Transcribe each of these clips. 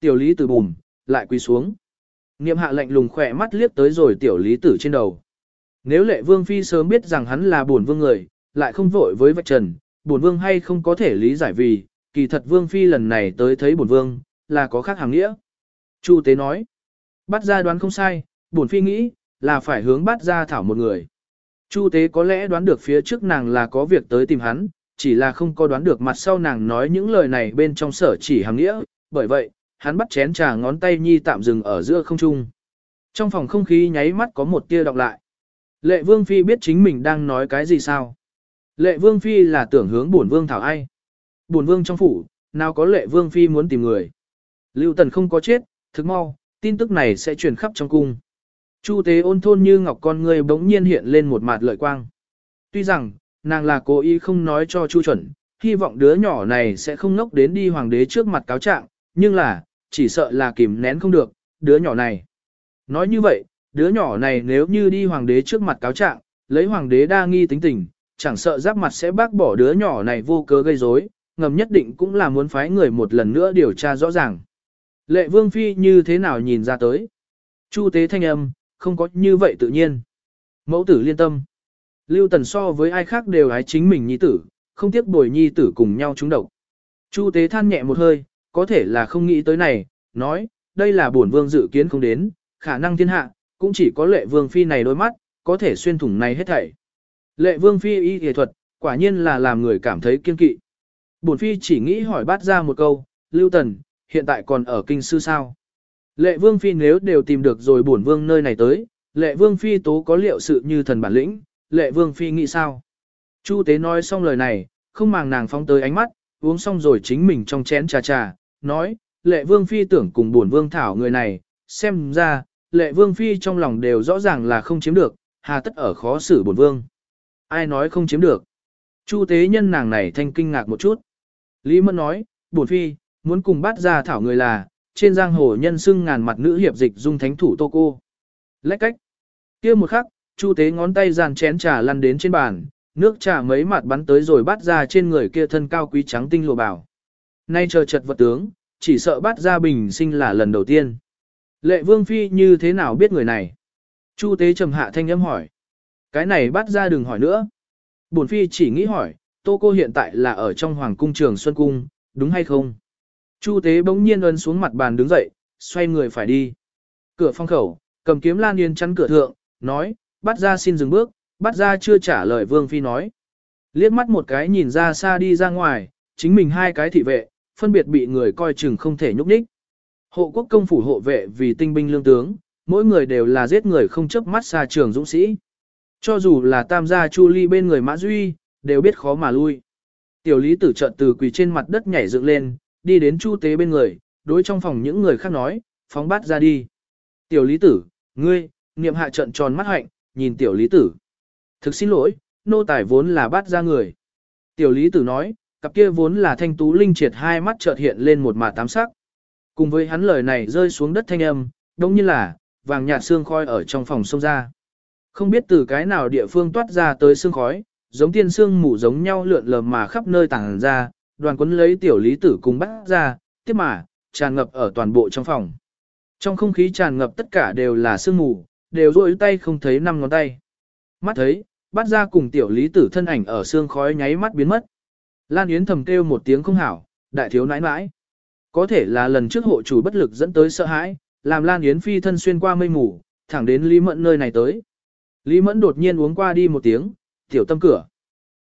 Tiểu lý tử bùm, lại quỳ xuống. Niệm hạ lệnh lùng khỏe mắt liếc tới rồi tiểu lý tử trên đầu. Nếu lệ vương phi sớm biết rằng hắn là bổn vương người, lại không vội với vạch trần, bổn vương hay không có thể lý giải vì, kỳ thật vương phi lần này tới thấy bổn vương, là có khác hàng nghĩa. Chu tế nói, bắt ra đoán không sai, bổn phi nghĩ, là phải hướng bắt ra thảo một người. Chu tế có lẽ đoán được phía trước nàng là có việc tới tìm hắn, chỉ là không có đoán được mặt sau nàng nói những lời này bên trong sở chỉ hàng nghĩa, bởi vậy, hắn bắt chén trà ngón tay nhi tạm dừng ở giữa không trung. Trong phòng không khí nháy mắt có một tia đọc lại. Lệ Vương Phi biết chính mình đang nói cái gì sao? Lệ Vương Phi là tưởng hướng bổn Vương thảo ai? Bổn Vương trong phủ, nào có Lệ Vương Phi muốn tìm người? Lưu Tần không có chết, thức mau, tin tức này sẽ truyền khắp trong cung. Chu tế ôn thôn như ngọc con người bỗng nhiên hiện lên một mặt lợi quang. Tuy rằng, nàng là cố ý không nói cho Chu chuẩn, hy vọng đứa nhỏ này sẽ không ngốc đến đi hoàng đế trước mặt cáo trạng, nhưng là, chỉ sợ là kìm nén không được, đứa nhỏ này. Nói như vậy, đứa nhỏ này nếu như đi hoàng đế trước mặt cáo trạng, lấy hoàng đế đa nghi tính tình, chẳng sợ giáp mặt sẽ bác bỏ đứa nhỏ này vô cớ gây rối, ngầm nhất định cũng là muốn phái người một lần nữa điều tra rõ ràng. Lệ vương phi như thế nào nhìn ra tới? Chu tế thanh âm, không có như vậy tự nhiên. Mẫu tử liên tâm. Lưu tần so với ai khác đều ái chính mình nhi tử, không tiếc bồi nhi tử cùng nhau trúng độc. Chu tế than nhẹ một hơi, có thể là không nghĩ tới này, nói, đây là bổn vương dự kiến không đến, khả năng thiên hạ, cũng chỉ có lệ vương phi này đôi mắt, có thể xuyên thủng này hết thảy. Lệ vương phi y y thuật, quả nhiên là làm người cảm thấy kiên kỵ. Bổn phi chỉ nghĩ hỏi bát ra một câu, Lưu Tần, hiện tại còn ở kinh sư sao? Lệ vương phi nếu đều tìm được rồi bổn vương nơi này tới, lệ vương phi tố có liệu sự như thần bản lĩnh, lệ vương phi nghĩ sao? Chu tế nói xong lời này, không màng nàng phong tới ánh mắt, uống xong rồi chính mình trong chén trà trà, nói, lệ vương phi tưởng cùng buồn vương thảo người này, xem ra, lệ vương phi trong lòng đều rõ ràng là không chiếm được, hà tất ở khó xử buồn vương. Ai nói không chiếm được? Chu tế nhân nàng này thanh kinh ngạc một chút. Lý Mẫn nói, buồn phi, muốn cùng bắt ra thảo người là, trên giang hồ nhân xưng ngàn mặt nữ hiệp dịch dung thánh thủ tô cô. Lách cách. kia một khắc, chu tế ngón tay giàn chén trà lăn đến trên bàn, nước trà mấy mặt bắn tới rồi bắt ra trên người kia thân cao quý trắng tinh lụa bảo. Nay chờ chật vật tướng, chỉ sợ bắt ra bình sinh là lần đầu tiên. Lệ vương phi như thế nào biết người này? Chu tế trầm hạ thanh âm hỏi. Cái này bắt ra đừng hỏi nữa. Bổn phi chỉ nghĩ hỏi, tô cô hiện tại là ở trong hoàng cung trường Xuân Cung, đúng hay không? Chu tế bỗng nhiên ấn xuống mặt bàn đứng dậy, xoay người phải đi. Cửa phong khẩu, cầm kiếm lan yên chắn cửa thượng, nói, bắt ra xin dừng bước, bắt ra chưa trả lời vương phi nói. Liếc mắt một cái nhìn ra xa đi ra ngoài, chính mình hai cái thị vệ, phân biệt bị người coi chừng không thể nhúc nhích. Hộ quốc công phủ hộ vệ vì tinh binh lương tướng, mỗi người đều là giết người không chấp mắt xa trường dũng sĩ. Cho dù là tam gia chu ly bên người mã duy, đều biết khó mà lui. Tiểu lý tử trận từ quỳ trên mặt đất nhảy dựng lên, đi đến chu tế bên người, đối trong phòng những người khác nói, phóng bát ra đi. Tiểu lý tử, ngươi, niệm hạ trận tròn mắt hạnh, nhìn tiểu lý tử. Thực xin lỗi, nô tài vốn là bát ra người. Tiểu lý tử nói, cặp kia vốn là thanh tú linh triệt hai mắt chợt hiện lên một mà tám sắc. Cùng với hắn lời này rơi xuống đất thanh âm, đông như là, vàng nhạt xương khói ở trong phòng sông ra. Không biết từ cái nào địa phương toát ra tới xương khói, giống tiên xương mù giống nhau lượn lờ mà khắp nơi tàng ra, đoàn quấn lấy tiểu lý tử cùng bắt ra, tiếp mà, tràn ngập ở toàn bộ trong phòng. Trong không khí tràn ngập tất cả đều là sương mù, đều rôi tay không thấy năm ngón tay. Mắt thấy, bắt ra cùng tiểu lý tử thân ảnh ở xương khói nháy mắt biến mất. Lan Yến thầm kêu một tiếng không hảo, đại thiếu nãi nãi. Có thể là lần trước hộ chủ bất lực dẫn tới sợ hãi, làm Lan Yến phi thân xuyên qua mây mù, thẳng đến Lý Mẫn nơi này tới. Lý Mẫn đột nhiên uống qua đi một tiếng, tiểu tâm cửa.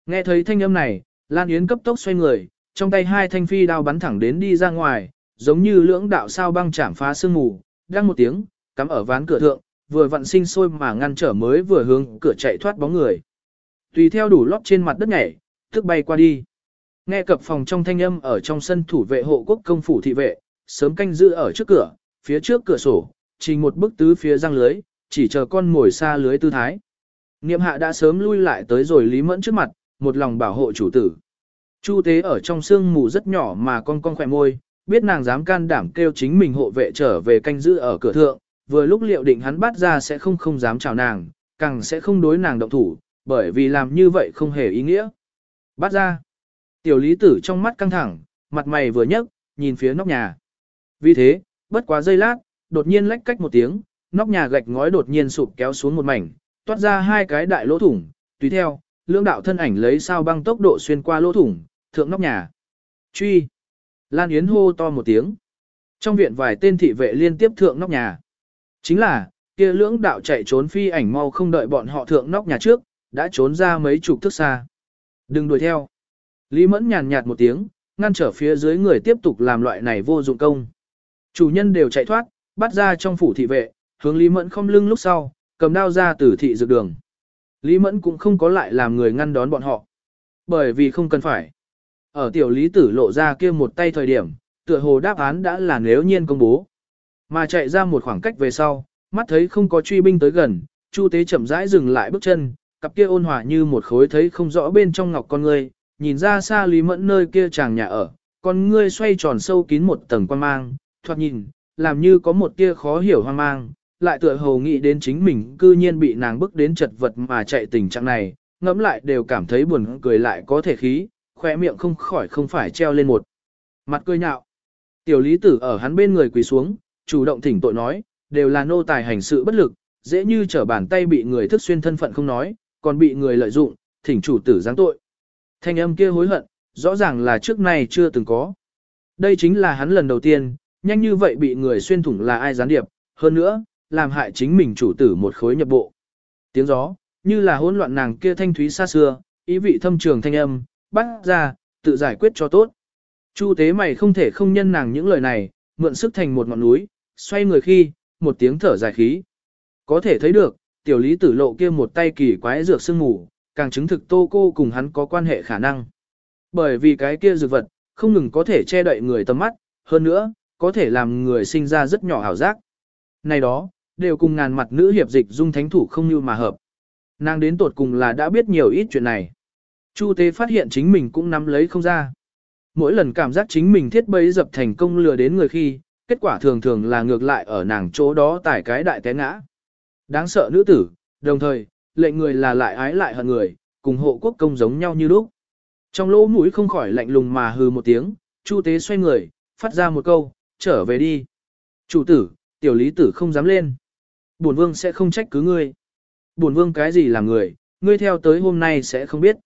Nghe thấy thanh âm này, Lan Yến cấp tốc xoay người, trong tay hai thanh phi đao bắn thẳng đến đi ra ngoài, giống như lưỡng đạo sao băng chạm phá sương mù, đang một tiếng, cắm ở ván cửa thượng, vừa vặn sinh sôi mà ngăn trở mới vừa hướng cửa chạy thoát bóng người. Tùy theo đủ lót trên mặt đất nhảy, tức bay qua đi. Nghe cập phòng trong thanh âm ở trong sân thủ vệ hộ quốc công phủ thị vệ, sớm canh giữ ở trước cửa, phía trước cửa sổ, trình một bức tứ phía răng lưới, chỉ chờ con ngồi xa lưới tư thái. Niệm hạ đã sớm lui lại tới rồi Lý Mẫn trước mặt, một lòng bảo hộ chủ tử. Chu tế ở trong sương mù rất nhỏ mà con con khỏe môi, biết nàng dám can đảm kêu chính mình hộ vệ trở về canh giữ ở cửa thượng, vừa lúc liệu định hắn bắt ra sẽ không không dám chào nàng, càng sẽ không đối nàng động thủ, bởi vì làm như vậy không hề ý nghĩa. Bắt ra. Tiểu lý tử trong mắt căng thẳng, mặt mày vừa nhấc, nhìn phía nóc nhà. Vì thế, bất quá giây lát, đột nhiên lách cách một tiếng, nóc nhà gạch ngói đột nhiên sụp kéo xuống một mảnh, toát ra hai cái đại lỗ thủng, tùy theo, lưỡng đạo thân ảnh lấy sao băng tốc độ xuyên qua lỗ thủng, thượng nóc nhà. Truy! Lan Yến hô to một tiếng. Trong viện vài tên thị vệ liên tiếp thượng nóc nhà. Chính là, kia lưỡng đạo chạy trốn phi ảnh mau không đợi bọn họ thượng nóc nhà trước, đã trốn ra mấy chục thước xa. Đừng đuổi theo. Lý Mẫn nhàn nhạt một tiếng, ngăn trở phía dưới người tiếp tục làm loại này vô dụng công. Chủ nhân đều chạy thoát, bắt ra trong phủ thị vệ, hướng Lý Mẫn không lưng lúc sau, cầm đao ra từ thị dược đường. Lý Mẫn cũng không có lại làm người ngăn đón bọn họ. Bởi vì không cần phải. Ở tiểu lý tử lộ ra kia một tay thời điểm, tựa hồ đáp án đã là nếu nhiên công bố. Mà chạy ra một khoảng cách về sau, mắt thấy không có truy binh tới gần, Chu Tế chậm rãi dừng lại bước chân, cặp kia ôn hòa như một khối thấy không rõ bên trong ngọc con người nhìn ra xa Lý Mẫn nơi kia chàng nhà ở, con ngươi xoay tròn sâu kín một tầng quan mang, thoạt nhìn, làm như có một tia khó hiểu hoang mang, lại tựa hồ nghĩ đến chính mình cư nhiên bị nàng bức đến chật vật mà chạy tình trạng này, ngẫm lại đều cảm thấy buồn cười lại có thể khí, khỏe miệng không khỏi không phải treo lên một mặt cười nhạo. Tiểu lý tử ở hắn bên người quỳ xuống, chủ động thỉnh tội nói, đều là nô tài hành sự bất lực, dễ như trở bàn tay bị người thức xuyên thân phận không nói, còn bị người lợi dụng, thỉnh chủ tử giáng tội. Thanh âm kia hối hận, rõ ràng là trước nay chưa từng có. Đây chính là hắn lần đầu tiên, nhanh như vậy bị người xuyên thủng là ai gián điệp, hơn nữa, làm hại chính mình chủ tử một khối nhập bộ. Tiếng gió, như là hỗn loạn nàng kia thanh thúy xa xưa, ý vị thâm trường thanh âm, bắt ra, tự giải quyết cho tốt. Chu tế mày không thể không nhân nàng những lời này, mượn sức thành một ngọn núi, xoay người khi, một tiếng thở dài khí. Có thể thấy được, tiểu lý tử lộ kia một tay kỳ quái dược sương mù, càng chứng thực tô cô cùng hắn có quan hệ khả năng. Bởi vì cái kia dược vật, không ngừng có thể che đậy người tầm mắt, hơn nữa, có thể làm người sinh ra rất nhỏ hảo giác. Này đó, đều cùng ngàn mặt nữ hiệp dịch dung thánh thủ không như mà hợp. Nàng đến tột cùng là đã biết nhiều ít chuyện này. Chu tế phát hiện chính mình cũng nắm lấy không ra. Mỗi lần cảm giác chính mình thiết bấy dập thành công lừa đến người khi, kết quả thường thường là ngược lại ở nàng chỗ đó tải cái đại té ngã. Đáng sợ nữ tử, đồng thời, lệnh người là lại ái lại hận người, cùng hộ quốc công giống nhau như lúc. Trong lỗ mũi không khỏi lạnh lùng mà hừ một tiếng, Chu tế xoay người, phát ra một câu, trở về đi. Chủ tử, tiểu lý tử không dám lên. Bổn vương sẽ không trách cứ ngươi. Bổn vương cái gì là người, ngươi theo tới hôm nay sẽ không biết.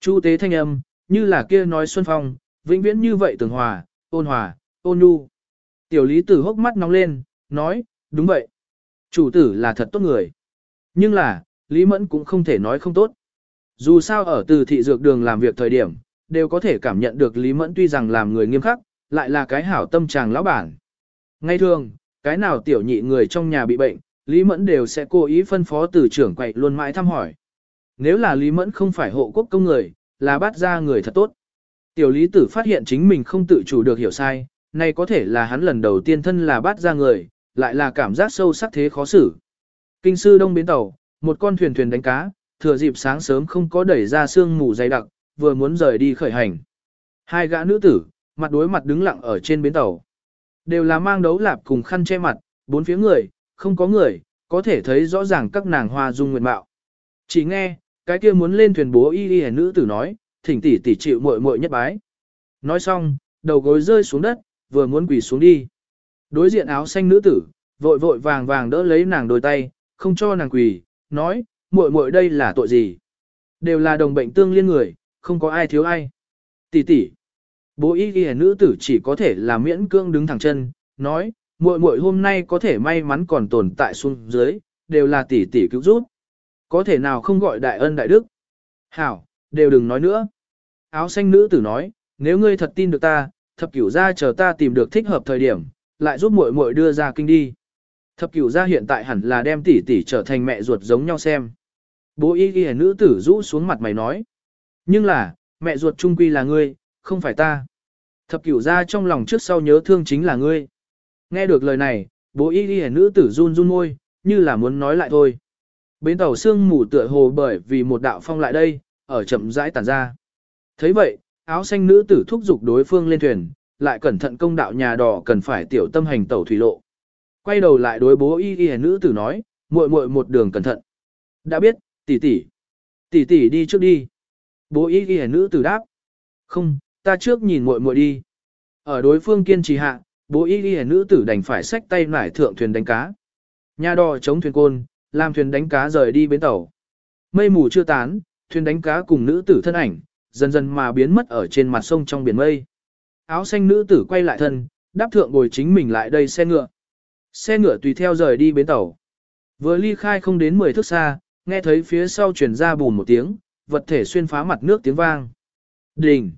Chu tế thanh âm, như là kia nói xuân phong, vĩnh viễn như vậy tường hòa, ôn hòa, ôn nhu. Tiểu lý tử hốc mắt nóng lên, nói, đúng vậy. Chủ tử là thật tốt người. Nhưng là, Lý Mẫn cũng không thể nói không tốt. Dù sao ở từ thị dược đường làm việc thời điểm, đều có thể cảm nhận được Lý Mẫn tuy rằng làm người nghiêm khắc, lại là cái hảo tâm chàng lão bản. Ngay thường, cái nào tiểu nhị người trong nhà bị bệnh, Lý Mẫn đều sẽ cố ý phân phó từ trưởng quậy luôn mãi thăm hỏi. Nếu là Lý Mẫn không phải hộ quốc công người, là bắt ra người thật tốt. Tiểu Lý Tử phát hiện chính mình không tự chủ được hiểu sai, nay có thể là hắn lần đầu tiên thân là bắt ra người, lại là cảm giác sâu sắc thế khó xử. Kinh sư đông biến tàu, một con thuyền thuyền đánh cá, thừa dịp sáng sớm không có đẩy ra sương mù dày đặc, vừa muốn rời đi khởi hành. Hai gã nữ tử, mặt đối mặt đứng lặng ở trên bến tàu. Đều là mang đấu lạp cùng khăn che mặt, bốn phía người, không có người, có thể thấy rõ ràng các nàng hoa dung nguyện mạo. Chỉ nghe, cái kia muốn lên thuyền bố y y nữ tử nói, thỉnh tỷ tỷ chịu muội muội nhất bái. Nói xong, đầu gối rơi xuống đất, vừa muốn quỳ xuống đi. Đối diện áo xanh nữ tử, vội vội vàng vàng đỡ lấy nàng đôi tay, không cho nàng quỳ, nói, muội muội đây là tội gì? Đều là đồng bệnh tương liên người, không có ai thiếu ai. Tỷ tỷ. Bố y ghi nữ tử chỉ có thể là miễn cương đứng thẳng chân, nói, muội muội hôm nay có thể may mắn còn tồn tại xuống dưới, đều là tỷ tỷ cứu giúp. Có thể nào không gọi đại ân đại đức? Hảo, đều đừng nói nữa. Áo xanh nữ tử nói, nếu ngươi thật tin được ta, thập cửu ra chờ ta tìm được thích hợp thời điểm, lại giúp muội muội đưa ra kinh đi. Thập cửu gia hiện tại hẳn là đem tỷ tỷ trở thành mẹ ruột giống nhau xem. Bố y ghi nữ tử rũ xuống mặt mày nói. Nhưng là, mẹ ruột trung quy là ngươi, không phải ta. Thập cửu gia trong lòng trước sau nhớ thương chính là ngươi. Nghe được lời này, bố y ghi nữ tử run run môi, như là muốn nói lại thôi. Bến tàu sương mù tựa hồ bởi vì một đạo phong lại đây, ở chậm rãi tản ra. thấy vậy, áo xanh nữ tử thúc giục đối phương lên thuyền, lại cẩn thận công đạo nhà đỏ cần phải tiểu tâm hành tàu thủy lộ. Quay đầu lại đối bố y y nữ tử nói, muội muội một đường cẩn thận. Đã biết, tỷ tỷ. Tỷ tỷ đi trước đi. Bố y y nữ tử đáp. Không, ta trước nhìn muội muội đi. Ở đối phương kiên trì hạ, bố y y nữ tử đành phải xách tay nải thượng thuyền đánh cá. Nhà đò chống thuyền côn, làm thuyền đánh cá rời đi bến tàu. Mây mù chưa tán, thuyền đánh cá cùng nữ tử thân ảnh, dần dần mà biến mất ở trên mặt sông trong biển mây. Áo xanh nữ tử quay lại thân, đáp thượng bồi chính mình lại đây xe ngựa. Xe ngựa tùy theo rời đi bến tàu. Vừa ly khai không đến 10 thước xa, nghe thấy phía sau truyền ra bùn một tiếng, vật thể xuyên phá mặt nước tiếng vang. Đỉnh.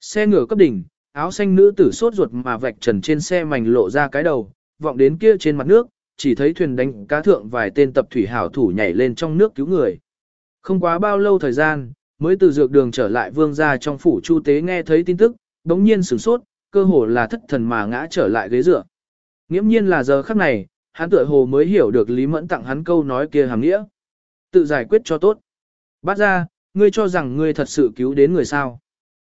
Xe ngựa cấp đỉnh, áo xanh nữ tử sốt ruột mà vạch trần trên xe mảnh lộ ra cái đầu, vọng đến kia trên mặt nước, chỉ thấy thuyền đánh cá thượng vài tên tập thủy hảo thủ nhảy lên trong nước cứu người. Không quá bao lâu thời gian, mới từ dược đường trở lại vương gia trong phủ chu tế nghe thấy tin tức, đống nhiên sửng sốt, cơ hồ là thất thần mà ngã trở lại ghế dựa. Nghiễm nhiên là giờ khắc này, hắn tựa hồ mới hiểu được Lý Mẫn tặng hắn câu nói kia hàm nghĩa. Tự giải quyết cho tốt. Bắt ra, ngươi cho rằng ngươi thật sự cứu đến người sao.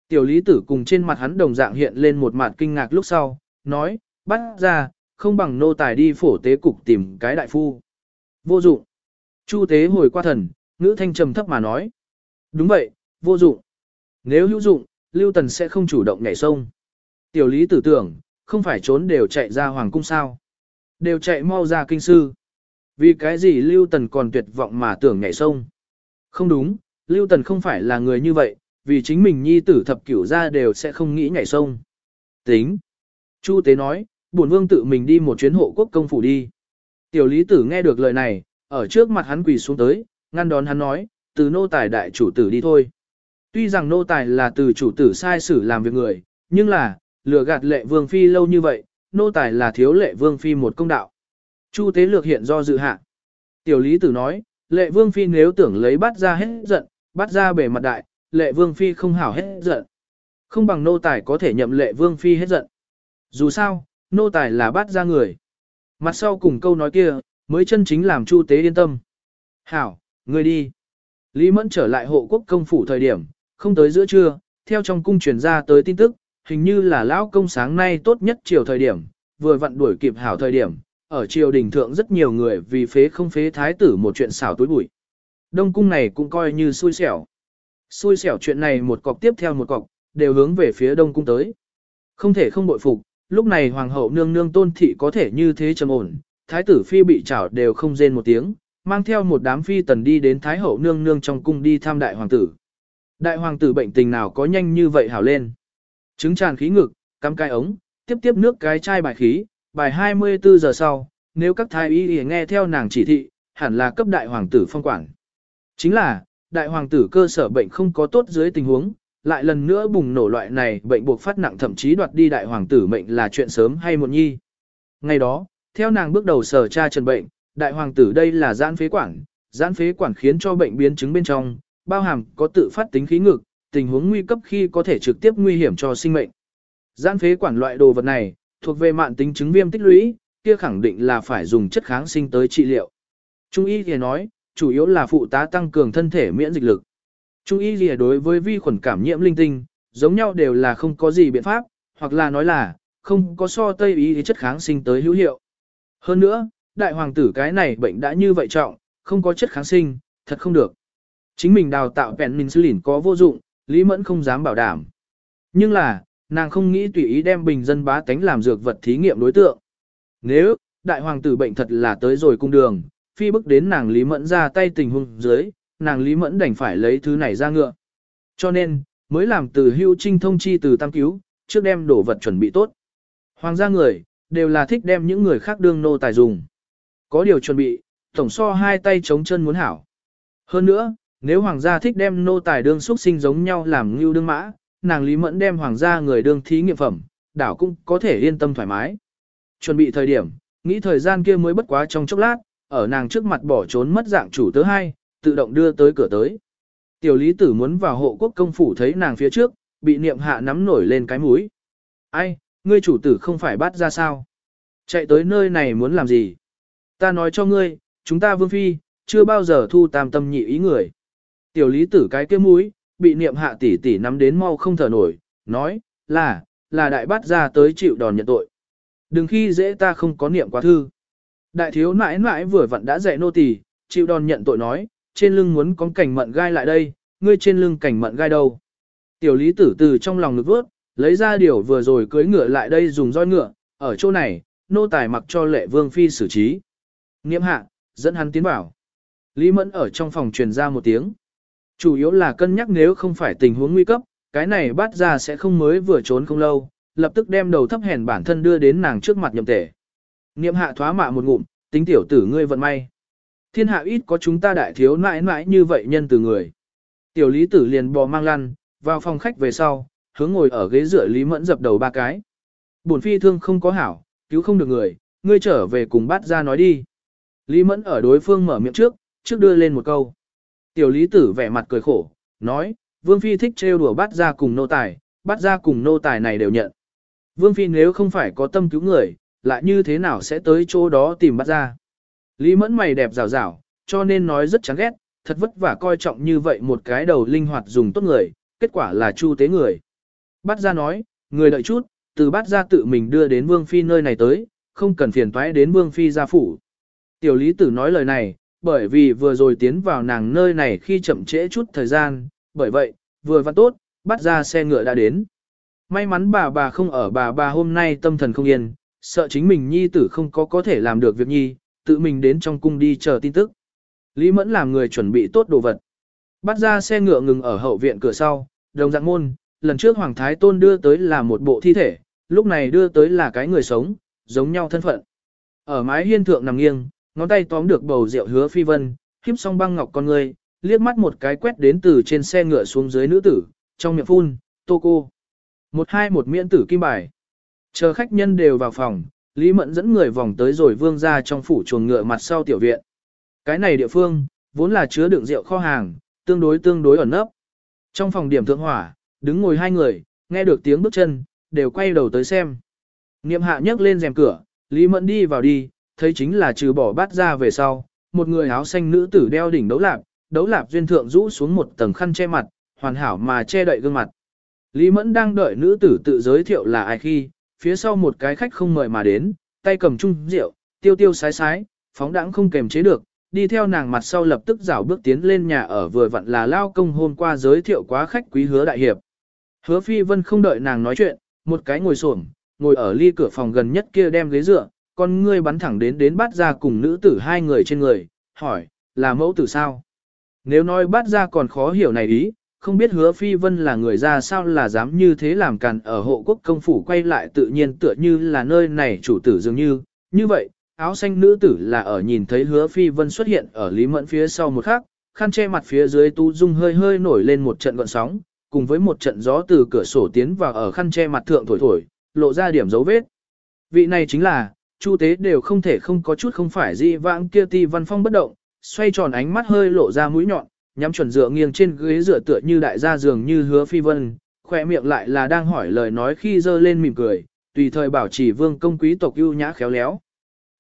Tiểu lý tử cùng trên mặt hắn đồng dạng hiện lên một mặt kinh ngạc lúc sau, nói, bắt ra, không bằng nô tài đi phổ tế cục tìm cái đại phu. Vô dụng. Chu tế hồi qua thần, ngữ thanh trầm thấp mà nói. Đúng vậy, vô dụng. Nếu hữu dụng, Lưu Tần sẽ không chủ động nhảy sông. Tiểu lý tử tưởng, không phải trốn đều chạy ra hoàng cung sao. Đều chạy mau ra kinh sư. Vì cái gì Lưu Tần còn tuyệt vọng mà tưởng nhảy sông. Không đúng, Lưu Tần không phải là người như vậy, vì chính mình nhi tử thập cửu ra đều sẽ không nghĩ nhảy sông. Tính. Chu Tế nói, bổn vương tự mình đi một chuyến hộ quốc công phủ đi. Tiểu lý tử nghe được lời này, ở trước mặt hắn quỳ xuống tới, ngăn đón hắn nói, từ nô tài đại chủ tử đi thôi. Tuy rằng nô tài là từ chủ tử sai xử làm việc người, nhưng là, lừa gạt lệ vương phi lâu như vậy, nô tài là thiếu lệ vương phi một công đạo. Chu tế lược hiện do dự hạ. Tiểu lý tử nói, lệ vương phi nếu tưởng lấy bắt ra hết giận, bắt ra bề mặt đại, lệ vương phi không hảo hết giận. Không bằng nô tài có thể nhậm lệ vương phi hết giận. Dù sao, nô tài là bắt ra người. Mặt sau cùng câu nói kia, mới chân chính làm chu tế yên tâm. Hảo, người đi. Lý Mẫn trở lại hộ quốc công phủ thời điểm, không tới giữa trưa, theo trong cung truyền ra tới tin tức, hình như là lão công sáng nay tốt nhất chiều thời điểm, vừa vặn đuổi kịp hảo thời điểm, ở triều đình thượng rất nhiều người vì phế không phế thái tử một chuyện xảo túi bụi. Đông cung này cũng coi như xui xẻo. Xui xẻo chuyện này một cọc tiếp theo một cọc, đều hướng về phía đông cung tới. Không thể không bội phục, lúc này hoàng hậu nương nương tôn thị có thể như thế trầm ổn, thái tử phi bị chảo đều không rên một tiếng, mang theo một đám phi tần đi đến thái hậu nương nương trong cung đi thăm đại hoàng tử. Đại hoàng tử bệnh tình nào có nhanh như vậy hảo lên. Trứng tràn khí ngực, cắm cái ống, tiếp tiếp nước cái chai bài khí, bài 24 giờ sau, nếu các thái y nghe theo nàng chỉ thị, hẳn là cấp đại hoàng tử phong quản. Chính là, đại hoàng tử cơ sở bệnh không có tốt dưới tình huống, lại lần nữa bùng nổ loại này bệnh buộc phát nặng thậm chí đoạt đi đại hoàng tử mệnh là chuyện sớm hay muộn nhi. Ngày đó, theo nàng bước đầu sở tra trần bệnh, đại hoàng tử đây là giãn phế quản, giãn phế quản khiến cho bệnh biến chứng bên trong, bao hàm có tự phát tính khí ngực, tình huống nguy cấp khi có thể trực tiếp nguy hiểm cho sinh mệnh. Giãn phế quản loại đồ vật này, thuộc về mạng tính chứng viêm tích lũy, kia khẳng định là phải dùng chất kháng sinh tới trị liệu. Trung y thì nói, chủ yếu là phụ tá tăng cường thân thể miễn dịch lực. Trung y thì đối với vi khuẩn cảm nhiễm linh tinh, giống nhau đều là không có gì biện pháp, hoặc là nói là, không có so tây y chất kháng sinh tới hữu hiệu. Hơn nữa, đại hoàng tử cái này bệnh đã như vậy trọng, không có chất kháng sinh, thật không được. Chính mình đào tạo penicillin có vô dụng, Lý Mẫn không dám bảo đảm. Nhưng là, nàng không nghĩ tùy ý đem bình dân bá tánh làm dược vật thí nghiệm đối tượng. Nếu, đại hoàng tử bệnh thật là tới rồi cung đường, phi bức đến nàng Lý Mẫn ra tay tình huống dưới, nàng Lý Mẫn đành phải lấy thứ này ra ngựa. Cho nên, mới làm từ hưu trinh thông chi từ tam cứu, trước đem đổ vật chuẩn bị tốt. Hoàng gia người, đều là thích đem những người khác đương nô tài dùng. Có điều chuẩn bị, tổng so hai tay chống chân muốn hảo. Hơn nữa, nếu hoàng gia thích đem nô tài đương xuất sinh giống nhau làm ngưu đương mã, nàng Lý Mẫn đem hoàng gia người đương thí nghiệm phẩm, đảo cũng có thể yên tâm thoải mái. Chuẩn bị thời điểm, nghĩ thời gian kia mới bất quá trong chốc lát, ở nàng trước mặt bỏ trốn mất dạng chủ tớ hai, tự động đưa tới cửa tới. Tiểu lý tử muốn vào hộ quốc công phủ thấy nàng phía trước, bị niệm hạ nắm nổi lên cái mũi. Ai, ngươi chủ tử không phải bắt ra sao? Chạy tới nơi này muốn làm gì? Ta nói cho ngươi, chúng ta vương phi, chưa bao giờ thu tam tâm nhị ý người. Tiểu lý tử cái kia mũi, bị niệm hạ tỷ tỷ nắm đến mau không thở nổi, nói, là, là đại bắt ra tới chịu đòn nhận tội. Đừng khi dễ ta không có niệm quá thư. Đại thiếu nãi nãi vừa vặn đã dạy nô tỳ, chịu đòn nhận tội nói, trên lưng muốn có cảnh mận gai lại đây, ngươi trên lưng cảnh mận gai đâu. Tiểu lý tử từ trong lòng ngực vớt, lấy ra điều vừa rồi cưới ngựa lại đây dùng roi ngựa, ở chỗ này, nô tài mặc cho lệ vương phi xử trí. Niệm hạ, dẫn hắn tiến vào. Lý Mẫn ở trong phòng truyền ra một tiếng. Chủ yếu là cân nhắc nếu không phải tình huống nguy cấp, cái này bắt ra sẽ không mới vừa trốn không lâu, lập tức đem đầu thấp hèn bản thân đưa đến nàng trước mặt nhậm tể. Niệm hạ thoá mạ một ngụm, tính tiểu tử ngươi vận may. Thiên hạ ít có chúng ta đại thiếu nãi nãi như vậy nhân từ người. Tiểu lý tử liền bò mang lăn, vào phòng khách về sau, hướng ngồi ở ghế dựa lý mẫn dập đầu ba cái. Bổn phi thương không có hảo, cứu không được người, ngươi trở về cùng bắt ra nói đi. Lý mẫn ở đối phương mở miệng trước, trước đưa lên một câu. Tiểu lý tử vẻ mặt cười khổ, nói, vương phi thích trêu đùa bắt ra cùng nô tài, bắt ra cùng nô tài này đều nhận. Vương phi nếu không phải có tâm cứu người, lại như thế nào sẽ tới chỗ đó tìm bắt ra. Lý mẫn mày đẹp rào rào, cho nên nói rất chán ghét, thật vất vả coi trọng như vậy một cái đầu linh hoạt dùng tốt người, kết quả là chu tế người. Bắt ra nói, người đợi chút, từ bắt ra tự mình đưa đến vương phi nơi này tới, không cần phiền toái đến vương phi gia phủ. Tiểu lý tử nói lời này, bởi vì vừa rồi tiến vào nàng nơi này khi chậm trễ chút thời gian, bởi vậy, vừa văn tốt, bắt ra xe ngựa đã đến. May mắn bà bà không ở bà bà hôm nay tâm thần không yên, sợ chính mình nhi tử không có có thể làm được việc nhi, tự mình đến trong cung đi chờ tin tức. Lý Mẫn làm người chuẩn bị tốt đồ vật. Bắt ra xe ngựa ngừng ở hậu viện cửa sau, đồng dạng môn, lần trước Hoàng Thái Tôn đưa tới là một bộ thi thể, lúc này đưa tới là cái người sống, giống nhau thân phận. Ở mái hiên thượng nằm nghiêng, ngón tay tóm được bầu rượu hứa phi vân, khiếp song băng ngọc con người, liếc mắt một cái quét đến từ trên xe ngựa xuống dưới nữ tử, trong miệng phun, tô cô. Một hai một miễn tử kim bài. Chờ khách nhân đều vào phòng, Lý Mẫn dẫn người vòng tới rồi vương ra trong phủ chuồng ngựa mặt sau tiểu viện. Cái này địa phương, vốn là chứa đựng rượu kho hàng, tương đối tương đối ẩn nấp. Trong phòng điểm thượng hỏa, đứng ngồi hai người, nghe được tiếng bước chân, đều quay đầu tới xem. Niệm hạ nhấc lên rèm cửa, Lý Mẫn đi vào đi, thấy chính là trừ bỏ bát ra về sau, một người áo xanh nữ tử đeo đỉnh đấu lạp, đấu lạp duyên thượng rũ xuống một tầng khăn che mặt, hoàn hảo mà che đậy gương mặt. Lý Mẫn đang đợi nữ tử tự giới thiệu là ai khi, phía sau một cái khách không mời mà đến, tay cầm chung rượu, tiêu tiêu sái sái, phóng đãng không kềm chế được, đi theo nàng mặt sau lập tức rảo bước tiến lên nhà ở vừa vặn là lao công hôm qua giới thiệu quá khách quý hứa đại hiệp. Hứa phi vân không đợi nàng nói chuyện, một cái ngồi xổm ngồi ở ly cửa phòng gần nhất kia đem ghế dựa, con ngươi bắn thẳng đến đến bát ra cùng nữ tử hai người trên người, hỏi, là mẫu tử sao? Nếu nói bát ra còn khó hiểu này ý, không biết hứa phi vân là người ra sao là dám như thế làm càn ở hộ quốc công phủ quay lại tự nhiên tựa như là nơi này chủ tử dường như, như vậy, áo xanh nữ tử là ở nhìn thấy hứa phi vân xuất hiện ở Lý Mẫn phía sau một khắc, khăn che mặt phía dưới tu dung hơi hơi nổi lên một trận gọn sóng, cùng với một trận gió từ cửa sổ tiến vào ở khăn che mặt thượng thổi thổi, lộ ra điểm dấu vết. Vị này chính là, chu tế đều không thể không có chút không phải gì vãng kia ti văn phong bất động, xoay tròn ánh mắt hơi lộ ra mũi nhọn, nhắm chuẩn dựa nghiêng trên ghế dựa tựa như đại gia giường như hứa phi vân, khỏe miệng lại là đang hỏi lời nói khi dơ lên mỉm cười, tùy thời bảo trì vương công quý tộc ưu nhã khéo léo.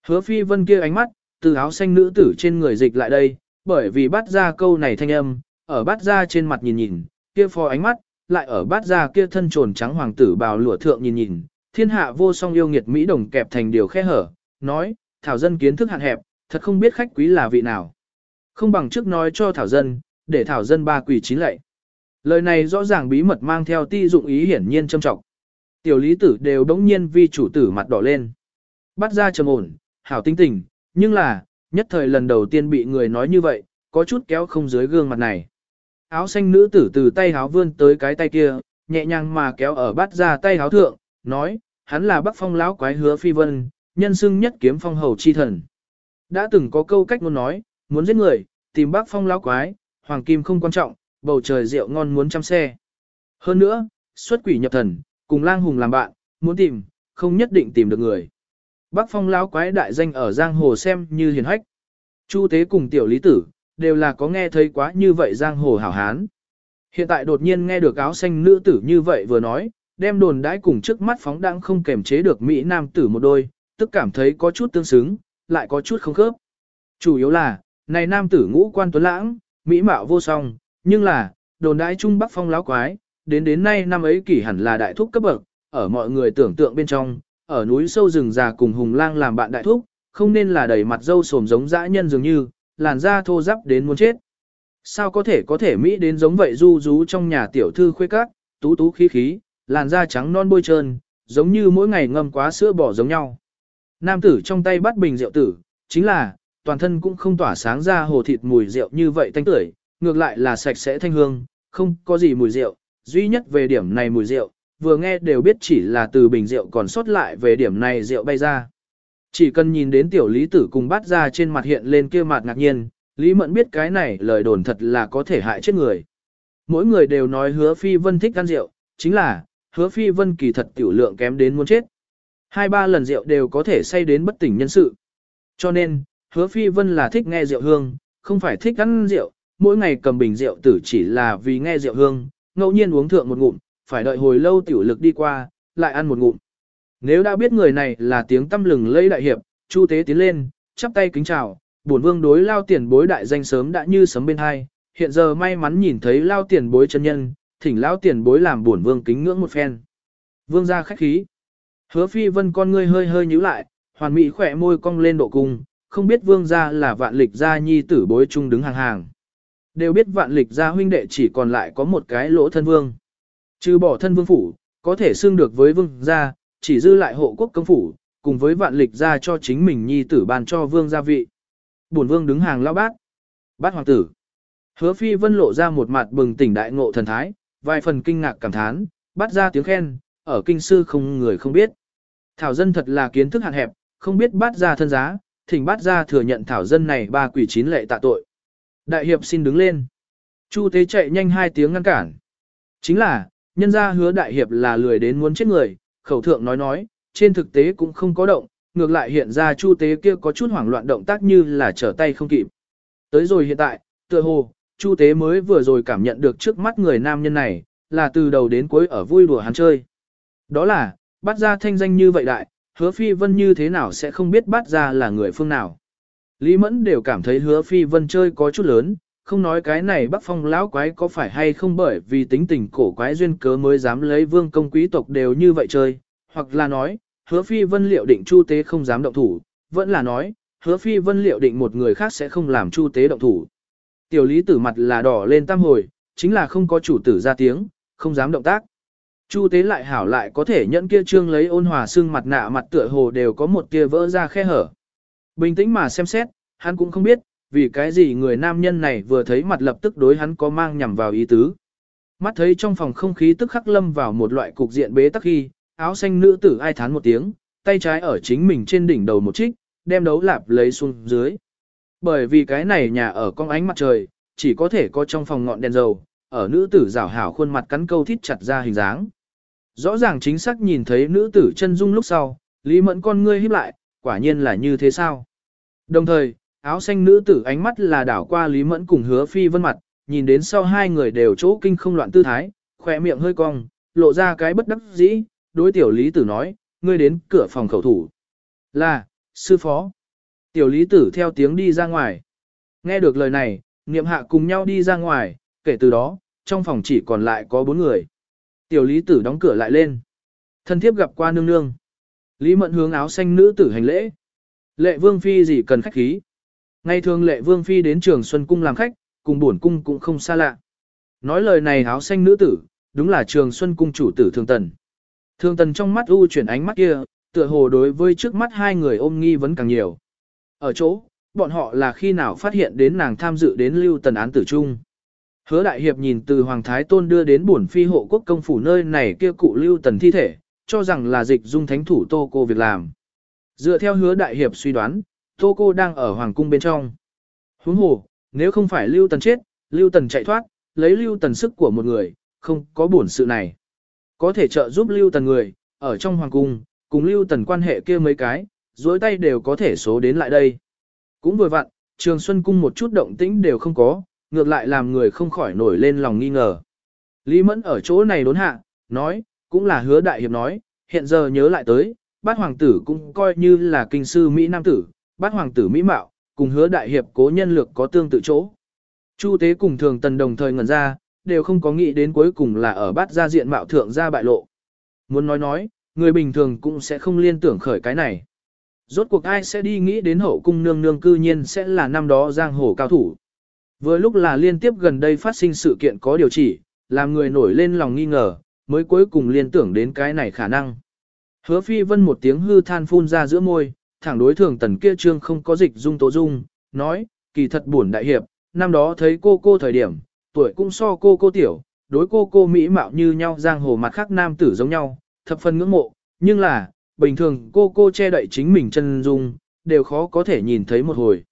Hứa phi vân kia ánh mắt, từ áo xanh nữ tử trên người dịch lại đây, bởi vì bắt ra câu này thanh âm, ở bắt ra trên mặt nhìn nhìn, kia phò ánh mắt, lại ở bắt ra kia thân trồn trắng hoàng tử bào lụa thượng nhìn nhìn, thiên hạ vô song yêu nghiệt Mỹ đồng kẹp thành điều khe hở, nói, thảo dân kiến thức hạn hẹp, thật không biết khách quý là vị nào. Không bằng trước nói cho thảo dân, để thảo dân ba quỷ chín lệ. Lời này rõ ràng bí mật mang theo ti dụng ý hiển nhiên châm trọng. Tiểu lý tử đều đống nhiên vì chủ tử mặt đỏ lên. Bắt ra trầm ổn, hảo tinh tình, nhưng là, nhất thời lần đầu tiên bị người nói như vậy, có chút kéo không dưới gương mặt này. Áo xanh nữ tử từ tay háo vươn tới cái tay kia, nhẹ nhàng mà kéo ở bắt ra tay háo thượng, nói, hắn là bắc phong lão quái hứa phi vân, nhân xưng nhất kiếm phong hầu chi thần. Đã từng có câu cách muốn nói, muốn giết người, tìm bắc phong lão quái, hoàng kim không quan trọng, bầu trời rượu ngon muốn chăm xe. Hơn nữa, xuất quỷ nhập thần, cùng lang hùng làm bạn, muốn tìm, không nhất định tìm được người. Bắc phong lão quái đại danh ở giang hồ xem như hiền hách. Chu tế cùng tiểu lý tử, đều là có nghe thấy quá như vậy giang hồ hảo hán. Hiện tại đột nhiên nghe được áo xanh nữ tử như vậy vừa nói, đem đồn đãi cùng trước mắt phóng đang không kềm chế được Mỹ nam tử một đôi, tức cảm thấy có chút tương xứng, lại có chút không khớp. Chủ yếu là, này nam tử ngũ quan tuấn lãng, Mỹ mạo vô song, nhưng là, đồn đãi trung bắc phong láo quái, đến đến nay năm ấy kỷ hẳn là đại thúc cấp bậc, ở mọi người tưởng tượng bên trong, ở núi sâu rừng già cùng hùng lang làm bạn đại thúc, không nên là đầy mặt dâu sồm giống dã nhân dường như, làn da thô ráp đến muốn chết. Sao có thể có thể Mỹ đến giống vậy du rú trong nhà tiểu thư khuê các, tú tú khí khí, làn da trắng non bôi trơn, giống như mỗi ngày ngâm quá sữa bò giống nhau. Nam tử trong tay bắt bình rượu tử, chính là, toàn thân cũng không tỏa sáng ra hồ thịt mùi rượu như vậy thanh tưởi, ngược lại là sạch sẽ thanh hương, không có gì mùi rượu, duy nhất về điểm này mùi rượu, vừa nghe đều biết chỉ là từ bình rượu còn sót lại về điểm này rượu bay ra. Chỉ cần nhìn đến tiểu lý tử cùng bắt ra trên mặt hiện lên kia mặt ngạc nhiên, Lý Mẫn biết cái này lời đồn thật là có thể hại chết người. Mỗi người đều nói hứa phi vân thích ăn rượu, chính là, hứa phi vân kỳ thật tiểu lượng kém đến muốn chết. Hai ba lần rượu đều có thể say đến bất tỉnh nhân sự. Cho nên, hứa phi vân là thích nghe rượu hương, không phải thích ăn rượu, mỗi ngày cầm bình rượu tử chỉ là vì nghe rượu hương, ngẫu nhiên uống thượng một ngụm, phải đợi hồi lâu tiểu lực đi qua, lại ăn một ngụm. Nếu đã biết người này là tiếng tâm lừng lây đại hiệp, Chu Tế tiến lên, chắp tay kính chào, bổn vương đối lao tiền bối đại danh sớm đã như sấm bên hai, hiện giờ may mắn nhìn thấy lao tiền bối chân nhân, thỉnh lão tiền bối làm bổn vương kính ngưỡng một phen. Vương gia khách khí. Hứa phi vân con ngươi hơi hơi nhíu lại, hoàn mỹ khỏe môi cong lên độ cung, không biết vương gia là vạn lịch gia nhi tử bối chung đứng hàng hàng. Đều biết vạn lịch gia huynh đệ chỉ còn lại có một cái lỗ thân vương. Trừ bỏ thân vương phủ, có thể xưng được với vương gia, chỉ dư lại hộ quốc công phủ, cùng với vạn lịch gia cho chính mình nhi tử ban cho vương gia vị. Bổn vương đứng hàng lao bát. Bát hoàng tử. Hứa phi vân lộ ra một mặt bừng tỉnh đại ngộ thần thái, vài phần kinh ngạc cảm thán, bắt ra tiếng khen, ở kinh sư không người không biết. Thảo dân thật là kiến thức hạn hẹp, không biết bắt ra thân giá, thỉnh bắt ra thừa nhận thảo dân này ba quỷ chín lệ tạ tội. Đại hiệp xin đứng lên. Chu tế chạy nhanh hai tiếng ngăn cản. Chính là, nhân ra hứa đại hiệp là lười đến muốn chết người, khẩu thượng nói nói, trên thực tế cũng không có động, ngược lại hiện ra chu tế kia có chút hoảng loạn động tác như là trở tay không kịp. Tới rồi hiện tại, tựa hồ, chu tế mới vừa rồi cảm nhận được trước mắt người nam nhân này, là từ đầu đến cuối ở vui đùa hắn chơi. Đó là, bắt ra thanh danh như vậy đại, hứa phi vân như thế nào sẽ không biết bắt ra là người phương nào. Lý Mẫn đều cảm thấy hứa phi vân chơi có chút lớn, không nói cái này bắc phong lão quái có phải hay không bởi vì tính tình cổ quái duyên cớ mới dám lấy vương công quý tộc đều như vậy chơi, hoặc là nói, hứa phi vân liệu định chu tế không dám động thủ, vẫn là nói, hứa phi vân liệu định một người khác sẽ không làm chu tế động thủ. Tiểu lý tử mặt là đỏ lên tam hồi, chính là không có chủ tử ra tiếng, không dám động tác. Chu tế lại hảo lại có thể nhẫn kia trương lấy ôn hòa xương mặt nạ mặt tựa hồ đều có một kia vỡ ra khe hở. Bình tĩnh mà xem xét, hắn cũng không biết, vì cái gì người nam nhân này vừa thấy mặt lập tức đối hắn có mang nhằm vào ý tứ. Mắt thấy trong phòng không khí tức khắc lâm vào một loại cục diện bế tắc khi, áo xanh nữ tử ai thán một tiếng, tay trái ở chính mình trên đỉnh đầu một trích, đem đấu lạp lấy xuống dưới. Bởi vì cái này nhà ở con ánh mặt trời, chỉ có thể có trong phòng ngọn đèn dầu, ở nữ tử rảo hảo khuôn mặt cắn câu thít chặt ra hình dáng. Rõ ràng chính xác nhìn thấy nữ tử chân dung lúc sau, Lý Mẫn con ngươi híp lại, quả nhiên là như thế sao. Đồng thời, áo xanh nữ tử ánh mắt là đảo qua Lý Mẫn cùng hứa phi vân mặt, nhìn đến sau hai người đều chỗ kinh không loạn tư thái, khỏe miệng hơi cong, lộ ra cái bất đắc dĩ, đối tiểu Lý tử nói, ngươi đến cửa phòng khẩu thủ. Là, sư phó. Tiểu Lý tử theo tiếng đi ra ngoài. Nghe được lời này, niệm hạ cùng nhau đi ra ngoài, kể từ đó, trong phòng chỉ còn lại có bốn người. Tiểu lý tử đóng cửa lại lên. Thân thiếp gặp qua nương nương. Lý mận hướng áo xanh nữ tử hành lễ. Lệ vương phi gì cần khách khí. Ngày thường lệ vương phi đến trường Xuân Cung làm khách, cùng buồn cung cũng không xa lạ. Nói lời này áo xanh nữ tử, đúng là trường Xuân Cung chủ tử Thương Tần. Thương Tần trong mắt u chuyển ánh mắt kia, tựa hồ đối với trước mắt hai người ôm nghi vẫn càng nhiều. Ở chỗ, bọn họ là khi nào phát hiện đến nàng tham dự đến lưu tần án tử trung. Hứa đại hiệp nhìn từ Hoàng Thái Tôn đưa đến bổn phi hộ quốc công phủ nơi này kia cụ lưu tần thi thể, cho rằng là dịch dung thánh thủ Tô Cô việc làm. Dựa theo hứa đại hiệp suy đoán, Tô Cô đang ở Hoàng cung bên trong. Huống hồ, nếu không phải lưu tần chết, lưu tần chạy thoát, lấy lưu tần sức của một người, không có bổn sự này. Có thể trợ giúp lưu tần người, ở trong Hoàng cung, cùng lưu tần quan hệ kia mấy cái, dối tay đều có thể số đến lại đây. Cũng vừa vặn, Trường Xuân Cung một chút động tĩnh đều không có, ngược lại làm người không khỏi nổi lên lòng nghi ngờ. Lý Mẫn ở chỗ này đốn hạ, nói, cũng là hứa đại hiệp nói, hiện giờ nhớ lại tới, bát hoàng tử cũng coi như là kinh sư Mỹ Nam tử, bát hoàng tử Mỹ Mạo, cùng hứa đại hiệp cố nhân lược có tương tự chỗ. Chu tế cùng thường tần đồng thời ngẩn ra, đều không có nghĩ đến cuối cùng là ở bát gia diện mạo thượng gia bại lộ. Muốn nói nói, người bình thường cũng sẽ không liên tưởng khởi cái này. Rốt cuộc ai sẽ đi nghĩ đến hậu cung nương nương cư nhiên sẽ là năm đó giang hồ cao thủ. Vừa lúc là liên tiếp gần đây phát sinh sự kiện có điều chỉ, làm người nổi lên lòng nghi ngờ, mới cuối cùng liên tưởng đến cái này khả năng. Hứa phi vân một tiếng hư than phun ra giữa môi, thẳng đối thường tần kia trương không có dịch dung tố dung, nói, kỳ thật buồn đại hiệp, năm đó thấy cô cô thời điểm, tuổi cũng so cô cô tiểu, đối cô cô mỹ mạo như nhau giang hồ mặt khác nam tử giống nhau, thập phần ngưỡng mộ, nhưng là, bình thường cô cô che đậy chính mình chân dung, đều khó có thể nhìn thấy một hồi.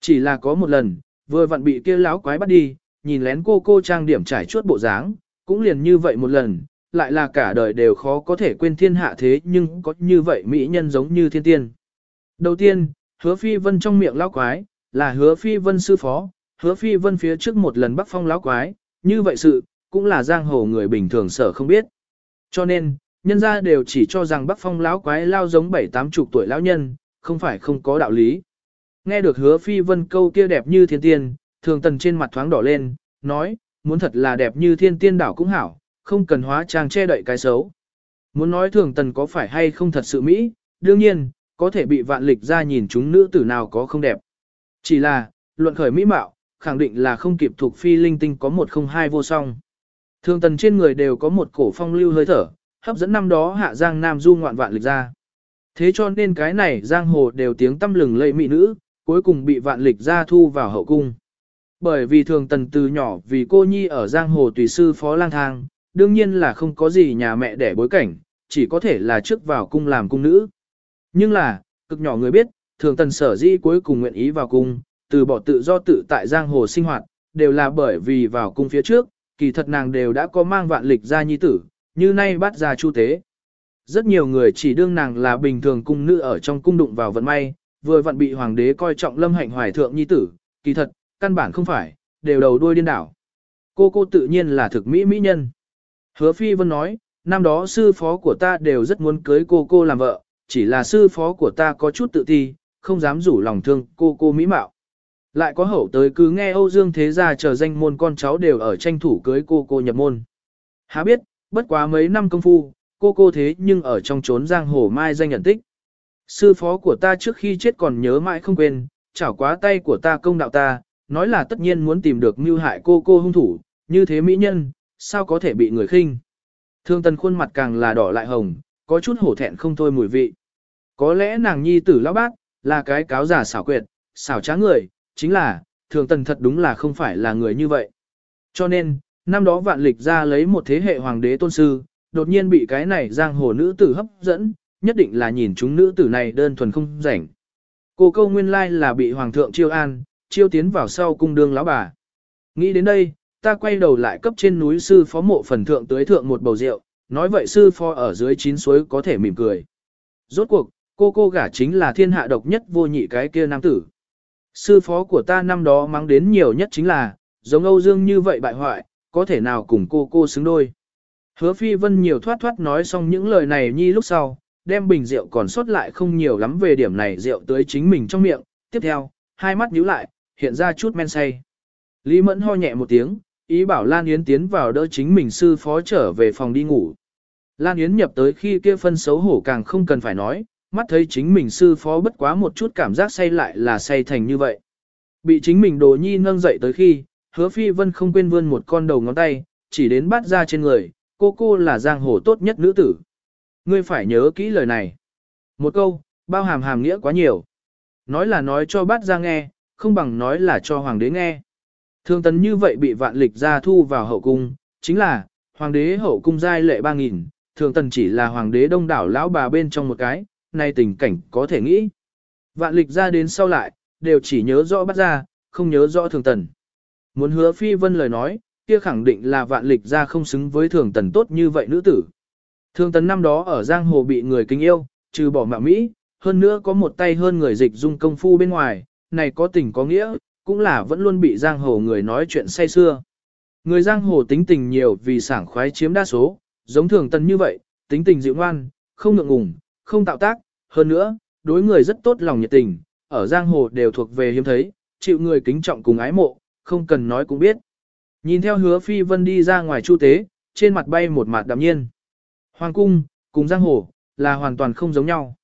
Chỉ là có một lần, vừa vặn bị kia láo quái bắt đi, nhìn lén cô cô trang điểm trải chuốt bộ dáng, cũng liền như vậy một lần, lại là cả đời đều khó có thể quên thiên hạ thế nhưng có như vậy mỹ nhân giống như thiên tiên. Đầu tiên, hứa phi vân trong miệng lão quái, là hứa phi vân sư phó, hứa phi vân phía trước một lần bắc phong lão quái, như vậy sự, cũng là giang hồ người bình thường sở không biết. Cho nên, nhân gia đều chỉ cho rằng bắc phong lão quái lao giống bảy tám chục tuổi lão nhân, không phải không có đạo lý. Nghe được hứa phi vân câu kia đẹp như thiên tiên, thường tần trên mặt thoáng đỏ lên, nói, muốn thật là đẹp như thiên tiên đảo cũng hảo, không cần hóa trang che đậy cái xấu. Muốn nói thường tần có phải hay không thật sự Mỹ, đương nhiên, có thể bị vạn lịch ra nhìn chúng nữ tử nào có không đẹp. Chỉ là, luận khởi mỹ mạo, khẳng định là không kịp thuộc phi linh tinh có một không hai vô song. Thường tần trên người đều có một cổ phong lưu hơi thở, hấp dẫn năm đó hạ giang nam du ngoạn vạn lịch ra. Thế cho nên cái này giang hồ đều tiếng tâm lừng lẫy mỹ nữ, cuối cùng bị vạn lịch ra thu vào hậu cung. Bởi vì thường tần từ nhỏ vì cô nhi ở giang hồ tùy sư phó lang thang, đương nhiên là không có gì nhà mẹ đẻ bối cảnh, chỉ có thể là trước vào cung làm cung nữ. Nhưng là, cực nhỏ người biết, thường tần sở di cuối cùng nguyện ý vào cung, từ bỏ tự do tự tại giang hồ sinh hoạt, đều là bởi vì vào cung phía trước, kỳ thật nàng đều đã có mang vạn lịch ra nhi tử, như nay bắt ra chu tế. Rất nhiều người chỉ đương nàng là bình thường cung nữ ở trong cung đụng vào vận may, vừa vặn bị hoàng đế coi trọng lâm hạnh hoài thượng nhi tử, kỳ thật, căn bản không phải, đều đầu đuôi điên đảo. Cô cô tự nhiên là thực mỹ mỹ nhân. Hứa Phi Vân nói, năm đó sư phó của ta đều rất muốn cưới cô cô làm vợ, chỉ là sư phó của ta có chút tự ti, không dám rủ lòng thương cô cô mỹ mạo. Lại có hậu tới cứ nghe Âu Dương Thế Gia chờ danh môn con cháu đều ở tranh thủ cưới cô cô nhập môn. Há biết, bất quá mấy năm công phu, cô cô thế nhưng ở trong trốn giang hồ mai danh nhận tích. Sư phó của ta trước khi chết còn nhớ mãi không quên, chảo quá tay của ta công đạo ta, nói là tất nhiên muốn tìm được mưu hại cô cô hung thủ, như thế mỹ nhân, sao có thể bị người khinh. Thương tần khuôn mặt càng là đỏ lại hồng, có chút hổ thẹn không thôi mùi vị. Có lẽ nàng nhi tử lão bác, là cái cáo giả xảo quyệt, xảo trá người, chính là, thường tần thật đúng là không phải là người như vậy. Cho nên, năm đó vạn lịch ra lấy một thế hệ hoàng đế tôn sư, đột nhiên bị cái này giang hồ nữ tử hấp dẫn, nhất định là nhìn chúng nữ tử này đơn thuần không rảnh. Cô câu nguyên lai là bị hoàng thượng chiêu an, chiêu tiến vào sau cung đương lão bà. Nghĩ đến đây, ta quay đầu lại cấp trên núi sư phó mộ phần thượng tới thượng một bầu rượu, nói vậy sư phó ở dưới chín suối có thể mỉm cười. Rốt cuộc, cô cô gả chính là thiên hạ độc nhất vô nhị cái kia nam tử. Sư phó của ta năm đó mang đến nhiều nhất chính là, giống Âu Dương như vậy bại hoại, có thể nào cùng cô cô xứng đôi. Hứa phi vân nhiều thoát thoát nói xong những lời này nhi lúc sau, đem bình rượu còn sót lại không nhiều lắm về điểm này rượu tới chính mình trong miệng, tiếp theo, hai mắt nhíu lại, hiện ra chút men say. Lý Mẫn ho nhẹ một tiếng, ý bảo Lan Yến tiến vào đỡ chính mình sư phó trở về phòng đi ngủ. Lan Yến nhập tới khi kia phân xấu hổ càng không cần phải nói, mắt thấy chính mình sư phó bất quá một chút cảm giác say lại là say thành như vậy. Bị chính mình đồ nhi nâng dậy tới khi, hứa phi vân không quên vươn một con đầu ngón tay, chỉ đến bắt ra trên người, cô cô là giang hồ tốt nhất nữ tử. Ngươi phải nhớ kỹ lời này. Một câu, bao hàm hàm nghĩa quá nhiều. Nói là nói cho bắt ra nghe, không bằng nói là cho hoàng đế nghe. Thương tấn như vậy bị vạn lịch ra thu vào hậu cung, chính là, hoàng đế hậu cung giai lệ 3.000, thường tần chỉ là hoàng đế đông đảo lão bà bên trong một cái, nay tình cảnh có thể nghĩ. Vạn lịch ra đến sau lại, đều chỉ nhớ rõ bắt ra, không nhớ rõ thường tần. Muốn hứa phi vân lời nói, kia khẳng định là vạn lịch ra không xứng với thường tần tốt như vậy nữ tử. Thường tần năm đó ở giang hồ bị người kính yêu, trừ bỏ mạo Mỹ, hơn nữa có một tay hơn người dịch dung công phu bên ngoài, này có tình có nghĩa, cũng là vẫn luôn bị giang hồ người nói chuyện say xưa. Người giang hồ tính tình nhiều vì sảng khoái chiếm đa số, giống thường tần như vậy, tính tình dịu ngoan, không ngượng ngùng, không tạo tác, hơn nữa, đối người rất tốt lòng nhiệt tình, ở giang hồ đều thuộc về hiếm thấy, chịu người kính trọng cùng ái mộ, không cần nói cũng biết. Nhìn theo hứa phi vân đi ra ngoài chu tế, trên mặt bay một mặt đạm nhiên. Hoàng cung, cùng giang hồ, là hoàn toàn không giống nhau.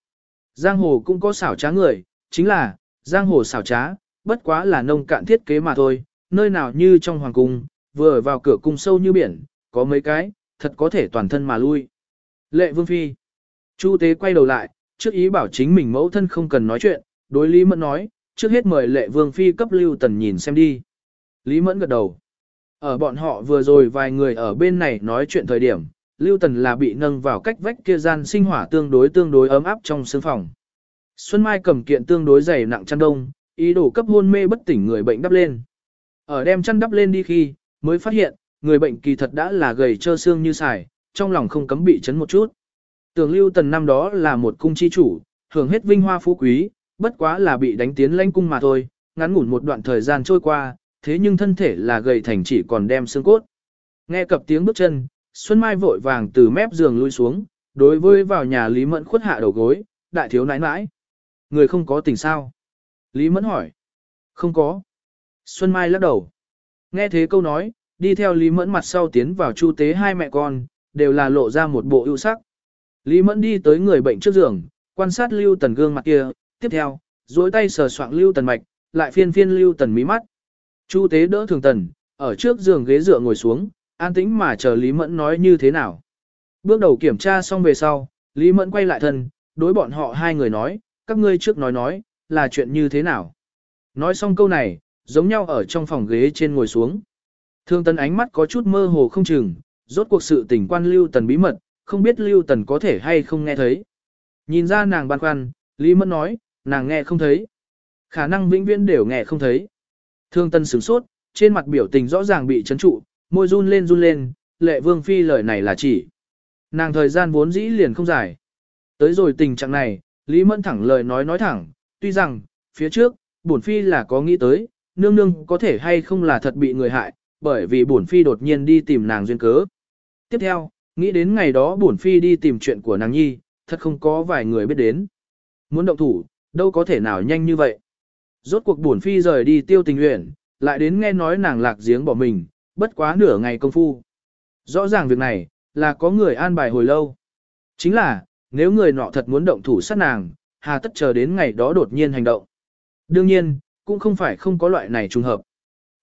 Giang hồ cũng có xảo trá người, chính là, giang hồ xảo trá, bất quá là nông cạn thiết kế mà thôi, nơi nào như trong hoàng cung, vừa vào cửa cung sâu như biển, có mấy cái, thật có thể toàn thân mà lui. Lệ Vương Phi Chu tế quay đầu lại, trước ý bảo chính mình mẫu thân không cần nói chuyện, đối Lý Mẫn nói, trước hết mời lệ vương phi cấp Lưu Tần nhìn xem đi. Lý Mẫn gật đầu. Ở bọn họ vừa rồi vài người ở bên này nói chuyện thời điểm, Lưu Tần là bị nâng vào cách vách kia gian sinh hỏa tương đối tương đối ấm áp trong sương phòng. Xuân Mai cầm kiện tương đối dày nặng chăn đông, ý đồ cấp hôn mê bất tỉnh người bệnh đắp lên. Ở đem chăn đắp lên đi khi, mới phát hiện, người bệnh kỳ thật đã là gầy trơ xương như xài, trong lòng không cấm bị chấn một chút. Tưởng Lưu Tần năm đó là một cung chi chủ, hưởng hết vinh hoa phú quý, bất quá là bị đánh tiến lãnh cung mà thôi, ngắn ngủn một đoạn thời gian trôi qua, thế nhưng thân thể là gầy thành chỉ còn đem xương cốt. Nghe cập tiếng bước chân, Xuân Mai vội vàng từ mép giường lui xuống, đối với vào nhà Lý Mẫn khuất hạ đầu gối, đại thiếu nãi nãi. Người không có tình sao? Lý Mẫn hỏi. Không có. Xuân Mai lắc đầu. Nghe thế câu nói, đi theo Lý Mẫn mặt sau tiến vào chu tế hai mẹ con, đều là lộ ra một bộ ưu sắc. Lý Mẫn đi tới người bệnh trước giường, quan sát Lưu Tần gương mặt kia, tiếp theo, duỗi tay sờ soạng Lưu Tần mạch, lại phiên phiên Lưu Tần mí mắt. Chu tế đỡ thường tần, ở trước giường ghế dựa ngồi xuống, an tĩnh mà chờ Lý Mẫn nói như thế nào. Bước đầu kiểm tra xong về sau, Lý Mẫn quay lại thân, đối bọn họ hai người nói, các ngươi trước nói nói, là chuyện như thế nào. Nói xong câu này, giống nhau ở trong phòng ghế trên ngồi xuống. Thương tần ánh mắt có chút mơ hồ không chừng, rốt cuộc sự tình quan Lưu Tần bí mật, không biết Lưu Tần có thể hay không nghe thấy. Nhìn ra nàng băn khoăn, Lý Mẫn nói, nàng nghe không thấy. Khả năng vĩnh viễn đều nghe không thấy. Thương Tân sửng sốt, trên mặt biểu tình rõ ràng bị chấn trụ, môi run lên run lên, lệ vương phi lời này là chỉ. Nàng thời gian vốn dĩ liền không dài. Tới rồi tình trạng này, Lý Mẫn thẳng lời nói nói thẳng, tuy rằng, phía trước, bổn phi là có nghĩ tới, nương nương có thể hay không là thật bị người hại, bởi vì bổn phi đột nhiên đi tìm nàng duyên cớ. Tiếp theo, nghĩ đến ngày đó bổn phi đi tìm chuyện của nàng nhi, thật không có vài người biết đến. Muốn động thủ, đâu có thể nào nhanh như vậy. Rốt cuộc bổn phi rời đi tiêu tình nguyện, lại đến nghe nói nàng lạc giếng bỏ mình, bất quá nửa ngày công phu. Rõ ràng việc này, là có người an bài hồi lâu. Chính là, nếu người nọ thật muốn động thủ sát nàng, hà tất chờ đến ngày đó đột nhiên hành động. Đương nhiên, cũng không phải không có loại này trùng hợp.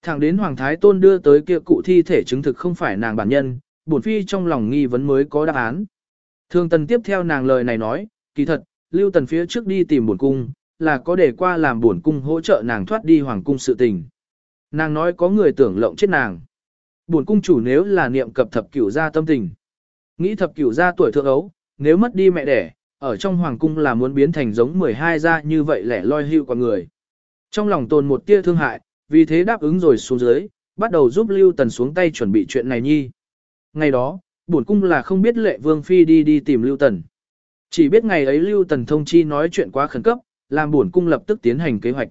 Thẳng đến Hoàng Thái Tôn đưa tới kia cụ thi thể chứng thực không phải nàng bản nhân, bổn phi trong lòng nghi vấn mới có đáp án. Thương tần tiếp theo nàng lời này nói, kỳ thật, lưu tần phía trước đi tìm bổn cung, là có để qua làm buồn cung hỗ trợ nàng thoát đi hoàng cung sự tình. Nàng nói có người tưởng lộng chết nàng. Buồn cung chủ nếu là niệm cập thập cửu gia tâm tình. Nghĩ thập cửu gia tuổi thượng ấu, nếu mất đi mẹ đẻ, ở trong hoàng cung là muốn biến thành giống 12 gia như vậy lẻ loi hưu con người. Trong lòng tồn một tia thương hại, vì thế đáp ứng rồi xuống dưới, bắt đầu giúp Lưu Tần xuống tay chuẩn bị chuyện này nhi. Ngày đó, bổn cung là không biết lệ vương phi đi đi tìm Lưu Tần. Chỉ biết ngày ấy Lưu Tần thông chi nói chuyện quá khẩn cấp, làm buồn cung lập tức tiến hành kế hoạch.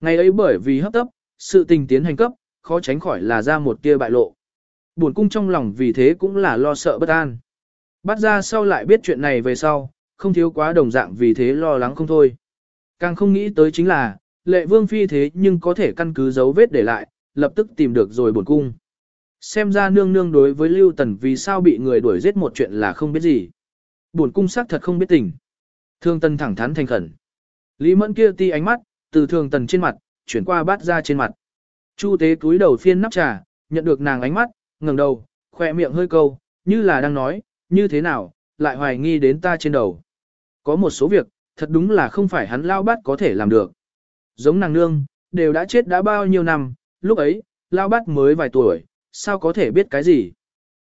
Ngày ấy bởi vì hấp tấp, sự tình tiến hành cấp, khó tránh khỏi là ra một tia bại lộ. Buồn cung trong lòng vì thế cũng là lo sợ bất an. Bắt ra sau lại biết chuyện này về sau, không thiếu quá đồng dạng vì thế lo lắng không thôi. Càng không nghĩ tới chính là, lệ vương phi thế nhưng có thể căn cứ dấu vết để lại, lập tức tìm được rồi buồn cung. Xem ra nương nương đối với Lưu Tần vì sao bị người đuổi giết một chuyện là không biết gì. Buồn cung xác thật không biết tình. Thương Tân thẳng thắn thành khẩn. Lý Mẫn kia ti ánh mắt, từ thường Tần trên mặt, chuyển qua bát ra trên mặt. Chu tế cúi đầu phiên nắp trà, nhận được nàng ánh mắt, ngẩng đầu, khỏe miệng hơi câu, như là đang nói, như thế nào, lại hoài nghi đến ta trên đầu. Có một số việc, thật đúng là không phải hắn lao bát có thể làm được. Giống nàng nương, đều đã chết đã bao nhiêu năm, lúc ấy, lao bát mới vài tuổi, sao có thể biết cái gì?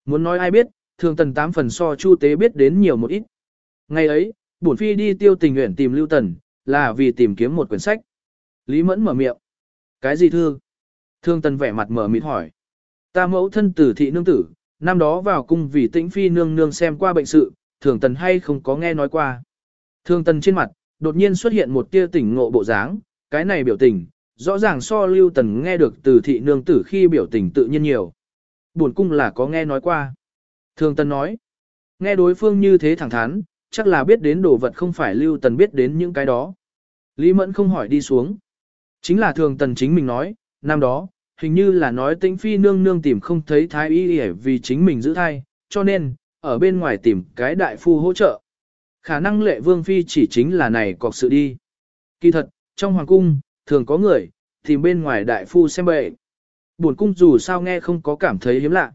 Muốn nói ai biết, thường tần tám phần so chu tế biết đến nhiều một ít. Ngày ấy, bổn phi đi tiêu tình nguyện tìm lưu tần, là vì tìm kiếm một quyển sách. Lý mẫn mở miệng. Cái gì thư? Thương tần vẻ mặt mở mịt hỏi. Ta mẫu thân tử thị nương tử, năm đó vào cung vì tĩnh phi nương nương xem qua bệnh sự, thường tần hay không có nghe nói qua. Thương tần trên mặt, đột nhiên xuất hiện một tia tỉnh ngộ bộ dáng, cái này biểu tình, rõ ràng so lưu tần nghe được từ thị nương tử khi biểu tình tự nhiên nhiều. Buồn cung là có nghe nói qua. Thường tần nói, nghe đối phương như thế thẳng thắn, chắc là biết đến đồ vật không phải lưu tần biết đến những cái đó. Lý mẫn không hỏi đi xuống. Chính là thường tần chính mình nói, năm đó, hình như là nói tĩnh phi nương nương tìm không thấy thái y để vì chính mình giữ thai, cho nên, ở bên ngoài tìm cái đại phu hỗ trợ. Khả năng lệ vương phi chỉ chính là này cọc sự đi. Kỳ thật, trong hoàng cung, thường có người, tìm bên ngoài đại phu xem bệnh. Buồn cung dù sao nghe không có cảm thấy hiếm lạ.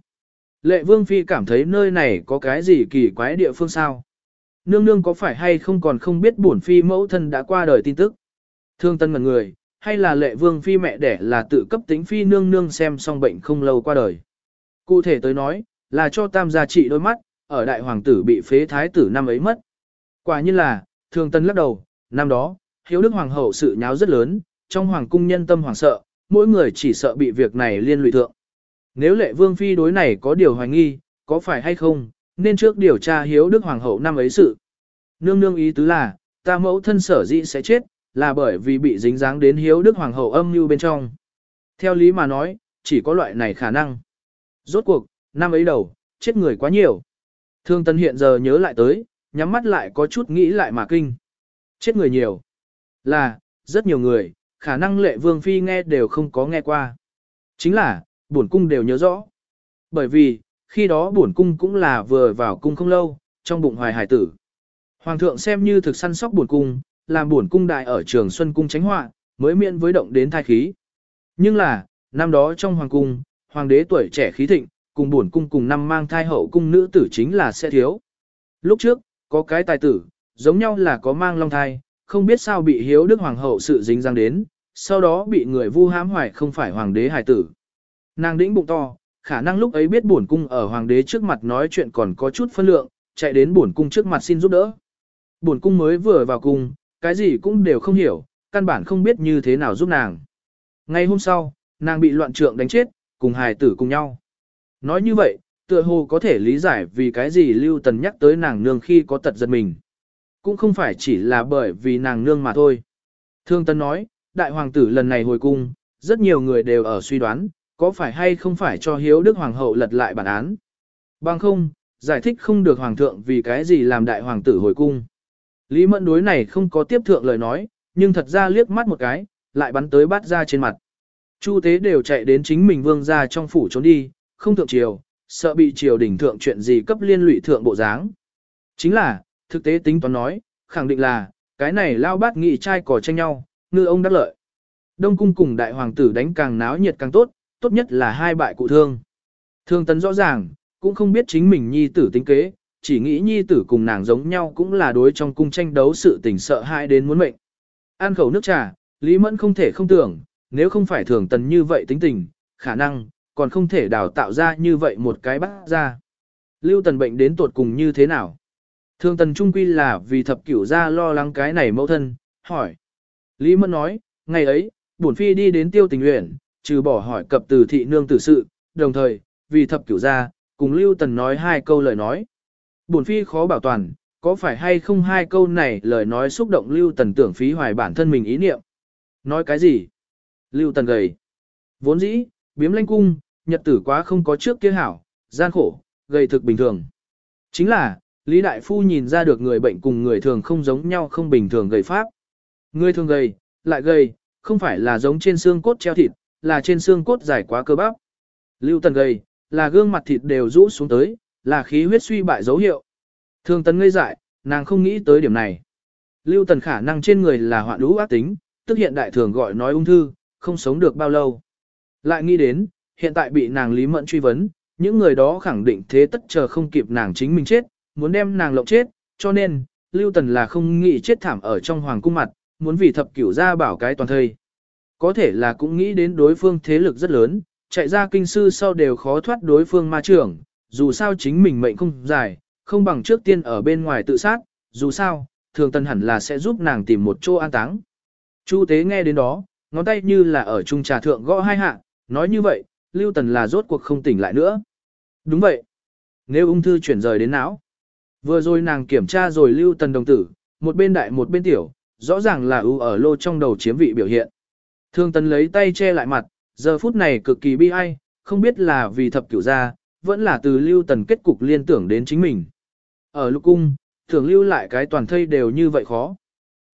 Lệ vương phi cảm thấy nơi này có cái gì kỳ quái địa phương sao. Nương nương có phải hay không còn không biết bổn phi mẫu thân đã qua đời tin tức. Thương tân ngần người, hay là lệ vương phi mẹ đẻ là tự cấp tính phi nương nương xem xong bệnh không lâu qua đời. Cụ thể tới nói, là cho tam gia trị đôi mắt, ở đại hoàng tử bị phế thái tử năm ấy mất. Quả nhiên là, thương tân lắc đầu, năm đó, hiếu đức hoàng hậu sự nháo rất lớn, trong hoàng cung nhân tâm hoàng sợ, mỗi người chỉ sợ bị việc này liên lụy thượng. Nếu lệ vương phi đối này có điều hoài nghi, có phải hay không, nên trước điều tra hiếu đức hoàng hậu năm ấy sự. Nương nương ý tứ là, ta mẫu thân sở dĩ sẽ chết, là bởi vì bị dính dáng đến hiếu đức hoàng hậu âm mưu bên trong. Theo lý mà nói, chỉ có loại này khả năng. Rốt cuộc, năm ấy đầu, chết người quá nhiều. Thương tân hiện giờ nhớ lại tới, nhắm mắt lại có chút nghĩ lại mà kinh. Chết người nhiều. Là, rất nhiều người, khả năng lệ vương phi nghe đều không có nghe qua. Chính là, bổn cung đều nhớ rõ. Bởi vì, khi đó bổn cung cũng là vừa vào cung không lâu, trong bụng hoài hải tử. Hoàng thượng xem như thực săn sóc bổn cung, làm bổn cung đại ở trường Xuân cung tránh họa, mới miễn với động đến thai khí. Nhưng là, năm đó trong hoàng cung, hoàng đế tuổi trẻ khí thịnh, cùng bổn cung cùng năm mang thai hậu cung nữ tử chính là sẽ thiếu. Lúc trước, có cái tài tử, giống nhau là có mang long thai, không biết sao bị hiếu đức hoàng hậu sự dính răng đến, sau đó bị người vu hãm hoài không phải hoàng đế hài tử. Nàng đĩnh bụng to, khả năng lúc ấy biết bổn cung ở hoàng đế trước mặt nói chuyện còn có chút phân lượng, chạy đến bổn cung trước mặt xin giúp đỡ. Bổn cung mới vừa vào cung, cái gì cũng đều không hiểu, căn bản không biết như thế nào giúp nàng. Ngay hôm sau, nàng bị loạn trượng đánh chết, cùng hài tử cùng nhau. Nói như vậy, tựa hồ có thể lý giải vì cái gì Lưu Tần nhắc tới nàng nương khi có tật giật mình. Cũng không phải chỉ là bởi vì nàng nương mà thôi. Thương Tân nói, đại hoàng tử lần này hồi cung, rất nhiều người đều ở suy đoán, có phải hay không phải cho hiếu đức hoàng hậu lật lại bản án. Bằng không, giải thích không được hoàng thượng vì cái gì làm đại hoàng tử hồi cung. Lý mẫn đối này không có tiếp thượng lời nói, nhưng thật ra liếc mắt một cái, lại bắn tới bát ra trên mặt. Chu tế đều chạy đến chính mình vương ra trong phủ trốn đi, không thượng triều, sợ bị triều đỉnh thượng chuyện gì cấp liên lụy thượng bộ dáng. Chính là, thực tế tính toán nói, khẳng định là, cái này lao bát nghị trai cỏ tranh nhau, ngư ông đắc lợi. Đông cung cùng đại hoàng tử đánh càng náo nhiệt càng tốt, tốt nhất là hai bại cụ thương. Thương tấn rõ ràng, cũng không biết chính mình nhi tử tính kế, chỉ nghĩ nhi tử cùng nàng giống nhau cũng là đối trong cung tranh đấu sự tình sợ hãi đến muốn mệnh. An khẩu nước trà, Lý Mẫn không thể không tưởng, nếu không phải thường tần như vậy tính tình, khả năng, còn không thể đào tạo ra như vậy một cái bắt ra. Lưu tần bệnh đến tột cùng như thế nào? Thương tần trung quy là vì thập cửu ra lo lắng cái này mẫu thân, hỏi. Lý Mẫn nói, ngày ấy, bổn phi đi đến tiêu tình nguyện, trừ bỏ hỏi cập từ thị nương tử sự, đồng thời, vì thập cửu ra, cùng Lưu Tần nói hai câu lời nói. Bổn phi khó bảo toàn, có phải hay không hai câu này lời nói xúc động Lưu Tần tưởng phí hoài bản thân mình ý niệm. Nói cái gì? Lưu Tần gầy. Vốn dĩ, biếm lanh cung, nhật tử quá không có trước kia hảo, gian khổ, gầy thực bình thường. Chính là, Lý Đại Phu nhìn ra được người bệnh cùng người thường không giống nhau không bình thường gầy pháp. Người thường gầy, lại gầy, không phải là giống trên xương cốt treo thịt, là trên xương cốt dài quá cơ bắp. Lưu Tần gầy, là gương mặt thịt đều rũ xuống tới, là khí huyết suy bại dấu hiệu. Thường Tần ngây dại, nàng không nghĩ tới điểm này. Lưu Tần khả năng trên người là hoạn lũ ác tính, tức hiện đại thường gọi nói ung thư, không sống được bao lâu. Lại nghĩ đến, hiện tại bị nàng Lý Mẫn truy vấn, những người đó khẳng định thế tất chờ không kịp nàng chính mình chết, muốn đem nàng lộng chết, cho nên, Lưu Tần là không nghĩ chết thảm ở trong hoàng cung mặt, muốn vì thập cửu ra bảo cái toàn thời. Có thể là cũng nghĩ đến đối phương thế lực rất lớn, chạy ra kinh sư sau đều khó thoát đối phương ma trưởng, dù sao chính mình mệnh không dài, không bằng trước tiên ở bên ngoài tự sát, dù sao, thường tần hẳn là sẽ giúp nàng tìm một chỗ an táng. Chu tế nghe đến đó, ngón tay như là ở trung trà thượng gõ hai hạ, nói như vậy, lưu tần là rốt cuộc không tỉnh lại nữa. Đúng vậy. Nếu ung thư chuyển rời đến não, vừa rồi nàng kiểm tra rồi lưu tần đồng tử, một bên đại một bên tiểu, rõ ràng là ưu ở lô trong đầu chiếm vị biểu hiện. Thương tần lấy tay che lại mặt, giờ phút này cực kỳ bi ai, không biết là vì thập cửu gia, vẫn là từ lưu tần kết cục liên tưởng đến chính mình. Ở lục cung, thường lưu lại cái toàn thây đều như vậy khó.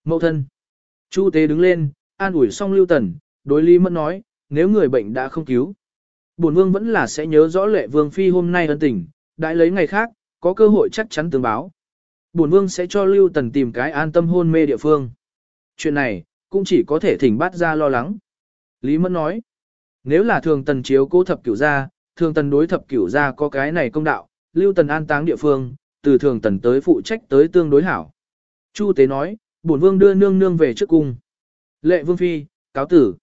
Mậu thân. Chu tế đứng lên, an ủi xong lưu tần, đối lý mẫn nói, nếu người bệnh đã không cứu. Bổn vương vẫn là sẽ nhớ rõ lệ vương phi hôm nay ân tình, đại lấy ngày khác, có cơ hội chắc chắn tương báo. Bổn vương sẽ cho lưu tần tìm cái an tâm hôn mê địa phương. Chuyện này, cũng chỉ có thể thỉnh bát ra lo lắng. Lý Mẫn nói, nếu là thường tần chiếu cố thập cửu gia, thường tần đối thập cửu gia có cái này công đạo, lưu tần an táng địa phương, từ thường tần tới phụ trách tới tương đối hảo. Chu tế nói, bổn vương đưa nương nương về trước cung. Lệ vương phi, cáo tử.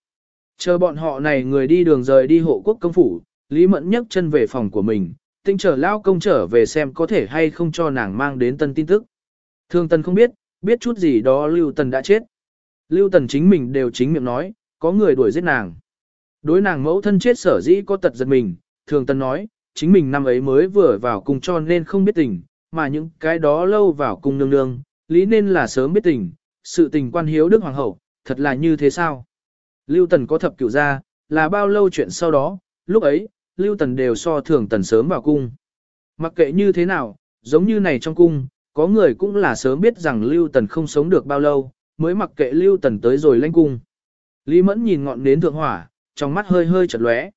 Chờ bọn họ này người đi đường rời đi hộ quốc công phủ, Lý Mẫn nhấc chân về phòng của mình, tinh trở lao công trở về xem có thể hay không cho nàng mang đến tân tin tức. Thường tần không biết, biết chút gì đó Lưu Tần đã chết. Lưu Tần chính mình đều chính miệng nói, có người đuổi giết nàng. Đối nàng mẫu thân chết sở dĩ có tật giật mình, thường tần nói, chính mình năm ấy mới vừa vào cung cho nên không biết tình, mà những cái đó lâu vào cung nương nương, lý nên là sớm biết tình, sự tình quan hiếu đức hoàng hậu, thật là như thế sao? Lưu Tần có thập cửu gia, là bao lâu chuyện sau đó, lúc ấy, Lưu Tần đều so thường Tần sớm vào cung. Mặc kệ như thế nào, giống như này trong cung, có người cũng là sớm biết rằng Lưu Tần không sống được bao lâu, mới mặc kệ Lưu Tần tới rồi lãnh cung. Lý Mẫn nhìn ngọn nến thượng hỏa, trong mắt hơi hơi chật lóe.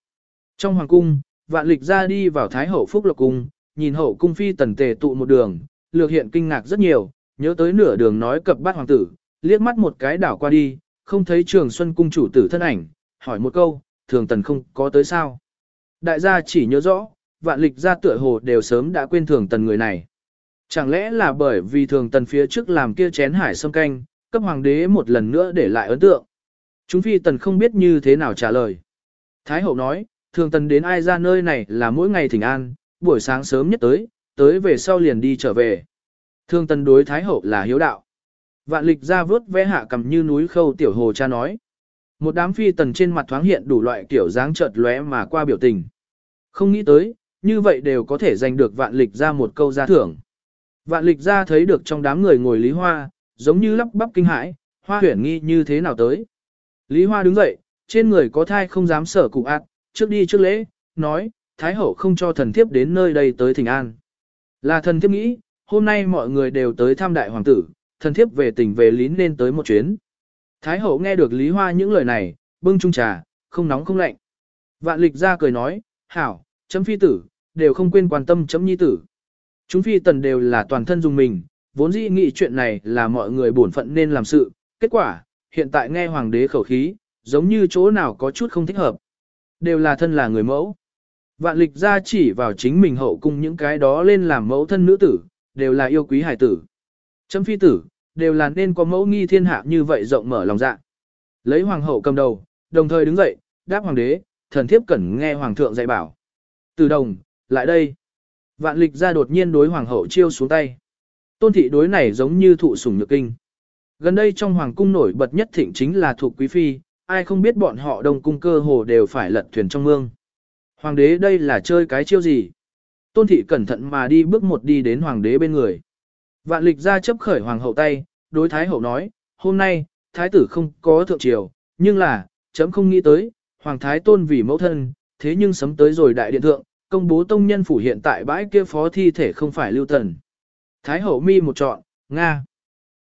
Trong hoàng cung, vạn lịch ra đi vào Thái Hậu Phúc Lộc Cung, nhìn hậu cung phi tần tề tụ một đường, lược hiện kinh ngạc rất nhiều, nhớ tới nửa đường nói cập bát hoàng tử, liếc mắt một cái đảo qua đi, không thấy trường xuân cung chủ tử thân ảnh, hỏi một câu, thường tần không có tới sao. Đại gia chỉ nhớ rõ, vạn lịch ra tựa hồ đều sớm đã quên thường tần người này. Chẳng lẽ là bởi vì thường tần phía trước làm kia chén hải sâm canh, cấp hoàng đế một lần nữa để lại ấn tượng. Chúng phi tần không biết như thế nào trả lời. Thái hậu nói, thường tần đến ai ra nơi này là mỗi ngày thỉnh an, buổi sáng sớm nhất tới, tới về sau liền đi trở về. Thường tần đối thái hậu là hiếu đạo. Vạn lịch ra vớt vẽ hạ cầm như núi khâu tiểu hồ cha nói. Một đám phi tần trên mặt thoáng hiện đủ loại kiểu dáng chợt lóe mà qua biểu tình. Không nghĩ tới, như vậy đều có thể giành được vạn lịch ra một câu gia thưởng. Vạn lịch ra thấy được trong đám người ngồi Lý Hoa, giống như lắp bắp kinh hãi, hoa huyển nghi như thế nào tới. Lý Hoa đứng dậy, trên người có thai không dám sở cụ ạt, trước đi trước lễ, nói, Thái Hậu không cho thần thiếp đến nơi đây tới thỉnh an. Là thần thiếp nghĩ, hôm nay mọi người đều tới thăm đại hoàng tử, thần thiếp về tỉnh về lín nên tới một chuyến. Thái Hậu nghe được Lý Hoa những lời này, bưng chung trà, không nóng không lạnh. Vạn lịch ra cười nói, hảo, chấm phi tử, đều không quên quan tâm chấm nhi tử. Chúng phi tần đều là toàn thân dùng mình, vốn dĩ nghĩ chuyện này là mọi người bổn phận nên làm sự, kết quả, hiện tại nghe hoàng đế khẩu khí, giống như chỗ nào có chút không thích hợp. Đều là thân là người mẫu. Vạn lịch ra chỉ vào chính mình hậu cung những cái đó lên làm mẫu thân nữ tử, đều là yêu quý hải tử. Chấm phi tử, đều là nên có mẫu nghi thiên hạ như vậy rộng mở lòng dạ. Lấy hoàng hậu cầm đầu, đồng thời đứng dậy, đáp hoàng đế, thần thiếp cần nghe hoàng thượng dạy bảo. Từ đồng, lại đây. Vạn lịch ra đột nhiên đối hoàng hậu chiêu xuống tay. Tôn thị đối này giống như thụ sủng nhược kinh. Gần đây trong hoàng cung nổi bật nhất thịnh chính là thuộc quý phi, ai không biết bọn họ đông cung cơ hồ đều phải lật thuyền trong mương. Hoàng đế đây là chơi cái chiêu gì? Tôn thị cẩn thận mà đi bước một đi đến hoàng đế bên người. Vạn lịch ra chấp khởi hoàng hậu tay, đối thái hậu nói, hôm nay, thái tử không có thượng triều, nhưng là, chấm không nghĩ tới, hoàng thái tôn vì mẫu thân, thế nhưng sấm tới rồi đại điện thượng, công bố tông nhân phủ hiện tại bãi kia phó thi thể không phải lưu thần. Thái hậu mi một trọn, Nga.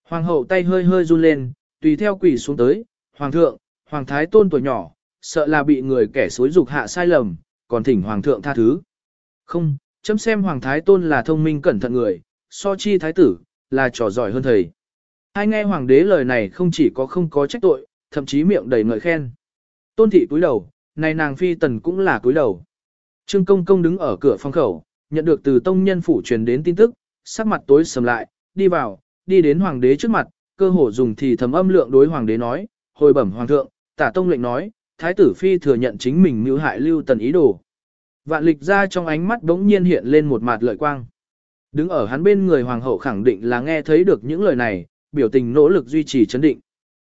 Hoàng hậu tay hơi hơi run lên, tùy theo quỷ xuống tới, Hoàng thượng, Hoàng thái tôn tuổi nhỏ, sợ là bị người kẻ xối dục hạ sai lầm, còn thỉnh Hoàng thượng tha thứ. Không, chấm xem Hoàng thái tôn là thông minh cẩn thận người, so chi thái tử, là trò giỏi hơn thầy. Hai nghe Hoàng đế lời này không chỉ có không có trách tội, thậm chí miệng đầy ngợi khen. Tôn thị cúi đầu, này nàng phi tần cũng là cúi đầu. Trương công công đứng ở cửa phòng khẩu, nhận được từ tông nhân phủ truyền đến tin tức, sắc mặt tối sầm lại, đi vào, đi đến hoàng đế trước mặt, cơ hồ dùng thì thầm âm lượng đối hoàng đế nói, hồi bẩm hoàng thượng, tả tông lệnh nói, thái tử phi thừa nhận chính mình mưu hại lưu tần ý đồ. Vạn lịch ra trong ánh mắt đống nhiên hiện lên một mặt lợi quang. Đứng ở hắn bên người hoàng hậu khẳng định là nghe thấy được những lời này, biểu tình nỗ lực duy trì chấn định.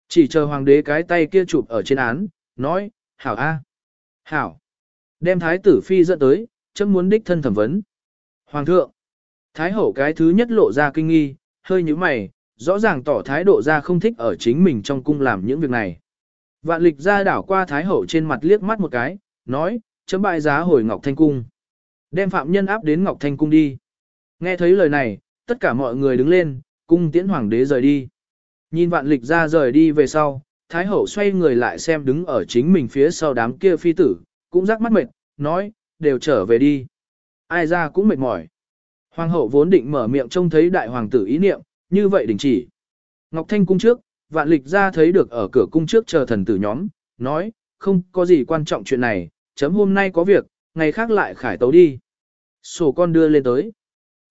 Chỉ chờ hoàng đế cái tay kia chụp ở trên án, nói, hảo a, hảo, đem thái tử phi dẫn tới, chấm muốn đích thân thẩm vấn. Hoàng thượng, Thái hậu cái thứ nhất lộ ra kinh nghi, hơi như mày, rõ ràng tỏ thái độ ra không thích ở chính mình trong cung làm những việc này. Vạn lịch ra đảo qua thái hậu trên mặt liếc mắt một cái, nói, chấm bại giá hồi Ngọc Thanh Cung. Đem phạm nhân áp đến Ngọc Thanh Cung đi. Nghe thấy lời này, tất cả mọi người đứng lên, cung tiễn hoàng đế rời đi. Nhìn vạn lịch ra rời đi về sau, thái hậu xoay người lại xem đứng ở chính mình phía sau đám kia phi tử, cũng rắc mắt mệt, nói, đều trở về đi. Ai ra cũng mệt mỏi. Hoàng hậu vốn định mở miệng trông thấy đại hoàng tử ý niệm, như vậy đình chỉ. Ngọc Thanh cung trước, vạn lịch ra thấy được ở cửa cung trước chờ thần tử nhóm, nói, không có gì quan trọng chuyện này, chấm hôm nay có việc, ngày khác lại khải tấu đi. Sổ con đưa lên tới.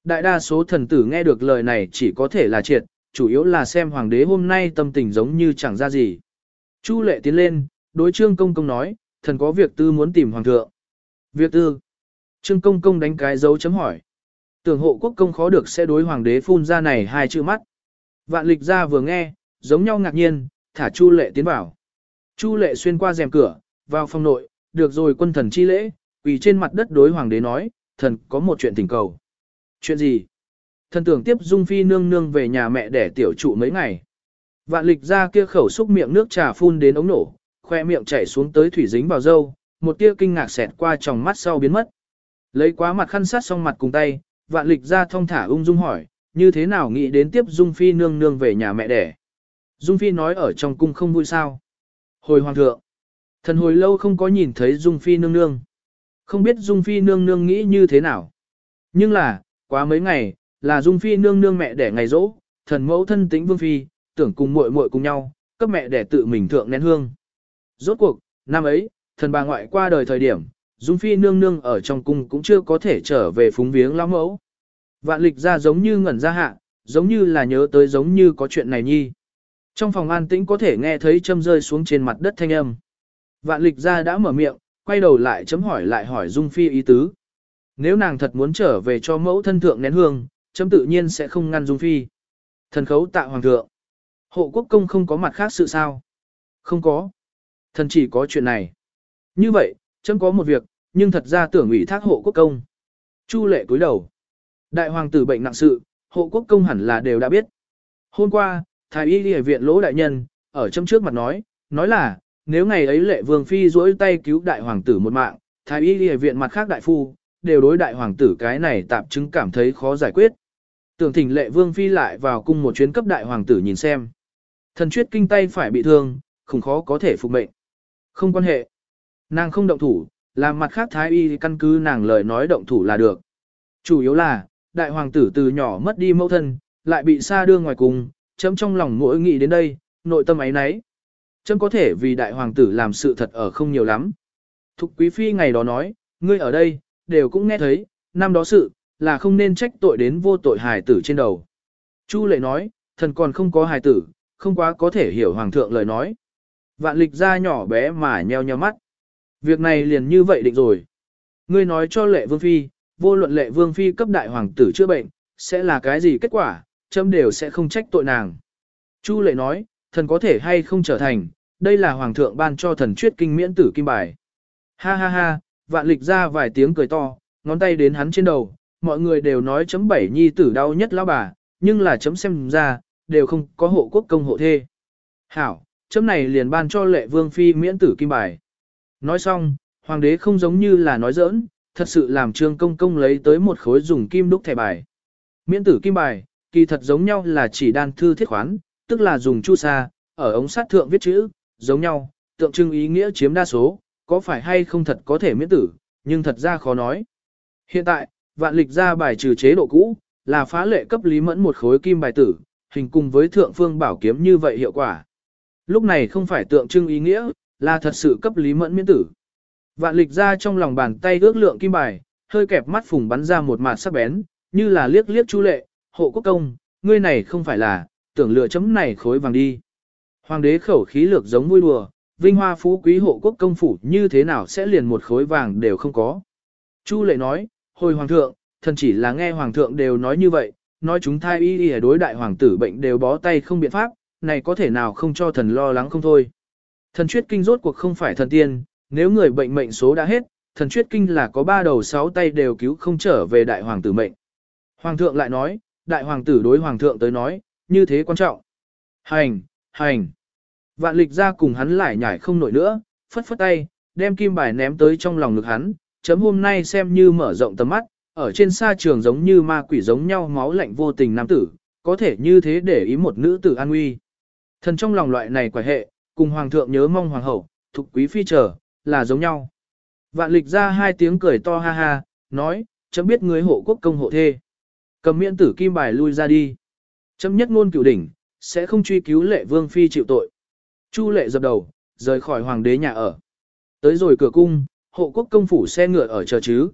Đại đa số thần tử nghe được lời này chỉ có thể là triệt, chủ yếu là xem hoàng đế hôm nay tâm tình giống như chẳng ra gì. Chu lệ tiến lên, đối trương công công nói, thần có việc tư muốn tìm hoàng thượng. Việc tư. Trương công công đánh cái dấu chấm hỏi. Tưởng hộ quốc công khó được sẽ đối hoàng đế phun ra này hai chữ mắt. Vạn lịch ra vừa nghe, giống nhau ngạc nhiên, thả chu lệ tiến vào. Chu lệ xuyên qua rèm cửa, vào phòng nội, được rồi quân thần chi lễ, quỳ trên mặt đất đối hoàng đế nói, thần có một chuyện thỉnh cầu. Chuyện gì? Thần tưởng tiếp Dung Phi nương nương về nhà mẹ để tiểu trụ mấy ngày. Vạn lịch ra kia khẩu xúc miệng nước trà phun đến ống nổ, khoe miệng chảy xuống tới thủy dính vào dâu, một tia kinh ngạc xẹt qua tròng mắt sau biến mất. Lấy quá mặt khăn sát xong mặt cùng tay, vạn lịch ra thông thả ung dung hỏi, như thế nào nghĩ đến tiếp Dung Phi nương nương về nhà mẹ đẻ. Dung Phi nói ở trong cung không vui sao. Hồi hoàng thượng, thần hồi lâu không có nhìn thấy Dung Phi nương nương. Không biết Dung Phi nương nương nghĩ như thế nào. Nhưng là, quá mấy ngày, là Dung Phi nương nương mẹ đẻ ngày rỗ, thần mẫu thân tĩnh Vương Phi, tưởng cùng muội muội cùng nhau, cấp mẹ đẻ tự mình thượng nén hương. Rốt cuộc, năm ấy, thần bà ngoại qua đời thời điểm, Dung Phi nương nương ở trong cung cũng chưa có thể trở về phúng viếng lão mẫu. Vạn lịch ra giống như ngẩn ra hạ, giống như là nhớ tới giống như có chuyện này nhi. Trong phòng an tĩnh có thể nghe thấy châm rơi xuống trên mặt đất thanh âm. Vạn lịch ra đã mở miệng, quay đầu lại chấm hỏi lại hỏi Dung Phi ý tứ. Nếu nàng thật muốn trở về cho mẫu thân thượng nén hương, chấm tự nhiên sẽ không ngăn Dung Phi. Thần khấu tạ hoàng thượng. Hộ quốc công không có mặt khác sự sao? Không có. Thần chỉ có chuyện này. Như vậy, chấm có một việc, nhưng thật ra tưởng ủy thác hộ quốc công. Chu lệ cúi đầu. Đại hoàng tử bệnh nặng sự, hộ quốc công hẳn là đều đã biết. Hôm qua, thái y đi viện lỗ đại nhân, ở trong trước mặt nói, nói là, nếu ngày ấy lệ vương phi duỗi tay cứu đại hoàng tử một mạng, thái y đi viện mặt khác đại phu, đều đối đại hoàng tử cái này tạm chứng cảm thấy khó giải quyết. Tưởng thỉnh lệ vương phi lại vào cung một chuyến cấp đại hoàng tử nhìn xem. Thần chuyết kinh tay phải bị thương, không khó có thể phục mệnh. Không quan hệ. Nàng không động thủ, làm mặt khác thái y căn cứ nàng lời nói động thủ là được. Chủ yếu là, đại hoàng tử từ nhỏ mất đi mẫu thân, lại bị xa đưa ngoài cùng, chấm trong lòng mỗi nghĩ đến đây, nội tâm ấy nấy. Chấm có thể vì đại hoàng tử làm sự thật ở không nhiều lắm. Thục quý phi ngày đó nói, ngươi ở đây, đều cũng nghe thấy, năm đó sự, là không nên trách tội đến vô tội hài tử trên đầu. Chu lệ nói, thần còn không có hài tử, không quá có thể hiểu hoàng thượng lời nói. Vạn lịch ra nhỏ bé mà nheo nheo mắt. Việc này liền như vậy định rồi. Ngươi nói cho lệ vương phi, vô luận lệ vương phi cấp đại hoàng tử chữa bệnh, sẽ là cái gì kết quả, chấm đều sẽ không trách tội nàng. Chu lệ nói, thần có thể hay không trở thành, đây là hoàng thượng ban cho thần chuyết kinh miễn tử kim bài. Ha ha ha, vạn lịch ra vài tiếng cười to, ngón tay đến hắn trên đầu, mọi người đều nói chấm bảy nhi tử đau nhất lão bà, nhưng là chấm xem ra, đều không có hộ quốc công hộ thê. Hảo, chấm này liền ban cho lệ vương phi miễn tử kim bài. Nói xong, hoàng đế không giống như là nói giỡn, thật sự làm trương công công lấy tới một khối dùng kim đúc thẻ bài. Miễn tử kim bài, kỳ thật giống nhau là chỉ đan thư thiết khoán, tức là dùng chu sa, ở ống sát thượng viết chữ, giống nhau, tượng trưng ý nghĩa chiếm đa số, có phải hay không thật có thể miễn tử, nhưng thật ra khó nói. Hiện tại, vạn lịch ra bài trừ chế độ cũ, là phá lệ cấp lý mẫn một khối kim bài tử, hình cùng với thượng phương bảo kiếm như vậy hiệu quả. Lúc này không phải tượng trưng ý nghĩa, là thật sự cấp lý mẫn miễn tử. Vạn lịch ra trong lòng bàn tay ước lượng kim bài, hơi kẹp mắt phùng bắn ra một mạt sắc bén, như là liếc liếc chu lệ, hộ quốc công, ngươi này không phải là, tưởng lựa chấm này khối vàng đi. Hoàng đế khẩu khí lược giống vui đùa, vinh hoa phú quý hộ quốc công phủ như thế nào sẽ liền một khối vàng đều không có. Chu lệ nói, hồi hoàng thượng, thần chỉ là nghe hoàng thượng đều nói như vậy, nói chúng thai y y đối đại hoàng tử bệnh đều bó tay không biện pháp, này có thể nào không cho thần lo lắng không thôi. Thần chuyết kinh rốt cuộc không phải thần tiên, nếu người bệnh mệnh số đã hết, thần chuyết kinh là có ba đầu sáu tay đều cứu không trở về đại hoàng tử mệnh. Hoàng thượng lại nói, đại hoàng tử đối hoàng thượng tới nói, như thế quan trọng. Hành, hành. Vạn lịch ra cùng hắn lại nhảy không nổi nữa, phất phất tay, đem kim bài ném tới trong lòng ngực hắn, chấm hôm nay xem như mở rộng tầm mắt, ở trên sa trường giống như ma quỷ giống nhau máu lạnh vô tình nam tử, có thể như thế để ý một nữ tử an nguy. Thần trong lòng loại này quả hệ, cùng hoàng thượng nhớ mong hoàng hậu, thục quý phi trở, là giống nhau. Vạn lịch ra hai tiếng cười to ha ha, nói, chấm biết người hộ quốc công hộ thê. Cầm miễn tử kim bài lui ra đi. Chấm nhất ngôn cửu đỉnh, sẽ không truy cứu lệ vương phi chịu tội. Chu lệ dập đầu, rời khỏi hoàng đế nhà ở. Tới rồi cửa cung, hộ quốc công phủ xe ngựa ở chờ chứ.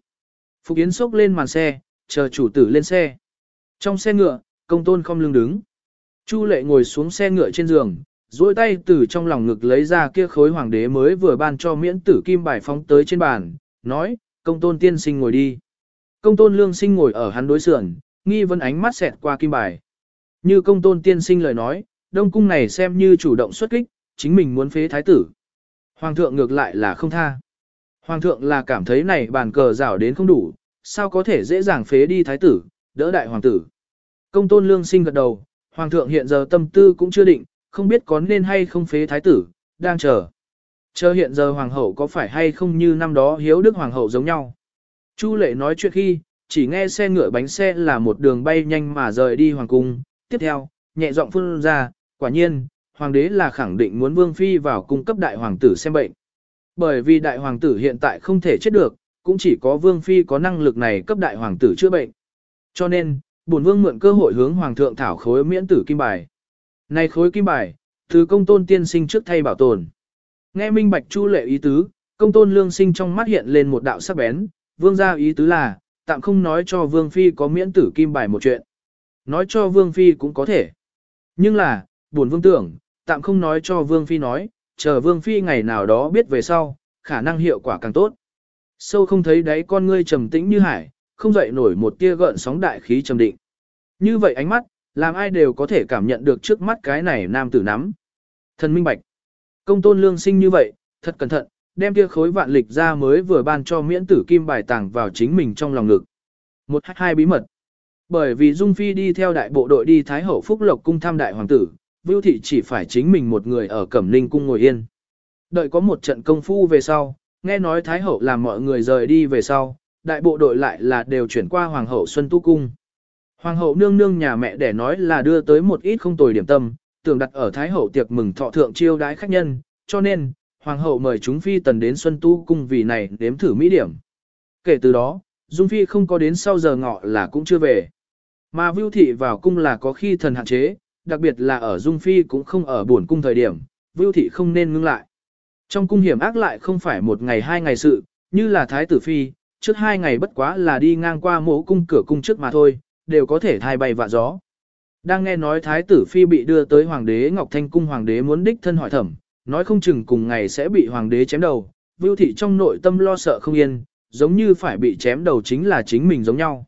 Phục Yến sốc lên màn xe, chờ chủ tử lên xe. Trong xe ngựa, công tôn không lưng đứng. Chu lệ ngồi xuống xe ngựa trên giường, duỗi tay từ trong lòng ngực lấy ra kia khối hoàng đế mới vừa ban cho miễn tử kim bài phóng tới trên bàn, nói, công tôn tiên sinh ngồi đi. Công tôn lương sinh ngồi ở hắn đối sườn, nghi vấn ánh mắt xẹt qua kim bài. Như công tôn tiên sinh lời nói, đông cung này xem như chủ động xuất kích, chính mình muốn phế thái tử. Hoàng thượng ngược lại là không tha. Hoàng thượng là cảm thấy này bàn cờ rảo đến không đủ, sao có thể dễ dàng phế đi thái tử, đỡ đại hoàng tử. Công tôn lương sinh gật đầu, hoàng thượng hiện giờ tâm tư cũng chưa định, không biết có nên hay không phế thái tử, đang chờ. Chờ hiện giờ hoàng hậu có phải hay không như năm đó hiếu đức hoàng hậu giống nhau. Chu lệ nói chuyện khi, chỉ nghe xe ngựa bánh xe là một đường bay nhanh mà rời đi hoàng cung. Tiếp theo, nhẹ giọng phun ra, quả nhiên, hoàng đế là khẳng định muốn vương phi vào cung cấp đại hoàng tử xem bệnh. Bởi vì đại hoàng tử hiện tại không thể chết được, cũng chỉ có vương phi có năng lực này cấp đại hoàng tử chữa bệnh. Cho nên, bổn vương mượn cơ hội hướng hoàng thượng thảo khối miễn tử kim bài. Này khối kim bài, thứ công tôn tiên sinh trước thay bảo tồn. Nghe minh bạch chu lệ ý tứ, công tôn lương sinh trong mắt hiện lên một đạo sắc bén, vương gia ý tứ là, tạm không nói cho vương phi có miễn tử kim bài một chuyện. Nói cho vương phi cũng có thể. Nhưng là, buồn vương tưởng, tạm không nói cho vương phi nói, chờ vương phi ngày nào đó biết về sau, khả năng hiệu quả càng tốt. Sâu không thấy đáy con ngươi trầm tĩnh như hải, không dậy nổi một tia gợn sóng đại khí trầm định. Như vậy ánh mắt, làm ai đều có thể cảm nhận được trước mắt cái này nam tử nắm. Thần minh bạch. Công tôn lương sinh như vậy, thật cẩn thận, đem kia khối vạn lịch ra mới vừa ban cho miễn tử kim bài tàng vào chính mình trong lòng ngực. Một hai bí mật. Bởi vì Dung Phi đi theo đại bộ đội đi Thái Hậu Phúc Lộc cung thăm đại hoàng tử, Vưu Thị chỉ phải chính mình một người ở Cẩm Ninh cung ngồi yên. Đợi có một trận công phu về sau, nghe nói Thái Hậu làm mọi người rời đi về sau, đại bộ đội lại là đều chuyển qua Hoàng Hậu Xuân Tu Cung. Hoàng Hậu nương nương nhà mẹ để nói là đưa tới một ít không tồi điểm tâm, tưởng đặt ở Thái Hậu tiệc mừng thọ thượng chiêu đái khách nhân, cho nên, Hoàng Hậu mời chúng Phi tần đến Xuân Tu Cung vì này nếm thử mỹ điểm. Kể từ đó, Dung Phi không có đến sau giờ ngọ là cũng chưa về. Mà Vưu Thị vào cung là có khi thần hạn chế, đặc biệt là ở Dung Phi cũng không ở buồn cung thời điểm, Vưu Thị không nên ngưng lại. Trong cung hiểm ác lại không phải một ngày hai ngày sự, như là Thái tử Phi, trước hai ngày bất quá là đi ngang qua mỗ cung cửa cung trước mà thôi, đều có thể thai bay vạ gió. Đang nghe nói Thái tử Phi bị đưa tới Hoàng đế Ngọc Thanh Cung Hoàng đế muốn đích thân hỏi thẩm, nói không chừng cùng ngày sẽ bị Hoàng đế chém đầu, Vưu Thị trong nội tâm lo sợ không yên, giống như phải bị chém đầu chính là chính mình giống nhau.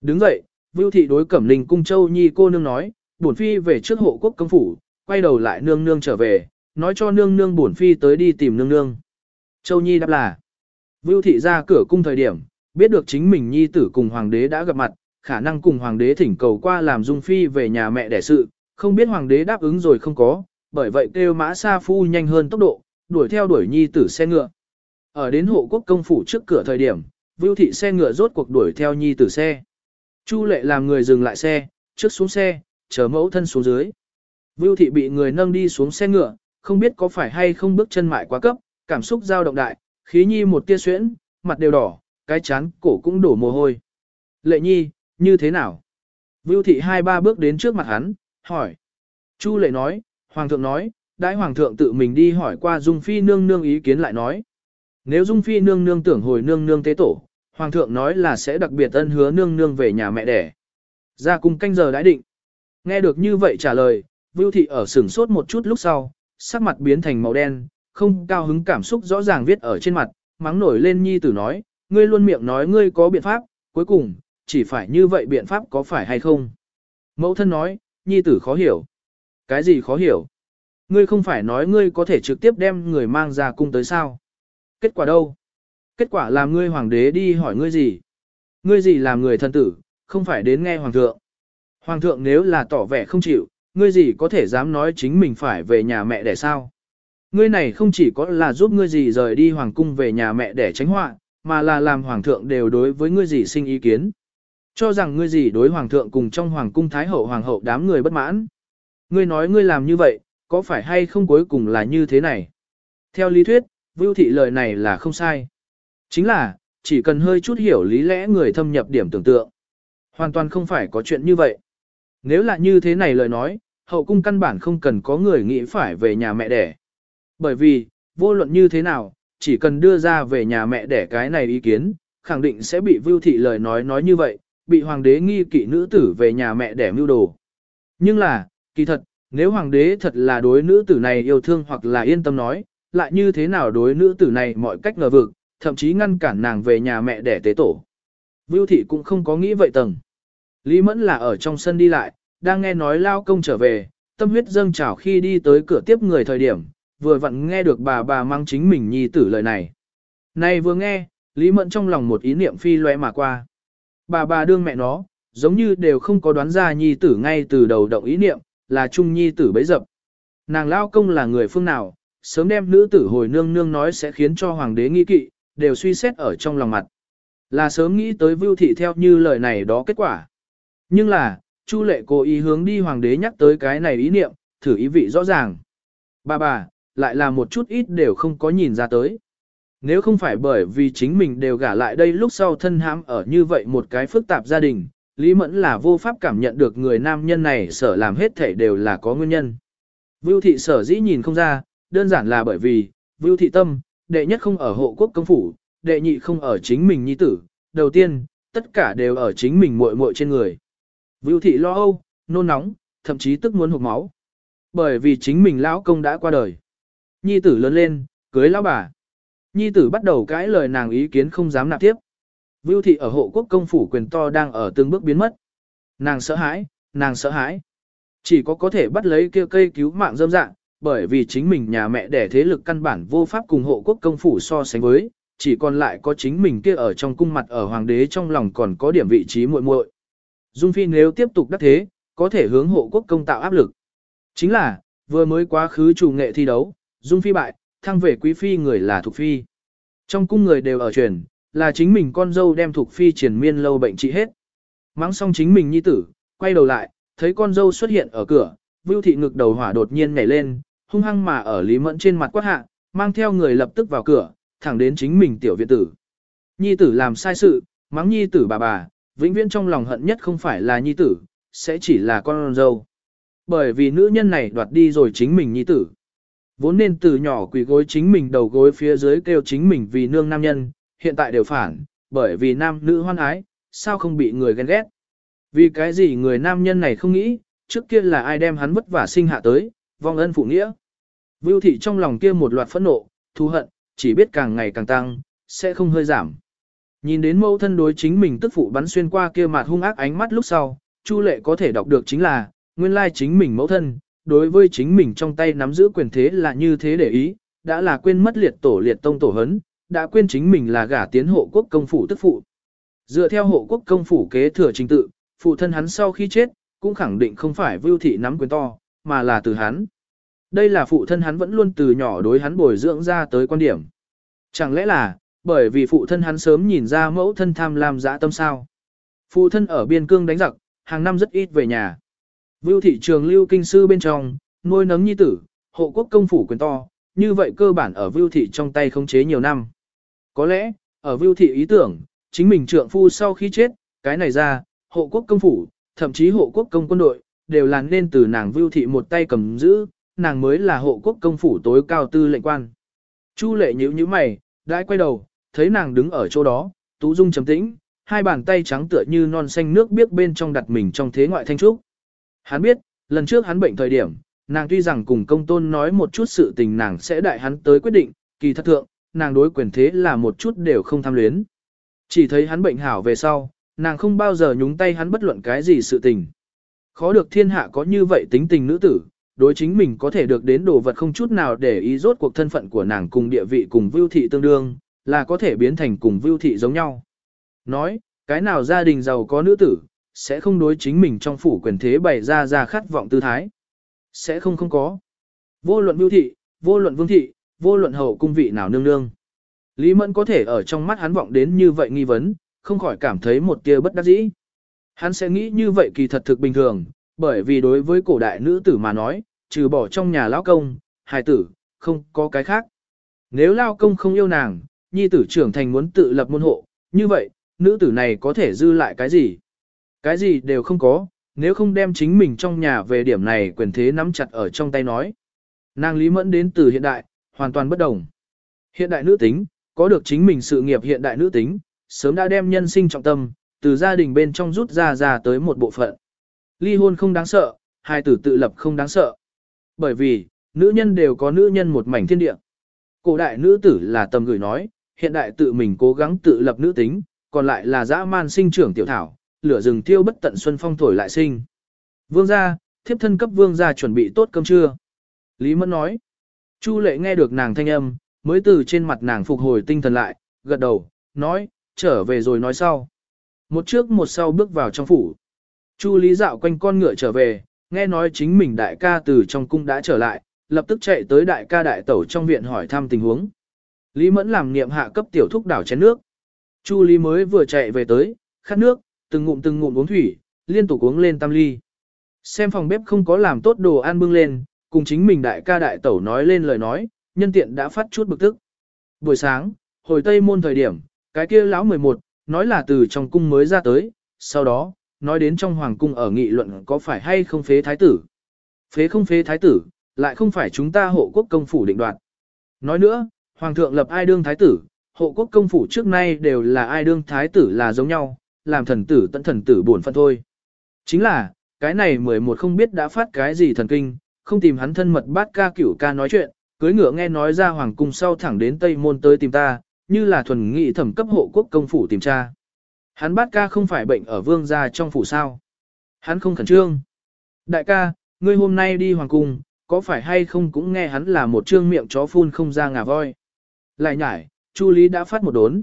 Đứng dậy, Vưu Thị đối Cẩm Linh Cung Châu Nhi cô nương nói, bổn phi về trước hộ quốc công phủ, quay đầu lại nương nương trở về, nói cho nương nương bổn phi tới đi tìm nương nương. Châu Nhi đáp là, Vưu Thị ra cửa cung thời điểm, biết được chính mình Nhi tử cùng Hoàng đế đã gặp mặt, khả năng cùng Hoàng đế thỉnh cầu qua làm dung phi về nhà mẹ đẻ sự, không biết Hoàng đế đáp ứng rồi không có, bởi vậy kêu mã sa phu nhanh hơn tốc độ, đuổi theo đuổi Nhi tử xe ngựa. Ở đến hộ quốc công phủ trước cửa thời điểm, Vưu Thị xe ngựa rốt cuộc đuổi theo Nhi tử xe. Chu lệ làm người dừng lại xe, trước xuống xe, chờ mẫu thân xuống dưới. Vưu thị bị người nâng đi xuống xe ngựa, không biết có phải hay không bước chân mại quá cấp, cảm xúc dao động đại, khí nhi một tia xuyễn, mặt đều đỏ, cái chán, cổ cũng đổ mồ hôi. Lệ nhi, như thế nào? Vưu thị hai ba bước đến trước mặt hắn, hỏi. Chu lệ nói, hoàng thượng nói, đại hoàng thượng tự mình đi hỏi qua dung phi nương nương ý kiến lại nói. Nếu dung phi nương nương tưởng hồi nương nương tế tổ, hoàng thượng nói là sẽ đặc biệt ân hứa nương nương về nhà mẹ đẻ. Ra cùng canh giờ đã định. Nghe được như vậy trả lời, Vưu Thị ở sửng sốt một chút lúc sau, sắc mặt biến thành màu đen, không cao hứng cảm xúc rõ ràng viết ở trên mặt, mắng nổi lên nhi tử nói, ngươi luôn miệng nói ngươi có biện pháp, cuối cùng, chỉ phải như vậy biện pháp có phải hay không. Mẫu thân nói, nhi tử khó hiểu. Cái gì khó hiểu? Ngươi không phải nói ngươi có thể trực tiếp đem người mang ra cung tới sao? Kết quả đâu? Kết quả làm ngươi hoàng đế đi hỏi ngươi gì? Ngươi gì làm người thân tử, không phải đến nghe hoàng thượng. Hoàng thượng nếu là tỏ vẻ không chịu, ngươi gì có thể dám nói chính mình phải về nhà mẹ để sao? Ngươi này không chỉ có là giúp ngươi gì rời đi hoàng cung về nhà mẹ để tránh họa, mà là làm hoàng thượng đều đối với ngươi gì sinh ý kiến. Cho rằng ngươi gì đối hoàng thượng cùng trong hoàng cung thái hậu hoàng hậu đám người bất mãn. Ngươi nói ngươi làm như vậy, có phải hay không cuối cùng là như thế này? Theo lý thuyết, Vưu thị lời này là không sai. Chính là, chỉ cần hơi chút hiểu lý lẽ người thâm nhập điểm tưởng tượng. Hoàn toàn không phải có chuyện như vậy. Nếu là như thế này lời nói, hậu cung căn bản không cần có người nghĩ phải về nhà mẹ đẻ. Bởi vì, vô luận như thế nào, chỉ cần đưa ra về nhà mẹ đẻ cái này ý kiến, khẳng định sẽ bị vưu thị lời nói nói như vậy, bị hoàng đế nghi kỵ nữ tử về nhà mẹ đẻ mưu đồ. Nhưng là, kỳ thật, nếu hoàng đế thật là đối nữ tử này yêu thương hoặc là yên tâm nói, lại như thế nào đối nữ tử này mọi cách ngờ vực, thậm chí ngăn cản nàng về nhà mẹ đẻ tế tổ. Vưu thị cũng không có nghĩ vậy tầng. Lý Mẫn là ở trong sân đi lại, đang nghe nói lao công trở về, tâm huyết dâng trào khi đi tới cửa tiếp người thời điểm, vừa vặn nghe được bà bà mang chính mình nhi tử lời này. Này vừa nghe, Lý Mẫn trong lòng một ý niệm phi loe mà qua. Bà bà đương mẹ nó, giống như đều không có đoán ra nhi tử ngay từ đầu động ý niệm, là trung nhi tử bấy dập. Nàng lao công là người phương nào, sớm đem nữ tử hồi nương nương nói sẽ khiến cho hoàng đế nghi kỵ, đều suy xét ở trong lòng mặt. Là sớm nghĩ tới vưu thị theo như lời này đó kết quả. Nhưng là, Chu lệ cố ý hướng đi hoàng đế nhắc tới cái này ý niệm, thử ý vị rõ ràng. Bà bà, lại là một chút ít đều không có nhìn ra tới. Nếu không phải bởi vì chính mình đều gả lại đây lúc sau thân hãm ở như vậy một cái phức tạp gia đình, Lý Mẫn là vô pháp cảm nhận được người nam nhân này sở làm hết thể đều là có nguyên nhân. Vưu thị sở dĩ nhìn không ra, đơn giản là bởi vì, Vưu thị tâm, đệ nhất không ở hộ quốc công phủ, đệ nhị không ở chính mình nhi tử, đầu tiên, tất cả đều ở chính mình muội muội trên người. Vưu thị lo âu, nôn nóng, thậm chí tức muốn hụt máu. Bởi vì chính mình lão công đã qua đời. Nhi tử lớn lên, cưới lão bà. Nhi tử bắt đầu cãi lời nàng ý kiến không dám nạp tiếp. Vưu thị ở hộ quốc công phủ quyền to đang ở từng bước biến mất. Nàng sợ hãi, nàng sợ hãi. Chỉ có có thể bắt lấy kia cây cứu mạng dâm dạng, bởi vì chính mình nhà mẹ đẻ thế lực căn bản vô pháp cùng hộ quốc công phủ so sánh với, chỉ còn lại có chính mình kia ở trong cung mặt ở hoàng đế trong lòng còn có điểm vị trí muội muội. Dung Phi nếu tiếp tục đắc thế, có thể hướng hộ quốc công tạo áp lực. Chính là, vừa mới quá khứ chủ nghệ thi đấu, Dung Phi bại, thăng về quý phi người là thuộc Phi. Trong cung người đều ở truyền, là chính mình con dâu đem thuộc Phi triển miên lâu bệnh trị hết. Mắng xong chính mình nhi tử, quay đầu lại, thấy con dâu xuất hiện ở cửa, Vưu thị ngực đầu hỏa đột nhiên nhảy lên, hung hăng mà ở Lý Mẫn trên mặt quát hạ, mang theo người lập tức vào cửa, thẳng đến chính mình tiểu viện tử. Nhi tử làm sai sự, mắng nhi tử bà bà, vĩnh viễn trong lòng hận nhất không phải là nhi tử, sẽ chỉ là con dâu. Bởi vì nữ nhân này đoạt đi rồi chính mình nhi tử. Vốn nên từ nhỏ quỳ gối chính mình đầu gối phía dưới kêu chính mình vì nương nam nhân, hiện tại đều phản, bởi vì nam nữ hoan ái, sao không bị người ghen ghét. Vì cái gì người nam nhân này không nghĩ, trước kia là ai đem hắn vất vả sinh hạ tới, vong ân phụ nghĩa. Vưu thị trong lòng kia một loạt phẫn nộ, thù hận, chỉ biết càng ngày càng tăng, sẽ không hơi giảm. Nhìn đến mẫu thân đối chính mình tức phụ bắn xuyên qua kia mặt hung ác ánh mắt lúc sau, Chu lệ có thể đọc được chính là, nguyên lai chính mình mẫu thân, đối với chính mình trong tay nắm giữ quyền thế là như thế để ý, đã là quên mất liệt tổ liệt tông tổ hấn, đã quên chính mình là gả tiến hộ quốc công phủ tức phụ. Dựa theo hộ quốc công phủ kế thừa trình tự, phụ thân hắn sau khi chết, cũng khẳng định không phải vưu thị nắm quyền to, mà là từ hắn. Đây là phụ thân hắn vẫn luôn từ nhỏ đối hắn bồi dưỡng ra tới quan điểm. Chẳng lẽ là, bởi vì phụ thân hắn sớm nhìn ra mẫu thân tham lam dã tâm sao. Phụ thân ở biên cương đánh giặc, hàng năm rất ít về nhà. Vưu thị trường lưu kinh sư bên trong, nuôi nấng nhi tử, hộ quốc công phủ quyền to, như vậy cơ bản ở Vưu thị trong tay khống chế nhiều năm. Có lẽ, ở Vưu thị ý tưởng, chính mình trượng phu sau khi chết, cái này ra, hộ quốc công phủ, thậm chí hộ quốc công quân đội, đều là nên từ nàng Vưu thị một tay cầm giữ, nàng mới là hộ quốc công phủ tối cao tư lệnh quan. Chu lệ nhíu nhíu mày, đãi quay đầu, thấy nàng đứng ở chỗ đó, tú dung trầm tĩnh, hai bàn tay trắng tựa như non xanh nước biếc bên trong đặt mình trong thế ngoại thanh trúc. Hắn biết, lần trước hắn bệnh thời điểm, nàng tuy rằng cùng công tôn nói một chút sự tình nàng sẽ đại hắn tới quyết định, kỳ thật thượng, nàng đối quyền thế là một chút đều không tham luyến. Chỉ thấy hắn bệnh hảo về sau, nàng không bao giờ nhúng tay hắn bất luận cái gì sự tình. Khó được thiên hạ có như vậy tính tình nữ tử, đối chính mình có thể được đến đồ vật không chút nào để ý rốt cuộc thân phận của nàng cùng địa vị cùng vưu thị tương đương, là có thể biến thành cùng vưu thị giống nhau. Nói, cái nào gia đình giàu có nữ tử, sẽ không đối chính mình trong phủ quyền thế bày ra ra khát vọng tư thái. Sẽ không không có. Vô luận mưu thị, vô luận vương thị, vô luận hậu cung vị nào nương nương. Lý Mẫn có thể ở trong mắt hắn vọng đến như vậy nghi vấn, không khỏi cảm thấy một tia bất đắc dĩ. Hắn sẽ nghĩ như vậy kỳ thật thực bình thường, bởi vì đối với cổ đại nữ tử mà nói, trừ bỏ trong nhà lão công, hài tử, không có cái khác. Nếu lao công không yêu nàng, nhi tử trưởng thành muốn tự lập môn hộ, như vậy, nữ tử này có thể dư lại cái gì? Cái gì đều không có, nếu không đem chính mình trong nhà về điểm này quyền thế nắm chặt ở trong tay nói. Nàng Lý Mẫn đến từ hiện đại, hoàn toàn bất đồng. Hiện đại nữ tính, có được chính mình sự nghiệp hiện đại nữ tính, sớm đã đem nhân sinh trọng tâm, từ gia đình bên trong rút ra ra tới một bộ phận. Ly hôn không đáng sợ, hai tử tự lập không đáng sợ. Bởi vì, nữ nhân đều có nữ nhân một mảnh thiên địa. Cổ đại nữ tử là tầm gửi nói, hiện đại tự mình cố gắng tự lập nữ tính, còn lại là dã man sinh trưởng tiểu thảo, lửa rừng thiêu bất tận xuân phong thổi lại sinh. Vương gia, thiếp thân cấp vương gia chuẩn bị tốt cơm trưa. Lý Mẫn nói. Chu lệ nghe được nàng thanh âm, mới từ trên mặt nàng phục hồi tinh thần lại, gật đầu, nói, trở về rồi nói sau. Một trước một sau bước vào trong phủ. Chu lý dạo quanh con ngựa trở về, nghe nói chính mình đại ca từ trong cung đã trở lại, lập tức chạy tới đại ca đại tẩu trong viện hỏi thăm tình huống. Lý Mẫn làm niệm hạ cấp tiểu thúc đảo chén nước. Chu Lý mới vừa chạy về tới, khát nước, từng ngụm từng ngụm uống thủy, liên tục uống lên tam ly. Xem phòng bếp không có làm tốt đồ ăn bưng lên, cùng chính mình đại ca đại tẩu nói lên lời nói, nhân tiện đã phát chút bực tức. Buổi sáng, hồi Tây môn thời điểm, cái kia lão 11, nói là từ trong cung mới ra tới, sau đó, nói đến trong hoàng cung ở nghị luận có phải hay không phế thái tử. Phế không phế thái tử, lại không phải chúng ta hộ quốc công phủ định đoạt. Nói nữa, hoàng thượng lập ai đương thái tử, hộ quốc công phủ trước nay đều là ai đương thái tử là giống nhau, làm thần tử tận thần tử buồn phận thôi. Chính là, cái này 11 không biết đã phát cái gì thần kinh, không tìm hắn thân mật bát ca cửu ca nói chuyện, cưới ngựa nghe nói ra hoàng cung sau thẳng đến Tây Môn tới tìm ta, như là thuần nghị thẩm cấp hộ quốc công phủ tìm tra. Hắn bát ca không phải bệnh ở vương gia trong phủ sao. Hắn không khẩn trương. Đại ca, ngươi hôm nay đi hoàng cung, có phải hay không cũng nghe hắn là một trương miệng chó phun không ra ngà voi. Lại nhải, Chu Lý đã phát một đốn.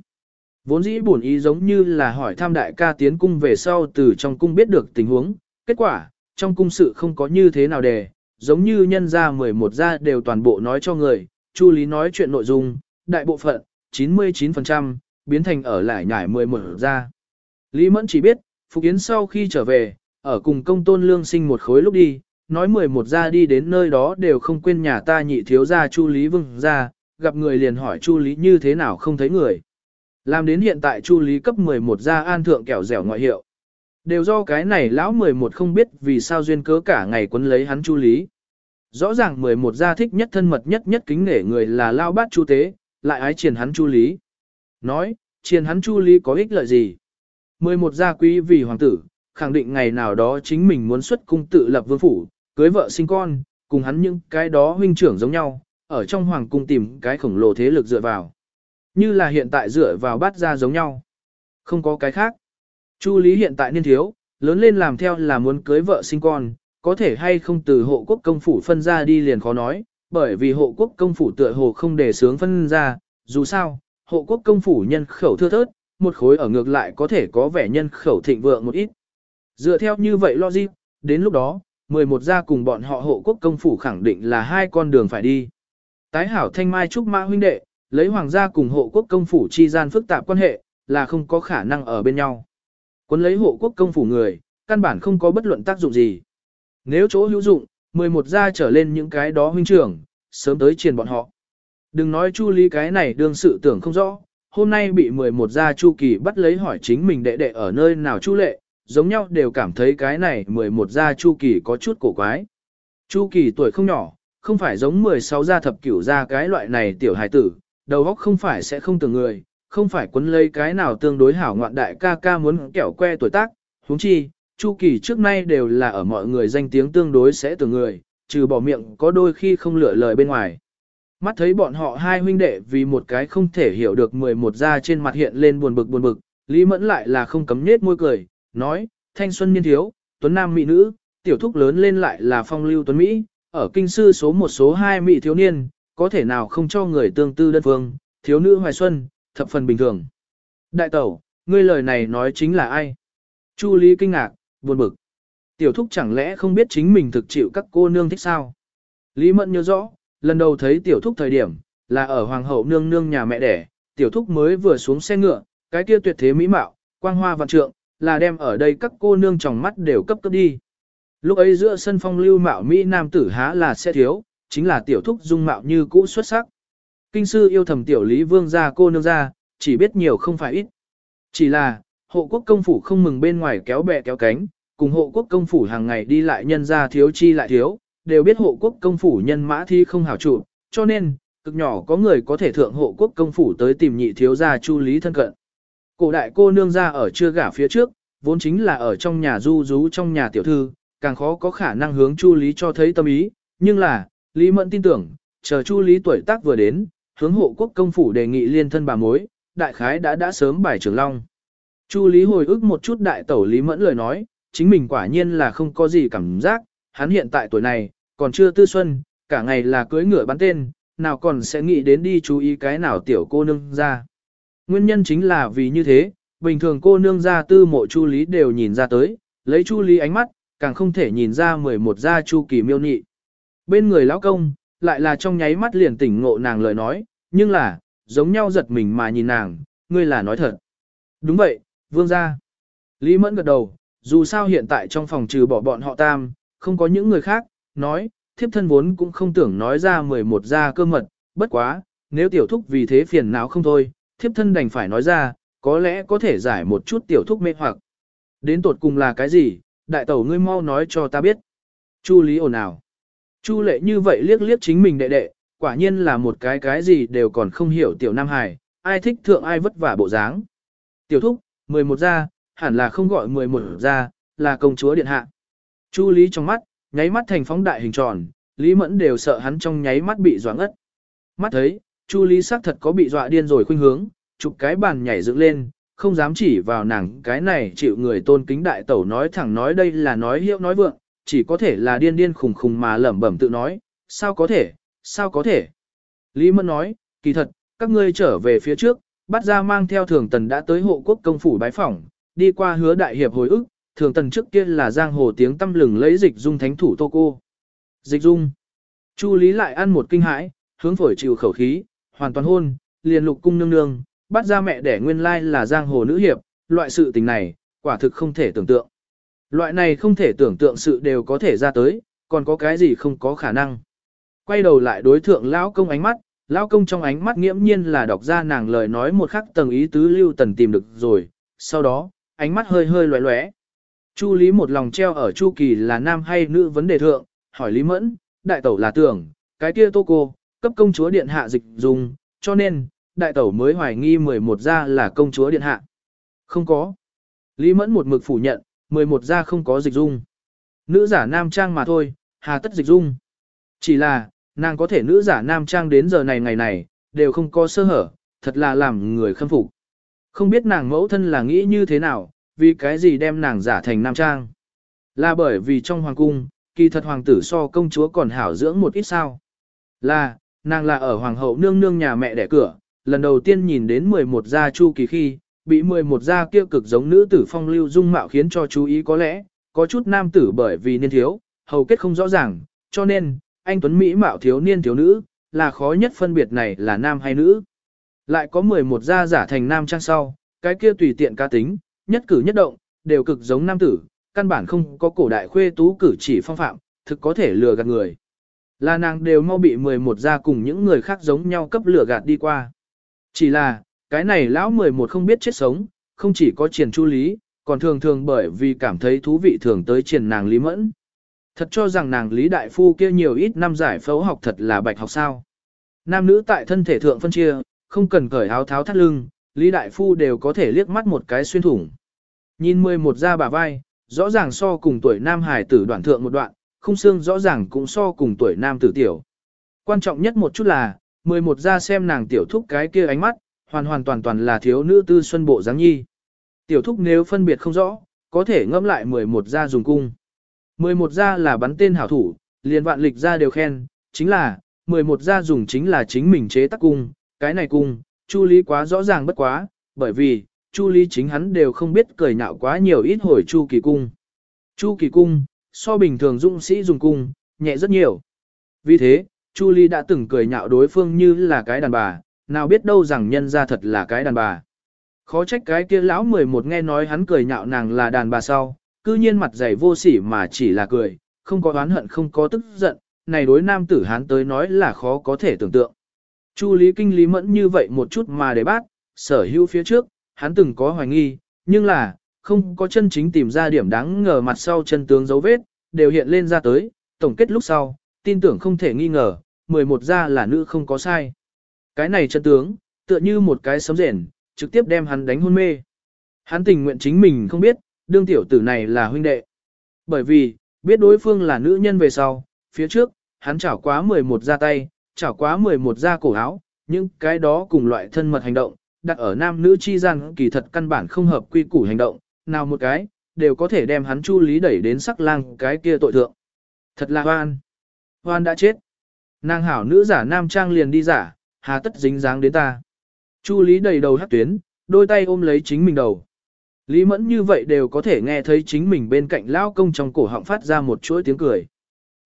Vốn dĩ buồn ý giống như là hỏi tham đại ca tiến cung về sau từ trong cung biết được tình huống, kết quả, trong cung sự không có như thế nào đề, giống như nhân gia 11 gia đều toàn bộ nói cho người, Chu Lý nói chuyện nội dung, đại bộ phận, 99%, biến thành ở lại nhải 11 gia. Lý Mẫn chỉ biết, Phục Yến sau khi trở về, ở cùng công tôn lương sinh một khối lúc đi, nói 11 gia đi đến nơi đó đều không quên nhà ta nhị thiếu gia Chu Lý Vương gia, gặp người liền hỏi Chu Lý như thế nào không thấy người. Làm đến hiện tại Chu Lý cấp 11 gia an thượng kẻo dẻo ngoại hiệu. Đều do cái này lão 11 không biết vì sao duyên cớ cả ngày quấn lấy hắn Chu Lý. Rõ ràng 11 gia thích nhất thân mật nhất nhất kính nể người là lao bát Chu Tế, lại ái triền hắn Chu Lý. Nói, triền hắn Chu Lý có ích lợi gì? 11 gia quý vì hoàng tử, khẳng định ngày nào đó chính mình muốn xuất cung tự lập vương phủ, cưới vợ sinh con, cùng hắn những cái đó huynh trưởng giống nhau, ở trong hoàng cung tìm cái khổng lồ thế lực dựa vào. Như là hiện tại dựa vào bát ra giống nhau. Không có cái khác. Chu Lý hiện tại niên thiếu, lớn lên làm theo là muốn cưới vợ sinh con, có thể hay không từ hộ quốc công phủ phân ra đi liền khó nói, bởi vì hộ quốc công phủ tựa hồ không để sướng phân ra, dù sao, hộ quốc công phủ nhân khẩu thưa thớt, một khối ở ngược lại có thể có vẻ nhân khẩu thịnh vượng một ít. Dựa theo như vậy logic, đến lúc đó, 11 gia cùng bọn họ hộ quốc công phủ khẳng định là hai con đường phải đi. Tái hảo thanh mai trúc mã huynh đệ, lấy hoàng gia cùng hộ quốc công phủ chi gian phức tạp quan hệ, là không có khả năng ở bên nhau. Quân lấy hộ quốc công phủ người, căn bản không có bất luận tác dụng gì. Nếu chỗ hữu dụng, 11 gia trở lên những cái đó huynh trưởng, sớm tới triền bọn họ. Đừng nói chu lý cái này đương sự tưởng không rõ, hôm nay bị 11 gia chu kỳ bắt lấy hỏi chính mình đệ đệ ở nơi nào chu lệ, giống nhau đều cảm thấy cái này 11 gia chu kỳ có chút cổ quái. Chu kỳ tuổi không nhỏ, không phải giống 16 gia thập cửu gia cái loại này tiểu hài tử, đầu óc không phải sẽ không tưởng người, không phải quấn lấy cái nào tương đối hảo ngoạn đại ca ca muốn kẻo que tuổi tác, huống chi, Chu Kỳ trước nay đều là ở mọi người danh tiếng tương đối sẽ tưởng người, trừ bỏ miệng có đôi khi không lựa lời bên ngoài. Mắt thấy bọn họ hai huynh đệ vì một cái không thể hiểu được 11 gia trên mặt hiện lên buồn bực buồn bực, Lý Mẫn lại là không cấm nết môi cười, nói, thanh xuân niên thiếu, tuấn nam mỹ nữ, tiểu thúc lớn lên lại là phong lưu tuấn Mỹ, ở kinh sư số một số hai mỹ thiếu niên, có thể nào không cho người tương tư đơn phương, thiếu nữ hoài xuân, thập phần bình thường. Đại tẩu, ngươi lời này nói chính là ai? Chu Lý kinh ngạc, buồn bực. Tiểu thúc chẳng lẽ không biết chính mình thực chịu các cô nương thích sao? Lý Mẫn nhớ rõ, lần đầu thấy tiểu thúc thời điểm, là ở hoàng hậu nương nương nhà mẹ đẻ, tiểu thúc mới vừa xuống xe ngựa, cái kia tuyệt thế mỹ mạo, quang hoa vạn trượng, là đem ở đây các cô nương trong mắt đều cấp cấp đi. Lúc ấy giữa sân phong lưu mạo Mỹ nam tử há là sẽ thiếu, chính là tiểu thúc dung mạo như cũ xuất sắc. Kinh sư yêu thầm tiểu lý vương gia cô nương gia, chỉ biết nhiều không phải ít. Chỉ là, hộ quốc công phủ không mừng bên ngoài kéo bè kéo cánh, cùng hộ quốc công phủ hàng ngày đi lại nhân gia thiếu chi lại thiếu, đều biết hộ quốc công phủ nhân mã thi không hảo trụ, cho nên, cực nhỏ có người có thể thượng hộ quốc công phủ tới tìm nhị thiếu gia chu lý thân cận. Cổ đại cô nương gia ở chưa gả phía trước, vốn chính là ở trong nhà du rú trong nhà tiểu thư, càng khó có khả năng hướng Chu Lý cho thấy tâm ý, nhưng là, Lý Mẫn tin tưởng, chờ Chu Lý tuổi tác vừa đến, hướng hộ quốc công phủ đề nghị liên thân bà mối, đại khái đã đã sớm bài trưởng long. Chu Lý hồi ức một chút đại tẩu Lý Mẫn lời nói, chính mình quả nhiên là không có gì cảm giác, hắn hiện tại tuổi này, còn chưa tư xuân, cả ngày là cưới ngựa bắn tên, nào còn sẽ nghĩ đến đi chú ý cái nào tiểu cô nương ra. Nguyên nhân chính là vì như thế, bình thường cô nương ra tư mộ Chu Lý đều nhìn ra tới, lấy Chu Lý ánh mắt, càng không thể nhìn ra 11 gia Chu Kỳ miêu nhị. Bên người lão công, lại là trong nháy mắt liền tỉnh ngộ nàng lời nói, nhưng là, giống nhau giật mình mà nhìn nàng, ngươi là nói thật. Đúng vậy, vương gia. Lý Mẫn gật đầu, dù sao hiện tại trong phòng trừ bỏ bọn họ tam, không có những người khác, nói, thiếp thân vốn cũng không tưởng nói ra 11 gia cơ mật, bất quá, nếu tiểu thúc vì thế phiền não không thôi, thiếp thân đành phải nói ra, có lẽ có thể giải một chút tiểu thúc mê hoặc. Đến tột cùng là cái gì, đại tẩu ngươi mau nói cho ta biết. Chu Lý ồn ào. Chu lệ như vậy liếc liếc chính mình đệ đệ, quả nhiên là một cái cái gì đều còn không hiểu tiểu Nam Hải, ai thích thượng ai vất vả bộ dáng. Tiểu thúc, 11 gia, hẳn là không gọi 11 gia, là công chúa điện hạ. Chu Lý trong mắt, nháy mắt thành phóng đại hình tròn, Lý Mẫn đều sợ hắn trong nháy mắt bị doãn ất. Mắt thấy, Chu Lý xác thật có bị dọa điên rồi khuynh hướng, chụp cái bàn nhảy dựng lên, không dám chỉ vào nàng cái này chịu người tôn kính đại tẩu nói thẳng nói đây là nói hiệu nói vượng, chỉ có thể là điên điên khùng khùng mà lẩm bẩm tự nói, sao có thể, sao có thể. Lý Mẫn nói, kỳ thật, các ngươi trở về phía trước, bắt ra mang theo thường tần đã tới hộ quốc công phủ bái phỏng, đi qua hứa đại hiệp hồi ức, thường tần trước kia là giang hồ tiếng tâm lừng lấy dịch dung thánh thủ tô cô. Dịch dung. Chu Lý lại ăn một kinh hãi, hướng phổi chịu khẩu khí, hoàn toàn hôn, liền lục cung nương nương, bắt ra mẹ đẻ nguyên lai là giang hồ nữ hiệp, loại sự tình này, quả thực không thể tưởng tượng. Loại này không thể tưởng tượng sự đều có thể ra tới, còn có cái gì không có khả năng. Quay đầu lại đối thượng lão công ánh mắt, lão công trong ánh mắt nghiễm nhiên là đọc ra nàng lời nói một khắc tầng ý tứ lưu tần tìm được rồi, sau đó, ánh mắt hơi hơi loé loé. Chu Lý một lòng treo ở Chu Kỳ là nam hay nữ vấn đề thượng, hỏi Lý Mẫn, đại tẩu là tưởng, cái kia tô cô, cấp công chúa điện hạ dịch dùng, cho nên, đại tẩu mới hoài nghi 11 gia là công chúa điện hạ. Không có. Lý Mẫn một mực phủ nhận, 11 gia không có dịch dung. Nữ giả nam trang mà thôi, hà tất dịch dung. Chỉ là, nàng có thể nữ giả nam trang đến giờ này ngày này, đều không có sơ hở, thật là làm người khâm phục. Không biết nàng mẫu thân là nghĩ như thế nào, vì cái gì đem nàng giả thành nam trang. Là bởi vì trong hoàng cung, kỳ thật hoàng tử so công chúa còn hảo dưỡng một ít sao. Là, nàng là ở hoàng hậu nương nương nhà mẹ đẻ cửa, lần đầu tiên nhìn đến 11 gia chu kỳ khi, bị 11 gia kia cực giống nữ tử phong lưu dung mạo khiến cho chú ý có lẽ, có chút nam tử bởi vì niên thiếu, hầu kết không rõ ràng, cho nên, anh Tuấn Mỹ mạo thiếu niên thiếu nữ, là khó nhất phân biệt này là nam hay nữ. Lại có 11 gia giả thành nam trang sau, cái kia tùy tiện ca tính, nhất cử nhất động, đều cực giống nam tử, căn bản không có cổ đại khuê tú cử chỉ phong phạm, thực có thể lừa gạt người. Là nàng đều mau bị 11 gia cùng những người khác giống nhau cấp lừa gạt đi qua. Chỉ là, cái này lão 11 không biết chết sống, không chỉ có triển chu lý, còn thường thường bởi vì cảm thấy thú vị thường tới triển nàng lý mẫn. Thật cho rằng nàng lý đại phu kia nhiều ít năm giải phẫu học thật là bạch học sao. Nam nữ tại thân thể thượng phân chia, không cần cởi áo tháo thắt lưng, lý đại phu đều có thể liếc mắt một cái xuyên thủng. Nhìn 11 ra bà vai, rõ ràng so cùng tuổi nam hải tử đoạn thượng một đoạn, không xương rõ ràng cũng so cùng tuổi nam tử tiểu. Quan trọng nhất một chút là, 11 ra xem nàng tiểu thúc cái kia ánh mắt, hoàn hoàn toàn toàn là thiếu nữ tư xuân bộ dáng nhi. Tiểu thúc nếu phân biệt không rõ, có thể ngâm lại 11 gia dùng cung. 11 gia là bắn tên hảo thủ, liền vạn lịch gia đều khen, chính là, 11 gia dùng chính là chính mình chế tác cung, cái này cung, Chu Lý quá rõ ràng bất quá, bởi vì, Chu Lý chính hắn đều không biết cười nhạo quá nhiều ít hồi Chu Kỳ cung. Chu Kỳ cung, so bình thường dũng sĩ dùng cung, nhẹ rất nhiều. Vì thế, Chu Lý đã từng cười nhạo đối phương như là cái đàn bà, nào biết đâu rằng nhân ra thật là cái đàn bà. Khó trách cái kia lão 11 nghe nói hắn cười nhạo nàng là đàn bà sau, cư nhiên mặt dày vô sỉ mà chỉ là cười, không có oán hận không có tức giận, này đối nam tử hắn tới nói là khó có thể tưởng tượng. Chu Lý kinh lý mẫn như vậy một chút mà để bác, sở hữu phía trước, hắn từng có hoài nghi, nhưng là, không có chân chính tìm ra điểm đáng ngờ mặt sau chân tướng dấu vết, đều hiện lên ra tới, tổng kết lúc sau, tin tưởng không thể nghi ngờ, 11 ra là nữ không có sai. Cái này chân tướng, tựa như một cái sấm rền, trực tiếp đem hắn đánh hôn mê. Hắn tình nguyện chính mình không biết, đương tiểu tử này là huynh đệ. Bởi vì, biết đối phương là nữ nhân về sau, phía trước, hắn chảo quá 11 ra tay, chảo quá 11 ra cổ áo, những cái đó cùng loại thân mật hành động, đặt ở nam nữ chi gian kỳ thật căn bản không hợp quy củ hành động, nào một cái, đều có thể đem hắn chu lý đẩy đến sắc lang cái kia tội thượng. Thật là hoan. Hoan đã chết. Nàng hảo nữ giả nam trang liền đi giả, hà tất dính dáng đến ta. Chu lý đầy đầu hát tuyến, đôi tay ôm lấy chính mình đầu. Lý mẫn như vậy đều có thể nghe thấy chính mình bên cạnh lao công trong cổ họng phát ra một chuỗi tiếng cười.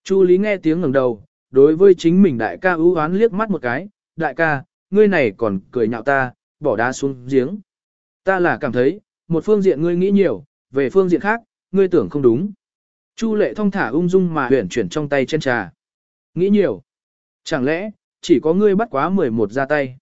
Chu lý nghe tiếng ngẩng đầu, đối với chính mình đại ca ưu oán liếc mắt một cái, đại ca, ngươi này còn cười nhạo ta, bỏ đá xuống giếng. Ta là cảm thấy, một phương diện ngươi nghĩ nhiều, về phương diện khác, ngươi tưởng không đúng. Chu lệ thong thả ung dung mà huyển chuyển trong tay chân trà. Nghĩ nhiều. Chẳng lẽ, chỉ có ngươi bắt quá 11 ra tay.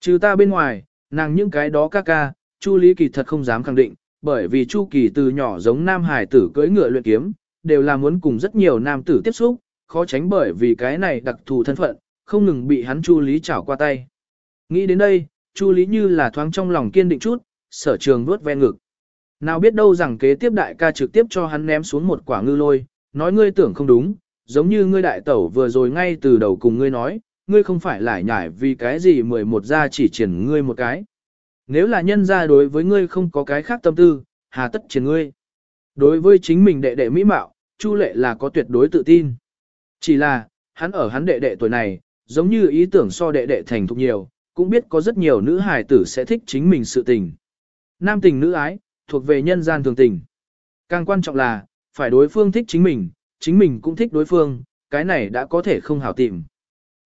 Trừ ta bên ngoài, nàng những cái đó ca ca, Chu Lý Kỳ thật không dám khẳng định, bởi vì Chu Kỳ từ nhỏ giống nam hải tử cưỡi ngựa luyện kiếm, đều là muốn cùng rất nhiều nam tử tiếp xúc, khó tránh bởi vì cái này đặc thù thân phận, không ngừng bị hắn Chu Lý chảo qua tay. Nghĩ đến đây, Chu Lý như là thoáng trong lòng kiên định chút, sở trường vuốt ve ngực. Nào biết đâu rằng kế tiếp đại ca trực tiếp cho hắn ném xuống một quả ngư lôi, nói ngươi tưởng không đúng, giống như ngươi đại tẩu vừa rồi ngay từ đầu cùng ngươi nói, ngươi không phải lại nhải vì cái gì mười một gia chỉ triển ngươi một cái. Nếu là nhân gia đối với ngươi không có cái khác tâm tư, hà tất triển ngươi. Đối với chính mình đệ đệ mỹ mạo, Chu Lệ là có tuyệt đối tự tin. Chỉ là, hắn ở hắn đệ đệ tuổi này, giống như ý tưởng so đệ đệ thành thục nhiều, cũng biết có rất nhiều nữ hài tử sẽ thích chính mình sự tình. Nam tình nữ ái, thuộc về nhân gian thường tình. Càng quan trọng là, phải đối phương thích chính mình, chính mình cũng thích đối phương, cái này đã có thể không hảo tìm.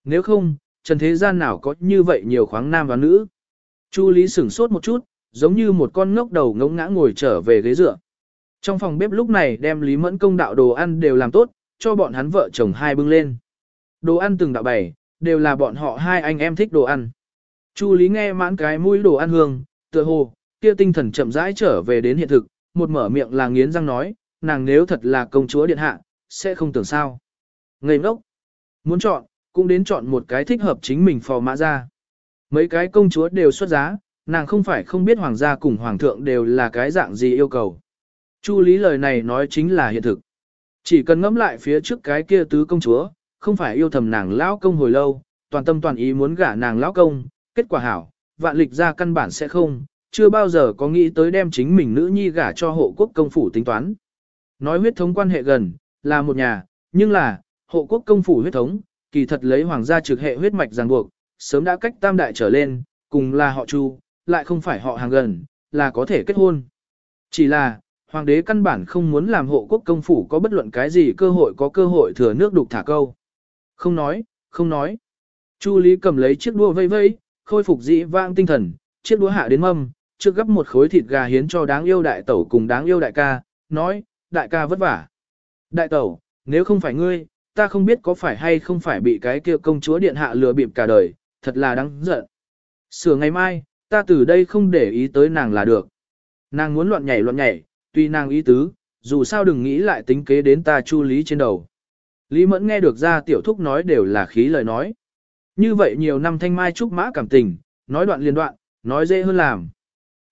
Nếu không, trần thế gian nào có như vậy nhiều khoáng nam và nữ. Chu Lý sửng sốt một chút, giống như một con ngốc đầu ngỗng ngã ngồi trở về ghế dựa. Trong phòng bếp lúc này đem Lý Mẫn công đạo đồ ăn đều làm tốt, cho bọn hắn vợ chồng hai bưng lên. Đồ ăn từng đạo bày, đều là bọn họ hai anh em thích đồ ăn. Chu Lý nghe mãn cái mũi đồ ăn hương, tựa hồ, kia tinh thần chậm rãi trở về đến hiện thực, một mở miệng là nghiến răng nói, nàng nếu thật là công chúa điện hạ, sẽ không tưởng sao. Ngây ngốc, muốn chọn, cũng đến chọn một cái thích hợp chính mình phò mã ra. Mấy cái công chúa đều xuất giá, nàng không phải không biết hoàng gia cùng hoàng thượng đều là cái dạng gì yêu cầu. Chu Lý lời này nói chính là hiện thực. Chỉ cần ngẫm lại phía trước cái kia tứ công chúa, không phải yêu thầm nàng lão công hồi lâu, toàn tâm toàn ý muốn gả nàng lão công, kết quả hảo, vạn lịch ra căn bản sẽ không, chưa bao giờ có nghĩ tới đem chính mình nữ nhi gả cho hộ quốc công phủ tính toán. Nói huyết thống quan hệ gần, là một nhà, nhưng là, hộ quốc công phủ huyết thống, kỳ thật lấy hoàng gia trực hệ huyết mạch ràng buộc, sớm đã cách tam đại trở lên, cùng là họ chu, lại không phải họ hàng gần, là có thể kết hôn. Chỉ là, hoàng đế căn bản không muốn làm hộ quốc công phủ có bất luận cái gì cơ hội có cơ hội thừa nước đục thả câu. Không nói, không nói. Chu Lý cầm lấy chiếc đua vây vây, khôi phục dĩ vang tinh thần, chiếc đũa hạ đến mâm, trước gấp một khối thịt gà hiến cho đáng yêu đại tẩu cùng đáng yêu đại ca, nói, đại ca vất vả. Đại tẩu, nếu không phải ngươi, ta không biết có phải hay không phải bị cái kia công chúa điện hạ lừa bịp cả đời, thật là đáng giận. Sửa ngày mai, ta từ đây không để ý tới nàng là được. Nàng muốn loạn nhảy loạn nhảy, tuy nàng ý tứ, dù sao đừng nghĩ lại tính kế đến ta chu lý trên đầu. Lý Mẫn nghe được ra tiểu thúc nói đều là khí lời nói. Như vậy nhiều năm thanh mai trúc mã cảm tình, nói đoạn liên đoạn, nói dễ hơn làm.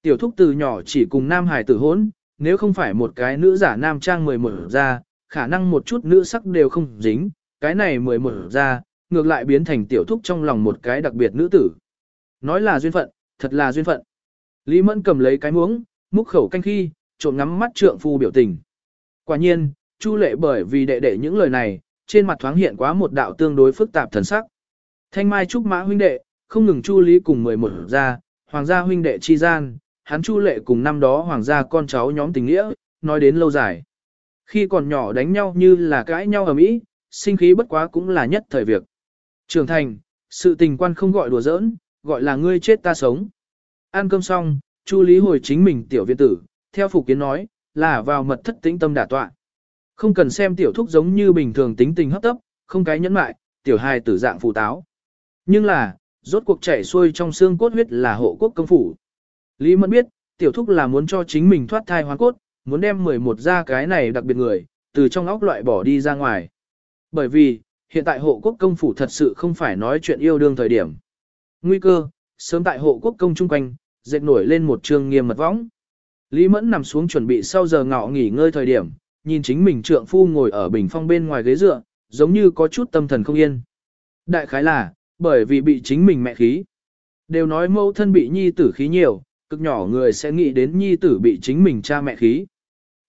Tiểu thúc từ nhỏ chỉ cùng nam hải tử hốn, nếu không phải một cái nữ giả nam trang mười mở ra, khả năng một chút nữ sắc đều không dính, cái này mười một ra, ngược lại biến thành tiểu thúc trong lòng một cái đặc biệt nữ tử. Nói là duyên phận, thật là duyên phận. Lý Mẫn cầm lấy cái muỗng, múc khẩu canh khi, trộm ngắm mắt trượng phu biểu tình. Quả nhiên, Chu lệ bởi vì đệ đệ những lời này, trên mặt thoáng hiện quá một đạo tương đối phức tạp thần sắc. Thanh Mai Trúc Mã huynh đệ, không ngừng Chu Lý cùng 11 ra, hoàng gia huynh đệ chi gian, hắn Chu Lệ cùng năm đó hoàng gia con cháu nhóm tình nghĩa, nói đến lâu dài. Khi còn nhỏ đánh nhau như là cãi nhau ở mỹ, sinh khí bất quá cũng là nhất thời việc. Trưởng thành, sự tình quan không gọi đùa giỡn, gọi là ngươi chết ta sống. Ăn cơm xong, Chu Lý hồi chính mình tiểu viện tử, theo phục kiến nói, là vào mật thất tĩnh tâm đả tọa. Không cần xem tiểu thúc giống như bình thường tính tình hấp tấp, không cái nhẫn mại, tiểu hài tử dạng phù táo. Nhưng là, rốt cuộc chảy xuôi trong xương cốt huyết là hộ quốc công phủ. Lý Mẫn biết, tiểu thúc là muốn cho chính mình thoát thai hoàn cốt, muốn đem 11 ra cái này đặc biệt người, từ trong óc loại bỏ đi ra ngoài. Bởi vì, hiện tại hộ quốc công phủ thật sự không phải nói chuyện yêu đương thời điểm. Nguy cơ, sớm tại hộ quốc công chung quanh, dệt nổi lên một trường nghiêm mật võng. Lý Mẫn nằm xuống chuẩn bị sau giờ ngọ nghỉ ngơi thời điểm, nhìn chính mình trượng phu ngồi ở bình phong bên ngoài ghế dựa, giống như có chút tâm thần không yên. Đại khái là, bởi vì bị chính mình mẹ khí. Đều nói mẫu thân bị nhi tử khí nhiều, cực nhỏ người sẽ nghĩ đến nhi tử bị chính mình cha mẹ khí.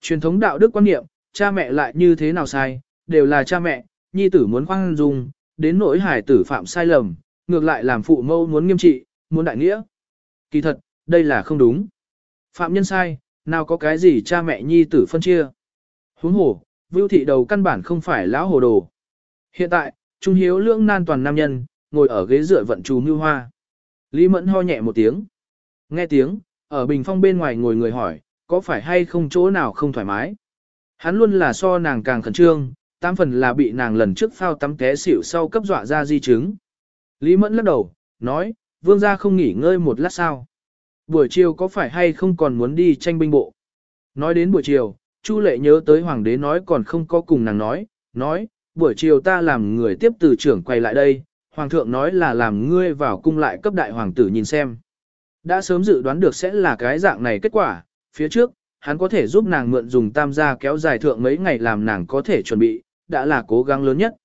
Truyền thống đạo đức quan niệm, cha mẹ lại như thế nào sai, đều là cha mẹ, nhi tử muốn khoan dung, đến nỗi hải tử phạm sai lầm, ngược lại làm phụ mẫu muốn nghiêm trị, muốn đại nghĩa. Kỳ thật, đây là không đúng. Phạm nhân sai, nào có cái gì cha mẹ nhi tử phân chia. Huống hồ, Vưu thị đầu căn bản không phải lão hồ đồ. Hiện tại, Trung Hiếu lưỡng nan toàn nam nhân, ngồi ở ghế dựa vận chú mưu hoa. Lý Mẫn ho nhẹ một tiếng. Nghe tiếng, ở bình phong bên ngoài ngồi người hỏi, có phải hay không chỗ nào không thoải mái? Hắn luôn là so nàng càng khẩn trương, tam phần là bị nàng lần trước phao tắm té xỉu sau cấp dọa ra di chứng. Lý Mẫn lắc đầu, nói, vương gia không nghỉ ngơi một lát sao. Buổi chiều có phải hay không còn muốn đi tranh binh bộ? Nói đến buổi chiều, Chu lệ nhớ tới hoàng đế nói còn không có cùng nàng nói, nói, buổi chiều ta làm người tiếp từ trưởng quay lại đây, hoàng thượng nói là làm ngươi vào cung lại cấp đại hoàng tử nhìn xem. Đã sớm dự đoán được sẽ là cái dạng này kết quả, phía trước, hắn có thể giúp nàng mượn dùng tam gia kéo dài thượng mấy ngày làm nàng có thể chuẩn bị, đã là cố gắng lớn nhất.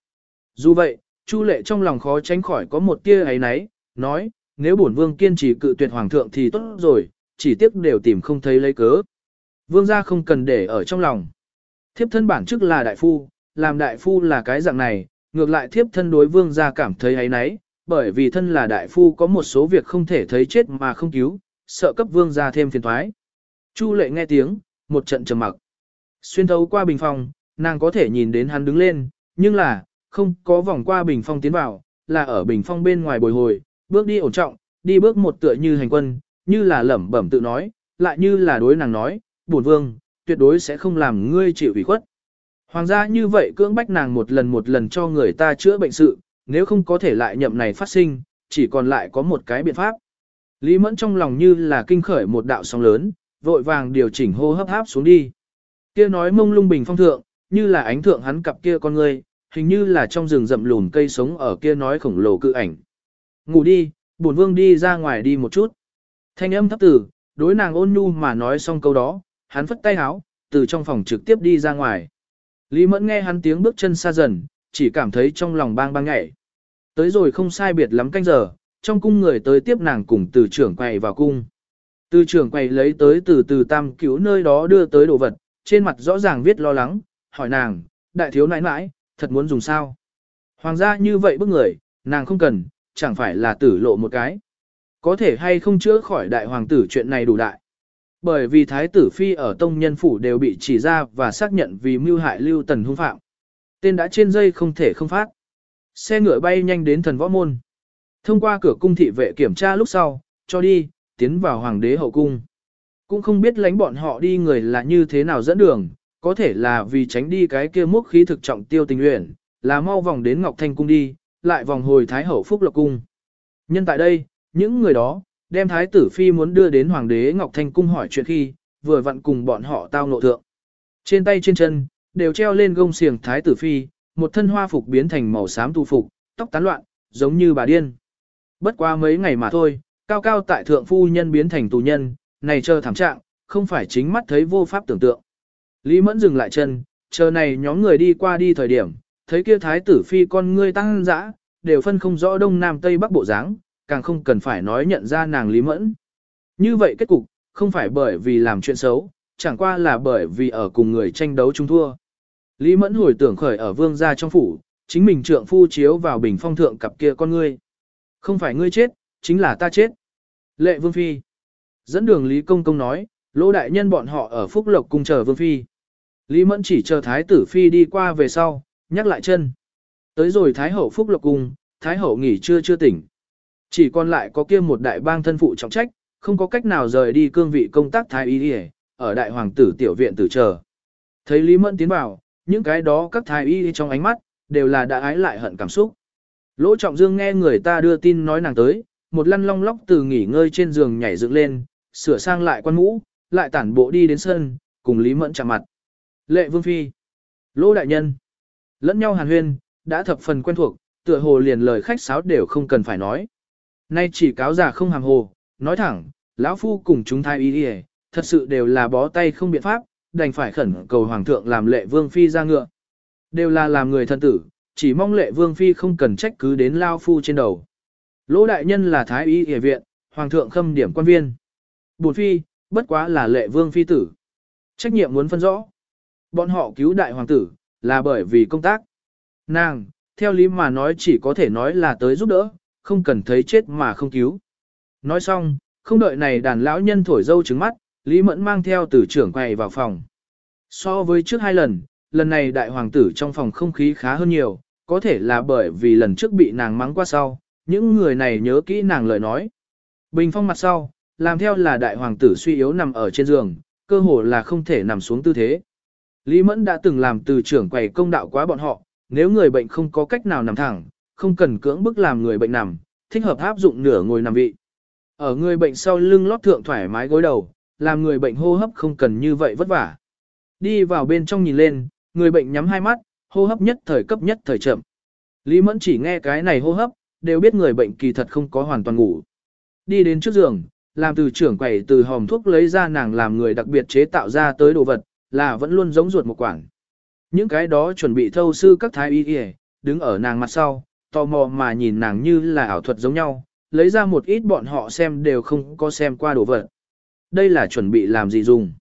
Dù vậy, Chu lệ trong lòng khó tránh khỏi có một tia ấy nấy, nói, nếu bổn vương kiên trì cự tuyệt hoàng thượng thì tốt rồi, chỉ tiếc đều tìm không thấy lấy cớ. Vương gia không cần để ở trong lòng. Thiếp thân bản chức là đại phu, làm đại phu là cái dạng này, ngược lại thiếp thân đối vương gia cảm thấy ấy nấy, bởi vì thân là đại phu có một số việc không thể thấy chết mà không cứu, sợ cấp vương gia thêm phiền toái. Chu lệ nghe tiếng, một trận trầm mặc. Xuyên thấu qua bình phòng, nàng có thể nhìn đến hắn đứng lên, nhưng là, không có vòng qua bình phong tiến vào, là ở bình phong bên ngoài bồi hồi, bước đi ổn trọng, đi bước một tựa như hành quân, như là lẩm bẩm tự nói, lại như là đối nàng nói, bổn vương, tuyệt đối sẽ không làm ngươi chịu ủy khuất. Hoàng gia như vậy cưỡng bách nàng một lần một lần cho người ta chữa bệnh sự, nếu không có thể lại nhậm này phát sinh, chỉ còn lại có một cái biện pháp. Lý Mẫn trong lòng như là kinh khởi một đạo sóng lớn, vội vàng điều chỉnh hô hấp háp xuống đi. Kia nói mông lung bình phong thượng, như là ánh thượng hắn cặp kia con ngươi, hình như là trong rừng rậm lùn cây sống ở kia nói khổng lồ cự ảnh. Ngủ đi, bổn vương đi ra ngoài đi một chút. Thanh âm thấp tử, đối nàng ôn nhu mà nói xong câu đó, hắn phất tay háo, từ trong phòng trực tiếp đi ra ngoài. Lý Mẫn nghe hắn tiếng bước chân xa dần, chỉ cảm thấy trong lòng bang bang nhảy. Tới rồi không sai biệt lắm canh giờ, trong cung người tới tiếp nàng cùng từ trưởng quay vào cung. Từ trưởng quầy lấy tới từ từ tam cứu nơi đó đưa tới đồ vật, trên mặt rõ ràng viết lo lắng, hỏi nàng, đại thiếu nãi nãi, thật muốn dùng sao? Hoàng gia như vậy bức người, nàng không cần, chẳng phải là tử lộ một cái. Có thể hay không chữa khỏi đại hoàng tử chuyện này đủ đại. Bởi vì thái tử phi ở tông nhân phủ đều bị chỉ ra và xác nhận vì mưu hại lưu tần hung phạm. Tên đã trên dây không thể không phát. Xe ngựa bay nhanh đến thần võ môn. Thông qua cửa cung thị vệ kiểm tra lúc sau, cho đi, tiến vào hoàng đế hậu cung. Cũng không biết lánh bọn họ đi người là như thế nào dẫn đường, có thể là vì tránh đi cái kia mốc khí thực trọng tiêu tình nguyện, là mau vòng đến Ngọc Thanh cung đi, lại vòng hồi Thái Hậu Phúc Lộc cung. Nhân tại đây, những người đó, đem Thái tử Phi muốn đưa đến Hoàng đế Ngọc Thanh cung hỏi chuyện khi, vừa vặn cùng bọn họ tao nộ thượng. Trên tay trên chân, đều treo lên gông xiềng Thái tử Phi, một thân hoa phục biến thành màu xám tu phục, tóc tán loạn, giống như bà điên. Bất qua mấy ngày mà thôi, cao cao tại thượng phu nhân biến thành tù nhân, này chờ thảm trạng, không phải chính mắt thấy vô pháp tưởng tượng. Lý Mẫn dừng lại chân, chờ này nhóm người đi qua đi thời điểm, thấy kia thái tử phi con ngươi tăng dã, đều phân không rõ đông nam tây bắc bộ dáng, càng không cần phải nói nhận ra nàng Lý Mẫn. Như vậy kết cục, không phải bởi vì làm chuyện xấu, chẳng qua là bởi vì ở cùng người tranh đấu chung thua. Lý Mẫn hồi tưởng khởi ở vương gia trong phủ, chính mình trượng phu chiếu vào bình phong thượng cặp kia con ngươi. Không phải ngươi chết, chính là ta chết. Lệ vương phi. Dẫn đường Lý Công Công nói, lỗ đại nhân bọn họ ở Phúc Lộc cung chờ vương phi. Lý Mẫn chỉ chờ Thái tử Phi đi qua về sau, nhắc lại chân. Tới rồi Thái hậu Phúc Lộc Cung, Thái hậu nghỉ chưa chưa tỉnh. Chỉ còn lại có kia một đại bang thân phụ trọng trách, không có cách nào rời đi cương vị công tác Thái y đi ở đại hoàng tử tiểu viện tử chờ. Thấy Lý Mẫn tiến vào, những cái đó các Thái y trong ánh mắt, đều là đã ái lại hận cảm xúc. Lỗ Trọng Dương nghe người ta đưa tin nói nàng tới, một lăn long lóc từ nghỉ ngơi trên giường nhảy dựng lên, sửa sang lại quan mũ, lại tản bộ đi đến sân, cùng Lý Mẫn chạm mặt. Lệ Vương Phi, Lỗ Đại Nhân, lẫn nhau hàn huyên, đã thập phần quen thuộc, tựa hồ liền lời khách sáo đều không cần phải nói. Nay chỉ cáo giả không hàm hồ, nói thẳng, Lão phu cùng chúng thái y đi thật sự đều là bó tay không biện pháp, đành phải khẩn cầu hoàng thượng làm lệ vương phi ra ngựa. Đều là làm người thân tử, chỉ mong lệ vương phi không cần trách cứ đến lao phu trên đầu. Lỗ đại nhân là thái y y viện, hoàng thượng khâm điểm quan viên. Bổn phi, bất quá là lệ vương phi tử. Trách nhiệm muốn phân rõ. Bọn họ cứu đại hoàng tử, là bởi vì công tác. Nàng, theo lý mà nói chỉ có thể nói là tới giúp đỡ, không cần thấy chết mà không cứu. Nói xong, không đợi này đàn lão nhân thổi dâu trứng mắt, Lý Mẫn mang theo tử trưởng quay vào phòng. So với trước hai lần, lần này đại hoàng tử trong phòng không khí khá hơn nhiều, có thể là bởi vì lần trước bị nàng mắng qua sau, những người này nhớ kỹ nàng lời nói. Bình phong mặt sau, làm theo là đại hoàng tử suy yếu nằm ở trên giường, cơ hồ là không thể nằm xuống tư thế. Lý Mẫn đã từng làm từ trưởng quầy công đạo quá bọn họ, nếu người bệnh không có cách nào nằm thẳng, không cần cưỡng bức làm người bệnh nằm, thích hợp áp dụng nửa ngồi nằm vị. Ở người bệnh sau lưng lót thượng thoải mái gối đầu, làm người bệnh hô hấp không cần như vậy vất vả. Đi vào bên trong nhìn lên, người bệnh nhắm hai mắt, hô hấp nhất thời cấp nhất thời chậm. Lý Mẫn chỉ nghe cái này hô hấp, đều biết người bệnh kỳ thật không có hoàn toàn ngủ. Đi đến trước giường, làm từ trưởng quầy từ hòm thuốc lấy ra nàng làm người đặc biệt chế tạo ra tới đồ vật, là vẫn luôn giống ruột một quảng. Những cái đó chuẩn bị thâu sư các thái y y, đứng ở nàng mặt sau, tò mò mà nhìn nàng như là ảo thuật giống nhau, lấy ra một ít bọn họ xem đều không có xem qua đồ vật. Đây là chuẩn bị làm gì dùng?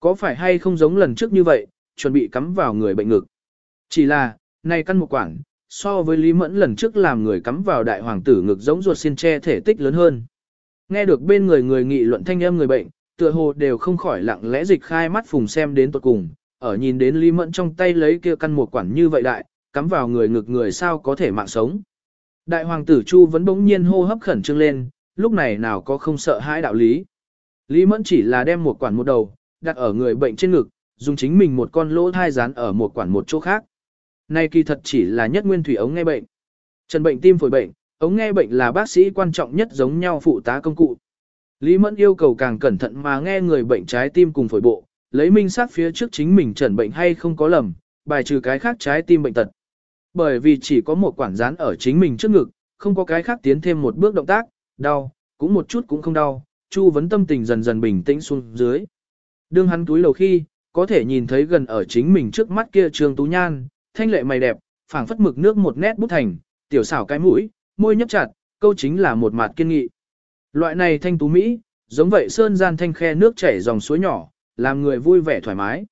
Có phải hay không giống lần trước như vậy, chuẩn bị cắm vào người bệnh ngực? Chỉ là, này căn một quảng, so với Lý Mẫn lần trước làm người cắm vào đại hoàng tử ngực giống ruột xin che thể tích lớn hơn. Nghe được bên người người nghị luận thanh âm người bệnh, tựa hồ đều không khỏi lặng lẽ dịch khai mắt phùng xem đến tuột cùng, ở nhìn đến Lý Mẫn trong tay lấy kia căn một quản như vậy đại, cắm vào người ngực người sao có thể mạng sống. Đại hoàng tử Chu vẫn bỗng nhiên hô hấp khẩn trương lên, lúc này nào có không sợ hãi đạo lý. Lý Mẫn chỉ là đem một quản một đầu, đặt ở người bệnh trên ngực, dùng chính mình một con lỗ thai dán ở một quản một chỗ khác. Này kỳ thật chỉ là nhất nguyên thủy ống nghe bệnh. Trần bệnh tim phổi bệnh, ống nghe bệnh là bác sĩ quan trọng nhất giống nhau phụ tá công cụ. Lý Mẫn yêu cầu càng cẩn thận mà nghe người bệnh trái tim cùng phổi bộ, lấy minh sát phía trước chính mình trần bệnh hay không có lầm, bài trừ cái khác trái tim bệnh tật. Bởi vì chỉ có một quản dán ở chính mình trước ngực, không có cái khác tiến thêm một bước động tác, đau, cũng một chút cũng không đau, Chu vấn tâm tình dần dần bình tĩnh xuống dưới. Đương hắn túi lầu khi, có thể nhìn thấy gần ở chính mình trước mắt kia trường tú nhan, thanh lệ mày đẹp, phảng phất mực nước một nét bút thành, tiểu xảo cái mũi, môi nhấp chặt, câu chính là một mặt kiên nghị. Loại này thanh tú Mỹ, giống vậy sơn gian thanh khe nước chảy dòng suối nhỏ, làm người vui vẻ thoải mái.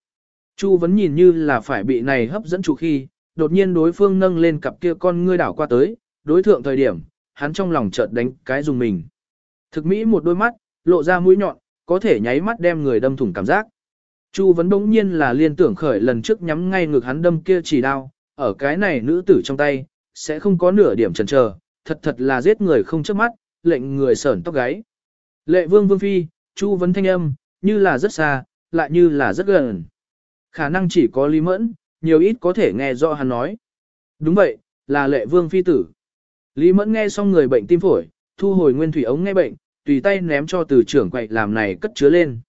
Chu vẫn nhìn như là phải bị này hấp dẫn chủ khi, đột nhiên đối phương nâng lên cặp kia con ngươi đảo qua tới, đối thượng thời điểm, hắn trong lòng chợt đánh cái dùng mình. Thực Mỹ một đôi mắt, lộ ra mũi nhọn, có thể nháy mắt đem người đâm thủng cảm giác. Chu vấn bỗng nhiên là liên tưởng khởi lần trước nhắm ngay ngực hắn đâm kia chỉ đao, ở cái này nữ tử trong tay, sẽ không có nửa điểm chần chờ, thật thật là giết người không chớp mắt, lệnh người sởn tóc gáy. Lệ vương vương phi, chu vấn thanh âm, như là rất xa, lại như là rất gần. Khả năng chỉ có lý mẫn, nhiều ít có thể nghe rõ hắn nói. Đúng vậy, là lệ vương phi tử. Lý mẫn nghe xong người bệnh tim phổi, thu hồi nguyên thủy ống nghe bệnh, tùy tay ném cho từ trưởng quậy làm này cất chứa lên.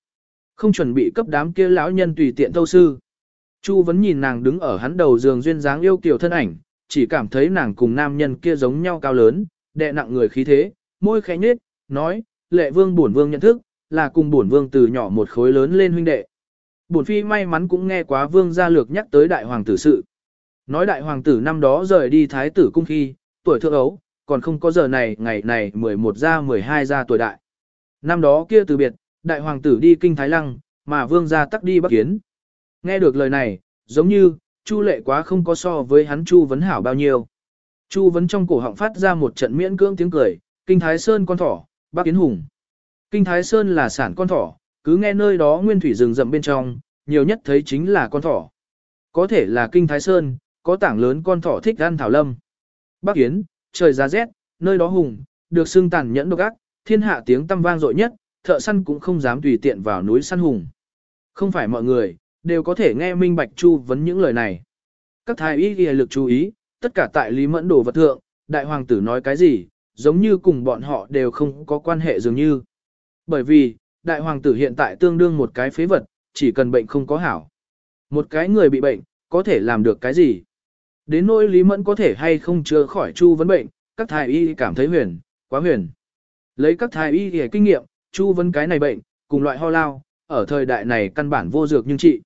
Không chuẩn bị cấp đám kia lão nhân tùy tiện thâu sư. Chu vẫn nhìn nàng đứng ở hắn đầu giường duyên dáng yêu kiều thân ảnh, chỉ cảm thấy nàng cùng nam nhân kia giống nhau cao lớn, đệ nặng người khí thế, môi khẽ nhếch, nói, lệ vương bổn vương nhận thức, là cùng bổn vương từ nhỏ một khối lớn lên huynh đệ. Bổn phi may mắn cũng nghe quá vương gia lược nhắc tới đại hoàng tử sự. Nói đại hoàng tử năm đó rời đi thái tử cung khi, tuổi thượng ấu, còn không có giờ này ngày này 11 ra 12 ra tuổi đại. Năm đó kia từ biệt, đại hoàng tử đi kinh Thái Lăng, mà vương gia tắc đi bắc kiến. Nghe được lời này, giống như, Chu lệ quá không có so với hắn Chu vấn hảo bao nhiêu. Chu vấn trong cổ họng phát ra một trận miễn cưỡng tiếng cười, kinh Thái Sơn con thỏ, bắc kiến hùng. Kinh Thái Sơn là sản con thỏ, cứ nghe nơi đó nguyên thủy rừng rậm bên trong, nhiều nhất thấy chính là con thỏ. Có thể là kinh Thái Sơn, có tảng lớn con thỏ thích ăn thảo lâm. Bắc Kiến, trời giá rét, nơi đó hùng, được xưng tàn nhẫn độc ác, thiên hạ tiếng tăm vang dội nhất, thợ săn cũng không dám tùy tiện vào núi săn hùng. Không phải mọi người, đều có thể nghe minh bạch chu vấn những lời này. Các thái y ghi lực chú ý, tất cả tại Lý Mẫn đồ vật thượng, đại hoàng tử nói cái gì, giống như cùng bọn họ đều không có quan hệ dường như. Bởi vì, đại hoàng tử hiện tại tương đương một cái phế vật, chỉ cần bệnh không có hảo. Một cái người bị bệnh, có thể làm được cái gì? Đến nỗi Lý Mẫn có thể hay không chữa khỏi chu vấn bệnh, các thái y cảm thấy huyền, quá huyền. Lấy các thái y kinh nghiệm, chu vấn cái này bệnh, cùng loại ho lao, ở thời đại này căn bản vô dược nhưng trị.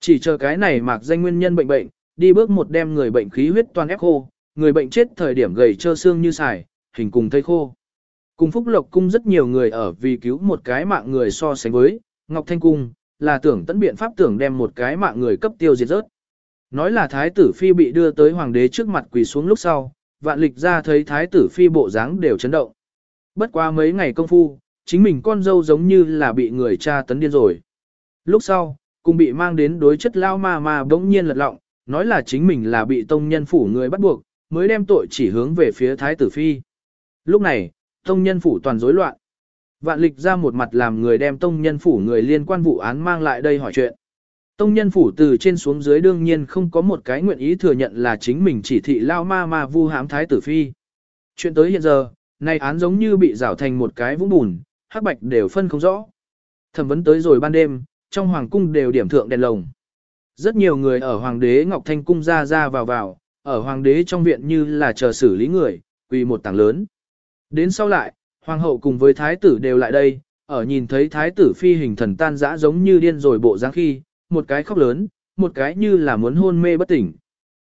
Chỉ chờ cái này mạc danh nguyên nhân bệnh bệnh, đi bước một đem người bệnh khí huyết toàn ép khô, người bệnh chết thời điểm gầy trơ xương như xài, hình cùng thây khô. Cùng Phúc Lộc Cung rất nhiều người ở vì cứu một cái mạng người so sánh với, Ngọc Thanh Cung, là tưởng tận biện pháp tưởng đem một cái mạng người cấp tiêu diệt rớt. Nói là Thái tử Phi bị đưa tới Hoàng đế trước mặt quỳ xuống lúc sau, vạn lịch ra thấy Thái tử Phi bộ dáng đều chấn động. Bất qua mấy ngày công phu, chính mình con dâu giống như là bị người cha tấn điên rồi. Lúc sau, cùng bị mang đến đối chất lao ma ma bỗng nhiên lật lọng, nói là chính mình là bị tông nhân phủ người bắt buộc, mới đem tội chỉ hướng về phía Thái tử Phi. Lúc này, tông nhân phủ toàn rối loạn. Vạn lịch ra một mặt làm người đem tông nhân phủ người liên quan vụ án mang lại đây hỏi chuyện. Tông nhân phủ từ trên xuống dưới đương nhiên không có một cái nguyện ý thừa nhận là chính mình chỉ thị lao ma ma vu hãm thái tử phi. Chuyện tới hiện giờ, này án giống như bị rảo thành một cái vũng bùn, hắc bạch đều phân không rõ. Thẩm vấn tới rồi ban đêm, trong hoàng cung đều điểm thượng đèn lồng. Rất nhiều người ở hoàng đế Ngọc Thanh cung ra ra vào vào, ở hoàng đế trong viện như là chờ xử lý người, quỳ một tảng lớn. Đến sau lại, hoàng hậu cùng với thái tử đều lại đây, ở nhìn thấy thái tử phi hình thần tan dã giống như điên rồi bộ dáng khi, một cái khóc lớn, một cái như là muốn hôn mê bất tỉnh.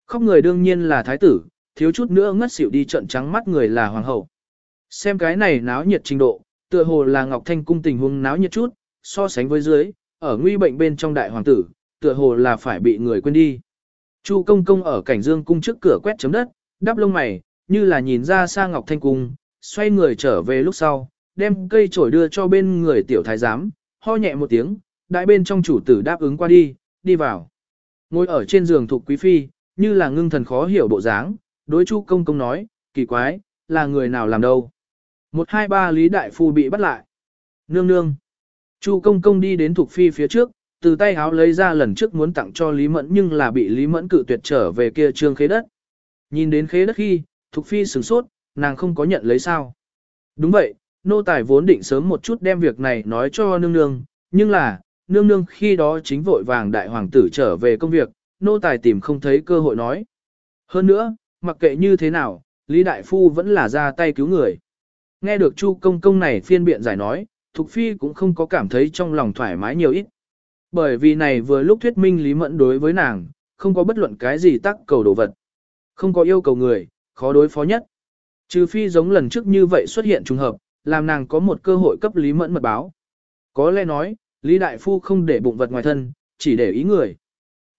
Khóc người đương nhiên là thái tử, thiếu chút nữa ngất xỉu đi trận trắng mắt người là hoàng hậu. Xem cái này náo nhiệt trình độ, tựa hồ là Ngọc Thanh cung tình huống náo nhiệt chút, so sánh với dưới, ở nguy bệnh bên trong đại hoàng tử, tựa hồ là phải bị người quên đi. Chu công công ở cảnh dương cung trước cửa quét chấm đất, đắp lông mày, như là nhìn ra xa Ngọc Thanh cung, xoay người trở về lúc sau, đem cây chổi đưa cho bên người tiểu thái giám, ho nhẹ một tiếng, đại bên trong chủ tử đáp ứng qua đi, đi vào. Ngồi ở trên giường thuộc quý phi, như là ngưng thần khó hiểu bộ dáng, đối chu công công nói, kỳ quái, là người nào làm đâu. Một hai ba lý đại phu bị bắt lại. Nương nương. Chu công công đi đến thuộc phi phía trước, từ tay háo lấy ra lần trước muốn tặng cho Lý Mẫn nhưng là bị Lý Mẫn cự tuyệt trở về kia trương khế đất. Nhìn đến khế đất khi, Thục Phi sửng sốt, nàng không có nhận lấy sao. Đúng vậy, nô tài vốn định sớm một chút đem việc này nói cho nương nương, nhưng là, nương nương khi đó chính vội vàng đại hoàng tử trở về công việc, nô tài tìm không thấy cơ hội nói. Hơn nữa, mặc kệ như thế nào, Lý Đại Phu vẫn là ra tay cứu người. Nghe được Chu công công này phiên biện giải nói, Thục Phi cũng không có cảm thấy trong lòng thoải mái nhiều ít. Bởi vì này vừa lúc thuyết minh Lý Mẫn đối với nàng, không có bất luận cái gì tác cầu đồ vật. Không có yêu cầu người, khó đối phó nhất. Trừ phi giống lần trước như vậy xuất hiện trùng hợp, làm nàng có một cơ hội cấp Lý Mẫn mật báo. Có lẽ nói, Lý Đại Phu không để bụng vật ngoài thân, chỉ để ý người.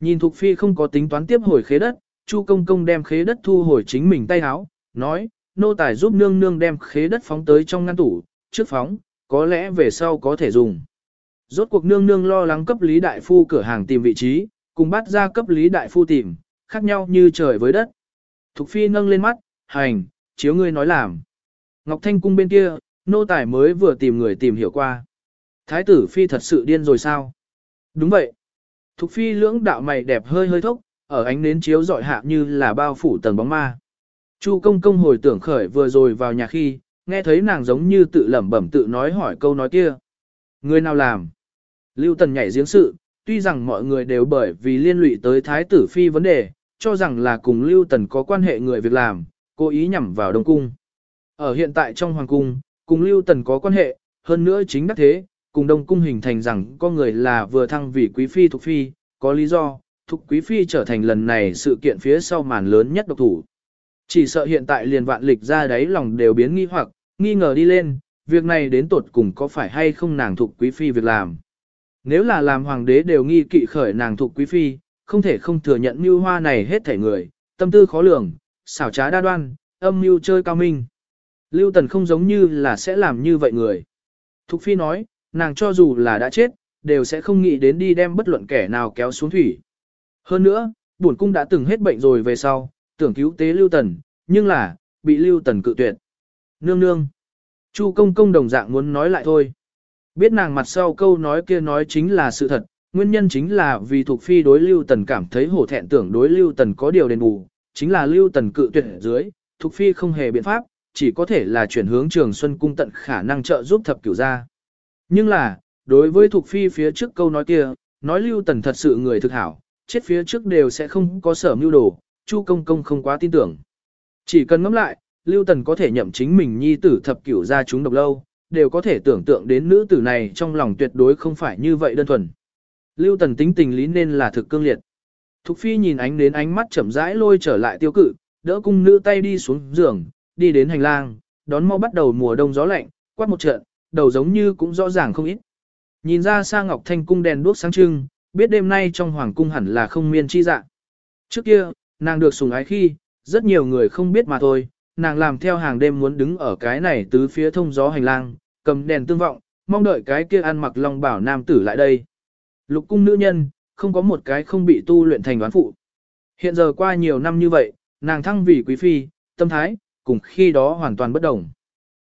Nhìn Thục Phi không có tính toán tiếp hồi khế đất, Chu Công Công đem khế đất thu hồi chính mình tay háo, nói, nô tài giúp nương nương đem khế đất phóng tới trong ngăn tủ, trước phóng, có lẽ về sau có thể dùng. Rốt cuộc nương nương lo lắng cấp Lý Đại Phu cửa hàng tìm vị trí, cùng bắt ra cấp Lý Đại Phu tìm, khác nhau như trời với đất. Thục Phi nâng lên mắt, hành, chiếu ngươi nói làm. Ngọc Thanh Cung bên kia, nô tài mới vừa tìm người tìm hiểu qua. Thái tử Phi thật sự điên rồi sao? Đúng vậy. Thục Phi lưỡng đạo mày đẹp hơi hơi thốc, ở ánh nến chiếu dọi hạ như là bao phủ tầng bóng ma. Chu công công hồi tưởng khởi vừa rồi vào nhà khi, nghe thấy nàng giống như tự lẩm bẩm tự nói hỏi câu nói kia. Người nào làm? Lưu Tần nhảy giếng sự, tuy rằng mọi người đều bởi vì liên lụy tới Thái tử Phi vấn đề, cho rằng là cùng Lưu Tần có quan hệ người việc làm, cố ý nhằm vào Đông Cung. Ở hiện tại trong Hoàng Cung, cùng Lưu Tần có quan hệ, hơn nữa chính đắc thế, cùng Đông Cung hình thành rằng có người là vừa thăng vì Quý Phi Thục Phi, có lý do, Thục Quý Phi trở thành lần này sự kiện phía sau màn lớn nhất độc thủ. Chỉ sợ hiện tại liền vạn lịch ra đấy lòng đều biến nghi hoặc, nghi ngờ đi lên, việc này đến tột cùng có phải hay không nàng thuộc Quý Phi việc làm. Nếu là làm hoàng đế đều nghi kỵ khởi nàng thuộc Quý Phi, không thể không thừa nhận mưu hoa này hết thể người, tâm tư khó lường, xảo trá đa đoan, âm mưu chơi cao minh. Lưu Tần không giống như là sẽ làm như vậy người. Thục Phi nói, nàng cho dù là đã chết, đều sẽ không nghĩ đến đi đem bất luận kẻ nào kéo xuống thủy. Hơn nữa, bổn cung đã từng hết bệnh rồi về sau, tưởng cứu tế Lưu Tần, nhưng là, bị Lưu Tần cự tuyệt. Nương nương. Chu công công đồng dạng muốn nói lại thôi. Biết nàng mặt sau câu nói kia nói chính là sự thật, nguyên nhân chính là vì thuộc phi đối Lưu Tần cảm thấy hổ thẹn tưởng đối Lưu Tần có điều đền bù, chính là Lưu Tần cự tuyệt dưới, thuộc phi không hề biện pháp, chỉ có thể là chuyển hướng Trường Xuân cung tận khả năng trợ giúp thập cửu gia. Nhưng là, đối với thuộc phi phía trước câu nói kia, nói Lưu Tần thật sự người thực hảo, chết phía trước đều sẽ không có sở mưu đồ, Chu công công không quá tin tưởng. Chỉ cần ngẫm lại, Lưu Tần có thể nhậm chính mình nhi tử thập cửu ra chúng độc lâu, đều có thể tưởng tượng đến nữ tử này trong lòng tuyệt đối không phải như vậy đơn thuần. Lưu Tần tính tình lý nên là thực cương liệt. Thục Phi nhìn ánh đến ánh mắt chậm rãi lôi trở lại tiêu cự, đỡ cung nữ tay đi xuống giường, đi đến hành lang, đón mau bắt đầu mùa đông gió lạnh, quát một trận, đầu giống như cũng rõ ràng không ít. Nhìn ra xa Ngọc Thanh cung đèn đuốc sáng trưng, biết đêm nay trong hoàng cung hẳn là không miên chi dạ. Trước kia, nàng được sủng ái khi, rất nhiều người không biết mà thôi, nàng làm theo hàng đêm muốn đứng ở cái này tứ phía thông gió hành lang, cầm đèn tương vọng, mong đợi cái kia ăn mặc long bảo nam tử lại đây. Lục cung nữ nhân, không có một cái không bị tu luyện thành đoán phụ. Hiện giờ qua nhiều năm như vậy, nàng thăng vì quý phi, tâm thái, cùng khi đó hoàn toàn bất đồng.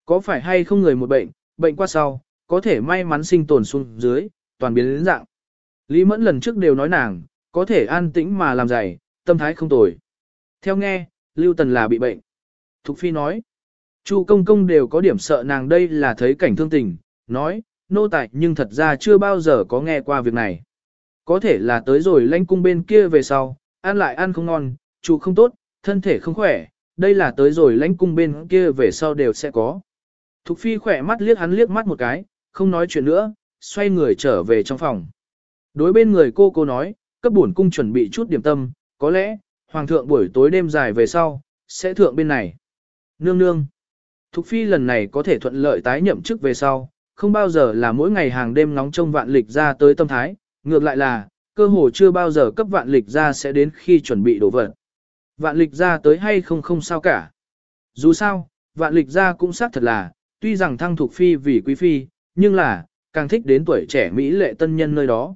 Có phải hay không người một bệnh, bệnh qua sau, có thể may mắn sinh tồn xuống dưới, toàn biến đến dạng. Lý Mẫn lần trước đều nói nàng, có thể an tĩnh mà làm dày, tâm thái không tồi. Theo nghe, Lưu Tần là bị bệnh. Thục Phi nói, Chu công công đều có điểm sợ nàng đây là thấy cảnh thương tình, nói, nô tài nhưng thật ra chưa bao giờ có nghe qua việc này. Có thể là tới rồi lanh cung bên kia về sau, ăn lại ăn không ngon, chu không tốt, thân thể không khỏe, đây là tới rồi lãnh cung bên kia về sau đều sẽ có. Thục phi khỏe mắt liếc hắn liếc mắt một cái, không nói chuyện nữa, xoay người trở về trong phòng. Đối bên người cô cô nói, cấp bổn cung chuẩn bị chút điểm tâm, có lẽ, hoàng thượng buổi tối đêm dài về sau, sẽ thượng bên này. Nương nương. Thục phi lần này có thể thuận lợi tái nhậm chức về sau, không bao giờ là mỗi ngày hàng đêm nóng trong vạn lịch ra tới tâm thái, ngược lại là, cơ hồ chưa bao giờ cấp vạn lịch ra sẽ đến khi chuẩn bị đổ vật. Vạn lịch ra tới hay không không sao cả. Dù sao, vạn lịch ra cũng xác thật là, tuy rằng thăng thuộc phi vì quý phi, nhưng là, càng thích đến tuổi trẻ Mỹ lệ tân nhân nơi đó.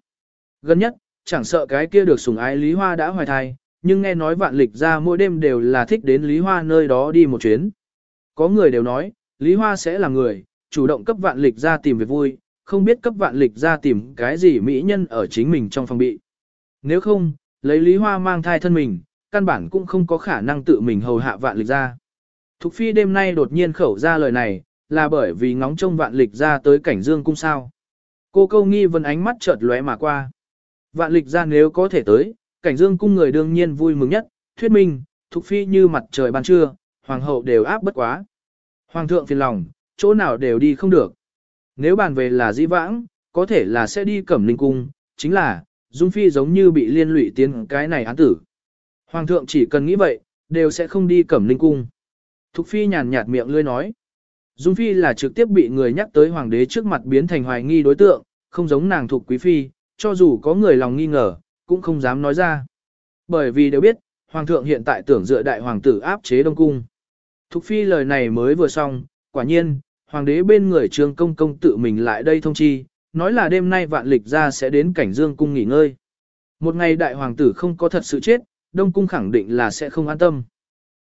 Gần nhất, chẳng sợ cái kia được sủng ái Lý Hoa đã hoài thai, nhưng nghe nói vạn lịch ra mỗi đêm đều là thích đến Lý Hoa nơi đó đi một chuyến. Có người đều nói, Lý Hoa sẽ là người, chủ động cấp vạn lịch ra tìm việc vui, không biết cấp vạn lịch ra tìm cái gì mỹ nhân ở chính mình trong phòng bị. Nếu không, lấy Lý Hoa mang thai thân mình, căn bản cũng không có khả năng tự mình hầu hạ vạn lịch ra. Thục phi đêm nay đột nhiên khẩu ra lời này, là bởi vì ngóng trông vạn lịch ra tới cảnh dương cung sao. Cô câu nghi vấn ánh mắt chợt lóe mà qua. Vạn lịch ra nếu có thể tới, cảnh dương cung người đương nhiên vui mừng nhất, thuyết minh, thục phi như mặt trời ban trưa, hoàng hậu đều áp bất quá. Hoàng thượng phiền lòng, chỗ nào đều đi không được. Nếu bàn về là di vãng, có thể là sẽ đi cẩm ninh cung, chính là, Dung Phi giống như bị liên lụy tiến cái này án tử. Hoàng thượng chỉ cần nghĩ vậy, đều sẽ không đi cẩm ninh cung. Thục Phi nhàn nhạt miệng lươi nói. Dung Phi là trực tiếp bị người nhắc tới hoàng đế trước mặt biến thành hoài nghi đối tượng, không giống nàng thuộc quý phi, cho dù có người lòng nghi ngờ, cũng không dám nói ra. Bởi vì đều biết, hoàng thượng hiện tại tưởng dựa đại hoàng tử áp chế đông cung. Thục Phi lời này mới vừa xong, quả nhiên, hoàng đế bên người trương công công tự mình lại đây thông chi, nói là đêm nay vạn lịch ra sẽ đến cảnh dương cung nghỉ ngơi. Một ngày đại hoàng tử không có thật sự chết, đông cung khẳng định là sẽ không an tâm.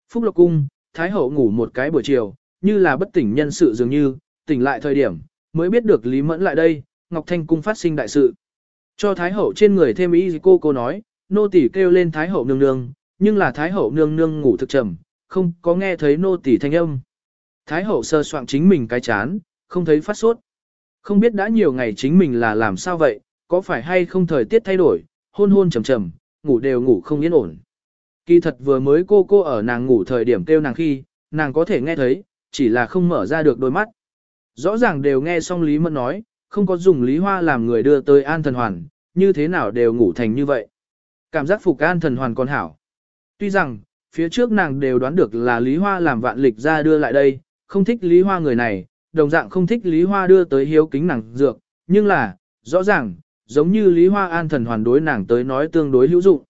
Phúc lộc cung, thái hậu ngủ một cái buổi chiều, như là bất tỉnh nhân sự dường như, tỉnh lại thời điểm, mới biết được Lý Mẫn lại đây, Ngọc Thanh cung phát sinh đại sự. Cho thái hậu trên người thêm ý cô cô nói, nô tỳ kêu lên thái hậu nương nương, nhưng là thái hậu nương nương ngủ thực trầm, không có nghe thấy nô tỳ thanh âm. Thái hậu sơ soạn chính mình cái chán, không thấy phát sốt. Không biết đã nhiều ngày chính mình là làm sao vậy, có phải hay không thời tiết thay đổi, hôn hôn trầm trầm, ngủ đều ngủ không yên ổn. Kỳ thật vừa mới cô cô ở nàng ngủ thời điểm kêu nàng khi, nàng có thể nghe thấy, chỉ là không mở ra được đôi mắt. Rõ ràng đều nghe xong Lý Mẫn nói, không có dùng Lý Hoa làm người đưa tới an thần hoàn, như thế nào đều ngủ thành như vậy. Cảm giác phục an thần hoàn còn hảo. Tuy rằng, phía trước nàng đều đoán được là Lý Hoa làm vạn lịch ra đưa lại đây, không thích Lý Hoa người này, đồng dạng không thích Lý Hoa đưa tới hiếu kính nàng dược, nhưng là, rõ ràng, giống như Lý Hoa an thần hoàn đối nàng tới nói tương đối hữu dụng.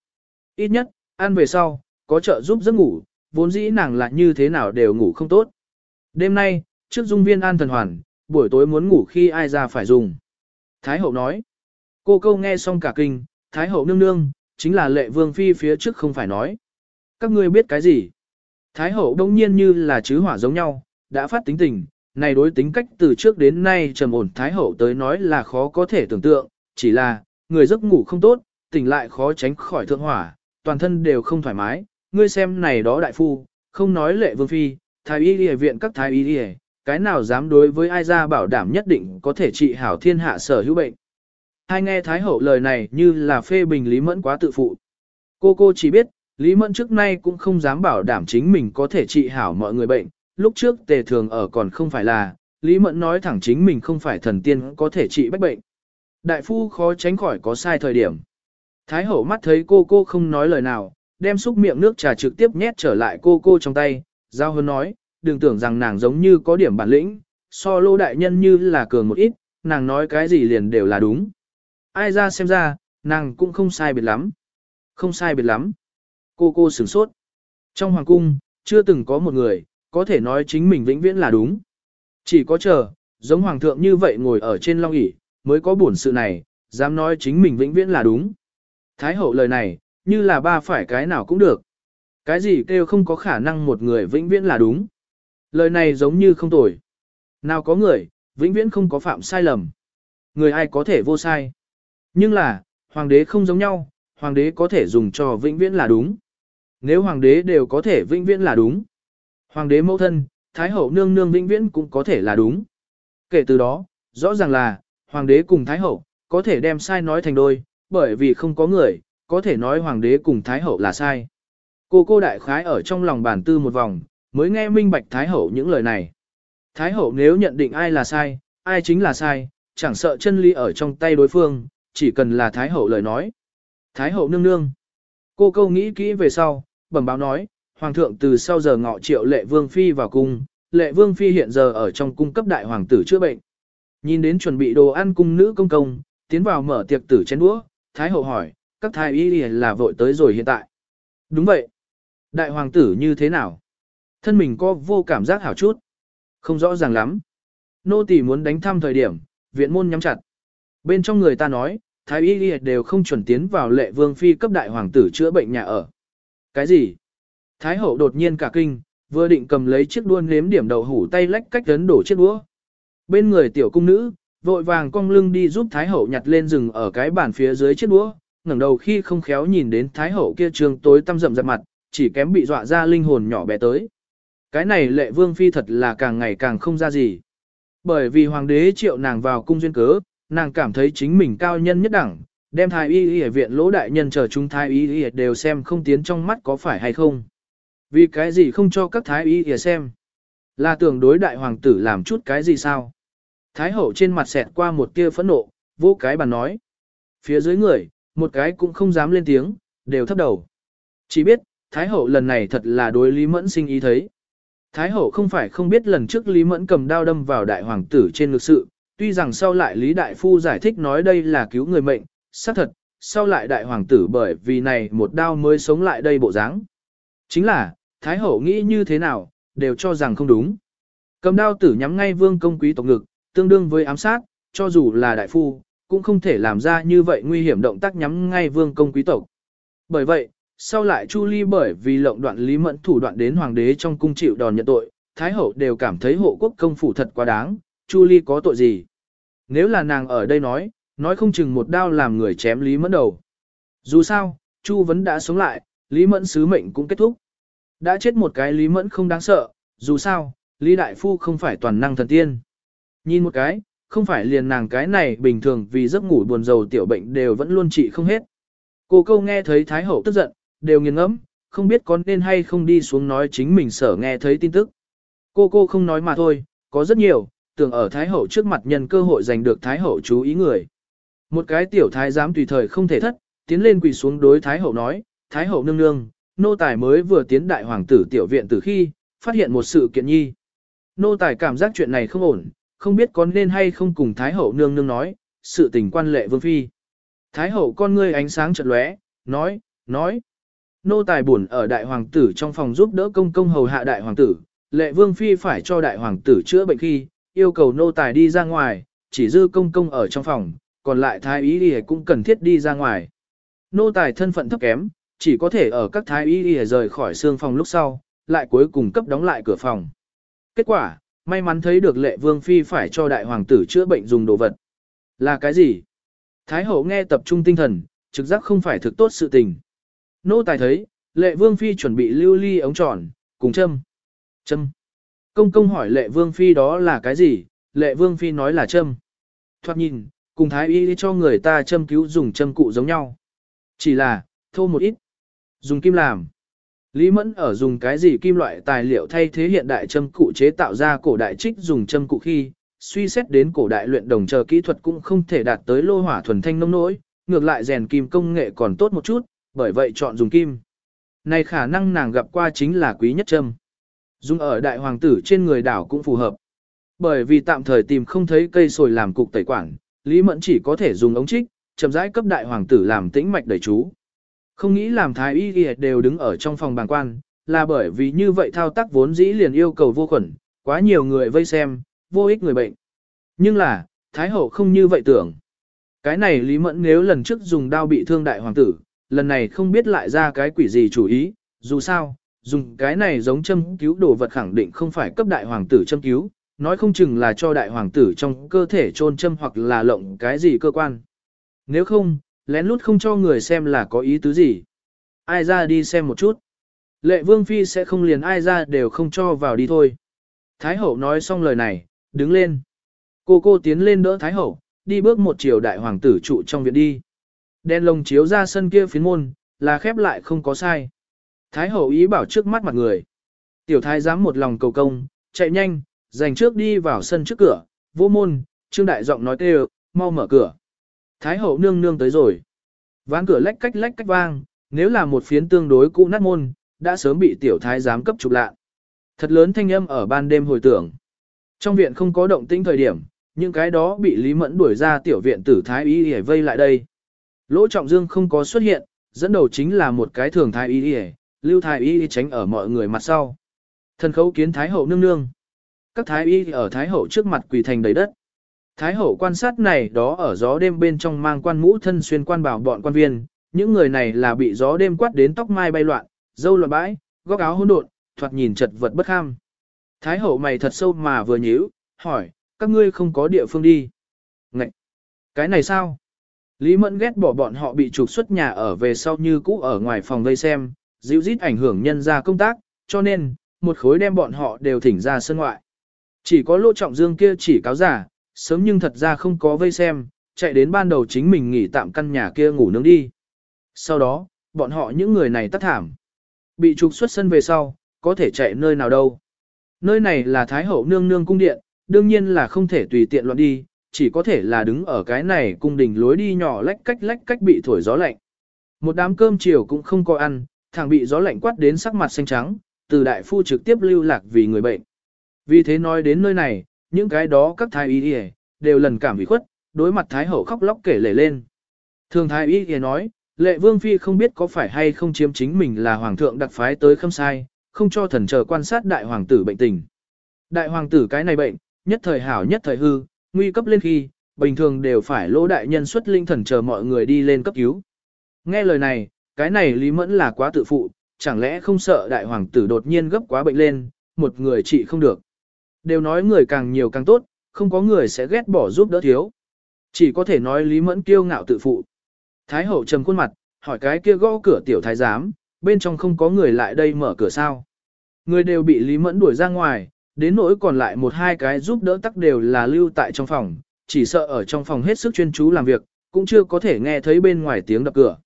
Ít nhất, ăn về sau, có trợ giúp giấc ngủ, vốn dĩ nàng là như thế nào đều ngủ không tốt. Đêm nay, trước dung viên an thần hoàn, buổi tối muốn ngủ khi ai ra phải dùng. Thái hậu nói, cô câu nghe xong cả kinh, Thái hậu nương nương, chính là lệ vương phi phía trước không phải nói. Các ngươi biết cái gì? Thái hậu đông nhiên như là chứ hỏa giống nhau, đã phát tính tình, này đối tính cách từ trước đến nay trầm ổn Thái hậu tới nói là khó có thể tưởng tượng, chỉ là, người giấc ngủ không tốt, tỉnh lại khó tránh khỏi thượng hỏa, toàn thân đều không thoải mái, ngươi xem này đó đại phu, không nói lệ vương phi, thái y y viện các thái y y, cái nào dám đối với ai ra bảo đảm nhất định có thể trị hảo thiên hạ sở hữu bệnh. Hai nghe thái hậu lời này như là phê bình Lý Mẫn quá tự phụ. Cô cô chỉ biết, Lý Mẫn trước nay cũng không dám bảo đảm chính mình có thể trị hảo mọi người bệnh, lúc trước tề thường ở còn không phải là, Lý Mẫn nói thẳng chính mình không phải thần tiên có thể trị bách bệnh. Đại phu khó tránh khỏi có sai thời điểm. Thái hậu mắt thấy cô cô không nói lời nào, đem xúc miệng nước trà trực tiếp nhét trở lại cô cô trong tay, giao hơn nói, đừng tưởng rằng nàng giống như có điểm bản lĩnh, so lô đại nhân như là cường một ít, nàng nói cái gì liền đều là đúng. Ai ra xem ra, nàng cũng không sai biệt lắm. Không sai biệt lắm. Cô cô sửng sốt. Trong hoàng cung, chưa từng có một người, có thể nói chính mình vĩnh viễn là đúng. Chỉ có chờ, giống hoàng thượng như vậy ngồi ở trên long ỷ mới có buồn sự này, dám nói chính mình vĩnh viễn là đúng. Thái hậu lời này, như là ba phải cái nào cũng được. Cái gì kêu không có khả năng một người vĩnh viễn là đúng. Lời này giống như không tồi. Nào có người, vĩnh viễn không có phạm sai lầm. Người ai có thể vô sai. Nhưng là, hoàng đế không giống nhau, hoàng đế có thể dùng cho vĩnh viễn là đúng. Nếu hoàng đế đều có thể vĩnh viễn là đúng. Hoàng đế mẫu thân, thái hậu nương nương vĩnh viễn cũng có thể là đúng. Kể từ đó, rõ ràng là, hoàng đế cùng thái hậu, có thể đem sai nói thành đôi, bởi vì không có người, có thể nói hoàng đế cùng thái hậu là sai. Cô cô đại khái ở trong lòng bản tư một vòng, mới nghe minh bạch thái hậu những lời này. Thái hậu nếu nhận định ai là sai, ai chính là sai, chẳng sợ chân lý ở trong tay đối phương, chỉ cần là thái hậu lời nói. Thái hậu nương nương. Cô câu nghĩ kỹ về sau, bẩm báo nói, hoàng thượng từ sau giờ ngọ triệu lệ vương phi vào cung, lệ vương phi hiện giờ ở trong cung cấp đại hoàng tử chữa bệnh. Nhìn đến chuẩn bị đồ ăn cung nữ công công, tiến vào mở tiệc tử chén đũa, thái hậu hỏi, các thái y là vội tới rồi hiện tại. Đúng vậy. Đại hoàng tử như thế nào? Thân mình có vô cảm giác hảo chút. Không rõ ràng lắm. Nô tỳ muốn đánh thăm thời điểm, viện môn nhắm chặt. Bên trong người ta nói, thái y đều không chuẩn tiến vào lệ vương phi cấp đại hoàng tử chữa bệnh nhà ở. Cái gì? Thái hậu đột nhiên cả kinh, vừa định cầm lấy chiếc đuôn nếm điểm đầu hủ tay lách cách ấn đổ chiếc đũa. Bên người tiểu cung nữ, vội vàng cong lưng đi giúp Thái hậu nhặt lên rừng ở cái bàn phía dưới chiếc đũa, ngẩng đầu khi không khéo nhìn đến Thái hậu kia trường tối tăm rậm rạp mặt, chỉ kém bị dọa ra linh hồn nhỏ bé tới. Cái này lệ vương phi thật là càng ngày càng không ra gì. Bởi vì hoàng đế triệu nàng vào cung duyên cớ, nàng cảm thấy chính mình cao nhân nhất đẳng, đem thái y y ở viện lỗ đại nhân chờ chúng thái y y đều xem không tiến trong mắt có phải hay không. Vì cái gì không cho các thái y y xem? Là tưởng đối đại hoàng tử làm chút cái gì sao? Thái hậu trên mặt xẹt qua một tia phẫn nộ, vô cái bàn nói. Phía dưới người, một cái cũng không dám lên tiếng, đều thấp đầu. Chỉ biết, Thái hậu lần này thật là đối Lý Mẫn sinh ý thấy. Thái hậu không phải không biết lần trước Lý Mẫn cầm đao đâm vào đại hoàng tử trên ngực sự, tuy rằng sau lại Lý Đại Phu giải thích nói đây là cứu người mệnh, xác thật, sau lại đại hoàng tử bởi vì này một đao mới sống lại đây bộ dáng. Chính là, Thái hậu nghĩ như thế nào, đều cho rằng không đúng. Cầm đao tử nhắm ngay vương công quý tộc ngực, tương đương với ám sát, cho dù là đại phu, cũng không thể làm ra như vậy nguy hiểm động tác nhắm ngay vương công quý tộc. Bởi vậy, sau lại Chu Ly bởi vì lộng đoạn Lý Mẫn thủ đoạn đến hoàng đế trong cung chịu đòn nhận tội, Thái hậu đều cảm thấy hộ quốc công phủ thật quá đáng, Chu Ly có tội gì. Nếu là nàng ở đây nói, nói không chừng một đao làm người chém Lý Mẫn đầu. Dù sao, Chu vẫn đã sống lại, Lý Mẫn sứ mệnh cũng kết thúc. Đã chết một cái Lý Mẫn không đáng sợ, dù sao, Lý Đại Phu không phải toàn năng thần tiên. Nhìn một cái, không phải liền nàng cái này bình thường vì giấc ngủ buồn rầu tiểu bệnh đều vẫn luôn trị không hết. Cô câu nghe thấy Thái Hậu tức giận, đều nghiền ngẫm, không biết có nên hay không đi xuống nói chính mình sở nghe thấy tin tức. Cô cô không nói mà thôi, có rất nhiều, tưởng ở Thái Hậu trước mặt nhân cơ hội giành được Thái Hậu chú ý người. Một cái tiểu thái giám tùy thời không thể thất, tiến lên quỳ xuống đối Thái Hậu nói, Thái Hậu nương nương, nô tài mới vừa tiến đại hoàng tử tiểu viện từ khi, phát hiện một sự kiện nhi. Nô tài cảm giác chuyện này không ổn, không biết có nên hay không cùng Thái Hậu nương nương nói, sự tình quan lệ vương phi. Thái Hậu con ngươi ánh sáng chợt lóe, nói, nói. Nô tài buồn ở đại hoàng tử trong phòng giúp đỡ công công hầu hạ đại hoàng tử, lệ vương phi phải cho đại hoàng tử chữa bệnh khi, yêu cầu nô tài đi ra ngoài, chỉ dư công công ở trong phòng, còn lại thái y y cũng cần thiết đi ra ngoài. Nô tài thân phận thấp kém, chỉ có thể ở các thái y y rời khỏi xương phòng lúc sau, lại cuối cùng cấp đóng lại cửa phòng. Kết quả, may mắn thấy được lệ vương phi phải cho đại hoàng tử chữa bệnh dùng đồ vật. Là cái gì? Thái hậu nghe tập trung tinh thần, trực giác không phải thực tốt sự tình. Nô tài thấy, lệ vương phi chuẩn bị lưu ly ống tròn, cùng châm. Châm. Công công hỏi lệ vương phi đó là cái gì, lệ vương phi nói là châm. Thoát nhìn, cùng thái y cho người ta châm cứu dùng châm cụ giống nhau. Chỉ là, thô một ít. Dùng kim làm. Lý Mẫn ở dùng cái gì kim loại tài liệu thay thế hiện đại châm cụ chế tạo ra cổ đại trích dùng châm cụ khi, suy xét đến cổ đại luyện đồng chờ kỹ thuật cũng không thể đạt tới lô hỏa thuần thanh nông nỗi, ngược lại rèn kim công nghệ còn tốt một chút, bởi vậy chọn dùng kim. Này khả năng nàng gặp qua chính là quý nhất châm. Dùng ở đại hoàng tử trên người đảo cũng phù hợp. Bởi vì tạm thời tìm không thấy cây sồi làm cục tẩy quản, Lý Mẫn chỉ có thể dùng ống trích, chậm rãi cấp đại hoàng tử làm tĩnh mạch đẩy chú. Không nghĩ làm thái y y đều đứng ở trong phòng bàng quan, là bởi vì như vậy thao tác vốn dĩ liền yêu cầu vô khuẩn, quá nhiều người vây xem, vô ích người bệnh. Nhưng là, Thái Hậu không như vậy tưởng. Cái này Lý Mẫn nếu lần trước dùng đao bị thương đại hoàng tử, lần này không biết lại ra cái quỷ gì chủ ý, dù sao, dùng cái này giống châm cứu đồ vật khẳng định không phải cấp đại hoàng tử châm cứu, nói không chừng là cho đại hoàng tử trong cơ thể trôn châm hoặc là lộng cái gì cơ quan. Nếu không, lén lút không cho người xem là có ý tứ gì. Ai ra đi xem một chút. Lệ vương phi sẽ không liền ai ra đều không cho vào đi thôi. Thái hậu nói xong lời này, đứng lên. Cô cô tiến lên đỡ Thái hậu, đi bước một chiều đại hoàng tử trụ trong viện đi. Đèn lồng chiếu ra sân kia phiến môn, là khép lại không có sai. Thái hậu ý bảo trước mắt mặt người. Tiểu thái dám một lòng cầu công, chạy nhanh, giành trước đi vào sân trước cửa, vô môn, trương đại giọng nói kêu, mau mở cửa. Thái hậu nương nương tới rồi. Ván cửa lách cách lách cách vang, nếu là một phiến tương đối cũ nát môn, đã sớm bị tiểu thái giám cấp chụp lạ. Thật lớn thanh âm ở ban đêm hồi tưởng. Trong viện không có động tĩnh thời điểm, những cái đó bị Lý Mẫn đuổi ra tiểu viện tử thái y y vây lại đây. Lỗ Trọng Dương không có xuất hiện, dẫn đầu chính là một cái thường thái y y, lưu thái y tránh ở mọi người mặt sau. Thần khấu kiến thái hậu nương nương. Các thái y ở thái hậu trước mặt quỳ thành đầy đất. Thái hậu quan sát này đó ở gió đêm bên trong mang quan mũ thân xuyên quan bảo bọn quan viên, những người này là bị gió đêm quát đến tóc mai bay loạn, dâu loạn bãi, góc áo hỗn độn, thoạt nhìn chật vật bất kham. Thái hậu mày thật sâu mà vừa nhíu, hỏi, các ngươi không có địa phương đi. Ngậy! Cái này sao? Lý Mẫn ghét bỏ bọn họ bị trục xuất nhà ở về sau như cũ ở ngoài phòng vây xem, dịu dít ảnh hưởng nhân ra công tác, cho nên, một khối đem bọn họ đều thỉnh ra sân ngoại. Chỉ có lỗ trọng dương kia chỉ cáo giả, sớm nhưng thật ra không có vây xem, chạy đến ban đầu chính mình nghỉ tạm căn nhà kia ngủ nướng đi. Sau đó, bọn họ những người này tắt thảm. Bị trục xuất sân về sau, có thể chạy nơi nào đâu. Nơi này là Thái Hậu nương nương cung điện, đương nhiên là không thể tùy tiện loạn đi, chỉ có thể là đứng ở cái này cung đình lối đi nhỏ lách cách lách cách bị thổi gió lạnh. Một đám cơm chiều cũng không có ăn, thằng bị gió lạnh quát đến sắc mặt xanh trắng, từ đại phu trực tiếp lưu lạc vì người bệnh. Vì thế nói đến nơi này, những cái đó các thái y y đều lần cảm bị khuất, đối mặt thái hậu khóc lóc kể lể lên. Thường thái y y nói, lệ vương phi không biết có phải hay không chiếm chính mình là hoàng thượng đặc phái tới khâm sai, không cho thần chờ quan sát đại hoàng tử bệnh tình. Đại hoàng tử cái này bệnh, nhất thời hảo nhất thời hư, nguy cấp lên khi, bình thường đều phải lỗ đại nhân xuất linh thần chờ mọi người đi lên cấp cứu. Nghe lời này, cái này Lý Mẫn là quá tự phụ, chẳng lẽ không sợ đại hoàng tử đột nhiên gấp quá bệnh lên, một người trị không được. Đều nói người càng nhiều càng tốt, không có người sẽ ghét bỏ giúp đỡ thiếu. Chỉ có thể nói Lý Mẫn kiêu ngạo tự phụ. Thái hậu trầm khuôn mặt, hỏi cái kia gõ cửa tiểu thái giám, bên trong không có người lại đây mở cửa sao. Người đều bị Lý Mẫn đuổi ra ngoài, đến nỗi còn lại một hai cái giúp đỡ tắc đều là lưu tại trong phòng, chỉ sợ ở trong phòng hết sức chuyên chú làm việc, cũng chưa có thể nghe thấy bên ngoài tiếng đập cửa.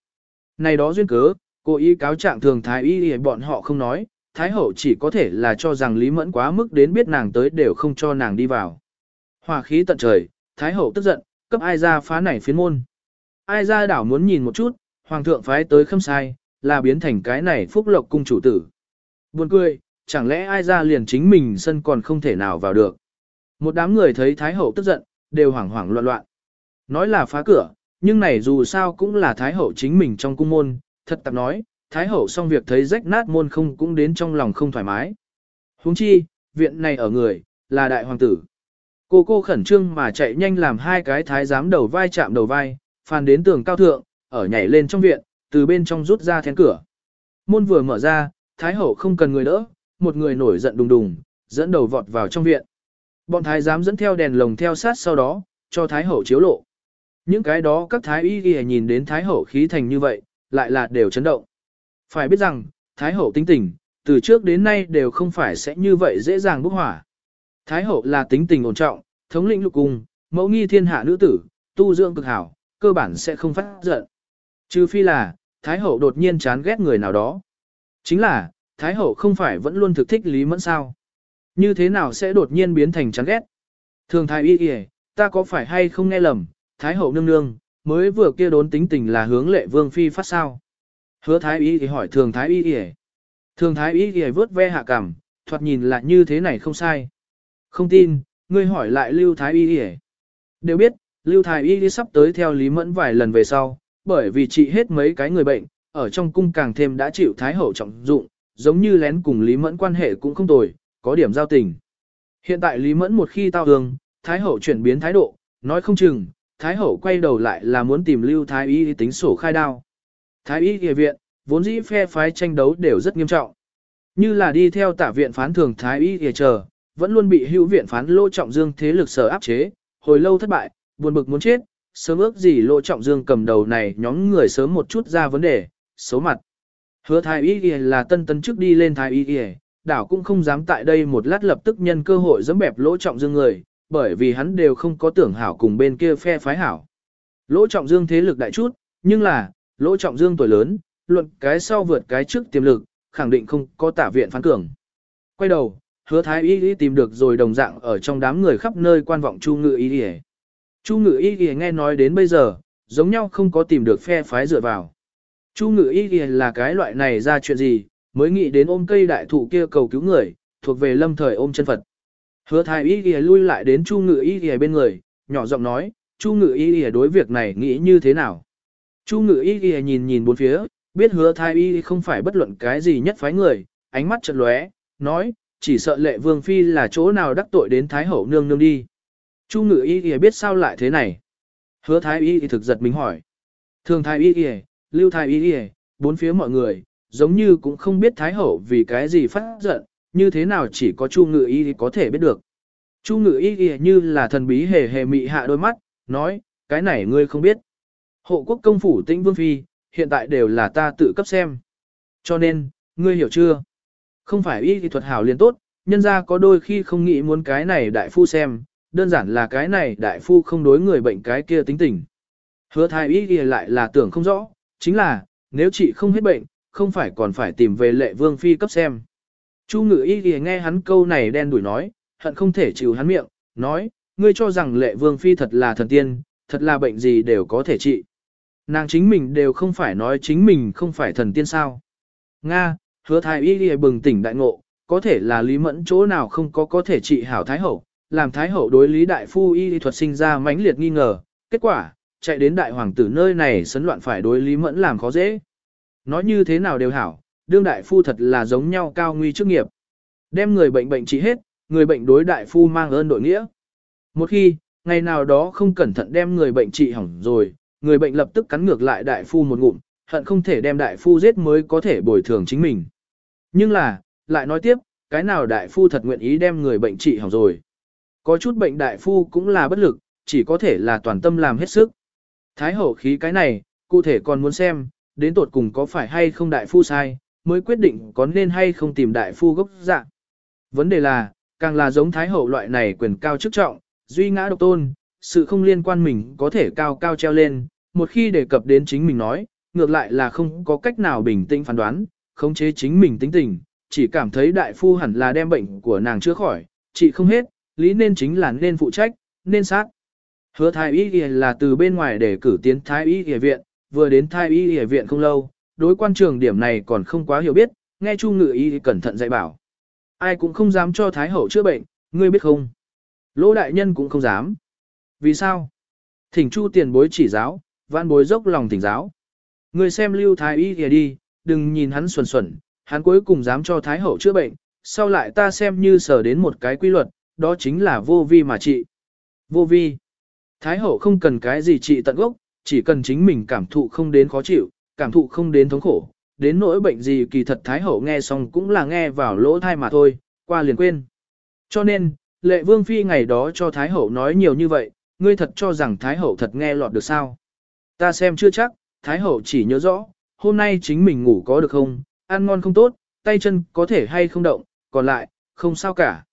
Này đó duyên cớ, cô y cáo trạng thường thái y bọn họ không nói, thái hậu chỉ có thể là cho rằng Lý Mẫn quá mức đến biết nàng tới đều không cho nàng đi vào. Hòa khí tận trời, thái hậu tức giận, cấp ai ra phá nảy phiến môn. Ai ra đảo muốn nhìn một chút, hoàng thượng phái tới khâm sai, là biến thành cái này phúc lộc cung chủ tử. Buồn cười, chẳng lẽ ai ra liền chính mình sân còn không thể nào vào được. Một đám người thấy Thái Hậu tức giận, đều hoảng hoảng loạn loạn. Nói là phá cửa, nhưng này dù sao cũng là Thái Hậu chính mình trong cung môn, thật tạp nói, Thái Hậu xong việc thấy rách nát môn không cũng đến trong lòng không thoải mái. huống chi, viện này ở người, là đại hoàng tử. Cô cô khẩn trương mà chạy nhanh làm hai cái thái giám đầu vai chạm đầu vai, phàn đến tường cao thượng, ở nhảy lên trong viện, từ bên trong rút ra then cửa. Môn vừa mở ra, Thái Hậu không cần người đỡ, một người nổi giận đùng đùng, dẫn đầu vọt vào trong viện. Bọn thái giám dẫn theo đèn lồng theo sát sau đó, cho thái hậu chiếu lộ. Những cái đó các thái y ghi nhìn đến thái hậu khí thành như vậy, lại là đều chấn động. Phải biết rằng, thái hậu tính tình, từ trước đến nay đều không phải sẽ như vậy dễ dàng bốc hỏa. Thái hậu là tính tình ổn trọng, thống lĩnh lục cung, mẫu nghi thiên hạ nữ tử, tu dưỡng cực hảo, cơ bản sẽ không phát giận. Trừ phi là, thái hậu đột nhiên chán ghét người nào đó. Chính là, Thái Hậu không phải vẫn luôn thực thích Lý Mẫn sao? Như thế nào sẽ đột nhiên biến thành chán ghét? Thường Thái Y Y, ta có phải hay không nghe lầm, Thái Hậu nương nương, mới vừa kia đốn tính tình là hướng lệ vương phi phát sao? Hứa Thái Y thì hỏi Thường Thái Y Y. Thường Thái Y Y vớt ve hạ cảm, thoạt nhìn là như thế này không sai. Không tin, ngươi hỏi lại Lưu Thái Y Y. Đều biết, Lưu Thái Y sắp tới theo Lý Mẫn vài lần về sau, bởi vì trị hết mấy cái người bệnh, ở trong cung càng thêm đã chịu Thái Hậu trọng dụng, giống như lén cùng Lý Mẫn quan hệ cũng không tồi, có điểm giao tình. Hiện tại Lý Mẫn một khi tao hương, Thái Hậu chuyển biến thái độ, nói không chừng, Thái Hậu quay đầu lại là muốn tìm Lưu Thái Y tính sổ khai đao. Thái Y địa viện, vốn dĩ phe phái tranh đấu đều rất nghiêm trọng. Như là đi theo tả viện phán thường Thái Y địa chờ, vẫn luôn bị hữu viện phán lô trọng dương thế lực sở áp chế, hồi lâu thất bại, buồn bực muốn chết, sớm ước gì lô trọng dương cầm đầu này nhóm người sớm một chút ra vấn đề, xấu mặt. Hứa thái y y là tân tân trước đi lên thái y y, đảo cũng không dám tại đây một lát lập tức nhân cơ hội dẫm bẹp lỗ trọng dương người, bởi vì hắn đều không có tưởng hảo cùng bên kia phe phái hảo. Lỗ trọng dương thế lực đại chút, nhưng là, lỗ trọng dương tuổi lớn, luận cái sau vượt cái trước tiềm lực, khẳng định không có tả viện phán cường. Quay đầu, hứa thái y y tìm được rồi đồng dạng ở trong đám người khắp nơi quan vọng chu ngự y y. Chu ngự y y nghe nói đến bây giờ, giống nhau không có tìm được phe phái dựa vào. Chu ngự y y là cái loại này ra chuyện gì, mới nghĩ đến ôm cây đại thụ kia cầu cứu người, thuộc về lâm thời ôm chân Phật. Hứa thái y y lui lại đến chu ngự y y bên người, nhỏ giọng nói, chu ngự y y đối việc này nghĩ như thế nào. Chu ngự y y nhìn nhìn bốn phía, biết hứa thái y không phải bất luận cái gì nhất phái người, ánh mắt chợt lóe, nói, chỉ sợ lệ vương phi là chỗ nào đắc tội đến thái hậu nương nương đi. Chu ngự y y biết sao lại thế này. Hứa thái y thực giật mình hỏi. Thường thái y y, lưu thái y y, bốn phía mọi người, giống như cũng không biết thái hậu vì cái gì phát giận, như thế nào chỉ có chu ngự y có thể biết được. Chu ngự y y như là thần bí hề hề mị hạ đôi mắt, nói, cái này ngươi không biết. Hộ quốc công phủ tĩnh vương phi, hiện tại đều là ta tự cấp xem. Cho nên, ngươi hiểu chưa? Không phải y thuật hảo liền tốt, nhân ra có đôi khi không nghĩ muốn cái này đại phu xem, đơn giản là cái này đại phu không đối người bệnh cái kia tính tình. Hứa thái y thì lại là tưởng không rõ, chính là, nếu chị không hết bệnh, không phải còn phải tìm về lệ vương phi cấp xem. Chu ngự y thì nghe hắn câu này đen đuổi nói, hận không thể chịu hắn miệng, nói, ngươi cho rằng lệ vương phi thật là thần tiên, thật là bệnh gì đều có thể trị. Nàng chính mình đều không phải nói chính mình không phải thần tiên sao. Nga, hứa thái y thì bừng tỉnh đại ngộ, có thể là lý mẫn chỗ nào không có có thể trị hảo thái hậu, làm Thái Hậu đối Lý Đại Phu y thuật sinh ra mãnh liệt nghi ngờ, kết quả, chạy đến Đại Hoàng tử nơi này sấn loạn phải đối Lý Mẫn làm khó dễ. Nói như thế nào đều hảo, đương Đại Phu thật là giống nhau cao nguy chức nghiệp. Đem người bệnh bệnh trị hết, người bệnh đối Đại Phu mang ơn đội nghĩa. Một khi, ngày nào đó không cẩn thận đem người bệnh trị hỏng rồi, người bệnh lập tức cắn ngược lại Đại Phu một ngụm, hận không thể đem Đại Phu giết mới có thể bồi thường chính mình. Nhưng là, lại nói tiếp, cái nào Đại Phu thật nguyện ý đem người bệnh trị hỏng rồi. Có chút bệnh đại phu cũng là bất lực, chỉ có thể là toàn tâm làm hết sức. Thái hậu khí cái này, cụ thể còn muốn xem, đến tột cùng có phải hay không đại phu sai, mới quyết định có nên hay không tìm đại phu gốc dạng. Vấn đề là, càng là giống thái hậu loại này quyền cao chức trọng, duy ngã độc tôn, sự không liên quan mình có thể cao cao treo lên, một khi đề cập đến chính mình nói, ngược lại là không có cách nào bình tĩnh phán đoán, khống chế chính mình tính tình, chỉ cảm thấy đại phu hẳn là đem bệnh của nàng chữa khỏi, chỉ không hết, lý nên chính là nên phụ trách, nên sát. Hứa thái y y là từ bên ngoài để cử tiến thái y y viện, vừa đến thái y y viện không lâu, đối quan trường điểm này còn không quá hiểu biết, nghe Chu Ngự y cẩn thận dạy bảo. Ai cũng không dám cho thái hậu chữa bệnh, ngươi biết không? Lỗ đại nhân cũng không dám. Vì sao? Thỉnh Chu tiền bối chỉ giáo, văn bối dốc lòng thỉnh giáo. Ngươi xem lưu thái y y đi, đừng nhìn hắn xuẩn xuẩn, hắn cuối cùng dám cho thái hậu chữa bệnh, sau lại ta xem như sở đến một cái quy luật, đó chính là vô vi mà trị. Vô vi. Thái hậu không cần cái gì trị tận gốc, chỉ cần chính mình cảm thụ không đến khó chịu, cảm thụ không đến thống khổ, đến nỗi bệnh gì kỳ thật Thái hậu nghe xong cũng là nghe vào lỗ thai mà thôi, qua liền quên. Cho nên, lệ vương phi ngày đó cho Thái hậu nói nhiều như vậy, ngươi thật cho rằng Thái hậu thật nghe lọt được sao. Ta xem chưa chắc, Thái hậu chỉ nhớ rõ, hôm nay chính mình ngủ có được không, ăn ngon không tốt, tay chân có thể hay không động, còn lại, không sao cả.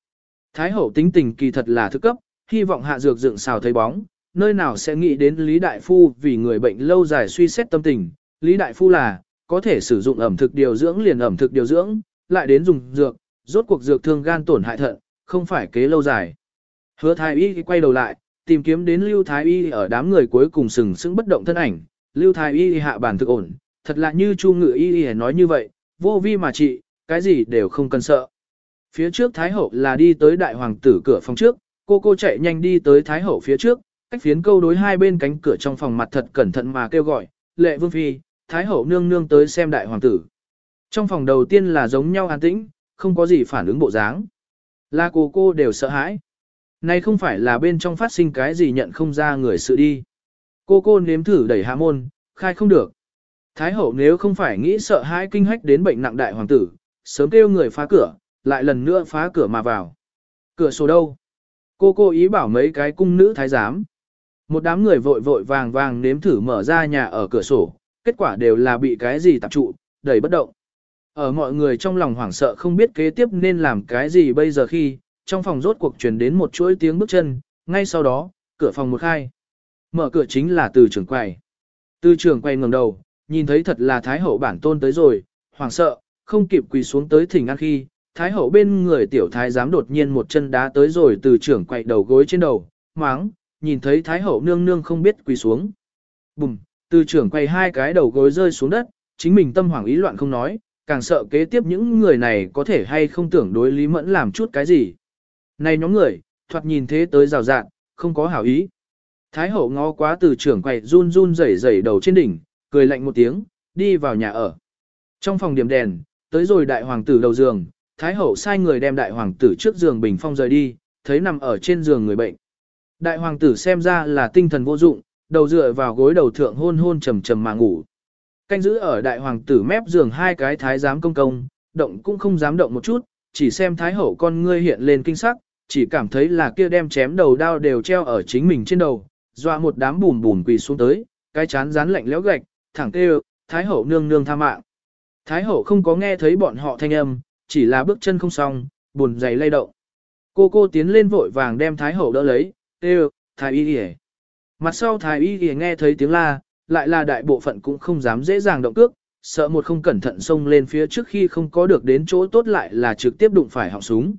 Thái hậu tính tình kỳ thật là thức cấp, hy vọng hạ dược dựng xào thấy bóng, nơi nào sẽ nghĩ đến Lý Đại Phu vì người bệnh lâu dài suy xét tâm tình. Lý Đại Phu là, có thể sử dụng ẩm thực điều dưỡng liền ẩm thực điều dưỡng, lại đến dùng dược, rốt cuộc dược thương gan tổn hại thận, không phải kế lâu dài. Hứa thái y quay đầu lại, tìm kiếm đến Lưu Thái Y ở đám người cuối cùng sừng sững bất động thân ảnh, Lưu Thái Y hạ bản thực ổn, thật là như Chu Ngự Y nói như vậy, vô vi mà trị, cái gì đều không cần sợ. Phía trước Thái Hậu là đi tới đại hoàng tử cửa phòng trước, cô cô chạy nhanh đi tới Thái Hậu phía trước, cách phiến câu đối hai bên cánh cửa trong phòng mặt thật cẩn thận mà kêu gọi, lệ vương phi, Thái Hậu nương nương tới xem đại hoàng tử. Trong phòng đầu tiên là giống nhau an tĩnh, không có gì phản ứng bộ dáng. Là cô cô đều sợ hãi. Này không phải là bên trong phát sinh cái gì nhận không ra người sự đi. Cô cô nếm thử đẩy hạ môn, khai không được. Thái hậu nếu không phải nghĩ sợ hãi kinh hách đến bệnh nặng đại hoàng tử, sớm kêu người phá cửa, lại lần nữa phá cửa mà vào. Cửa sổ đâu? Cô cô ý bảo mấy cái cung nữ thái giám. Một đám người vội vội vàng vàng nếm thử mở ra nhà ở cửa sổ, kết quả đều là bị cái gì tạp trụ, đầy bất động. Ở mọi người trong lòng hoảng sợ không biết kế tiếp nên làm cái gì bây giờ khi, trong phòng rốt cuộc truyền đến một chuỗi tiếng bước chân, ngay sau đó, cửa phòng một khai. Mở cửa chính là từ trưởng quầy. Từ trưởng quầy ngẩng đầu, nhìn thấy thật là Thái hậu bản tôn tới rồi, hoảng sợ, không kịp quỳ xuống tới thỉnh ăn khi, Thái hậu bên người tiểu thái giám đột nhiên một chân đá tới rồi từ trưởng quầy đầu gối trên đầu, máng, nhìn thấy Thái hậu nương nương không biết quỳ xuống. Bùm, từ trưởng quay hai cái đầu gối rơi xuống đất, chính mình tâm hoảng ý loạn không nói, càng sợ kế tiếp những người này có thể hay không tưởng đối Lý Mẫn làm chút cái gì. Này nhóm người, thoạt nhìn thế tới rào rạn, không có hảo ý. Thái hậu ngó quá từ trưởng quầy run run rẩy rẩy đầu trên đỉnh, cười lạnh một tiếng, đi vào nhà ở. Trong phòng điểm đèn, tới rồi đại hoàng tử đầu giường, Thái hậu sai người đem đại hoàng tử trước giường bình phong rời đi, thấy nằm ở trên giường người bệnh. Đại hoàng tử xem ra là tinh thần vô dụng, đầu dựa vào gối đầu thượng hôn hôn trầm trầm mà ngủ. Canh giữ ở đại hoàng tử mép giường hai cái thái giám công công, động cũng không dám động một chút, chỉ xem thái hậu con ngươi hiện lên kinh sắc, chỉ cảm thấy là kia đem chém đầu đao đều treo ở chính mình trên đầu, dọa một đám bùn bùn quỳ xuống tới, cái chán rán lạnh lẽo gạch, thẳng kêu, Thái hậu nương nương tha mạng. Thái hậu không có nghe thấy bọn họ thanh âm, chỉ là bước chân không xong, buồn giày lay động. Cô cô tiến lên vội vàng đem Thái hậu đỡ lấy, kêu, Thái y hề. Mặt sau Thái y hề nghe thấy tiếng la, lại là đại bộ phận cũng không dám dễ dàng động cước, sợ một không cẩn thận xông lên phía trước khi không có được đến chỗ tốt lại là trực tiếp đụng phải họng súng.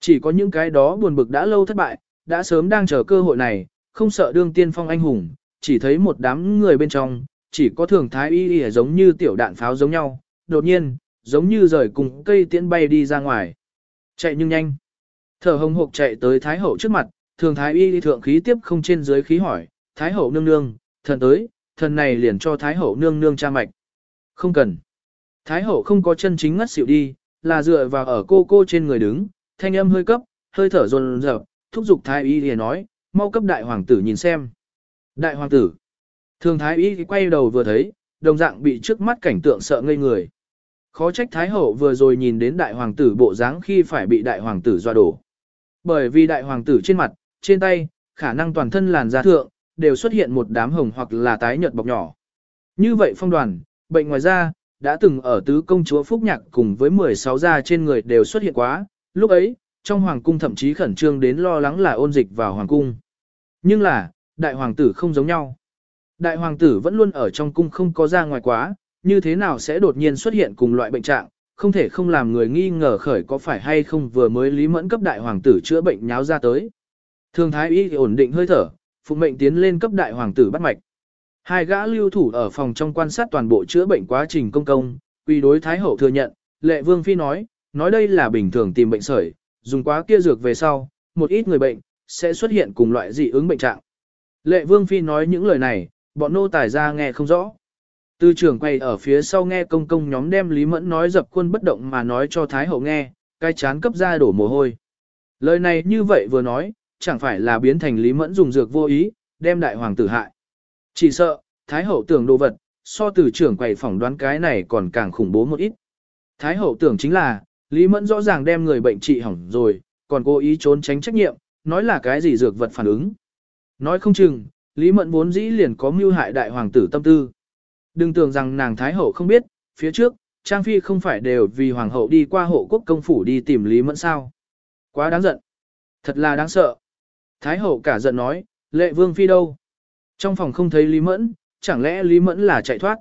Chỉ có những cái đó buồn bực đã lâu thất bại, đã sớm đang chờ cơ hội này, không sợ đương tiên phong anh hùng, chỉ thấy một đám người bên trong, chỉ có thường thái y y giống như tiểu đạn pháo giống nhau, đột nhiên, giống như rời cùng cây tiễn bay đi ra ngoài. Chạy nhưng nhanh. Thở hồng hộc chạy tới thái hậu trước mặt, thường thái y thượng khí tiếp không trên dưới khí hỏi, thái hậu nương nương, thần tới, thần này liền cho thái hậu nương nương cha mạch. Không cần. Thái hậu không có chân chính ngất xỉu đi, là dựa vào ở cô cô trên người đứng, thanh âm hơi cấp, hơi thở rồn rập, thúc giục thái y thì nói, mau cấp đại hoàng tử nhìn xem. Đại hoàng tử. Thường thái y quay đầu vừa thấy, đồng dạng bị trước mắt cảnh tượng sợ ngây người. Khó trách thái hậu vừa rồi nhìn đến đại hoàng tử bộ dáng khi phải bị đại hoàng tử doa đổ. Bởi vì đại hoàng tử trên mặt, trên tay, khả năng toàn thân làn da thượng, đều xuất hiện một đám hồng hoặc là tái nhợt bọc nhỏ. Như vậy phong đoàn, bệnh ngoài da, đã từng ở tứ công chúa Phúc Nhạc cùng với 16 da trên người đều xuất hiện quá, lúc ấy, trong hoàng cung thậm chí khẩn trương đến lo lắng là ôn dịch vào hoàng cung. Nhưng là, đại hoàng tử không giống nhau. Đại hoàng tử vẫn luôn ở trong cung không có ra ngoài quá, như thế nào sẽ đột nhiên xuất hiện cùng loại bệnh trạng, không thể không làm người nghi ngờ khởi có phải hay không vừa mới lý mẫn cấp đại hoàng tử chữa bệnh nháo ra tới. Thường thái y ổn định hơi thở, phụ mệnh tiến lên cấp đại hoàng tử bắt mạch. Hai gã lưu thủ ở phòng trong quan sát toàn bộ chữa bệnh quá trình công công, quy đối thái hậu thừa nhận, lệ vương phi nói, nói đây là bình thường tìm bệnh sởi, dùng quá kia dược về sau, một ít người bệnh, sẽ xuất hiện cùng loại dị ứng bệnh trạng. Lệ Vương Phi nói những lời này, bọn nô tài ra nghe không rõ. Tư trưởng quay ở phía sau nghe công công nhóm đem Lý Mẫn nói dập quân bất động mà nói cho Thái Hậu nghe, cái chán cấp ra đổ mồ hôi. Lời này như vậy vừa nói, chẳng phải là biến thành Lý Mẫn dùng dược vô ý, đem đại hoàng tử hại. Chỉ sợ, Thái Hậu tưởng đồ vật, so từ trưởng quầy phỏng đoán cái này còn càng khủng bố một ít. Thái Hậu tưởng chính là, Lý Mẫn rõ ràng đem người bệnh trị hỏng rồi, còn cố ý trốn tránh trách nhiệm, nói là cái gì dược vật phản ứng. Nói không chừng, Lý Mẫn vốn dĩ liền có mưu hại đại hoàng tử tâm tư. Đừng tưởng rằng nàng Thái Hậu không biết, phía trước, Trang Phi không phải đều vì hoàng hậu đi qua hộ quốc công phủ đi tìm Lý Mẫn sao. Quá đáng giận. Thật là đáng sợ. Thái Hậu cả giận nói, lệ vương phi đâu? Trong phòng không thấy Lý Mẫn, chẳng lẽ Lý Mẫn là chạy thoát?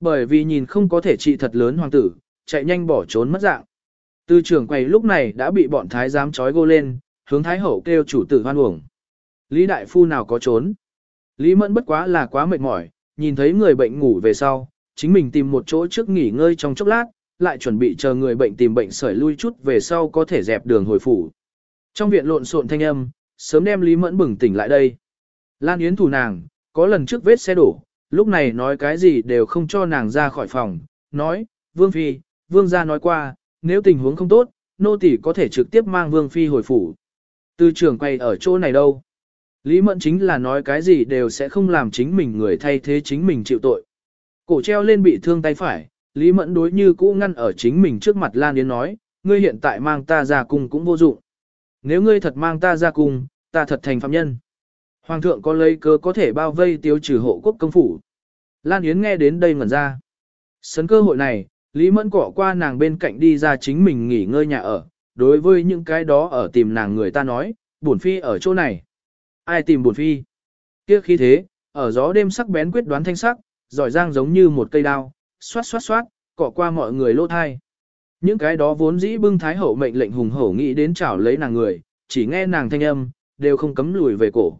Bởi vì nhìn không có thể trị thật lớn hoàng tử, chạy nhanh bỏ trốn mất dạng. Tư trưởng quầy lúc này đã bị bọn thái giám trói gô lên, hướng thái hậu kêu chủ tử hoan uổng. Lý đại phu nào có trốn. Lý mẫn bất quá là quá mệt mỏi, nhìn thấy người bệnh ngủ về sau, chính mình tìm một chỗ trước nghỉ ngơi trong chốc lát, lại chuẩn bị chờ người bệnh tìm bệnh sởi lui chút về sau có thể dẹp đường hồi phủ. Trong viện lộn xộn thanh âm, sớm đem Lý Mẫn bừng tỉnh lại đây. Lan Yến thủ nàng, có lần trước vết xe đổ, lúc này nói cái gì đều không cho nàng ra khỏi phòng, nói, Vương Phi, Vương gia nói qua, nếu tình huống không tốt, nô tỷ có thể trực tiếp mang Vương Phi hồi phủ. Từ trưởng quay ở chỗ này đâu? Lý Mẫn chính là nói cái gì đều sẽ không làm chính mình người thay thế chính mình chịu tội. Cổ treo lên bị thương tay phải, Lý Mẫn đối như cũ ngăn ở chính mình trước mặt Lan Yến nói, ngươi hiện tại mang ta ra cung cũng vô dụng. Nếu ngươi thật mang ta ra cùng, ta thật thành phạm nhân. Hoàng thượng có lấy cớ có thể bao vây tiêu trừ hộ quốc công phủ. Lan Yến nghe đến đây ngẩn ra. Sấn cơ hội này, Lý Mẫn cỏ qua nàng bên cạnh đi ra chính mình nghỉ ngơi nhà ở. Đối với những cái đó ở tìm nàng người ta nói, bổn phi ở chỗ này. Ai tìm bổn phi? Kia khi thế, ở gió đêm sắc bén quyết đoán thanh sắc, giỏi giang giống như một cây đao, xoát xoát xoát, cọ qua mọi người lỗ thai. Những cái đó vốn dĩ bưng thái hậu mệnh lệnh hùng hổ nghĩ đến chảo lấy nàng người, chỉ nghe nàng thanh âm, đều không cấm lùi về cổ.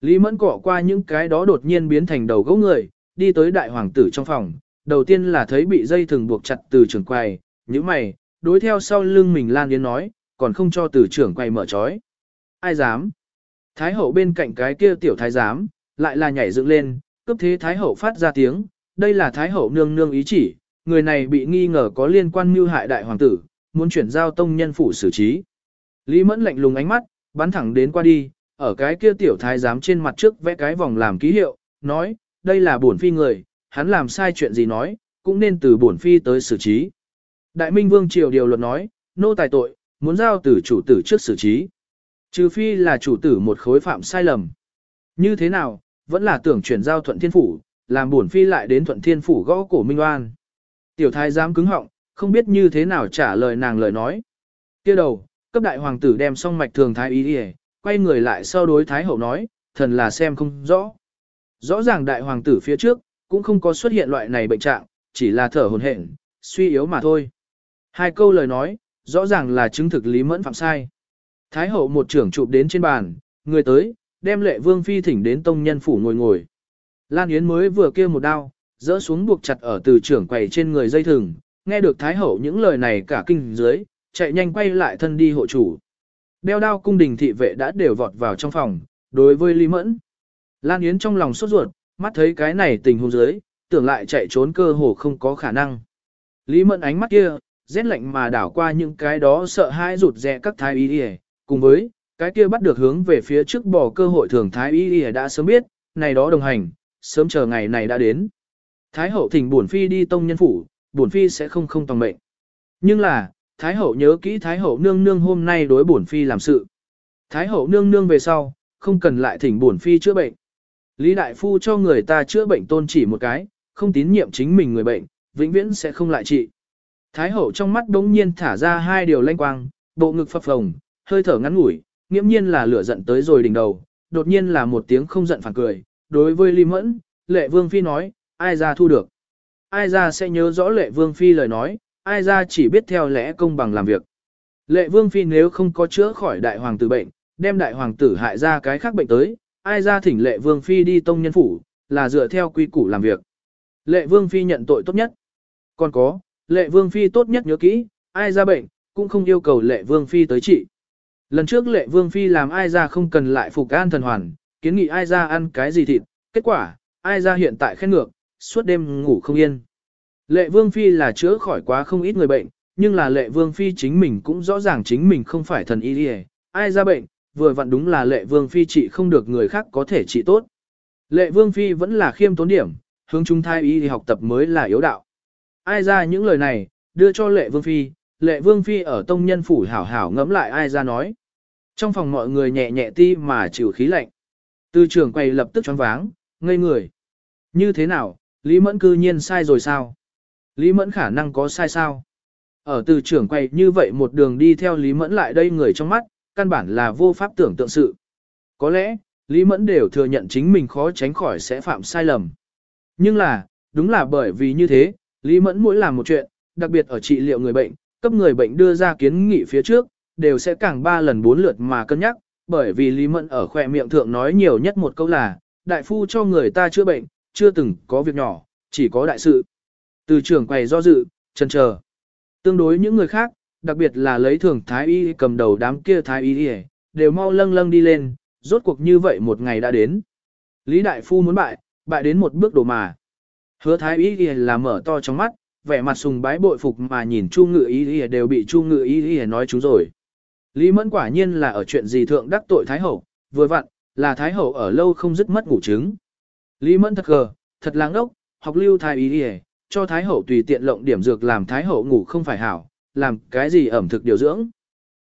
Lý mẫn cọ qua những cái đó đột nhiên biến thành đầu gấu người, đi tới đại hoàng tử trong phòng, đầu tiên là thấy bị dây thừng buộc chặt từ trường quầy, như mày, đối theo sau lưng mình Lan Yến nói, còn không cho từ trưởng quầy mở trói. Ai dám? Thái hậu bên cạnh cái kia tiểu thái giám, lại là nhảy dựng lên, cấp thế thái hậu phát ra tiếng, đây là thái hậu nương nương ý chỉ, người này bị nghi ngờ có liên quan mưu hại đại hoàng tử, muốn chuyển giao tông nhân phủ xử trí. Lý mẫn lạnh lùng ánh mắt, bắn thẳng đến qua đi, ở cái kia tiểu thái giám trên mặt trước vẽ cái vòng làm ký hiệu, nói, đây là bổn phi người, hắn làm sai chuyện gì nói, cũng nên từ bổn phi tới xử trí. Đại Minh Vương triều điều luật nói, nô tài tội, muốn giao từ chủ tử trước xử trí. Trừ phi là chủ tử một khối phạm sai lầm. Như thế nào, vẫn là tưởng chuyển giao thuận thiên phủ, làm bổn phi lại đến thuận thiên phủ gõ cổ minh oan. Tiểu thái giám cứng họng, không biết như thế nào trả lời nàng lời nói. kia đầu, cấp đại hoàng tử đem xong mạch thường thái ý đi quay người lại sau đối thái hậu nói, thần là xem không rõ. Rõ ràng đại hoàng tử phía trước, cũng không có xuất hiện loại này bệnh trạng, chỉ là thở hồn hển, suy yếu mà thôi. Hai câu lời nói, rõ ràng là chứng thực lý mẫn phạm sai. Thái hậu một trưởng chụp đến trên bàn, người tới, đem lệ vương phi thỉnh đến tông nhân phủ ngồi ngồi. Lan Yến mới vừa kêu một đao, dỡ xuống buộc chặt ở từ trưởng quầy trên người dây thừng, nghe được Thái hậu những lời này cả kinh dưới, chạy nhanh quay lại thân đi hộ chủ. Đeo đao cung đình thị vệ đã đều vọt vào trong phòng, đối với Lý Mẫn. Lan Yến trong lòng sốt ruột, mắt thấy cái này tình huống dưới, tưởng lại chạy trốn cơ hồ không có khả năng. Lý Mẫn ánh mắt kia, rét lạnh mà đảo qua những cái đó sợ hãi rụt rè các thái y đi cùng với, cái kia bắt được hướng về phía trước bỏ cơ hội thường thái y đi đã sớm biết, này đó đồng hành, sớm chờ ngày này đã đến. Thái hậu thỉnh bổn phi đi tông nhân phủ, bổn phi sẽ không không tòng mệnh. Nhưng là, Thái hậu nhớ kỹ Thái hậu nương nương hôm nay đối bổn phi làm sự. Thái hậu nương nương về sau, không cần lại thỉnh bổn phi chữa bệnh. Lý đại phu cho người ta chữa bệnh tôn chỉ một cái, không tín nhiệm chính mình người bệnh, vĩnh viễn sẽ không lại trị. Thái hậu trong mắt đống nhiên thả ra hai điều lanh quang, bộ ngực phập phồng, hơi thở ngắn ngủi, nghiễm nhiên là lửa giận tới rồi đỉnh đầu, đột nhiên là một tiếng không giận phản cười. Đối với Lý Mẫn, lệ vương phi nói, ai ra thu được. Ai ra sẽ nhớ rõ lệ vương phi lời nói, ai ra chỉ biết theo lẽ công bằng làm việc. Lệ vương phi nếu không có chữa khỏi đại hoàng tử bệnh, đem đại hoàng tử hại ra cái khác bệnh tới, ai ra thỉnh lệ vương phi đi tông nhân phủ, là dựa theo quy củ làm việc. Lệ vương phi nhận tội tốt nhất. Còn có, lệ vương phi tốt nhất nhớ kỹ, ai ra bệnh, cũng không yêu cầu lệ vương phi tới trị. Lần trước lệ vương phi làm ai ra không cần lại phục an thần hoàn, kiến nghị ai ra ăn cái gì thịt, kết quả, ai ra hiện tại khen ngược, suốt đêm ngủ không yên. Lệ vương phi là chữa khỏi quá không ít người bệnh, nhưng là lệ vương phi chính mình cũng rõ ràng chính mình không phải thần y đi ai ra bệnh, vừa vặn đúng là lệ vương phi trị không được người khác có thể trị tốt. Lệ vương phi vẫn là khiêm tốn điểm, hướng chúng thai y học tập mới là yếu đạo. Ai ra những lời này, đưa cho lệ vương phi, lệ vương phi ở tông nhân phủ hảo hảo ngẫm lại ai ra nói. Trong phòng mọi người nhẹ nhẹ ti mà chịu khí lạnh. Từ trưởng quầy lập tức choáng váng, ngây người. Như thế nào, Lý Mẫn cư nhiên sai rồi sao? Lý Mẫn khả năng có sai sao? Ở từ trưởng quay như vậy một đường đi theo Lý Mẫn lại đây người trong mắt, căn bản là vô pháp tưởng tượng sự. Có lẽ, Lý Mẫn đều thừa nhận chính mình khó tránh khỏi sẽ phạm sai lầm. Nhưng là, đúng là bởi vì như thế, Lý Mẫn mỗi làm một chuyện, đặc biệt ở trị liệu người bệnh, cấp người bệnh đưa ra kiến nghị phía trước, đều sẽ càng ba lần bốn lượt mà cân nhắc, bởi vì Lý Mẫn ở khỏe miệng thượng nói nhiều nhất một câu là, đại phu cho người ta chữa bệnh, chưa từng có việc nhỏ, chỉ có đại sự. Từ trưởng quầy do dự, chân chờ. Tương đối những người khác, đặc biệt là lấy thường thái y cầm đầu đám kia thái y đều mau lâng lâng đi lên, rốt cuộc như vậy một ngày đã đến. Lý đại phu muốn bại, bại đến một bước đổ mà. Hứa thái y là mở to trong mắt, vẻ mặt sùng bái bội phục mà nhìn Chu Ngự Y đều bị Chu Ngự Y nói chúng rồi. Lý Mẫn quả nhiên là ở chuyện gì thượng đắc tội Thái Hậu, vừa vặn, là Thái Hậu ở lâu không dứt mất ngủ trứng. Lý Mẫn thật gờ, thật láng ốc, học lưu thái ý đi cho Thái Hậu tùy tiện lộng điểm dược làm Thái Hậu ngủ không phải hảo, làm cái gì ẩm thực điều dưỡng.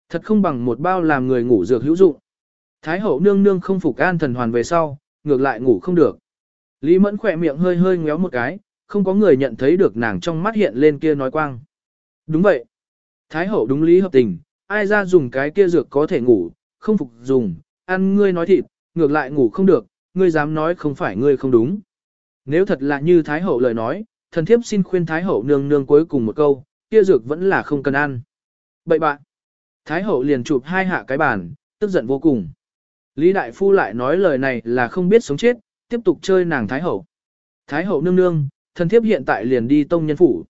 Thật không bằng một bao làm người ngủ dược hữu dụng. Thái Hậu nương nương không phục an thần hoàn về sau, ngược lại ngủ không được. Lý Mẫn khỏe miệng hơi hơi ngéo một cái, không có người nhận thấy được nàng trong mắt hiện lên kia nói quang. Đúng vậy. Thái hậu đúng lý hợp tình, ai ra dùng cái kia dược có thể ngủ, không phục dùng, ăn ngươi nói thịt, ngược lại ngủ không được, ngươi dám nói không phải ngươi không đúng. Nếu thật là như Thái hậu lời nói, thần thiếp xin khuyên Thái hậu nương nương cuối cùng một câu, kia dược vẫn là không cần ăn. Bậy bạn. Thái hậu liền chụp hai hạ cái bàn, tức giận vô cùng. Lý Đại Phu lại nói lời này là không biết sống chết, tiếp tục chơi nàng Thái hậu. Thái hậu nương nương, thần thiếp hiện tại liền đi tông nhân phủ.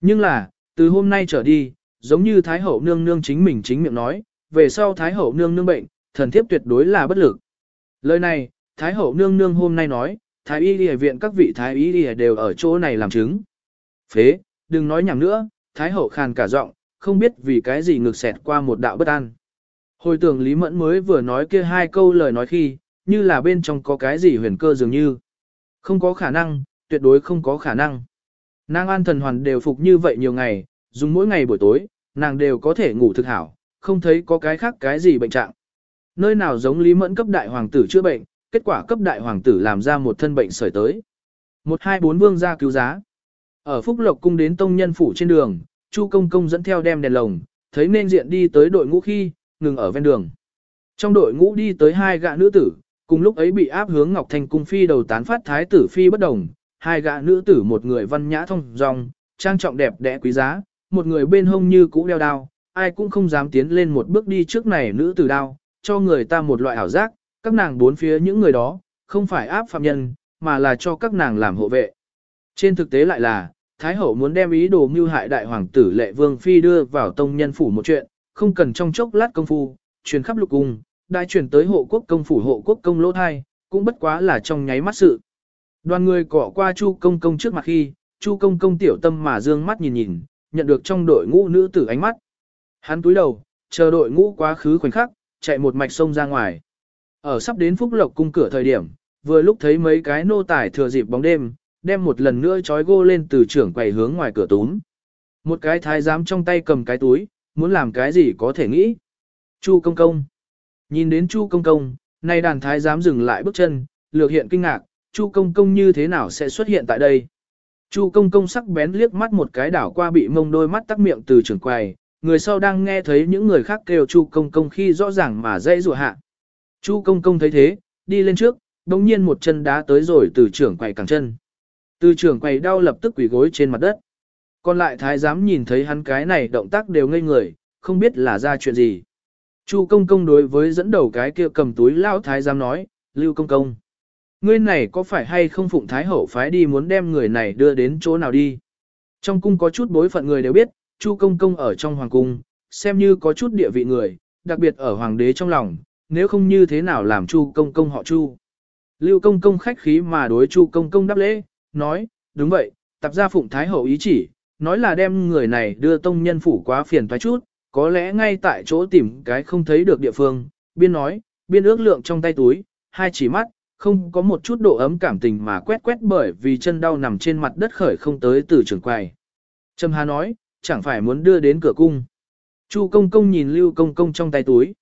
Nhưng là, từ hôm nay trở đi, giống như Thái hậu nương nương chính mình chính miệng nói, về sau Thái hậu nương nương bệnh, thần thiếp tuyệt đối là bất lực. Lời này, Thái hậu nương nương hôm nay nói, Thái y y viện các vị Thái y y đều ở chỗ này làm chứng. Phế, đừng nói nhảm nữa, Thái hậu khàn cả giọng, không biết vì cái gì ngược xẹt qua một đạo bất an. Hồi tưởng Lý Mẫn mới vừa nói kia hai câu lời nói khi, như là bên trong có cái gì huyền cơ dường như. Không có khả năng, tuyệt đối không có khả năng. Nàng an thần hoàn đều phục như vậy nhiều ngày, dùng mỗi ngày buổi tối, nàng đều có thể ngủ thực hảo, không thấy có cái khác cái gì bệnh trạng. Nơi nào giống Lý Mẫn cấp đại hoàng tử chữa bệnh, kết quả cấp đại hoàng tử làm ra một thân bệnh sởi tới. Một hai bốn vương gia cứu giá. Ở Phúc Lộc cung đến tông nhân phủ trên đường, Chu Công Công dẫn theo đem đèn lồng, thấy nên diện đi tới đội ngũ khi, ngừng ở ven đường. Trong đội ngũ đi tới hai gã nữ tử, cùng lúc ấy bị áp hướng Ngọc Thanh cung phi đầu tán phát thái tử phi bất đồng, hai gã nữ tử một người văn nhã thông dong, trang trọng đẹp đẽ quý giá, một người bên hông như cũ đeo đao, ai cũng không dám tiến lên một bước đi trước này nữ tử đao, cho người ta một loại ảo giác, các nàng bốn phía những người đó, không phải áp phạm nhân, mà là cho các nàng làm hộ vệ. Trên thực tế lại là, Thái hậu muốn đem ý đồ mưu hại đại hoàng tử lệ vương phi đưa vào tông nhân phủ một chuyện, không cần trong chốc lát công phu, truyền khắp lục cung, đại truyền tới hộ quốc công phủ hộ quốc công lỗ thai, cũng bất quá là trong nháy mắt sự. Đoàn người cọ qua Chu Công Công trước mặt khi, Chu Công Công tiểu tâm mà dương mắt nhìn nhìn, nhận được trong đội ngũ nữ tử ánh mắt. Hắn túi đầu, chờ đội ngũ quá khứ khoảnh khắc, chạy một mạch sông ra ngoài. Ở sắp đến Phúc Lộc cung cửa thời điểm, vừa lúc thấy mấy cái nô tài thừa dịp bóng đêm, đem một lần nữa trói gô lên từ trưởng quầy hướng ngoài cửa túm. Một cái thái giám trong tay cầm cái túi, muốn làm cái gì có thể nghĩ. Chu công công. Nhìn đến Chu công công, nay đàn thái giám dừng lại bước chân, lược hiện kinh ngạc, Chu công công như thế nào sẽ xuất hiện tại đây. Chu công công sắc bén liếc mắt một cái đảo qua bị mông đôi mắt tắc miệng từ trưởng quầy, người sau đang nghe thấy những người khác kêu Chu công công khi rõ ràng mà dễ rùa hạ. Chu công công thấy thế, đi lên trước, đồng nhiên một chân đá tới rồi từ trưởng quầy cẳng chân. Từ trưởng quầy đau lập tức quỳ gối trên mặt đất. Còn lại thái giám nhìn thấy hắn cái này động tác đều ngây người, không biết là ra chuyện gì. Chu công công đối với dẫn đầu cái kia cầm túi lao thái giám nói, lưu công công. Ngươi này có phải hay không phụng thái hậu phái đi muốn đem người này đưa đến chỗ nào đi? Trong cung có chút bối phận người đều biết, Chu công công ở trong hoàng cung, xem như có chút địa vị người, đặc biệt ở hoàng đế trong lòng, nếu không như thế nào làm Chu công công họ Chu. Lưu công công khách khí mà đối Chu công công đáp lễ, nói, đúng vậy, tập gia phụng thái hậu ý chỉ, nói là đem người này đưa tông nhân phủ quá phiền toái chút, có lẽ ngay tại chỗ tìm cái không thấy được địa phương, biên nói, biên ước lượng trong tay túi, hai chỉ mắt, không có một chút độ ấm cảm tình mà quét quét bởi vì chân đau nằm trên mặt đất khởi không tới từ trường quầy. Trâm Hà nói, chẳng phải muốn đưa đến cửa cung. Chu công công nhìn lưu công công trong tay túi.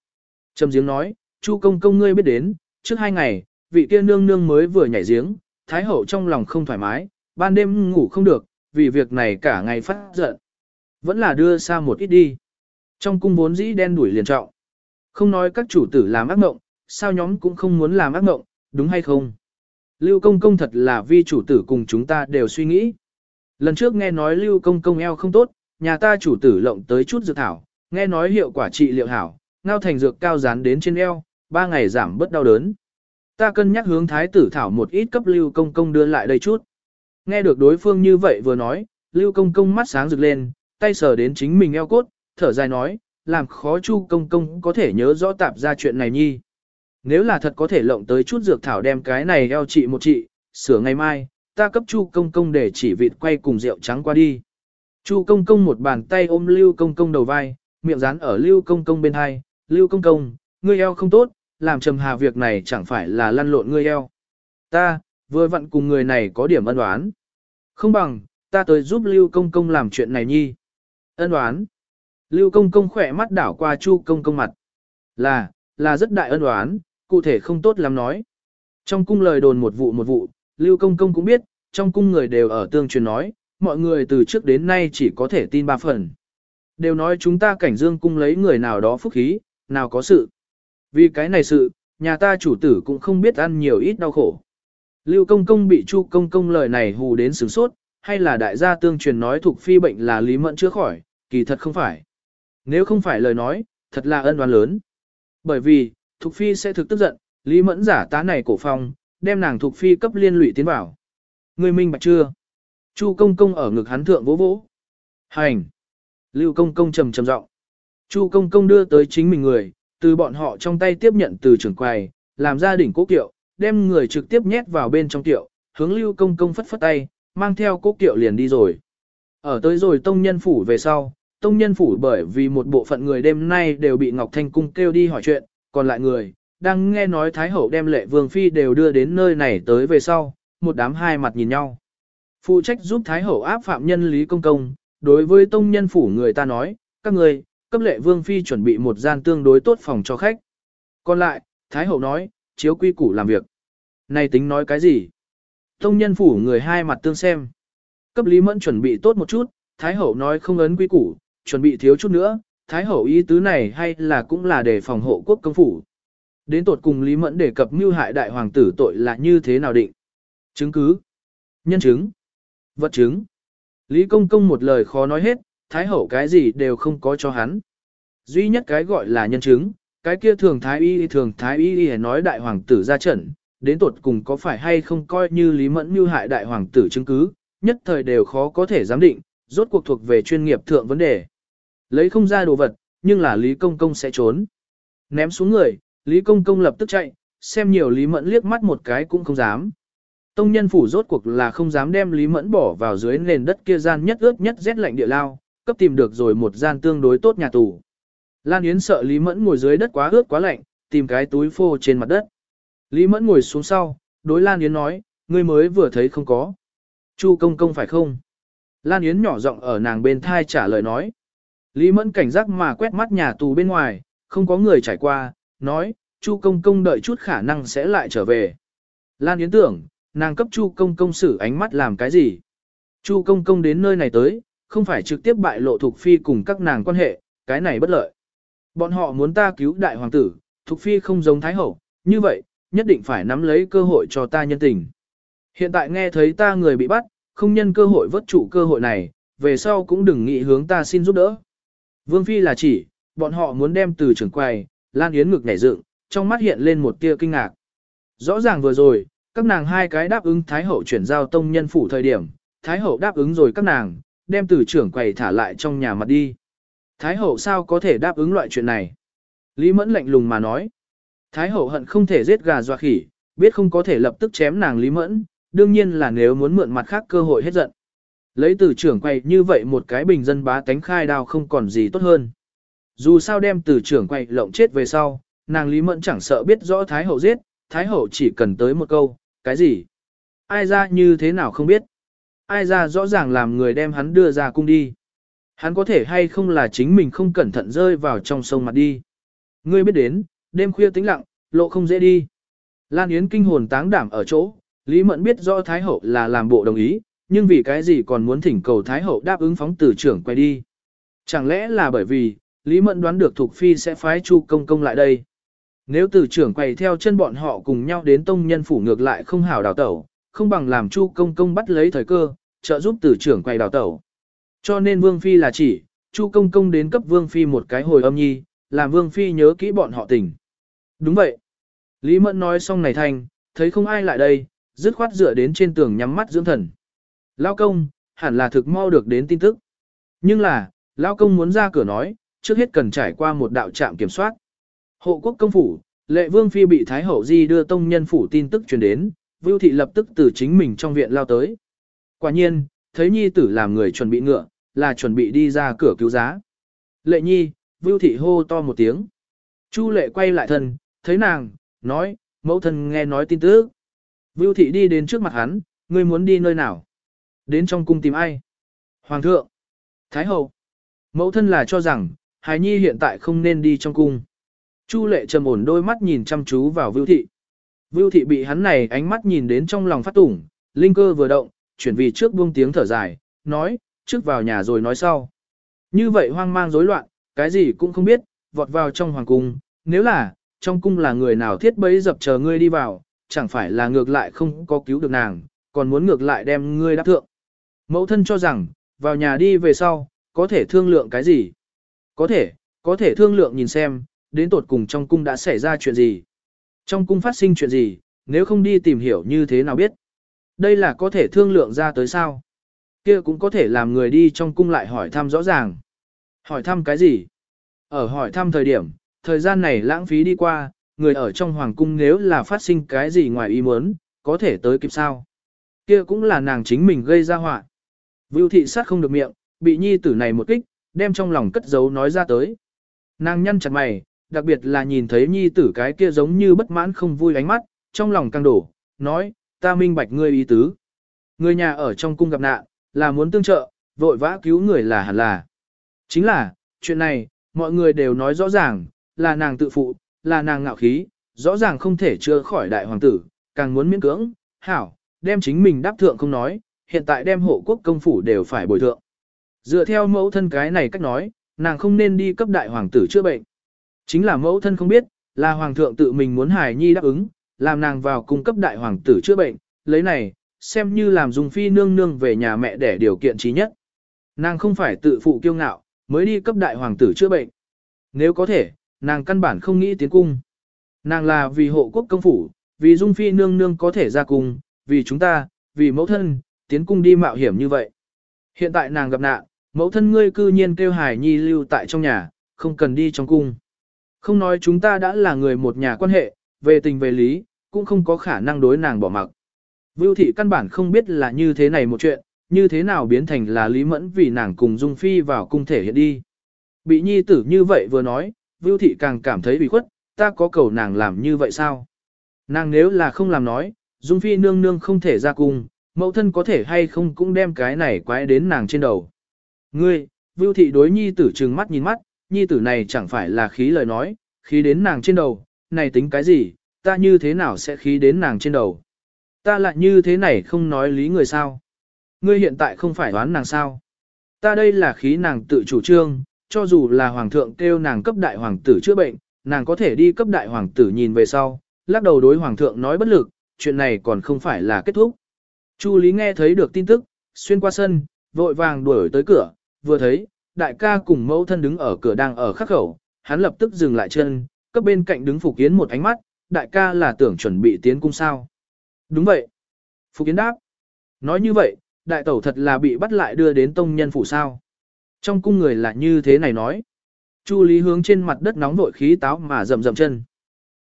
Trâm giếng nói, Chu công công ngươi biết đến, trước hai ngày, vị kia nương nương mới vừa nhảy giếng, thái hậu trong lòng không thoải mái, ban đêm ngủ không được, vì việc này cả ngày phát giận. Vẫn là đưa xa một ít đi. Trong cung vốn dĩ đen đuổi liền trọng. Không nói các chủ tử làm ác mộng, sao nhóm cũng không muốn làm ác mộng, đúng hay không? Lưu công công thật là vi chủ tử cùng chúng ta đều suy nghĩ. Lần trước nghe nói lưu công công eo không tốt, nhà ta chủ tử lộng tới chút dược thảo, nghe nói hiệu quả trị liệu hảo, ngao thành dược cao dán đến trên eo, ba ngày giảm bớt đau đớn. Ta cân nhắc hướng thái tử thảo một ít cấp lưu công công đưa lại đây chút. Nghe được đối phương như vậy vừa nói, lưu công công mắt sáng rực lên, tay sờ đến chính mình eo cốt, thở dài nói, làm khó chu công công có thể nhớ rõ tạp ra chuyện này nhi. Nếu là thật có thể lộng tới chút dược thảo đem cái này eo trị một trị, sửa ngày mai, ta cấp chu công công để chỉ vịt quay cùng rượu trắng qua đi. Chu công công một bàn tay ôm lưu công công đầu vai, miệng dán ở lưu công công bên hai, lưu công công, ngươi eo không tốt, làm trầm hà việc này chẳng phải là lăn lộn ngươi eo. Ta, vừa vặn cùng người này có điểm ân oán Không bằng, ta tới giúp lưu công công làm chuyện này nhi. Ân oán Lưu công công khỏe mắt đảo qua chu công công mặt. Là, là rất đại ân oán cụ thể không tốt lắm nói. Trong cung lời đồn một vụ một vụ, Lưu Công Công cũng biết, trong cung người đều ở tương truyền nói, mọi người từ trước đến nay chỉ có thể tin ba phần. Đều nói chúng ta cảnh dương cung lấy người nào đó phúc khí, nào có sự. Vì cái này sự, nhà ta chủ tử cũng không biết ăn nhiều ít đau khổ. Lưu Công Công bị Chu Công Công lời này hù đến sửng sốt, hay là đại gia tương truyền nói thuộc phi bệnh là lý mẫn chữa khỏi, kỳ thật không phải. Nếu không phải lời nói, thật là ân oán lớn. Bởi vì, thuộc Phi sẽ thực tức giận, Lý Mẫn giả tá này cổ phong, đem nàng thuộc Phi cấp liên lụy tiến vào. Người minh bạch chưa? Chu công công ở ngực hắn thượng vỗ vỗ. Hành! Lưu công công trầm trầm giọng. Chu công công đưa tới chính mình người, từ bọn họ trong tay tiếp nhận từ trưởng quầy, làm ra đỉnh cố kiệu, đem người trực tiếp nhét vào bên trong tiệu, hướng lưu công công phất phất tay, mang theo cố kiệu liền đi rồi. Ở tới rồi tông nhân phủ về sau, tông nhân phủ bởi vì một bộ phận người đêm nay đều bị Ngọc Thanh Cung kêu đi hỏi chuyện, còn lại người, đang nghe nói Thái Hậu đem lệ vương phi đều đưa đến nơi này tới về sau, một đám hai mặt nhìn nhau. Phụ trách giúp Thái Hậu áp phạm nhân Lý Công Công, đối với tông nhân phủ người ta nói, các người, cấp lệ vương phi chuẩn bị một gian tương đối tốt phòng cho khách. Còn lại, Thái Hậu nói, chiếu quy củ làm việc. Này tính nói cái gì? Tông nhân phủ người hai mặt tương xem. Cấp Lý Mẫn chuẩn bị tốt một chút, Thái Hậu nói không ấn quy củ, chuẩn bị thiếu chút nữa, Thái hậu ý tứ này hay là cũng là để phòng hộ quốc công phủ. Đến tột cùng Lý Mẫn đề cập mưu hại đại hoàng tử tội là như thế nào định? Chứng cứ, nhân chứng, vật chứng. Lý Công Công một lời khó nói hết, Thái hậu cái gì đều không có cho hắn. Duy nhất cái gọi là nhân chứng, cái kia thường Thái y thường Thái y nói đại hoàng tử ra trận, đến tột cùng có phải hay không coi như Lý Mẫn mưu hại đại hoàng tử chứng cứ, nhất thời đều khó có thể giám định, rốt cuộc thuộc về chuyên nghiệp thượng vấn đề. Lấy không ra đồ vật, nhưng là Lý Công Công sẽ trốn. Ném xuống người, Lý Công Công lập tức chạy, xem nhiều Lý Mẫn liếc mắt một cái cũng không dám. Tông nhân phủ rốt cuộc là không dám đem Lý Mẫn bỏ vào dưới nền đất kia gian nhất ướt nhất rét lạnh địa lao, cấp tìm được rồi một gian tương đối tốt nhà tù. Lan Yến sợ Lý Mẫn ngồi dưới đất quá ướt quá lạnh, tìm cái túi phô trên mặt đất. Lý Mẫn ngồi xuống sau, đối Lan Yến nói, ngươi mới vừa thấy không có. Chu công công phải không? Lan Yến nhỏ giọng ở nàng bên thai trả lời nói. Lý Mẫn cảnh giác mà quét mắt nhà tù bên ngoài, không có người trải qua, nói, Chu công công đợi chút khả năng sẽ lại trở về. Lan Yến tưởng, nàng cấp Chu công công xử ánh mắt làm cái gì? Chu công công đến nơi này tới, không phải trực tiếp bại lộ Thục Phi cùng các nàng quan hệ, cái này bất lợi. Bọn họ muốn ta cứu đại hoàng tử, Thục Phi không giống Thái Hậu, như vậy, nhất định phải nắm lấy cơ hội cho ta nhân tình. Hiện tại nghe thấy ta người bị bắt, không nhân cơ hội vất trụ cơ hội này, về sau cũng đừng nghĩ hướng ta xin giúp đỡ. Vương Phi là chỉ, bọn họ muốn đem từ trưởng quầy, Lan Yến ngực nhảy dựng, trong mắt hiện lên một tia kinh ngạc. Rõ ràng vừa rồi, các nàng hai cái đáp ứng Thái Hậu chuyển giao tông nhân phủ thời điểm, Thái Hậu đáp ứng rồi các nàng, đem từ trưởng quầy thả lại trong nhà mặt đi. Thái Hậu sao có thể đáp ứng loại chuyện này? Lý Mẫn lạnh lùng mà nói. Thái Hậu hận không thể giết gà doa khỉ, biết không có thể lập tức chém nàng Lý Mẫn, đương nhiên là nếu muốn mượn mặt khác cơ hội hết giận. Lấy từ trưởng quầy như vậy một cái bình dân bá tánh khai đao không còn gì tốt hơn. Dù sao đem từ trưởng quầy lộng chết về sau, nàng Lý Mẫn chẳng sợ biết rõ Thái Hậu giết, Thái Hậu chỉ cần tới một câu, cái gì? Ai ra như thế nào không biết? Ai ra rõ ràng làm người đem hắn đưa ra cung đi. Hắn có thể hay không là chính mình không cẩn thận rơi vào trong sông mặt đi. Ngươi biết đến, đêm khuya tĩnh lặng, lộ không dễ đi. Lan Yến kinh hồn táng đảm ở chỗ, Lý Mẫn biết rõ Thái Hậu là làm bộ đồng ý, nhưng vì cái gì còn muốn thỉnh cầu Thái Hậu đáp ứng phóng tử trưởng quay đi. Chẳng lẽ là bởi vì, Lý Mẫn đoán được Thục Phi sẽ phái Chu Công Công lại đây. Nếu tử trưởng quay theo chân bọn họ cùng nhau đến tông nhân phủ ngược lại không hảo đào tẩu, không bằng làm chu công công bắt lấy thời cơ, trợ giúp tử trưởng quay đào tẩu. Cho nên Vương Phi là chỉ, chu công công đến cấp Vương Phi một cái hồi âm nhi, làm Vương Phi nhớ kỹ bọn họ tình. Đúng vậy. Lý Mẫn nói xong này thành, thấy không ai lại đây, dứt khoát dựa đến trên tường nhắm mắt dưỡng thần. Lao công, hẳn là thực mau được đến tin tức. Nhưng là, Lao công muốn ra cửa nói, trước hết cần trải qua một đạo trạm kiểm soát. Hộ quốc công phủ, lệ vương phi bị Thái Hậu Di đưa tông nhân phủ tin tức truyền đến, Vưu Thị lập tức từ chính mình trong viện lao tới. Quả nhiên, thấy nhi tử làm người chuẩn bị ngựa, là chuẩn bị đi ra cửa cứu giá. Lệ nhi, Vưu Thị hô to một tiếng. Chu lệ quay lại thân, thấy nàng, nói, mẫu thân nghe nói tin tức. Vưu Thị đi đến trước mặt hắn, ngươi muốn đi nơi nào? Đến trong cung tìm ai? Hoàng thượng. Thái hậu. Mẫu thân là cho rằng, Hải Nhi hiện tại không nên đi trong cung. Chu lệ trầm ổn đôi mắt nhìn chăm chú vào Vưu Thị. Vưu Thị bị hắn này ánh mắt nhìn đến trong lòng phát tủng, linh cơ vừa động, chuyển vì trước buông tiếng thở dài, nói, trước vào nhà rồi nói sau. Như vậy hoang mang rối loạn, cái gì cũng không biết, vọt vào trong hoàng cung, nếu là, trong cung là người nào thiết bấy dập chờ ngươi đi vào, chẳng phải là ngược lại không có cứu được nàng, còn muốn ngược lại đem ngươi đáp thượng. Mẫu thân cho rằng, vào nhà đi về sau, có thể thương lượng cái gì? Có thể, có thể thương lượng nhìn xem, đến tột cùng trong cung đã xảy ra chuyện gì? Trong cung phát sinh chuyện gì, nếu không đi tìm hiểu như thế nào biết? Đây là có thể thương lượng ra tới sao? Kia cũng có thể làm người đi trong cung lại hỏi thăm rõ ràng. Hỏi thăm cái gì? Ở hỏi thăm thời điểm, thời gian này lãng phí đi qua, người ở trong hoàng cung nếu là phát sinh cái gì ngoài ý muốn, có thể tới kịp sao? Kia cũng là nàng chính mình gây ra họa. Vưu thị sát không được miệng, bị nhi tử này một kích, đem trong lòng cất giấu nói ra tới. Nàng nhăn chặt mày, đặc biệt là nhìn thấy nhi tử cái kia giống như bất mãn không vui ánh mắt, trong lòng căng đổ, nói, ta minh bạch ngươi ý tứ. Người nhà ở trong cung gặp nạn, là muốn tương trợ, vội vã cứu người là hẳn là. Chính là, chuyện này, mọi người đều nói rõ ràng, là nàng tự phụ, là nàng ngạo khí, rõ ràng không thể chữa khỏi đại hoàng tử, càng muốn miễn cưỡng, hảo, đem chính mình đáp thượng không nói, hiện tại đem hộ quốc công phủ đều phải bồi thượng. Dựa theo mẫu thân cái này cách nói, nàng không nên đi cấp đại hoàng tử chữa bệnh. Chính là mẫu thân không biết, là hoàng thượng tự mình muốn hài nhi đáp ứng, làm nàng vào cung cấp đại hoàng tử chữa bệnh, lấy này, xem như làm dung phi nương nương về nhà mẹ để điều kiện trí nhất. Nàng không phải tự phụ kiêu ngạo, mới đi cấp đại hoàng tử chữa bệnh. Nếu có thể, nàng căn bản không nghĩ tiến cung. Nàng là vì hộ quốc công phủ, vì dung phi nương nương có thể ra cung, vì chúng ta, vì mẫu thân, tiến cung đi mạo hiểm như vậy. Hiện tại nàng gặp nạn, mẫu thân ngươi cư nhiên kêu hải nhi lưu tại trong nhà, không cần đi trong cung. Không nói chúng ta đã là người một nhà quan hệ, về tình về lý, cũng không có khả năng đối nàng bỏ mặc. Vưu thị căn bản không biết là như thế này một chuyện, như thế nào biến thành là lý mẫn vì nàng cùng dung phi vào cung thể hiện đi. Bị nhi tử như vậy vừa nói, Vưu thị càng cảm thấy bị khuất, ta có cầu nàng làm như vậy sao? Nàng nếu là không làm nói, dung phi nương nương không thể ra cung, mẫu thân có thể hay không cũng đem cái này quái đến nàng trên đầu. Ngươi, Vưu thị đối nhi tử trừng mắt nhìn mắt, nhi tử này chẳng phải là khí lời nói, khí đến nàng trên đầu, này tính cái gì, ta như thế nào sẽ khí đến nàng trên đầu. Ta lại như thế này không nói lý người sao. Ngươi hiện tại không phải đoán nàng sao. Ta đây là khí nàng tự chủ trương, cho dù là hoàng thượng kêu nàng cấp đại hoàng tử chữa bệnh, nàng có thể đi cấp đại hoàng tử nhìn về sau, lắc đầu đối hoàng thượng nói bất lực, chuyện này còn không phải là kết thúc. Chu Lý nghe thấy được tin tức, xuyên qua sân, vội vàng đuổi tới cửa, vừa thấy, đại ca cùng mẫu thân đứng ở cửa đang ở khắc khẩu, hắn lập tức dừng lại chân, cấp bên cạnh đứng Phục Kiến một ánh mắt, đại ca là tưởng chuẩn bị tiến cung sao. Đúng vậy. Phục Kiến đáp. Nói như vậy, đại tẩu thật là bị bắt lại đưa đến tông nhân phủ sao. Trong cung người là như thế này nói. Chu Lý hướng trên mặt đất nóng vội khí táo mà rầm rầm chân.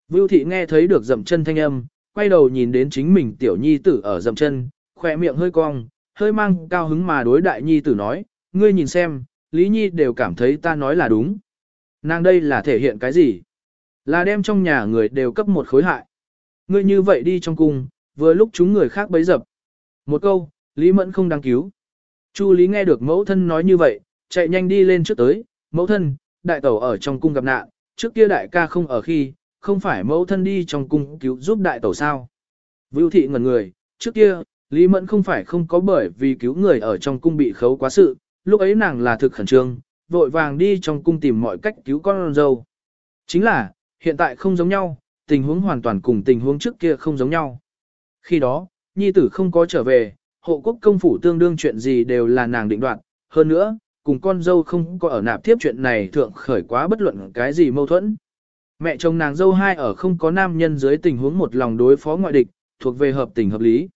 Vưu thị nghe thấy được rầm chân thanh âm, quay đầu nhìn đến chính mình tiểu nhi tử ở rầm chân, khỏe miệng hơi cong, hơi mang cao hứng mà đối đại nhi tử nói, ngươi nhìn xem, Lý Nhi đều cảm thấy ta nói là đúng. Nàng đây là thể hiện cái gì? Là đem trong nhà người đều cấp một khối hại. Ngươi như vậy đi trong cung, vừa lúc chúng người khác bấy dập. Một câu, Lý Mẫn không đáng cứu. Chu Lý nghe được mẫu thân nói như vậy, chạy nhanh đi lên trước tới, mẫu thân, đại tẩu ở trong cung gặp nạn, trước kia đại ca không ở khi, không phải mẫu thân đi trong cung cứu giúp đại tẩu sao. Vưu thị ngẩn người, trước kia, Lý Mẫn không phải không có bởi vì cứu người ở trong cung bị khấu quá sự, lúc ấy nàng là thực khẩn trương, vội vàng đi trong cung tìm mọi cách cứu con dâu. Chính là, hiện tại không giống nhau, tình huống hoàn toàn cùng tình huống trước kia không giống nhau. Khi đó, nhi tử không có trở về, hộ quốc công phủ tương đương chuyện gì đều là nàng định đoạt, hơn nữa, cùng con dâu không có ở nạp tiếp chuyện này thượng khởi quá bất luận cái gì mâu thuẫn. Mẹ chồng nàng dâu hai ở không có nam nhân dưới tình huống một lòng đối phó ngoại địch, thuộc về hợp tình hợp lý.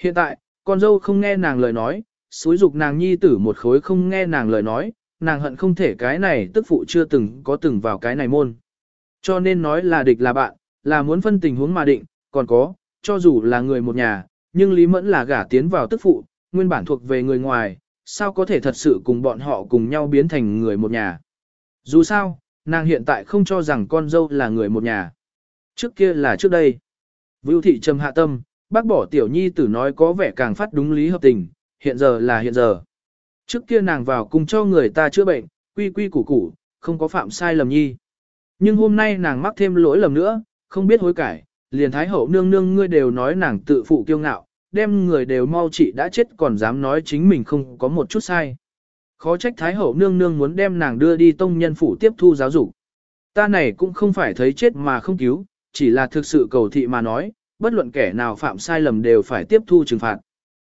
Hiện tại, con dâu không nghe nàng lời nói, xúi dục nàng nhi tử một khối không nghe nàng lời nói, nàng hận không thể cái này tức phụ chưa từng có từng vào cái này môn. Cho nên nói là địch là bạn, là muốn phân tình huống mà định, còn có, cho dù là người một nhà, nhưng Lý Mẫn là gả tiến vào tức phụ, nguyên bản thuộc về người ngoài, sao có thể thật sự cùng bọn họ cùng nhau biến thành người một nhà. Dù sao, nàng hiện tại không cho rằng con dâu là người một nhà. Trước kia là trước đây. Vưu thị trầm hạ tâm, bác bỏ tiểu nhi tử nói có vẻ càng phát đúng lý hợp tình, hiện giờ là hiện giờ. Trước kia nàng vào cùng cho người ta chữa bệnh, quy quy củ củ, không có phạm sai lầm nhi. Nhưng hôm nay nàng mắc thêm lỗi lầm nữa, không biết hối cải, liền thái hậu nương nương ngươi đều nói nàng tự phụ kiêu ngạo, đem người đều mau chị đã chết còn dám nói chính mình không có một chút sai. Khó trách thái hậu nương nương muốn đem nàng đưa đi tông nhân phủ tiếp thu giáo dục. Ta này cũng không phải thấy chết mà không cứu, chỉ là thực sự cầu thị mà nói, bất luận kẻ nào phạm sai lầm đều phải tiếp thu trừng phạt.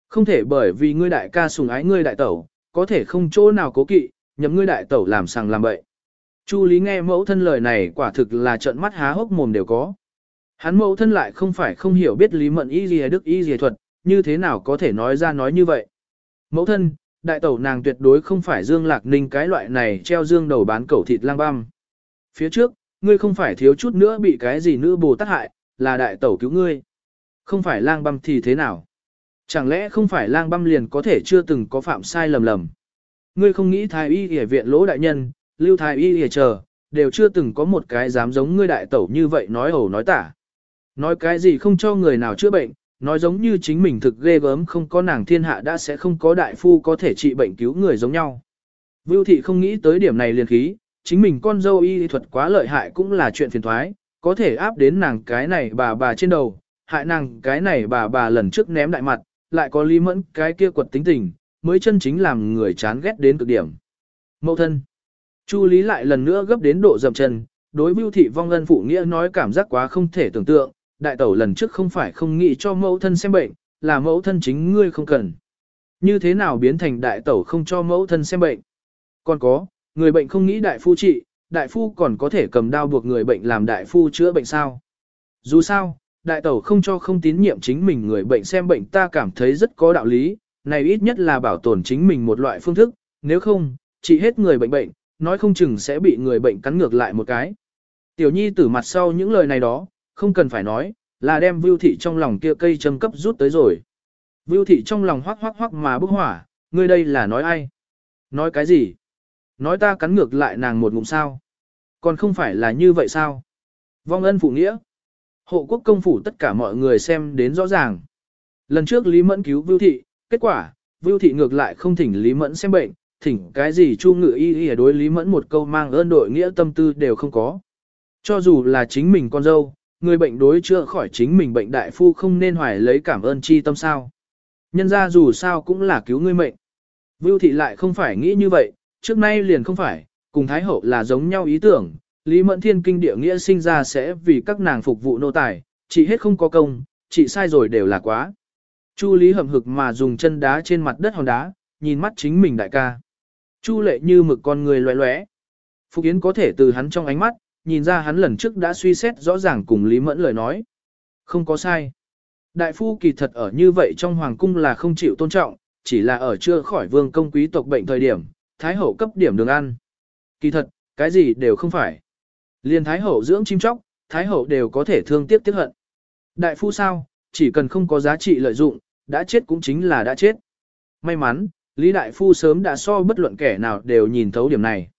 Không thể bởi vì ngươi đại ca sùng ái ngươi đại tẩu, có thể không chỗ nào cố kỵ, nhậm ngươi đại tẩu làm sằng làm bậy. Chu Lý nghe mẫu thân lời này quả thực là trợn mắt há hốc mồm đều có. Hắn mẫu thân lại không phải không hiểu biết lý mận y gì đức y gì thuật, như thế nào có thể nói ra nói như vậy. Mẫu thân, đại tẩu nàng tuyệt đối không phải dương lạc ninh cái loại này treo dương đầu bán cẩu thịt lang băm. Phía trước, ngươi không phải thiếu chút nữa bị cái gì nữ bồ tát hại, là đại tẩu cứu ngươi. Không phải lang băm thì thế nào? Chẳng lẽ không phải lang băm liền có thể chưa từng có phạm sai lầm lầm? Ngươi không nghĩ thái y y viện lỗ đại nhân, lưu thái y hề chờ, đều chưa từng có một cái dám giống ngươi đại tẩu như vậy nói ẩu nói tả. Nói cái gì không cho người nào chữa bệnh, nói giống như chính mình thực ghê gớm không có nàng thiên hạ đã sẽ không có đại phu có thể trị bệnh cứu người giống nhau. Vưu thị không nghĩ tới điểm này liền khí, chính mình con dâu y thuật quá lợi hại cũng là chuyện phiền thoái, có thể áp đến nàng cái này bà bà trên đầu, hại nàng cái này bà bà lần trước ném đại mặt, lại có lý mẫn cái kia quật tính tình, mới chân chính làm người chán ghét đến cực điểm. Mậu thân. Chu Lý lại lần nữa gấp đến độ dậm chân, đối Vưu thị vong ân phụ nghĩa nói cảm giác quá không thể tưởng tượng, đại tẩu lần trước không phải không nghĩ cho mẫu thân xem bệnh, là mẫu thân chính ngươi không cần. Như thế nào biến thành đại tẩu không cho mẫu thân xem bệnh? Còn có, người bệnh không nghĩ đại phu trị, đại phu còn có thể cầm đao buộc người bệnh làm đại phu chữa bệnh sao? Dù sao, đại tẩu không cho không tín nhiệm chính mình người bệnh xem bệnh ta cảm thấy rất có đạo lý, này ít nhất là bảo tồn chính mình một loại phương thức, nếu không, trị hết người bệnh bệnh, nói không chừng sẽ bị người bệnh cắn ngược lại một cái. Tiểu nhi tử mặt sau những lời này đó, không cần phải nói, là đem Vưu thị trong lòng kia cây châm cấp rút tới rồi. Vưu thị trong lòng hoắc hoắc hoắc mà bức hỏa, ngươi đây là nói ai? Nói cái gì? Nói ta cắn ngược lại nàng một ngụm sao? Còn không phải là như vậy sao? Vong ân phụ nghĩa. Hộ quốc công phủ tất cả mọi người xem đến rõ ràng. Lần trước Lý Mẫn cứu Vưu thị, kết quả, Vưu thị ngược lại không thỉnh Lý Mẫn xem bệnh, thỉnh cái gì chu ngự y y đối Lý Mẫn một câu mang ơn đội nghĩa tâm tư đều không có. Cho dù là chính mình con dâu, người bệnh đối chữa khỏi chính mình bệnh đại phu không nên hoài lấy cảm ơn chi tâm sao. Nhân ra dù sao cũng là cứu người mệnh. Vưu thị lại không phải nghĩ như vậy, trước nay liền không phải, cùng Thái Hậu là giống nhau ý tưởng, Lý Mẫn Thiên kinh địa nghĩa sinh ra sẽ vì các nàng phục vụ nô tài, chỉ hết không có công, chỉ sai rồi đều là quá. Chu Lý hầm hực mà dùng chân đá trên mặt đất hòn đá, nhìn mắt chính mình đại ca. Chu lệ như mực con người loé loé. Phục Yến có thể từ hắn trong ánh mắt, nhìn ra hắn lần trước đã suy xét rõ ràng cùng Lý Mẫn lời nói. Không có sai. Đại phu kỳ thật ở như vậy trong hoàng cung là không chịu tôn trọng, chỉ là ở chưa khỏi vương công quý tộc bệnh thời điểm, thái hậu cấp điểm đường ăn. Kỳ thật, cái gì đều không phải. Liên thái hậu dưỡng chim chóc, thái hậu đều có thể thương tiếc tiếc hận. Đại phu sao, chỉ cần không có giá trị lợi dụng, đã chết cũng chính là đã chết. May mắn, Lý Đại Phu sớm đã so bất luận kẻ nào đều nhìn thấu điểm này.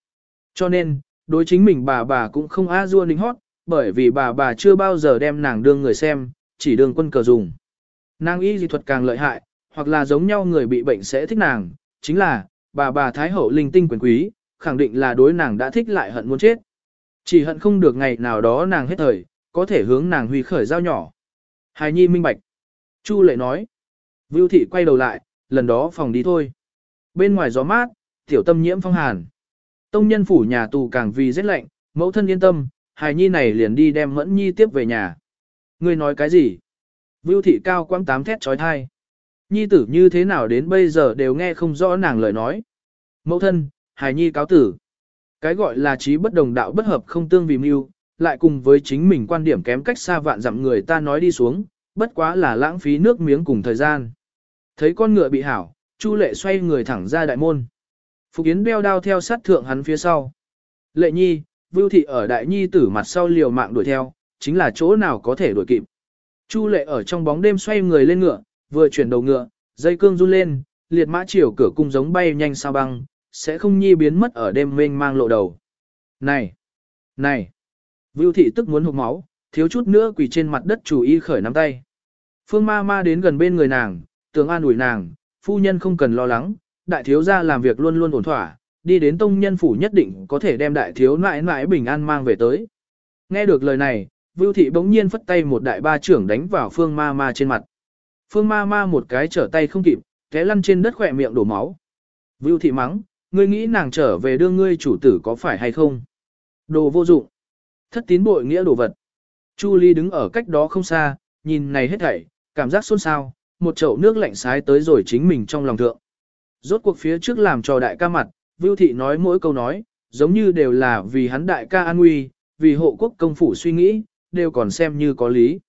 Cho nên, đối chính mình bà bà cũng không a dua ninh hót, bởi vì bà bà chưa bao giờ đem nàng đương người xem, chỉ đương quân cờ dùng. Nàng y dị thuật càng lợi hại, hoặc là giống nhau người bị bệnh sẽ thích nàng, chính là, bà bà Thái Hậu linh tinh quyền quý, khẳng định là đối nàng đã thích lại hận muốn chết. Chỉ hận không được ngày nào đó nàng hết thời, có thể hướng nàng huy khởi giao nhỏ. Hài nhi minh bạch. Chu lệ nói. Vưu thị quay đầu lại, lần đó phòng đi thôi. Bên ngoài gió mát, tiểu tâm nhiễm phong hàn. Tông nhân phủ nhà tù càng vì rét lạnh, mẫu thân yên tâm, hài nhi này liền đi đem mẫn nhi tiếp về nhà. Ngươi nói cái gì? Vưu thị cao quang tám thét trói thai. Nhi tử như thế nào đến bây giờ đều nghe không rõ nàng lời nói. Mẫu thân, hài nhi cáo tử. Cái gọi là trí bất đồng đạo bất hợp không tương vì mưu, lại cùng với chính mình quan điểm kém cách xa vạn dặm người ta nói đi xuống, bất quá là lãng phí nước miếng cùng thời gian. Thấy con ngựa bị hảo, Chu lệ xoay người thẳng ra đại môn. Phục Yến đeo đao theo sát thượng hắn phía sau. Lệ nhi, Vưu thị ở đại nhi tử mặt sau liều mạng đuổi theo, chính là chỗ nào có thể đuổi kịp. Chu lệ ở trong bóng đêm xoay người lên ngựa, vừa chuyển đầu ngựa, dây cương run lên, liệt mã chiều cửa cung giống bay nhanh sao băng, sẽ không nhi biến mất ở đêm mênh mang lộ đầu. Này! Này! Vưu thị tức muốn hụt máu, thiếu chút nữa quỳ trên mặt đất chủ y khởi nắm tay. Phương ma ma đến gần bên người nàng, tường an ủi nàng, phu nhân không cần lo lắng, đại thiếu gia làm việc luôn luôn ổn thỏa, đi đến tông nhân phủ nhất định có thể đem đại thiếu nãi nãi bình an mang về tới. Nghe được lời này, Vưu thị bỗng nhiên phất tay một đại ba trưởng đánh vào phương ma ma trên mặt. Phương ma ma một cái trở tay không kịp, té lăn trên đất khỏe miệng đổ máu. Vưu thị mắng, ngươi nghĩ nàng trở về đưa ngươi chủ tử có phải hay không? Đồ vô dụng. Thất tín bội nghĩa đồ vật. Chu Ly đứng ở cách đó không xa, nhìn này hết thảy, cảm giác xôn xao, một chậu nước lạnh sái tới rồi chính mình trong lòng thượng. Rốt cuộc phía trước làm cho đại ca mặt, Vưu Thị nói mỗi câu nói, giống như đều là vì hắn đại ca an nguy, vì hộ quốc công phủ suy nghĩ, đều còn xem như có lý.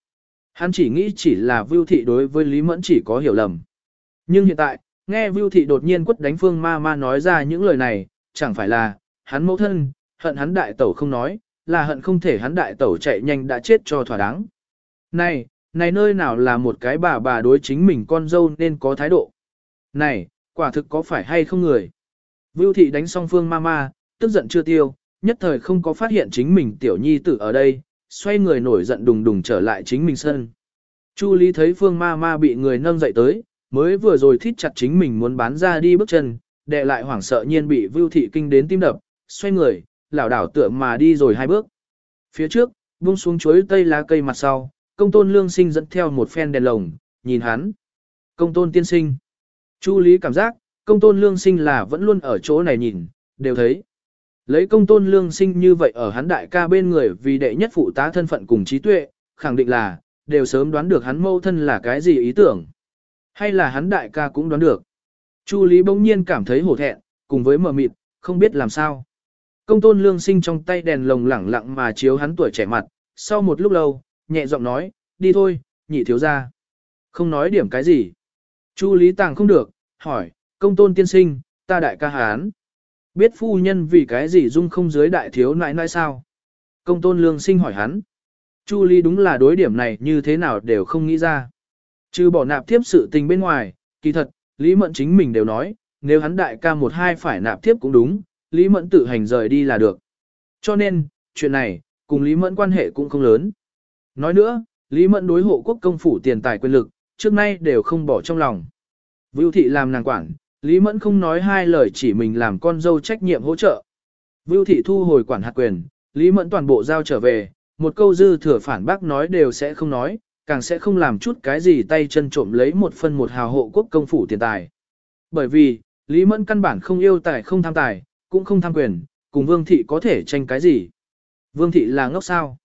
Hắn chỉ nghĩ chỉ là Vưu Thị đối với Lý Mẫn chỉ có hiểu lầm. Nhưng hiện tại, nghe Vưu Thị đột nhiên quất đánh Phương Ma Ma nói ra những lời này, chẳng phải là, hắn mẫu thân, hận hắn đại tẩu không nói, là hận không thể hắn đại tẩu chạy nhanh đã chết cho thỏa đáng. Này, này nơi nào là một cái bà bà đối chính mình con dâu nên có thái độ. Này, quả thực có phải hay không người. Vưu thị đánh xong phương ma ma, tức giận chưa tiêu, nhất thời không có phát hiện chính mình tiểu nhi tử ở đây, xoay người nổi giận đùng đùng trở lại chính mình sân. Chu Lý thấy phương ma ma bị người nâng dậy tới, mới vừa rồi thít chặt chính mình muốn bán ra đi bước chân, đệ lại hoảng sợ nhiên bị Vưu thị kinh đến tim đập, xoay người, lảo đảo tựa mà đi rồi hai bước. Phía trước, buông xuống chuối tây lá cây mặt sau, công tôn lương sinh dẫn theo một phen đèn lồng, nhìn hắn. Công tôn tiên sinh. Chu Lý cảm giác, công tôn lương sinh là vẫn luôn ở chỗ này nhìn, đều thấy. Lấy công tôn lương sinh như vậy ở hắn đại ca bên người vì đệ nhất phụ tá thân phận cùng trí tuệ, khẳng định là, đều sớm đoán được hắn mâu thân là cái gì ý tưởng. Hay là hắn đại ca cũng đoán được. Chu Lý bỗng nhiên cảm thấy hổ thẹn, cùng với mờ mịt, không biết làm sao. Công tôn lương sinh trong tay đèn lồng lẳng lặng mà chiếu hắn tuổi trẻ mặt, sau một lúc lâu, nhẹ giọng nói, đi thôi, nhị thiếu ra. Không nói điểm cái gì. Chu Lý Tàng không được, hỏi, công tôn tiên sinh, ta đại ca hán. Biết phu nhân vì cái gì dung không dưới đại thiếu nãi nãi sao? Công tôn lương sinh hỏi hắn. Chu Lý đúng là đối điểm này như thế nào đều không nghĩ ra. Chứ bỏ nạp tiếp sự tình bên ngoài, kỳ thật, Lý Mận chính mình đều nói, nếu hắn đại ca một hai phải nạp tiếp cũng đúng, Lý Mẫn tự hành rời đi là được. Cho nên, chuyện này, cùng Lý Mẫn quan hệ cũng không lớn. Nói nữa, Lý Mẫn đối hộ quốc công phủ tiền tài quyền lực, trước nay đều không bỏ trong lòng. Vưu thị làm nàng quản, Lý Mẫn không nói hai lời chỉ mình làm con dâu trách nhiệm hỗ trợ. Vưu thị thu hồi quản hạt quyền, Lý Mẫn toàn bộ giao trở về, một câu dư thừa phản bác nói đều sẽ không nói, càng sẽ không làm chút cái gì tay chân trộm lấy một phân một hào hộ quốc công phủ tiền tài. Bởi vì, Lý Mẫn căn bản không yêu tài không tham tài, cũng không tham quyền, cùng Vương thị có thể tranh cái gì. Vương thị là ngốc sao?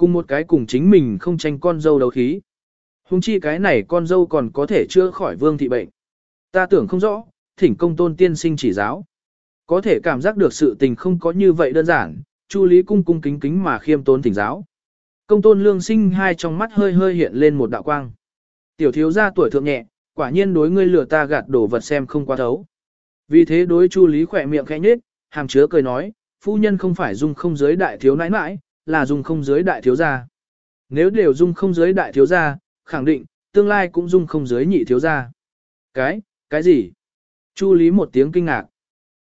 Cùng một cái cùng chính mình không tranh con dâu đấu khí. Hùng chi cái này con dâu còn có thể chữa khỏi vương thị bệnh. Ta tưởng không rõ, thỉnh công tôn tiên sinh chỉ giáo. Có thể cảm giác được sự tình không có như vậy đơn giản, Chu Lý cung cung kính kính mà khiêm tốn thỉnh giáo. Công tôn lương sinh hai trong mắt hơi hơi hiện lên một đạo quang. Tiểu thiếu gia tuổi thượng nhẹ, quả nhiên đối ngươi lừa ta gạt đổ vật xem không qua thấu. Vì thế đối Chu Lý khỏe miệng khẽ nhếch, hàm chứa cười nói, phu nhân không phải dung không giới đại thiếu nãi nãi, là dung không giới đại thiếu gia. Nếu đều dung không giới đại thiếu gia, khẳng định, tương lai cũng dung không giới nhị thiếu gia. Cái, cái gì? Chu Lý một tiếng kinh ngạc.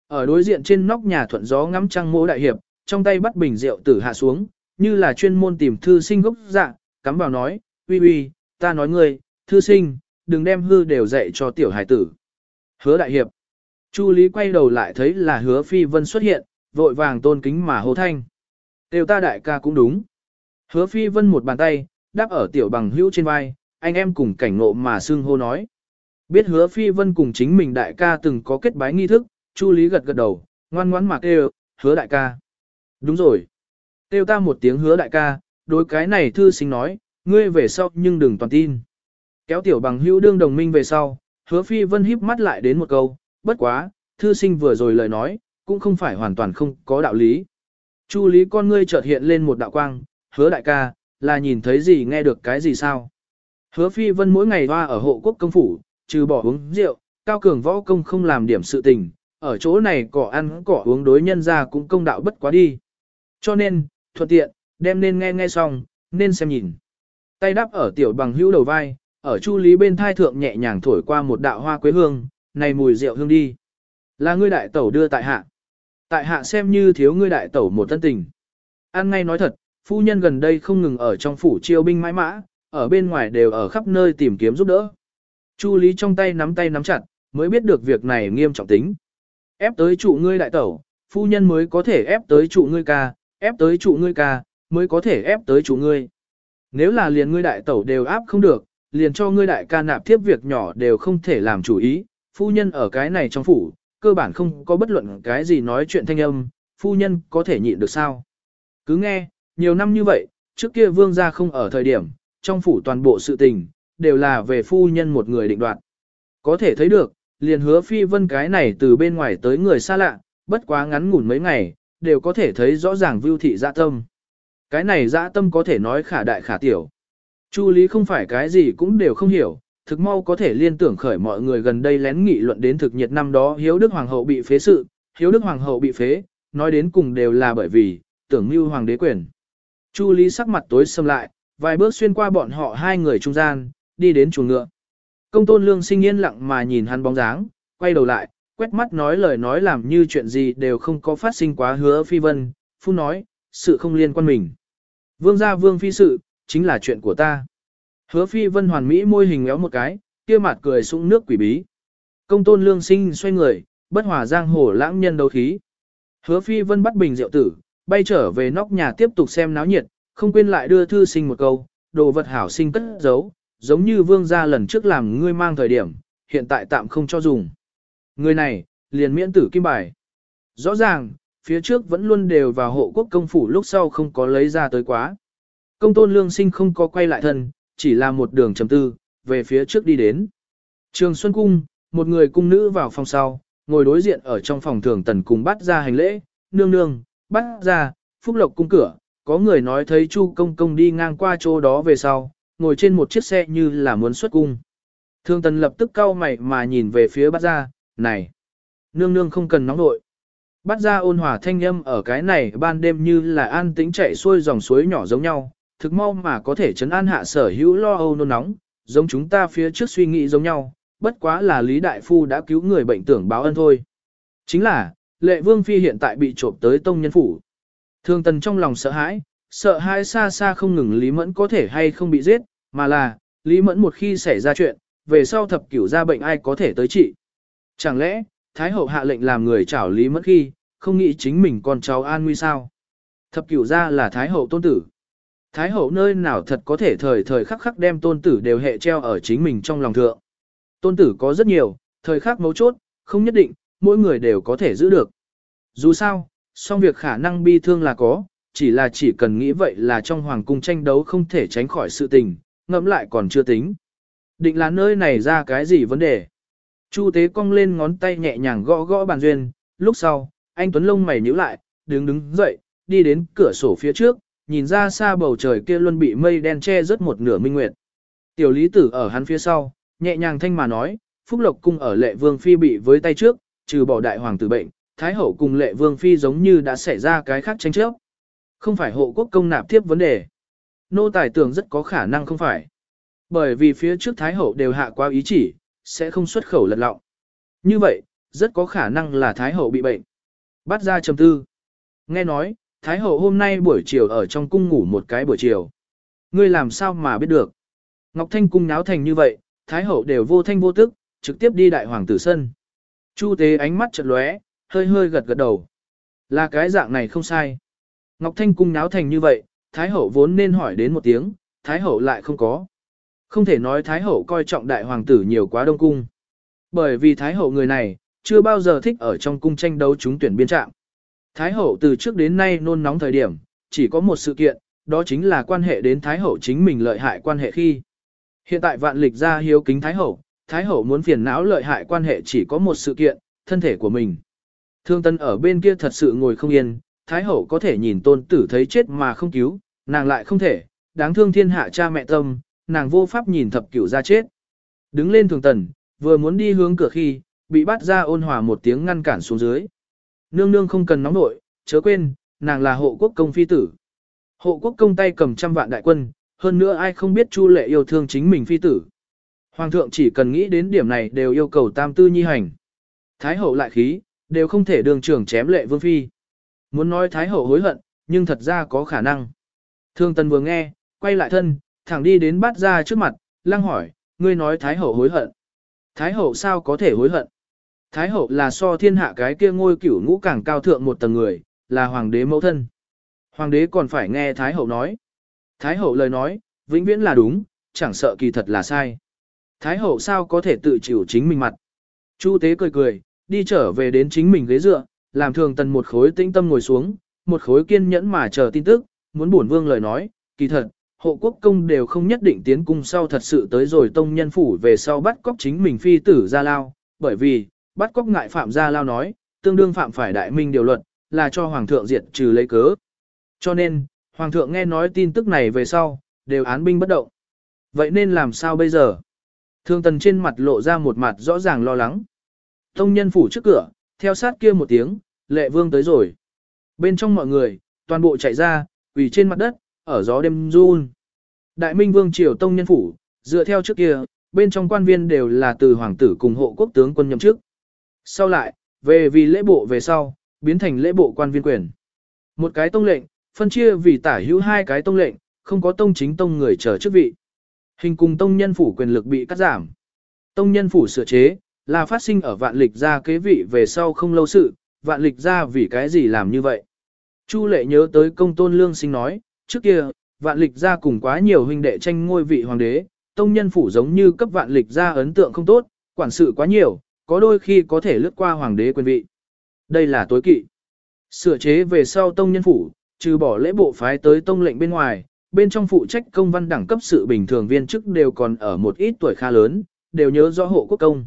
Ở đối diện trên nóc nhà thuận gió ngắm trăng mỗ đại hiệp, trong tay bắt bình rượu tử hạ xuống, như là chuyên môn tìm thư sinh gốc dạ, cắm vào nói, uy uy, ta nói ngươi, thư sinh, đừng đem hư đều dạy cho tiểu hải tử. Hứa đại hiệp. Chu Lý quay đầu lại thấy là hứa phi vân xuất hiện, vội vàng tôn kính mà hô thanh. Tiêu ta đại ca cũng đúng. Hứa phi vân một bàn tay, đáp ở tiểu bằng hữu trên vai, anh em cùng cảnh ngộ mà xưng hô nói. Biết hứa phi vân cùng chính mình đại ca từng có kết bái nghi thức, Chu Lý gật gật đầu, ngoan ngoãn mà kêu, hứa đại ca. Đúng rồi. Tiêu ta một tiếng hứa đại ca, đối cái này thư sinh nói, ngươi về sau nhưng đừng toàn tin. Kéo tiểu bằng hữu đương đồng minh về sau, hứa phi vân híp mắt lại đến một câu, bất quá, thư sinh vừa rồi lời nói, cũng không phải hoàn toàn không có đạo lý. Chu lý con ngươi chợt hiện lên một đạo quang, hứa đại ca, là nhìn thấy gì nghe được cái gì sao? Hứa phi vân mỗi ngày hoa ở hộ quốc công phủ, trừ bỏ uống rượu, cao cường võ công không làm điểm sự tình, ở chỗ này cỏ ăn cỏ uống đối nhân ra cũng công đạo bất quá đi. Cho nên, thuận tiện, đem nên nghe nghe xong, nên xem nhìn. Tay đắp ở tiểu bằng hữu đầu vai, ở chu lý bên thai thượng nhẹ nhàng thổi qua một đạo hoa quế hương, này mùi rượu hương đi. Là ngươi đại tẩu đưa tại hạ. Tại hạ xem như thiếu ngươi đại tẩu một tân tình. Ăn ngay nói thật, phu nhân gần đây không ngừng ở trong phủ chiêu binh mãi mã, ở bên ngoài đều ở khắp nơi tìm kiếm giúp đỡ. Chu Lý trong tay nắm tay nắm chặt, mới biết được việc này nghiêm trọng tính. Ép tới trụ ngươi đại tẩu, phu nhân mới có thể ép tới trụ ngươi ca, ép tới trụ ngươi ca, mới có thể ép tới trụ ngươi. Nếu là liền ngươi đại tẩu đều áp không được, liền cho ngươi đại ca nạp tiếp việc nhỏ đều không thể làm chủ ý, phu nhân ở cái này trong phủ, cơ bản không có bất luận cái gì nói chuyện thanh âm, phu nhân có thể nhịn được sao. Cứ nghe, nhiều năm như vậy, trước kia vương gia không ở thời điểm, trong phủ toàn bộ sự tình, đều là về phu nhân một người định đoạt. Có thể thấy được, liền hứa phi vân cái này từ bên ngoài tới người xa lạ, bất quá ngắn ngủn mấy ngày, đều có thể thấy rõ ràng vưu thị dạ tâm. Cái này dạ tâm có thể nói khả đại khả tiểu. Chu Lý không phải cái gì cũng đều không hiểu, thực mau có thể liên tưởng khởi mọi người gần đây lén nghị luận đến thực nhiệt năm đó Hiếu Đức Hoàng hậu bị phế sự, Hiếu Đức Hoàng hậu bị phế, nói đến cùng đều là bởi vì, tưởng mưu hoàng đế quyền. Chu Lý sắc mặt tối sầm lại, vài bước xuyên qua bọn họ hai người trung gian, đi đến chuồng ngựa. Công tôn lương sinh yên lặng mà nhìn hắn bóng dáng, quay đầu lại, quét mắt nói lời nói làm như chuyện gì đều không có phát sinh quá hứa phi vân, phu nói, sự không liên quan mình. Vương gia vương phi sự, chính là chuyện của ta. Hứa phi vân hoàn mỹ môi hình méo một cái, kia mặt cười sũng nước quỷ bí. Công tôn lương sinh xoay người, bất hòa giang hồ lãng nhân đấu khí. Hứa phi vân bắt bình rượu tử, bay trở về nóc nhà tiếp tục xem náo nhiệt, không quên lại đưa thư sinh một câu, đồ vật hảo sinh cất giấu, giống như vương gia lần trước làm ngươi mang thời điểm, hiện tại tạm không cho dùng. Người này, liền miễn tử kim bài. Rõ ràng, phía trước vẫn luôn đều vào hộ quốc công phủ lúc sau không có lấy ra tới quá. Công tôn lương sinh không có quay lại thân, chỉ là một đường trầm tư, về phía trước đi đến. Trường Xuân Cung, một người cung nữ vào phòng sau, ngồi đối diện ở trong phòng thường tần cùng bắt ra hành lễ, nương nương, bắt ra, phúc lộc cung cửa, có người nói thấy Chu công công đi ngang qua chỗ đó về sau, ngồi trên một chiếc xe như là muốn xuất cung. Thường tần lập tức cau mày mà nhìn về phía bắt ra, này, nương nương không cần nóng nội. Bắt ra ôn hòa thanh âm ở cái này ban đêm như là an tĩnh chạy xuôi dòng suối nhỏ giống nhau, thực mau mà có thể chấn an hạ sở hữu lo âu nôn nóng, giống chúng ta phía trước suy nghĩ giống nhau, bất quá là Lý Đại Phu đã cứu người bệnh tưởng báo ân thôi. Chính là, lệ vương phi hiện tại bị trộm tới tông nhân phủ. Thương tần trong lòng sợ hãi, sợ hãi xa xa không ngừng Lý Mẫn có thể hay không bị giết, mà là, Lý Mẫn một khi xảy ra chuyện, về sau thập cửu ra bệnh ai có thể tới trị. Chẳng lẽ, Thái hậu hạ lệnh làm người chảo Lý Mẫn khi, không nghĩ chính mình con cháu an nguy sao? Thập cửu ra là Thái hậu tôn tử. Thái hậu nơi nào thật có thể thời thời khắc khắc đem tôn tử đều hệ treo ở chính mình trong lòng thượng. Tôn tử có rất nhiều, thời khắc mấu chốt, không nhất định, mỗi người đều có thể giữ được. Dù sao, song việc khả năng bi thương là có, chỉ là chỉ cần nghĩ vậy là trong hoàng cung tranh đấu không thể tránh khỏi sự tình, ngẫm lại còn chưa tính. Định là nơi này ra cái gì vấn đề? Chu tế cong lên ngón tay nhẹ nhàng gõ gõ bàn duyên, lúc sau, anh Tuấn Lông mày nhíu lại, đứng đứng dậy, đi đến cửa sổ phía trước, nhìn ra xa bầu trời kia luôn bị mây đen che rất một nửa minh nguyệt. Tiểu lý tử ở hắn phía sau, nhẹ nhàng thanh mà nói, Phúc Lộc cung ở lệ vương phi bị với tay trước, trừ bỏ đại hoàng tử bệnh, Thái hậu cùng lệ vương phi giống như đã xảy ra cái khác tranh chấp. Không phải hộ quốc công nạp tiếp vấn đề. Nô tài tưởng rất có khả năng không phải. Bởi vì phía trước Thái hậu đều hạ qua ý chỉ, sẽ không xuất khẩu lật lọng. Như vậy, rất có khả năng là Thái hậu bị bệnh. Bắt ra trầm tư. Nghe nói, Thái hậu hôm nay buổi chiều ở trong cung ngủ một cái buổi chiều. Ngươi làm sao mà biết được. Ngọc Thanh cung náo thành như vậy, Thái hậu đều vô thanh vô tức, trực tiếp đi đại hoàng tử sân. Chu tế ánh mắt chợt lóe, hơi hơi gật gật đầu. Là cái dạng này không sai. Ngọc Thanh cung náo thành như vậy, Thái hậu vốn nên hỏi đến một tiếng, Thái hậu lại không có. Không thể nói Thái hậu coi trọng đại hoàng tử nhiều quá đông cung. Bởi vì Thái hậu người này, chưa bao giờ thích ở trong cung tranh đấu chúng tuyển biên trạng. Thái hậu từ trước đến nay nôn nóng thời điểm, chỉ có một sự kiện, đó chính là quan hệ đến Thái Hậu chính mình lợi hại quan hệ khi. Hiện tại vạn lịch ra hiếu kính Thái Hậu, Thái Hậu muốn phiền não lợi hại quan hệ chỉ có một sự kiện, thân thể của mình. Thương Tân ở bên kia thật sự ngồi không yên, Thái Hậu có thể nhìn tôn tử thấy chết mà không cứu, nàng lại không thể, đáng thương thiên hạ cha mẹ tâm, nàng vô pháp nhìn thập cửu ra chết. Đứng lên Thường Tần, vừa muốn đi hướng cửa khi, bị bắt ra ôn hòa một tiếng ngăn cản xuống dưới. Nương nương không cần nóng nội, chớ quên, nàng là hộ quốc công phi tử. Hộ quốc công tay cầm trăm vạn đại quân, hơn nữa ai không biết Chu lệ yêu thương chính mình phi tử. Hoàng thượng chỉ cần nghĩ đến điểm này đều yêu cầu tam tư nhi hành. Thái hậu lại khí, đều không thể đường trưởng chém lệ vương phi. Muốn nói Thái hậu hối hận, nhưng thật ra có khả năng. Thương tần vừa nghe, quay lại thân, thẳng đi đến bát ra trước mặt, lăng hỏi, ngươi nói Thái hậu hối hận. Thái hậu sao có thể hối hận? Thái hậu là so thiên hạ cái kia ngôi cửu ngũ càng cao thượng một tầng người, là hoàng đế mẫu thân. Hoàng đế còn phải nghe Thái hậu nói. Thái hậu lời nói, vĩnh viễn là đúng, chẳng sợ kỳ thật là sai. Thái hậu sao có thể tự chịu chính mình mặt. Chu tế cười cười, đi trở về đến chính mình ghế dựa, làm thường tần một khối tĩnh tâm ngồi xuống, một khối kiên nhẫn mà chờ tin tức, muốn bổn vương lời nói, kỳ thật, hộ quốc công đều không nhất định tiến cung sau thật sự tới rồi tông nhân phủ về sau bắt cóc chính mình phi tử ra lao, bởi vì, bắt cóc ngại phạm gia lao nói, tương đương phạm phải đại minh điều luật, là cho hoàng thượng diệt trừ lấy cớ. Cho nên, hoàng thượng nghe nói tin tức này về sau, đều án binh bất động. Vậy nên làm sao bây giờ? Thương tần trên mặt lộ ra một mặt rõ ràng lo lắng. Tông nhân phủ trước cửa, theo sát kia một tiếng, lệ vương tới rồi. Bên trong mọi người, toàn bộ chạy ra, quỳ trên mặt đất, ở gió đêm run. Đại minh vương triều tông nhân phủ, dựa theo trước kia, bên trong quan viên đều là từ hoàng tử cùng hộ quốc tướng quân nhậm chức. Sau lại, về vì lễ bộ về sau, biến thành lễ bộ quan viên quyền. Một cái tông lệnh, phân chia vì tả hữu hai cái tông lệnh, không có tông chính tông người chờ chức vị. Hình cùng tông nhân phủ quyền lực bị cắt giảm. Tông nhân phủ sửa chế, là phát sinh ở vạn lịch gia kế vị về sau không lâu sự, vạn lịch gia vì cái gì làm như vậy. Chu lệ nhớ tới công tôn lương sinh nói, trước kia, vạn lịch gia cùng quá nhiều huynh đệ tranh ngôi vị hoàng đế, tông nhân phủ giống như cấp vạn lịch gia ấn tượng không tốt, quản sự quá nhiều, có đôi khi có thể lướt qua hoàng đế quyền vị. Đây là tối kỵ. Sửa chế về sau tông nhân phủ, trừ bỏ lễ bộ phái tới tông lệnh bên ngoài, bên trong phụ trách công văn đẳng cấp sự bình thường viên chức đều còn ở một ít tuổi khá lớn, đều nhớ rõ hộ quốc công.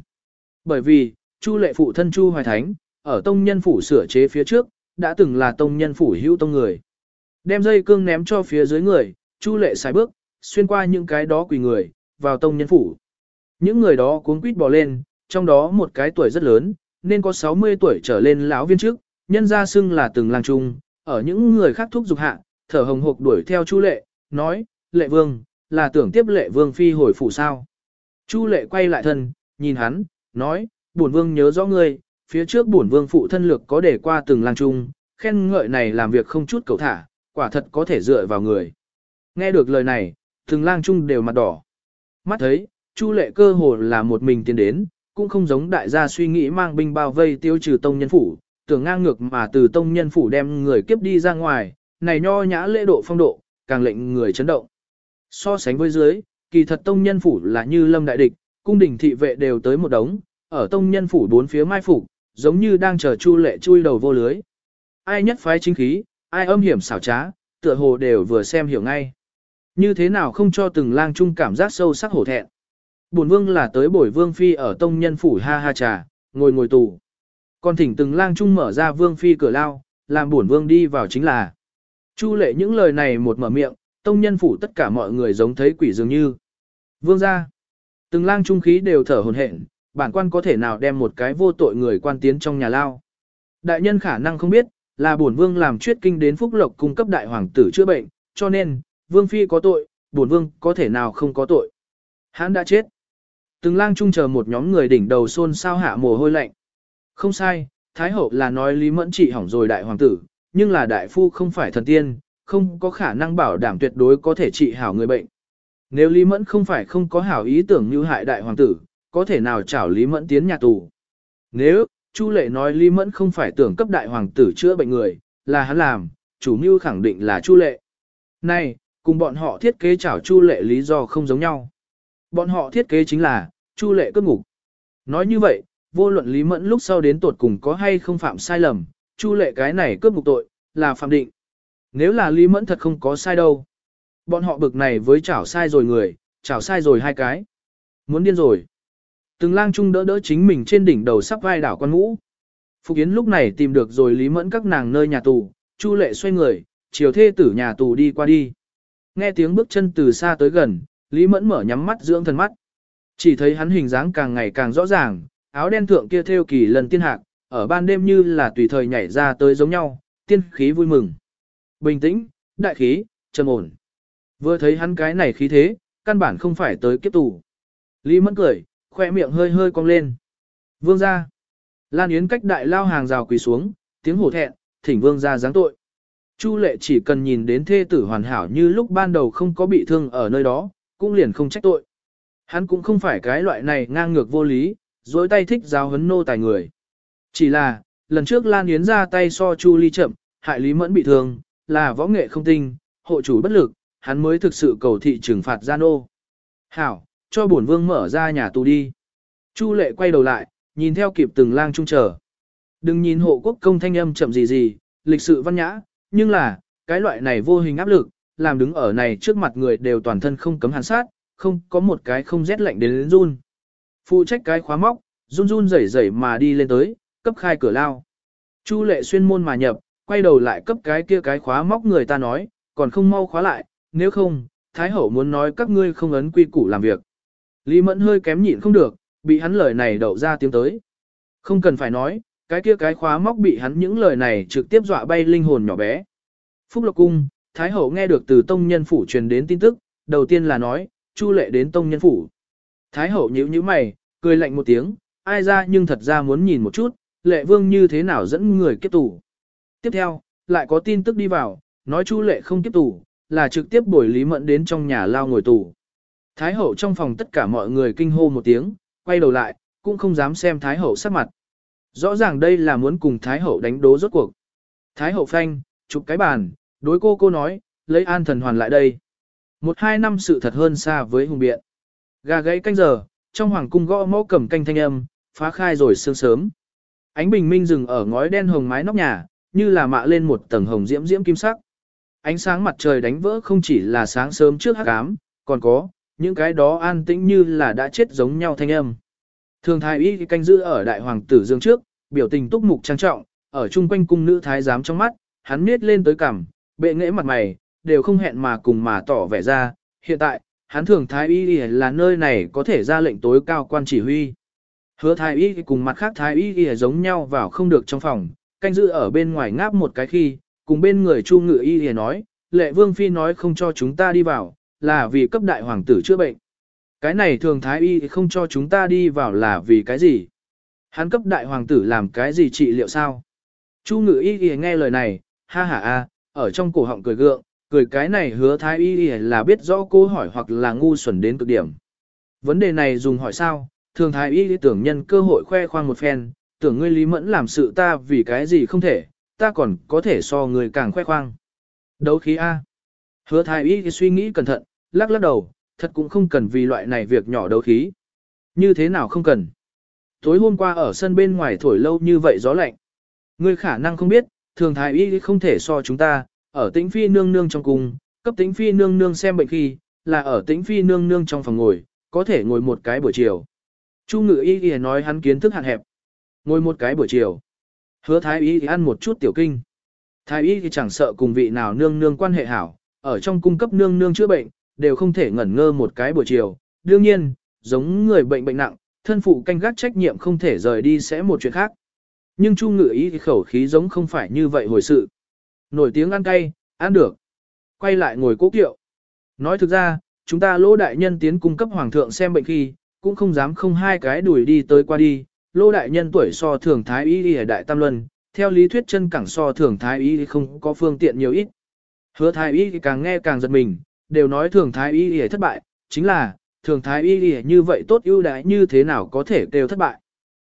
Bởi vì, Chu lệ phụ thân Chu Hoài Thánh, ở tông nhân phủ sửa chế phía trước, đã từng là tông nhân phủ hữu tông người. Đem dây cương ném cho phía dưới người, Chu lệ xài bước, xuyên qua những cái đó quỳ người, vào tông nhân phủ. Những người đó cuống quýt bò lên, trong đó một cái tuổi rất lớn, nên có 60 tuổi trở lên lão viên trước, nhân ra xưng là từng lang trung, ở những người khác thúc dục hạ, thở hồng hộc đuổi theo Chu lệ, nói, lệ vương, là tưởng tiếp lệ vương phi hồi phủ sao. Chu lệ quay lại thân, nhìn hắn, nói, bổn vương nhớ rõ ngươi, phía trước bổn vương phụ thân lược có để qua từng lang trung, khen ngợi này làm việc không chút cầu thả, quả thật có thể dựa vào người. Nghe được lời này, từng lang trung đều mặt đỏ. Mắt thấy, Chu lệ cơ hồ là một mình tiến đến, cũng không giống đại gia suy nghĩ mang binh bao vây tiêu trừ tông nhân phủ, tưởng ngang ngược mà từ tông nhân phủ đem người kiếp đi ra ngoài, này nho nhã lễ độ phong độ, càng lệnh người chấn động. So sánh với dưới, kỳ thật tông nhân phủ là như lâm đại địch, cung đình thị vệ đều tới một đống, ở tông nhân phủ bốn phía mai phủ, giống như đang chờ chu lệ chui đầu vô lưới. Ai nhất phái chính khí, ai âm hiểm xảo trá, tựa hồ đều vừa xem hiểu ngay. Như thế nào không cho từng lang chung cảm giác sâu sắc hổ thẹn. Bổn vương là tới bổi vương phi ở tông nhân phủ ha ha trà, ngồi ngồi tù. Còn thỉnh từng lang Trung mở ra vương phi cửa lao, làm bổn vương đi vào chính là. Chu lệ những lời này một mở miệng, tông nhân phủ tất cả mọi người giống thấy quỷ dường như. Vương ra. Từng lang trung khí đều thở hồn hển, bản quan có thể nào đem một cái vô tội người quan tiến trong nhà lao. Đại nhân khả năng không biết, là bổn vương làm chuyết kinh đến phúc lộc cung cấp đại hoàng tử chữa bệnh, cho nên, vương phi có tội, bổn vương có thể nào không có tội. Hắn đã chết. Từng lang trung chờ một nhóm người đỉnh đầu xôn sao hạ mồ hôi lạnh. Không sai, Thái hậu là nói Lý Mẫn trị hỏng rồi đại hoàng tử, nhưng là đại phu không phải thần tiên, không có khả năng bảo đảm tuyệt đối có thể trị hảo người bệnh. Nếu Lý Mẫn không phải không có hảo ý tưởng như hại đại hoàng tử, có thể nào chảo Lý Mẫn tiến nhà tù. Nếu, Chu Lệ nói Lý Mẫn không phải tưởng cấp đại hoàng tử chữa bệnh người, là hắn làm, chủ mưu khẳng định là Chu Lệ. Này, cùng bọn họ thiết kế chảo Chu Lệ lý do không giống nhau. Bọn họ thiết kế chính là, Chu Lệ cướp ngục. Nói như vậy, vô luận Lý Mẫn lúc sau đến tột cùng có hay không phạm sai lầm, Chu Lệ cái này cướp ngục tội, là phạm định. Nếu là Lý Mẫn thật không có sai đâu. Bọn họ bực này với chảo sai rồi người, chảo sai rồi hai cái. Muốn điên rồi. Từng lang trung đỡ đỡ chính mình trên đỉnh đầu sắp vai đảo con ngũ. Phục Yến lúc này tìm được rồi Lý Mẫn các nàng nơi nhà tù, Chu Lệ xoay người, chiều thê tử nhà tù đi qua đi. Nghe tiếng bước chân từ xa tới gần, Lý Mẫn mở nhắm mắt dưỡng thần mắt. Chỉ thấy hắn hình dáng càng ngày càng rõ ràng, áo đen thượng kia theo kỳ lần tiên hạc, ở ban đêm như là tùy thời nhảy ra tới giống nhau, tiên khí vui mừng. Bình tĩnh, đại khí, trầm ổn. Vừa thấy hắn cái này khí thế, căn bản không phải tới kiếp tù. Lý Mẫn cười, khoe miệng hơi hơi cong lên. Vương ra. Lan Yến cách đại lao hàng rào quỳ xuống, tiếng hổ thẹn, thỉnh vương ra giáng tội. Chu lệ chỉ cần nhìn đến thê tử hoàn hảo như lúc ban đầu không có bị thương ở nơi đó, cũng liền không trách tội. Hắn cũng không phải cái loại này ngang ngược vô lý, dối tay thích giáo hấn nô tài người. Chỉ là, lần trước Lan Yến ra tay so Chu ly chậm, hại Lý Mẫn bị thương, là võ nghệ không tinh, hộ chủ bất lực, hắn mới thực sự cầu thị trừng phạt gian ô. Hảo, cho bổn vương mở ra nhà tù đi. Chu lệ quay đầu lại, nhìn theo kịp từng lang trung chờ. Đừng nhìn hộ quốc công thanh âm chậm gì gì, lịch sự văn nhã, nhưng là, cái loại này vô hình áp lực, làm đứng ở này trước mặt người đều toàn thân không cấm hàn sát, không có một cái không rét lạnh đến, đến run. Phụ trách cái khóa móc, run run rẩy rẩy mà đi lên tới, cấp khai cửa lao. Chu lệ xuyên môn mà nhập, quay đầu lại cấp cái kia cái khóa móc người ta nói, còn không mau khóa lại, nếu không, Thái Hậu muốn nói các ngươi không ấn quy củ làm việc. Lý Mẫn hơi kém nhịn không được, bị hắn lời này đậu ra tiếng tới. Không cần phải nói, cái kia cái khóa móc bị hắn những lời này trực tiếp dọa bay linh hồn nhỏ bé. Phúc Lộc Cung, Thái Hậu nghe được từ Tông Nhân Phủ truyền đến tin tức, đầu tiên là nói, Chu lệ đến Tông Nhân Phủ. Thái Hậu nhíu nhíu mày, cười lạnh một tiếng, ai ra nhưng thật ra muốn nhìn một chút, lệ vương như thế nào dẫn người kiếp tù. Tiếp theo, lại có tin tức đi vào, nói Chu lệ không kiếp tù, là trực tiếp bồi Lý Mẫn đến trong nhà lao ngồi tù. Thái hậu trong phòng tất cả mọi người kinh hô một tiếng, quay đầu lại, cũng không dám xem Thái hậu sắc mặt. Rõ ràng đây là muốn cùng Thái hậu đánh đố rốt cuộc. Thái hậu phanh, chụp cái bàn, đối cô cô nói, lấy an thần hoàn lại đây. Một hai năm sự thật hơn xa với hùng biện. Gà gáy canh giờ, trong hoàng cung gõ mõ cầm canh thanh âm, phá khai rồi sương sớm. Ánh bình minh dừng ở ngói đen hồng mái nóc nhà, như là mạ lên một tầng hồng diễm diễm kim sắc. Ánh sáng mặt trời đánh vỡ không chỉ là sáng sớm trước hắc ám, còn có, những cái đó an tĩnh như là đã chết giống nhau thanh âm. Thường thái y canh giữ ở đại hoàng tử dương trước, biểu tình túc mục trang trọng, ở chung quanh cung nữ thái giám trong mắt, hắn miết lên tới cằm, bệ nghễ mặt mày, đều không hẹn mà cùng mà tỏ vẻ ra, hiện tại, hắn thường thái y là nơi này có thể ra lệnh tối cao quan chỉ huy. Hứa thái y cùng mặt khác thái y giống nhau vào không được trong phòng, canh giữ ở bên ngoài ngáp một cái khi, cùng bên người chu ngự y nói, lệ vương phi nói không cho chúng ta đi vào, là vì cấp đại hoàng tử chữa bệnh. Cái này thường thái y không cho chúng ta đi vào là vì cái gì? Hắn cấp đại hoàng tử làm cái gì trị liệu sao? Chu ngự y nghe lời này, ha ha a, ở trong cổ họng cười gượng, cười cái này hứa thái y là biết rõ cô hỏi hoặc là ngu xuẩn đến cực điểm. Vấn đề này dùng hỏi sao? Thường thái y tưởng nhân cơ hội khoe khoang một phen, tưởng ngươi lý mẫn làm sự ta vì cái gì không thể, ta còn có thể so người càng khoe khoang. Đấu khí A. Hứa thái y suy nghĩ cẩn thận, lắc lắc đầu, thật cũng không cần vì loại này việc nhỏ đấu khí. Như thế nào không cần. Tối hôm qua ở sân bên ngoài thổi lâu như vậy gió lạnh. Ngươi khả năng không biết, thường thái y không thể so chúng ta, ở tĩnh phi nương nương trong cung, cấp tĩnh phi nương nương xem bệnh khi, là ở tĩnh phi nương nương trong phòng ngồi, có thể ngồi một cái buổi chiều. Chu ngự y y nói hắn kiến thức hạn hẹp. Ngồi một cái buổi chiều. Hứa thái y thì ăn một chút tiểu kinh. Thái y thì chẳng sợ cùng vị nào nương nương quan hệ hảo, ở trong cung cấp nương nương chữa bệnh, đều không thể ngẩn ngơ một cái buổi chiều. Đương nhiên, giống người bệnh bệnh nặng, thân phụ canh gác trách nhiệm không thể rời đi sẽ một chuyện khác. Nhưng Chu Ngự ý thì khẩu khí giống không phải như vậy hồi sự. Nổi tiếng ăn cay, ăn được. Quay lại ngồi cố kiệu. Nói thực ra, chúng ta lỗ đại nhân tiến cung cấp hoàng thượng xem bệnh khi, cũng không dám không hai cái đuổi đi tới qua đi. Lỗ đại nhân tuổi so thường thái y ở đại tam luân, theo lý thuyết chân cẳng so thường thái y không có phương tiện nhiều ít. Hứa thái y càng nghe càng giật mình, đều nói thường thái y thất bại, chính là, thường thái y y như vậy tốt ưu đãi như thế nào có thể đều thất bại.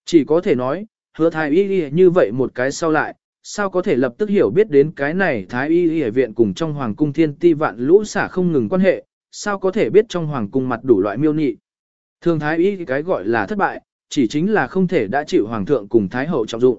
Chỉ có thể nói, hứa thái y y như vậy một cái sau lại, sao có thể lập tức hiểu biết đến cái này thái y y viện cùng trong hoàng cung thiên ti vạn lũ xả không ngừng quan hệ, sao có thể biết trong hoàng cung mặt đủ loại miêu nị. Thường thái y cái gọi là thất bại, chỉ chính là không thể đã chịu hoàng thượng cùng thái hậu trọng dụng.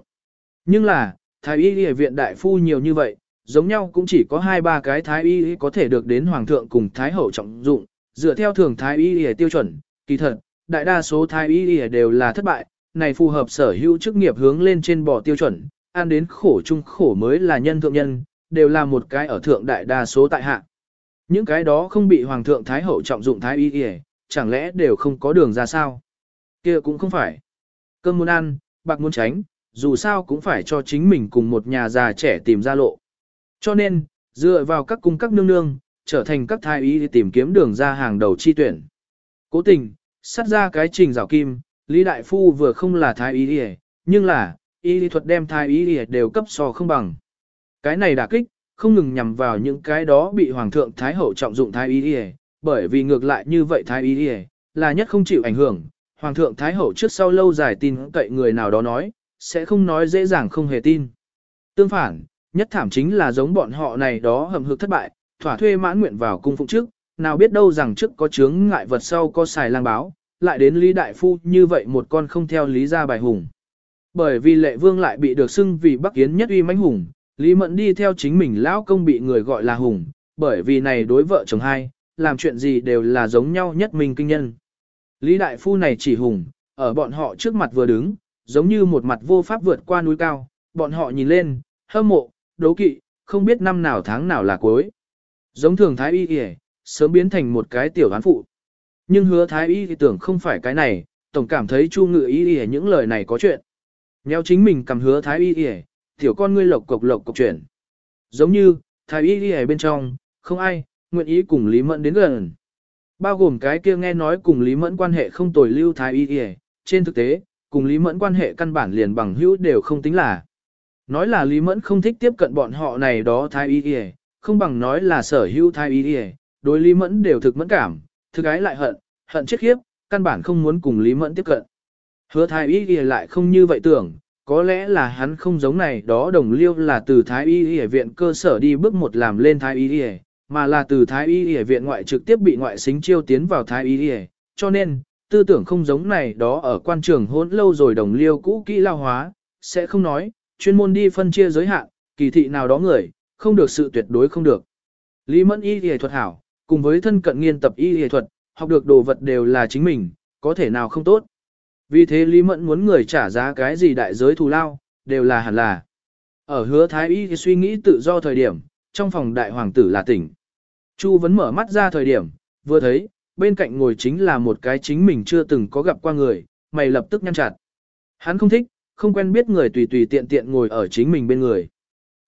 Nhưng là, thái y y viện đại phu nhiều như vậy, giống nhau cũng chỉ có hai ba cái thái y có thể được đến hoàng thượng cùng thái hậu trọng dụng, dựa theo thường thái y tiêu chuẩn, kỳ thật, đại đa số thái y đều là thất bại, này phù hợp sở hữu chức nghiệp hướng lên trên bỏ tiêu chuẩn, ăn đến khổ chung khổ mới là nhân thượng nhân, đều là một cái ở thượng đại đa số tại hạ. Những cái đó không bị hoàng thượng thái hậu trọng dụng thái y chẳng lẽ đều không có đường ra sao? kia cũng không phải. Cơm muốn ăn, bạc muốn tránh, dù sao cũng phải cho chính mình cùng một nhà già trẻ tìm ra lộ. Cho nên, dựa vào các cung các nương nương, trở thành các thái y tìm kiếm đường ra hàng đầu chi tuyển. Cố tình, sát ra cái trình rào kim, Lý Đại Phu vừa không là thái y y, nhưng là, y lý thuật đem thái y y đều cấp so không bằng. Cái này đả kích, không ngừng nhằm vào những cái đó bị Hoàng thượng Thái Hậu trọng dụng thái y y, bởi vì ngược lại như vậy thái y y, là nhất không chịu ảnh hưởng. Hoàng thượng Thái Hậu trước sau lâu dài tin cậy người nào đó nói, sẽ không nói dễ dàng không hề tin. Tương phản, nhất thảm chính là giống bọn họ này đó hầm hực thất bại, thỏa thuê mãn nguyện vào cung phụng trước, nào biết đâu rằng trước có chướng ngại vật sau có xài lang báo, lại đến Lý Đại Phu như vậy một con không theo Lý ra bài hùng. Bởi vì lệ vương lại bị được xưng vì Bắc Yến nhất uy mãnh hùng, Lý Mẫn đi theo chính mình lão công bị người gọi là hùng, bởi vì này đối vợ chồng hai, làm chuyện gì đều là giống nhau nhất mình kinh nhân. Lý Đại Phu này chỉ hùng, ở bọn họ trước mặt vừa đứng, giống như một mặt vô pháp vượt qua núi cao, bọn họ nhìn lên, hâm mộ, đố kỵ, không biết năm nào tháng nào là cuối. Giống thường thái y y, sớm biến thành một cái tiểu án phụ. Nhưng hứa thái y thì tưởng không phải cái này, tổng cảm thấy chu ngự y y những lời này có chuyện. Nheo chính mình cầm hứa thái y y, tiểu con ngươi lộc cộc lộc cộc chuyển. Giống như, thái y y bên trong, không ai, nguyện ý cùng Lý Mẫn đến gần. Bao gồm cái kia nghe nói cùng Lý Mẫn quan hệ không tồi lưu thái y y, trên thực tế, cùng Lý Mẫn quan hệ căn bản liền bằng hữu đều không tính là. Nói là Lý Mẫn không thích tiếp cận bọn họ này đó thái y y, không bằng nói là sở hữu thái y y, đối Lý Mẫn đều thực mẫn cảm, thực ái lại hận, hận chết khiếp, căn bản không muốn cùng Lý Mẫn tiếp cận. Hứa thái y y lại không như vậy tưởng, có lẽ là hắn không giống này đó đồng liêu là từ thái y y viện cơ sở đi bước một làm lên thái y y, mà là từ thái y y viện ngoại trực tiếp bị ngoại xính chiêu tiến vào thái y y, cho nên, tư tưởng không giống này đó ở quan trường hôn lâu rồi đồng liêu cũ kỹ lao hóa, sẽ không nói, chuyên môn đi phân chia giới hạn, kỳ thị nào đó người, không được sự tuyệt đối không được. Lý Mẫn y y thuật hảo, cùng với thân cận nghiên tập y y thuật, học được đồ vật đều là chính mình, có thể nào không tốt. Vì thế Lý Mẫn muốn người trả giá cái gì đại giới thù lao, đều là hẳn là. Ở hứa thái y suy nghĩ tự do thời điểm, trong phòng đại hoàng tử là tỉnh. Chu vẫn mở mắt ra thời điểm, vừa thấy, bên cạnh ngồi chính là một cái chính mình chưa từng có gặp qua người, mày lập tức nhăn chặt. Hắn không thích, không quen biết người tùy tùy tiện tiện ngồi ở chính mình bên người.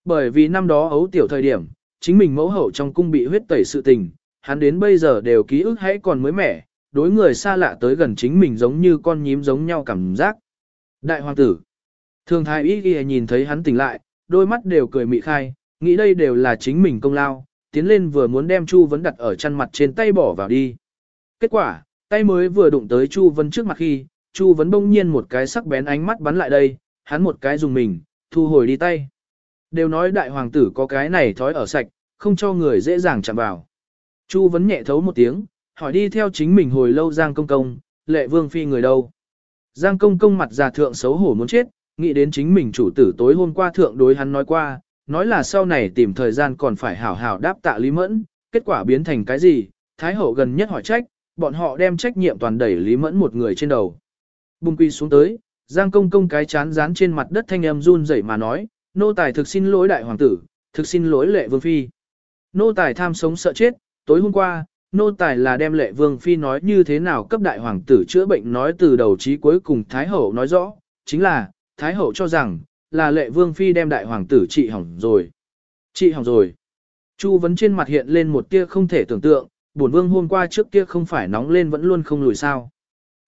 Bởi vì năm đó ấu tiểu thời điểm, chính mình mẫu hậu trong cung bị huyết tẩy sự tình, hắn đến bây giờ đều ký ức hãy còn mới mẻ, đối người xa lạ tới gần chính mình giống như con nhím giống nhau cảm giác. Đại hoàng tử, thường thái y ghi nhìn thấy hắn tỉnh lại, đôi mắt đều cười mị khai, nghĩ đây đều là chính mình công lao, tiến lên vừa muốn đem Chu Vấn đặt ở chân mặt trên tay bỏ vào đi. Kết quả, tay mới vừa đụng tới Chu Vấn trước mặt khi, Chu Vấn bỗng nhiên một cái sắc bén ánh mắt bắn lại đây, hắn một cái dùng mình, thu hồi đi tay. Đều nói đại hoàng tử có cái này thói ở sạch, không cho người dễ dàng chạm vào. Chu vấn nhẹ thấu một tiếng, hỏi đi theo chính mình hồi lâu Giang Công Công, lệ vương phi người đâu. Giang Công Công mặt già thượng xấu hổ muốn chết, nghĩ đến chính mình chủ tử tối hôm qua thượng đối hắn nói qua, nói là sau này tìm thời gian còn phải hảo hảo đáp tạ Lý Mẫn, kết quả biến thành cái gì, Thái Hậu gần nhất hỏi trách, bọn họ đem trách nhiệm toàn đẩy Lý Mẫn một người trên đầu. Bung quy xuống tới, Giang Công Công cái chán dán trên mặt đất thanh âm run rẩy mà nói, nô tài thực xin lỗi đại hoàng tử, thực xin lỗi lệ vương phi. Nô tài tham sống sợ chết, tối hôm qua, nô tài là đem lệ vương phi nói như thế nào cấp đại hoàng tử chữa bệnh nói từ đầu chí cuối cùng Thái Hậu nói rõ, chính là, Thái Hậu cho rằng, là lệ vương phi đem đại hoàng tử trị hỏng rồi. Trị hỏng rồi. Chu vấn trên mặt hiện lên một tia không thể tưởng tượng, bổn vương hôm qua trước kia không phải nóng lên vẫn luôn không lùi sao.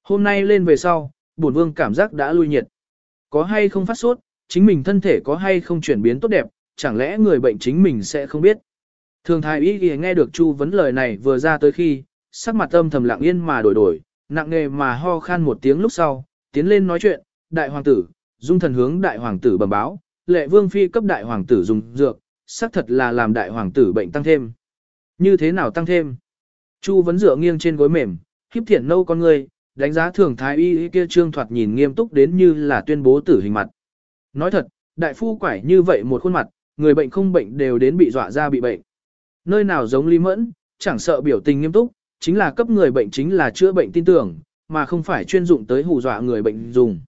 Hôm nay lên về sau, bổn vương cảm giác đã lui nhiệt. Có hay không phát sốt, chính mình thân thể có hay không chuyển biến tốt đẹp, chẳng lẽ người bệnh chính mình sẽ không biết. Thường thái y ghi nghe được Chu vấn lời này vừa ra tới khi, sắc mặt âm thầm lặng yên mà đổi đổi, nặng nề mà ho khan một tiếng lúc sau, tiến lên nói chuyện, đại hoàng tử, dung thần hướng đại hoàng tử bẩm báo, lệ vương phi cấp đại hoàng tử dùng dược, xác thật là làm đại hoàng tử bệnh tăng thêm. Như thế nào tăng thêm? Chu vấn dựa nghiêng trên gối mềm, khiếp thiện nâu con người, đánh giá thường thái y kia trương thoạt nhìn nghiêm túc đến như là tuyên bố tử hình mặt. Nói thật, đại phu quải như vậy một khuôn mặt, người bệnh không bệnh đều đến bị dọa ra bị bệnh. Nơi nào giống Lý Mẫn, chẳng sợ biểu tình nghiêm túc, chính là cấp người bệnh chính là chữa bệnh tin tưởng, mà không phải chuyên dụng tới hù dọa người bệnh dùng.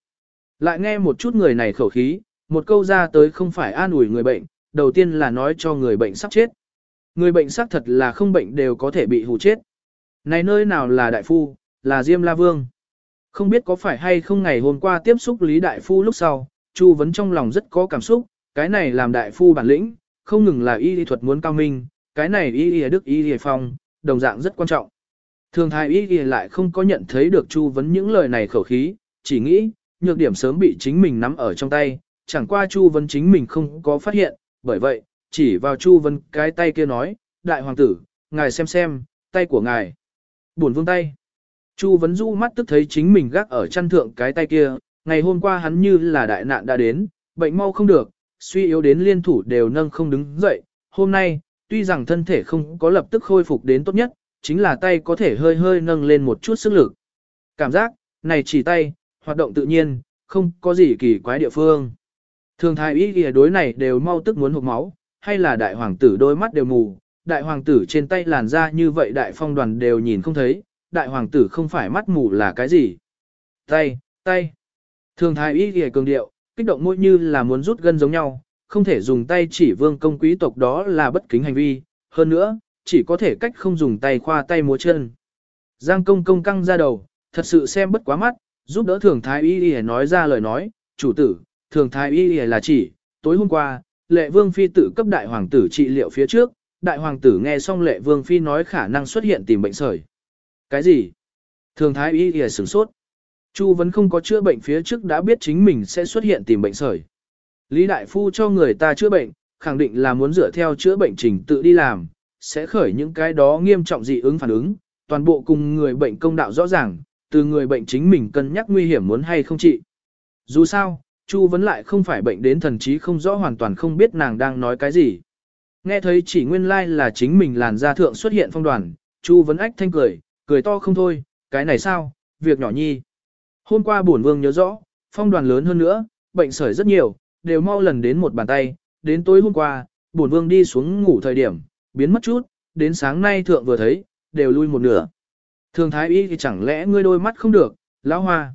Lại nghe một chút người này khẩu khí, một câu ra tới không phải an ủi người bệnh, đầu tiên là nói cho người bệnh sắp chết. Người bệnh xác thật là không bệnh đều có thể bị hù chết. Này nơi nào là đại phu, là Diêm La Vương. Không biết có phải hay không ngày hôm qua tiếp xúc Lý Đại Phu lúc sau, Chu Vấn trong lòng rất có cảm xúc, cái này làm Đại Phu bản lĩnh, không ngừng là y lý thuật muốn cao minh, cái này y y đức y y phong, đồng dạng rất quan trọng. Thường thái y y lại không có nhận thấy được Chu Vấn những lời này khẩu khí, chỉ nghĩ, nhược điểm sớm bị chính mình nắm ở trong tay, chẳng qua Chu Vấn chính mình không có phát hiện, bởi vậy, chỉ vào Chu Vấn cái tay kia nói, Đại Hoàng tử, ngài xem xem, tay của ngài. Buồn vương tay. Chu Vấn Du mắt tức thấy chính mình gác ở chăn thượng cái tay kia, ngày hôm qua hắn như là đại nạn đã đến, bệnh mau không được, suy yếu đến liên thủ đều nâng không đứng dậy. Hôm nay, tuy rằng thân thể không có lập tức khôi phục đến tốt nhất, chính là tay có thể hơi hơi nâng lên một chút sức lực. Cảm giác, này chỉ tay, hoạt động tự nhiên, không có gì kỳ quái địa phương. Thường thái ý kìa đối này đều mau tức muốn hụt máu, hay là đại hoàng tử đôi mắt đều mù, đại hoàng tử trên tay làn da như vậy đại phong đoàn đều nhìn không thấy, đại hoàng tử không phải mắt mù là cái gì. Tay, tay. Thường thái y kìa cường điệu, kích động môi như là muốn rút gân giống nhau, không thể dùng tay chỉ vương công quý tộc đó là bất kính hành vi, hơn nữa, chỉ có thể cách không dùng tay khoa tay múa chân. Giang công công căng ra đầu, thật sự xem bất quá mắt, giúp đỡ thường thái y y nói ra lời nói, chủ tử, thường thái y y là chỉ, tối hôm qua, lệ vương phi tự cấp đại hoàng tử trị liệu phía trước, đại hoàng tử nghe xong lệ vương phi nói khả năng xuất hiện tìm bệnh sởi. Cái gì? Thường thái y y sửng sốt. Chu vẫn không có chữa bệnh phía trước đã biết chính mình sẽ xuất hiện tìm bệnh sởi. Lý Đại Phu cho người ta chữa bệnh, khẳng định là muốn dựa theo chữa bệnh trình tự đi làm, sẽ khởi những cái đó nghiêm trọng dị ứng phản ứng, toàn bộ cùng người bệnh công đạo rõ ràng, từ người bệnh chính mình cân nhắc nguy hiểm muốn hay không trị. Dù sao, Chu vẫn lại không phải bệnh đến thần trí không rõ hoàn toàn không biết nàng đang nói cái gì. Nghe thấy chỉ nguyên lai like là chính mình làn da thượng xuất hiện phong đoàn, Chu vẫn ách thanh cười, cười to không thôi, cái này sao, việc nhỏ nhi. Hôm qua bổn vương nhớ rõ, phong đoàn lớn hơn nữa, bệnh sởi rất nhiều, đều mau lần đến một bàn tay, đến tối hôm qua, bổn vương đi xuống ngủ thời điểm, biến mất chút, đến sáng nay thượng vừa thấy, đều lui một nửa. Thường thái y thì chẳng lẽ ngươi đôi mắt không được, lão hoa.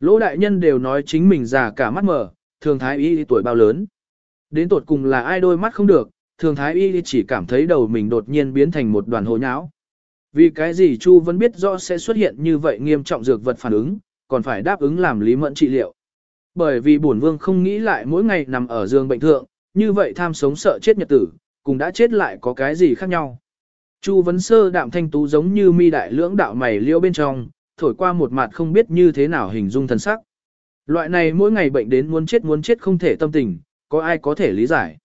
Lỗ đại nhân đều nói chính mình già cả mắt mở, thường thái y thì tuổi bao lớn. Đến tột cùng là ai đôi mắt không được, thường thái y chỉ cảm thấy đầu mình đột nhiên biến thành một đoàn hồ nháo. Vì cái gì Chu vẫn biết rõ sẽ xuất hiện như vậy nghiêm trọng dược vật phản ứng, còn phải đáp ứng làm Lý Mẫn trị liệu. Bởi vì bổn vương không nghĩ lại mỗi ngày nằm ở giường bệnh thượng, như vậy tham sống sợ chết nhật tử, cùng đã chết lại có cái gì khác nhau. Chu vấn sơ đạm thanh tú giống như mi đại lưỡng đạo mày liêu bên trong, thổi qua một mặt không biết như thế nào hình dung thần sắc. Loại này mỗi ngày bệnh đến muốn chết muốn chết không thể tâm tình, có ai có thể lý giải.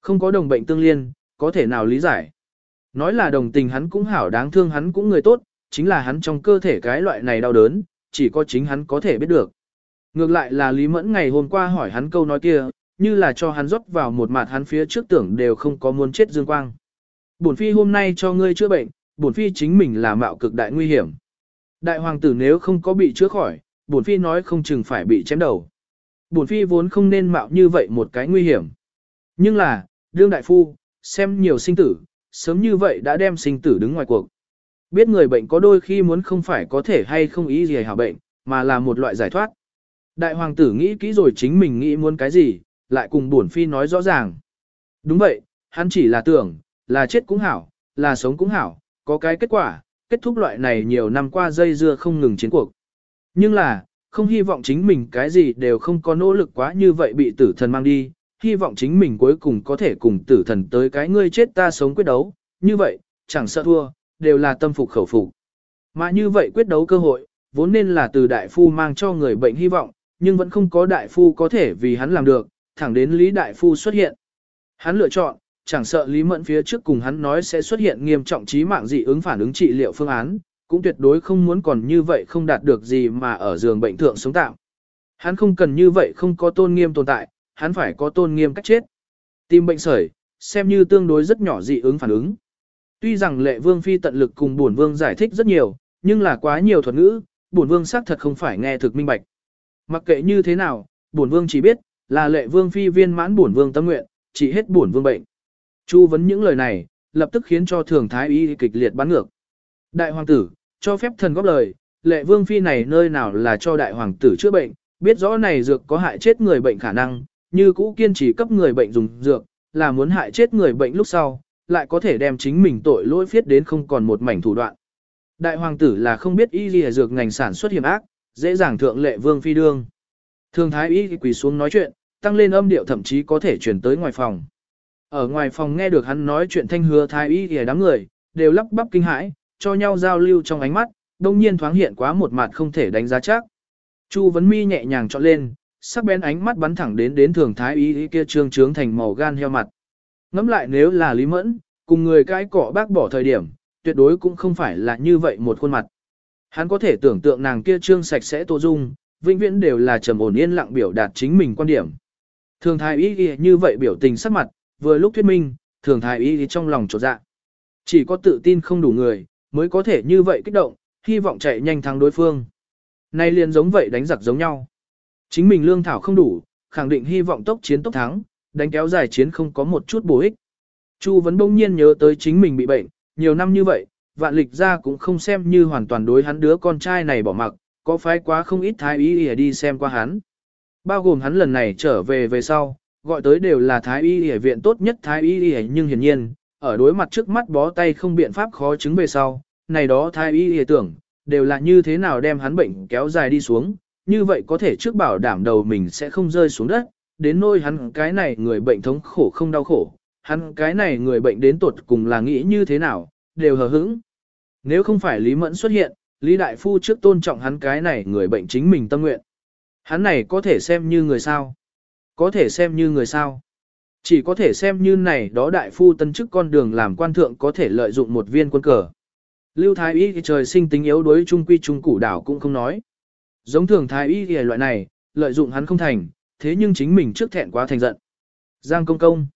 Không có đồng bệnh tương liên, có thể nào lý giải. Nói là đồng tình hắn cũng hảo đáng thương hắn cũng người tốt, chính là hắn trong cơ thể cái loại này đau đớn, chỉ có chính hắn có thể biết được. Ngược lại là Lý Mẫn ngày hôm qua hỏi hắn câu nói kia, như là cho hắn rót vào một mặt hắn phía trước tưởng đều không có muốn chết dương quang. Bổn phi hôm nay cho ngươi chữa bệnh, bổn phi chính mình là mạo cực đại nguy hiểm. Đại hoàng tử nếu không có bị chữa khỏi, bổn phi nói không chừng phải bị chém đầu. Bổn phi vốn không nên mạo như vậy một cái nguy hiểm. Nhưng là, đương đại phu, xem nhiều sinh tử, sớm như vậy đã đem sinh tử đứng ngoài cuộc. Biết người bệnh có đôi khi muốn không phải có thể hay không ý gì hảo bệnh, mà là một loại giải thoát. Đại hoàng tử nghĩ kỹ rồi chính mình nghĩ muốn cái gì, lại cùng bổn phi nói rõ ràng. Đúng vậy, hắn chỉ là tưởng, là chết cũng hảo, là sống cũng hảo, có cái kết quả, kết thúc loại này nhiều năm qua dây dưa không ngừng chiến cuộc. Nhưng là, không hy vọng chính mình cái gì đều không có nỗ lực quá như vậy bị tử thần mang đi, hy vọng chính mình cuối cùng có thể cùng tử thần tới cái ngươi chết ta sống quyết đấu, như vậy, chẳng sợ thua, đều là tâm phục khẩu phục. Mà như vậy quyết đấu cơ hội, vốn nên là từ đại phu mang cho người bệnh hy vọng, nhưng vẫn không có đại phu có thể vì hắn làm được, thẳng đến Lý đại phu xuất hiện. Hắn lựa chọn, chẳng sợ Lý Mẫn phía trước cùng hắn nói sẽ xuất hiện nghiêm trọng trí mạng dị ứng phản ứng trị liệu phương án, cũng tuyệt đối không muốn còn như vậy không đạt được gì mà ở giường bệnh thượng sống tạm. Hắn không cần như vậy không có tôn nghiêm tồn tại, hắn phải có tôn nghiêm cách chết. Tim bệnh sởi, xem như tương đối rất nhỏ dị ứng phản ứng. Tuy rằng lệ vương phi tận lực cùng bổn vương giải thích rất nhiều, nhưng là quá nhiều thuật ngữ, bổn vương xác thật không phải nghe thực minh bạch. Mặc kệ như thế nào, bổn vương chỉ biết, là lệ vương phi viên mãn bổn vương tâm nguyện, trị hết bổn vương bệnh. Chu vấn những lời này, lập tức khiến cho thường thái y kịch liệt bắn ngược. Đại hoàng tử, cho phép thần góp lời, lệ vương phi này nơi nào là cho đại hoàng tử chữa bệnh, biết rõ này dược có hại chết người bệnh khả năng, như cũ kiên trì cấp người bệnh dùng dược, là muốn hại chết người bệnh lúc sau, lại có thể đem chính mình tội lỗi phiết đến không còn một mảnh thủ đoạn. Đại hoàng tử là không biết y lìa dược ngành sản xuất hiểm ác, dễ dàng thượng lệ vương phi đương. Thường thái y quỳ xuống nói chuyện, tăng lên âm điệu thậm chí có thể chuyển tới ngoài phòng. Ở ngoài phòng nghe được hắn nói chuyện thanh hứa thái y kìa đám người, đều lắp bắp kinh hãi, cho nhau giao lưu trong ánh mắt, đông nhiên thoáng hiện quá một mặt không thể đánh giá chắc. Chu vấn mi nhẹ nhàng trọn lên, sắc bén ánh mắt bắn thẳng đến đến thường thái y kia trương trướng thành màu gan heo mặt. Ngắm lại nếu là Lý Mẫn, cùng người cái cọ bác bỏ thời điểm, tuyệt đối cũng không phải là như vậy một khuôn mặt. Hắn có thể tưởng tượng nàng kia trương sạch sẽ tô dung, vĩnh viễn đều là trầm ổn yên lặng biểu đạt chính mình quan điểm. Thường thái y như vậy biểu tình sắc mặt, vừa lúc thuyết minh, thường thái y trong lòng trột dạ. Chỉ có tự tin không đủ người, mới có thể như vậy kích động, hy vọng chạy nhanh thắng đối phương. Nay liền giống vậy đánh giặc giống nhau. Chính mình lương thảo không đủ, khẳng định hy vọng tốc chiến tốc thắng, đánh kéo dài chiến không có một chút bổ ích. Chu vẫn bỗng nhiên nhớ tới chính mình bị bệnh, nhiều năm như vậy, vạn lịch ra cũng không xem như hoàn toàn đối hắn đứa con trai này bỏ mặc, có phái quá không ít thái y đi xem qua hắn. Bao gồm hắn lần này trở về về sau, gọi tới đều là thái y y viện tốt nhất thái y y nhưng hiển nhiên, ở đối mặt trước mắt bó tay không biện pháp khó chứng về sau, này đó thái y y tưởng, đều là như thế nào đem hắn bệnh kéo dài đi xuống, như vậy có thể trước bảo đảm đầu mình sẽ không rơi xuống đất, đến nôi hắn cái này người bệnh thống khổ không đau khổ, hắn cái này người bệnh đến tột cùng là nghĩ như thế nào, đều hờ hững. Nếu không phải Lý Mẫn xuất hiện, Lý Đại Phu trước tôn trọng hắn cái này người bệnh chính mình tâm nguyện. Hắn này có thể xem như người sao? Có thể xem như người sao? Chỉ có thể xem như này đó đại phu tân chức con đường làm quan thượng có thể lợi dụng một viên quân cờ. Lưu Thái Y thì trời sinh tính yếu đối trung quy trung củ đảo cũng không nói. Giống thường Thái Y thì loại này, lợi dụng hắn không thành, thế nhưng chính mình trước thẹn quá thành giận. Giang công công.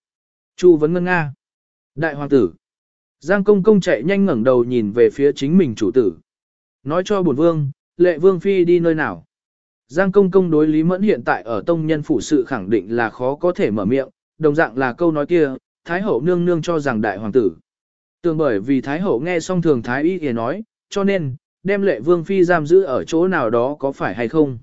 Chu vấn ngân nga. Đại hoàng tử. Giang công công chạy nhanh ngẩng đầu nhìn về phía chính mình chủ tử. Nói cho bổn vương, lệ vương phi đi nơi nào. Giang công công đối Lý Mẫn hiện tại ở tông nhân phủ sự khẳng định là khó có thể mở miệng, đồng dạng là câu nói kia, Thái hậu nương nương cho rằng đại hoàng tử. Tường bởi vì Thái hậu nghe xong thường Thái y thì nói, cho nên, đem lệ vương phi giam giữ ở chỗ nào đó có phải hay không.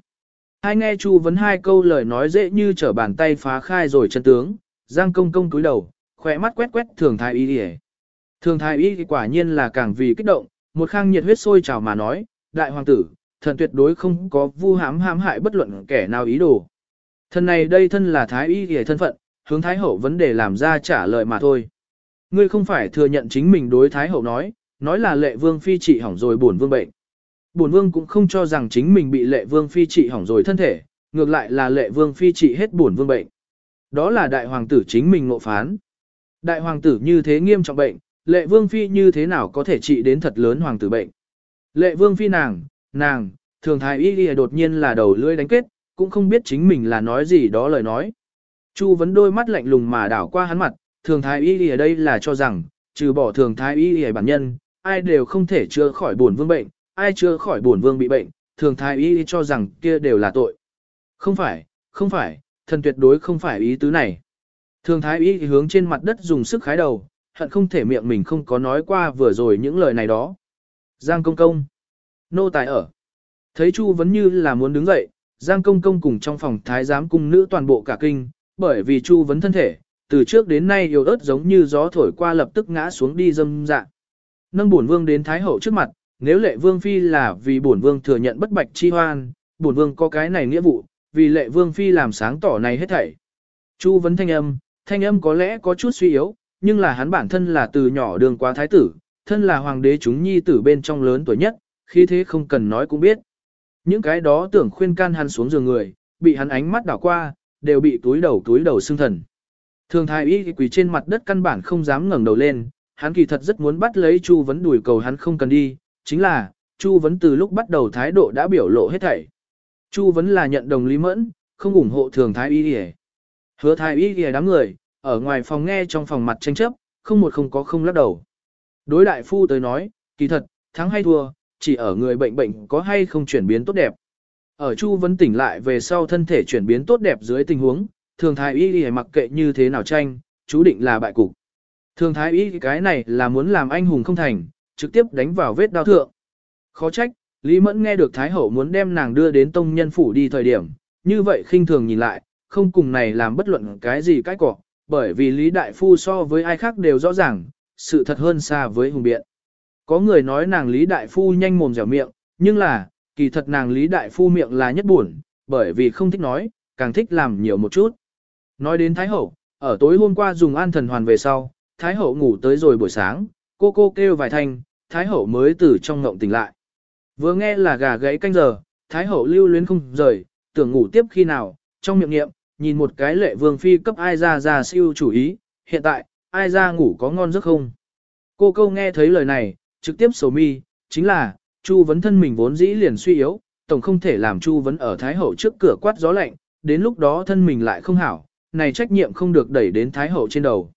Hai nghe chu vấn hai câu lời nói dễ như trở bàn tay phá khai rồi chân tướng, Giang công công cúi đầu, khỏe mắt quét quét thường Thái y thì Thường Thái y quả nhiên là càng vì kích động, một khang nhiệt huyết sôi trào mà nói, đại hoàng tử, thần tuyệt đối không có vu hám hãm hại bất luận kẻ nào ý đồ. Thần này đây thân là thái y hề thân phận, hướng thái hậu vấn đề làm ra trả lời mà thôi. Ngươi không phải thừa nhận chính mình đối thái hậu nói, nói là lệ vương phi trị hỏng rồi buồn vương bệnh. Buồn vương cũng không cho rằng chính mình bị lệ vương phi trị hỏng rồi thân thể, ngược lại là lệ vương phi trị hết buồn vương bệnh. Đó là đại hoàng tử chính mình ngộ phán. Đại hoàng tử như thế nghiêm trọng bệnh, lệ vương phi như thế nào có thể trị đến thật lớn hoàng tử bệnh. Lệ vương phi nàng, nàng, thường thái y y đột nhiên là đầu lưỡi đánh kết, cũng không biết chính mình là nói gì đó lời nói. Chu vấn đôi mắt lạnh lùng mà đảo qua hắn mặt, thường thái y y ở đây là cho rằng, trừ bỏ thường thái y y bản nhân, ai đều không thể chữa khỏi buồn vương bệnh, ai chữa khỏi buồn vương bị bệnh, thường thái y cho rằng kia đều là tội. Không phải, không phải, thần tuyệt đối không phải ý tứ này. Thường thái y hướng trên mặt đất dùng sức khái đầu, hận không thể miệng mình không có nói qua vừa rồi những lời này đó. Giang công công. Nô tài ở. Thấy Chu vẫn như là muốn đứng dậy, Giang công công cùng trong phòng thái giám cung nữ toàn bộ cả kinh, bởi vì Chu vấn thân thể, từ trước đến nay yếu ớt giống như gió thổi qua lập tức ngã xuống đi dâm dạ. Nâng bổn vương đến thái hậu trước mặt, nếu lệ vương phi là vì bổn vương thừa nhận bất bạch chi hoan, bổn vương có cái này nghĩa vụ, vì lệ vương phi làm sáng tỏ này hết thảy. Chu vấn thanh âm, thanh âm có lẽ có chút suy yếu, nhưng là hắn bản thân là từ nhỏ đường qua thái tử, thân là hoàng đế chúng nhi tử bên trong lớn tuổi nhất, khi thế không cần nói cũng biết. Những cái đó tưởng khuyên can hắn xuống giường người, bị hắn ánh mắt đảo qua, đều bị túi đầu túi đầu xương thần. Thường thái y quỳ trên mặt đất căn bản không dám ngẩng đầu lên, hắn kỳ thật rất muốn bắt lấy Chu vấn đuổi cầu hắn không cần đi, chính là, Chu vấn từ lúc bắt đầu thái độ đã biểu lộ hết thảy. Chu vấn là nhận đồng lý mẫn, không ủng hộ thường thái y y Hứa thái y y đám người, ở ngoài phòng nghe trong phòng mặt tranh chấp, không một không có không lắc đầu. Đối đại phu tới nói, kỳ thật, thắng hay thua, chỉ ở người bệnh bệnh có hay không chuyển biến tốt đẹp. Ở Chu Vân tỉnh lại về sau thân thể chuyển biến tốt đẹp dưới tình huống, thường thái y y mặc kệ như thế nào tranh, chú định là bại cục. Thường thái y cái này là muốn làm anh hùng không thành, trực tiếp đánh vào vết đau thượng. Khó trách, Lý Mẫn nghe được Thái Hậu muốn đem nàng đưa đến tông nhân phủ đi thời điểm, như vậy khinh thường nhìn lại, không cùng này làm bất luận cái gì cái cỏ, bởi vì Lý Đại Phu so với ai khác đều rõ ràng, sự thật hơn xa với hùng biện. Có người nói nàng Lý Đại Phu nhanh mồm dẻo miệng, nhưng là, kỳ thật nàng Lý Đại Phu miệng là nhất buồn, bởi vì không thích nói, càng thích làm nhiều một chút. Nói đến Thái Hậu, ở tối hôm qua dùng an thần hoàn về sau, Thái Hậu ngủ tới rồi buổi sáng, cô cô kêu vài thanh, Thái Hậu mới từ trong ngộng tỉnh lại. Vừa nghe là gà gãy canh giờ, Thái Hậu lưu luyến không rời, tưởng ngủ tiếp khi nào, trong miệng niệm, nhìn một cái lệ vương phi cấp ai ra ra siêu chủ ý, hiện tại, ai ra ngủ có ngon giấc không? Cô câu nghe thấy lời này, trực tiếp sầu mi, chính là, Chu vấn thân mình vốn dĩ liền suy yếu, tổng không thể làm Chu vấn ở Thái Hậu trước cửa quát gió lạnh, đến lúc đó thân mình lại không hảo, này trách nhiệm không được đẩy đến Thái Hậu trên đầu.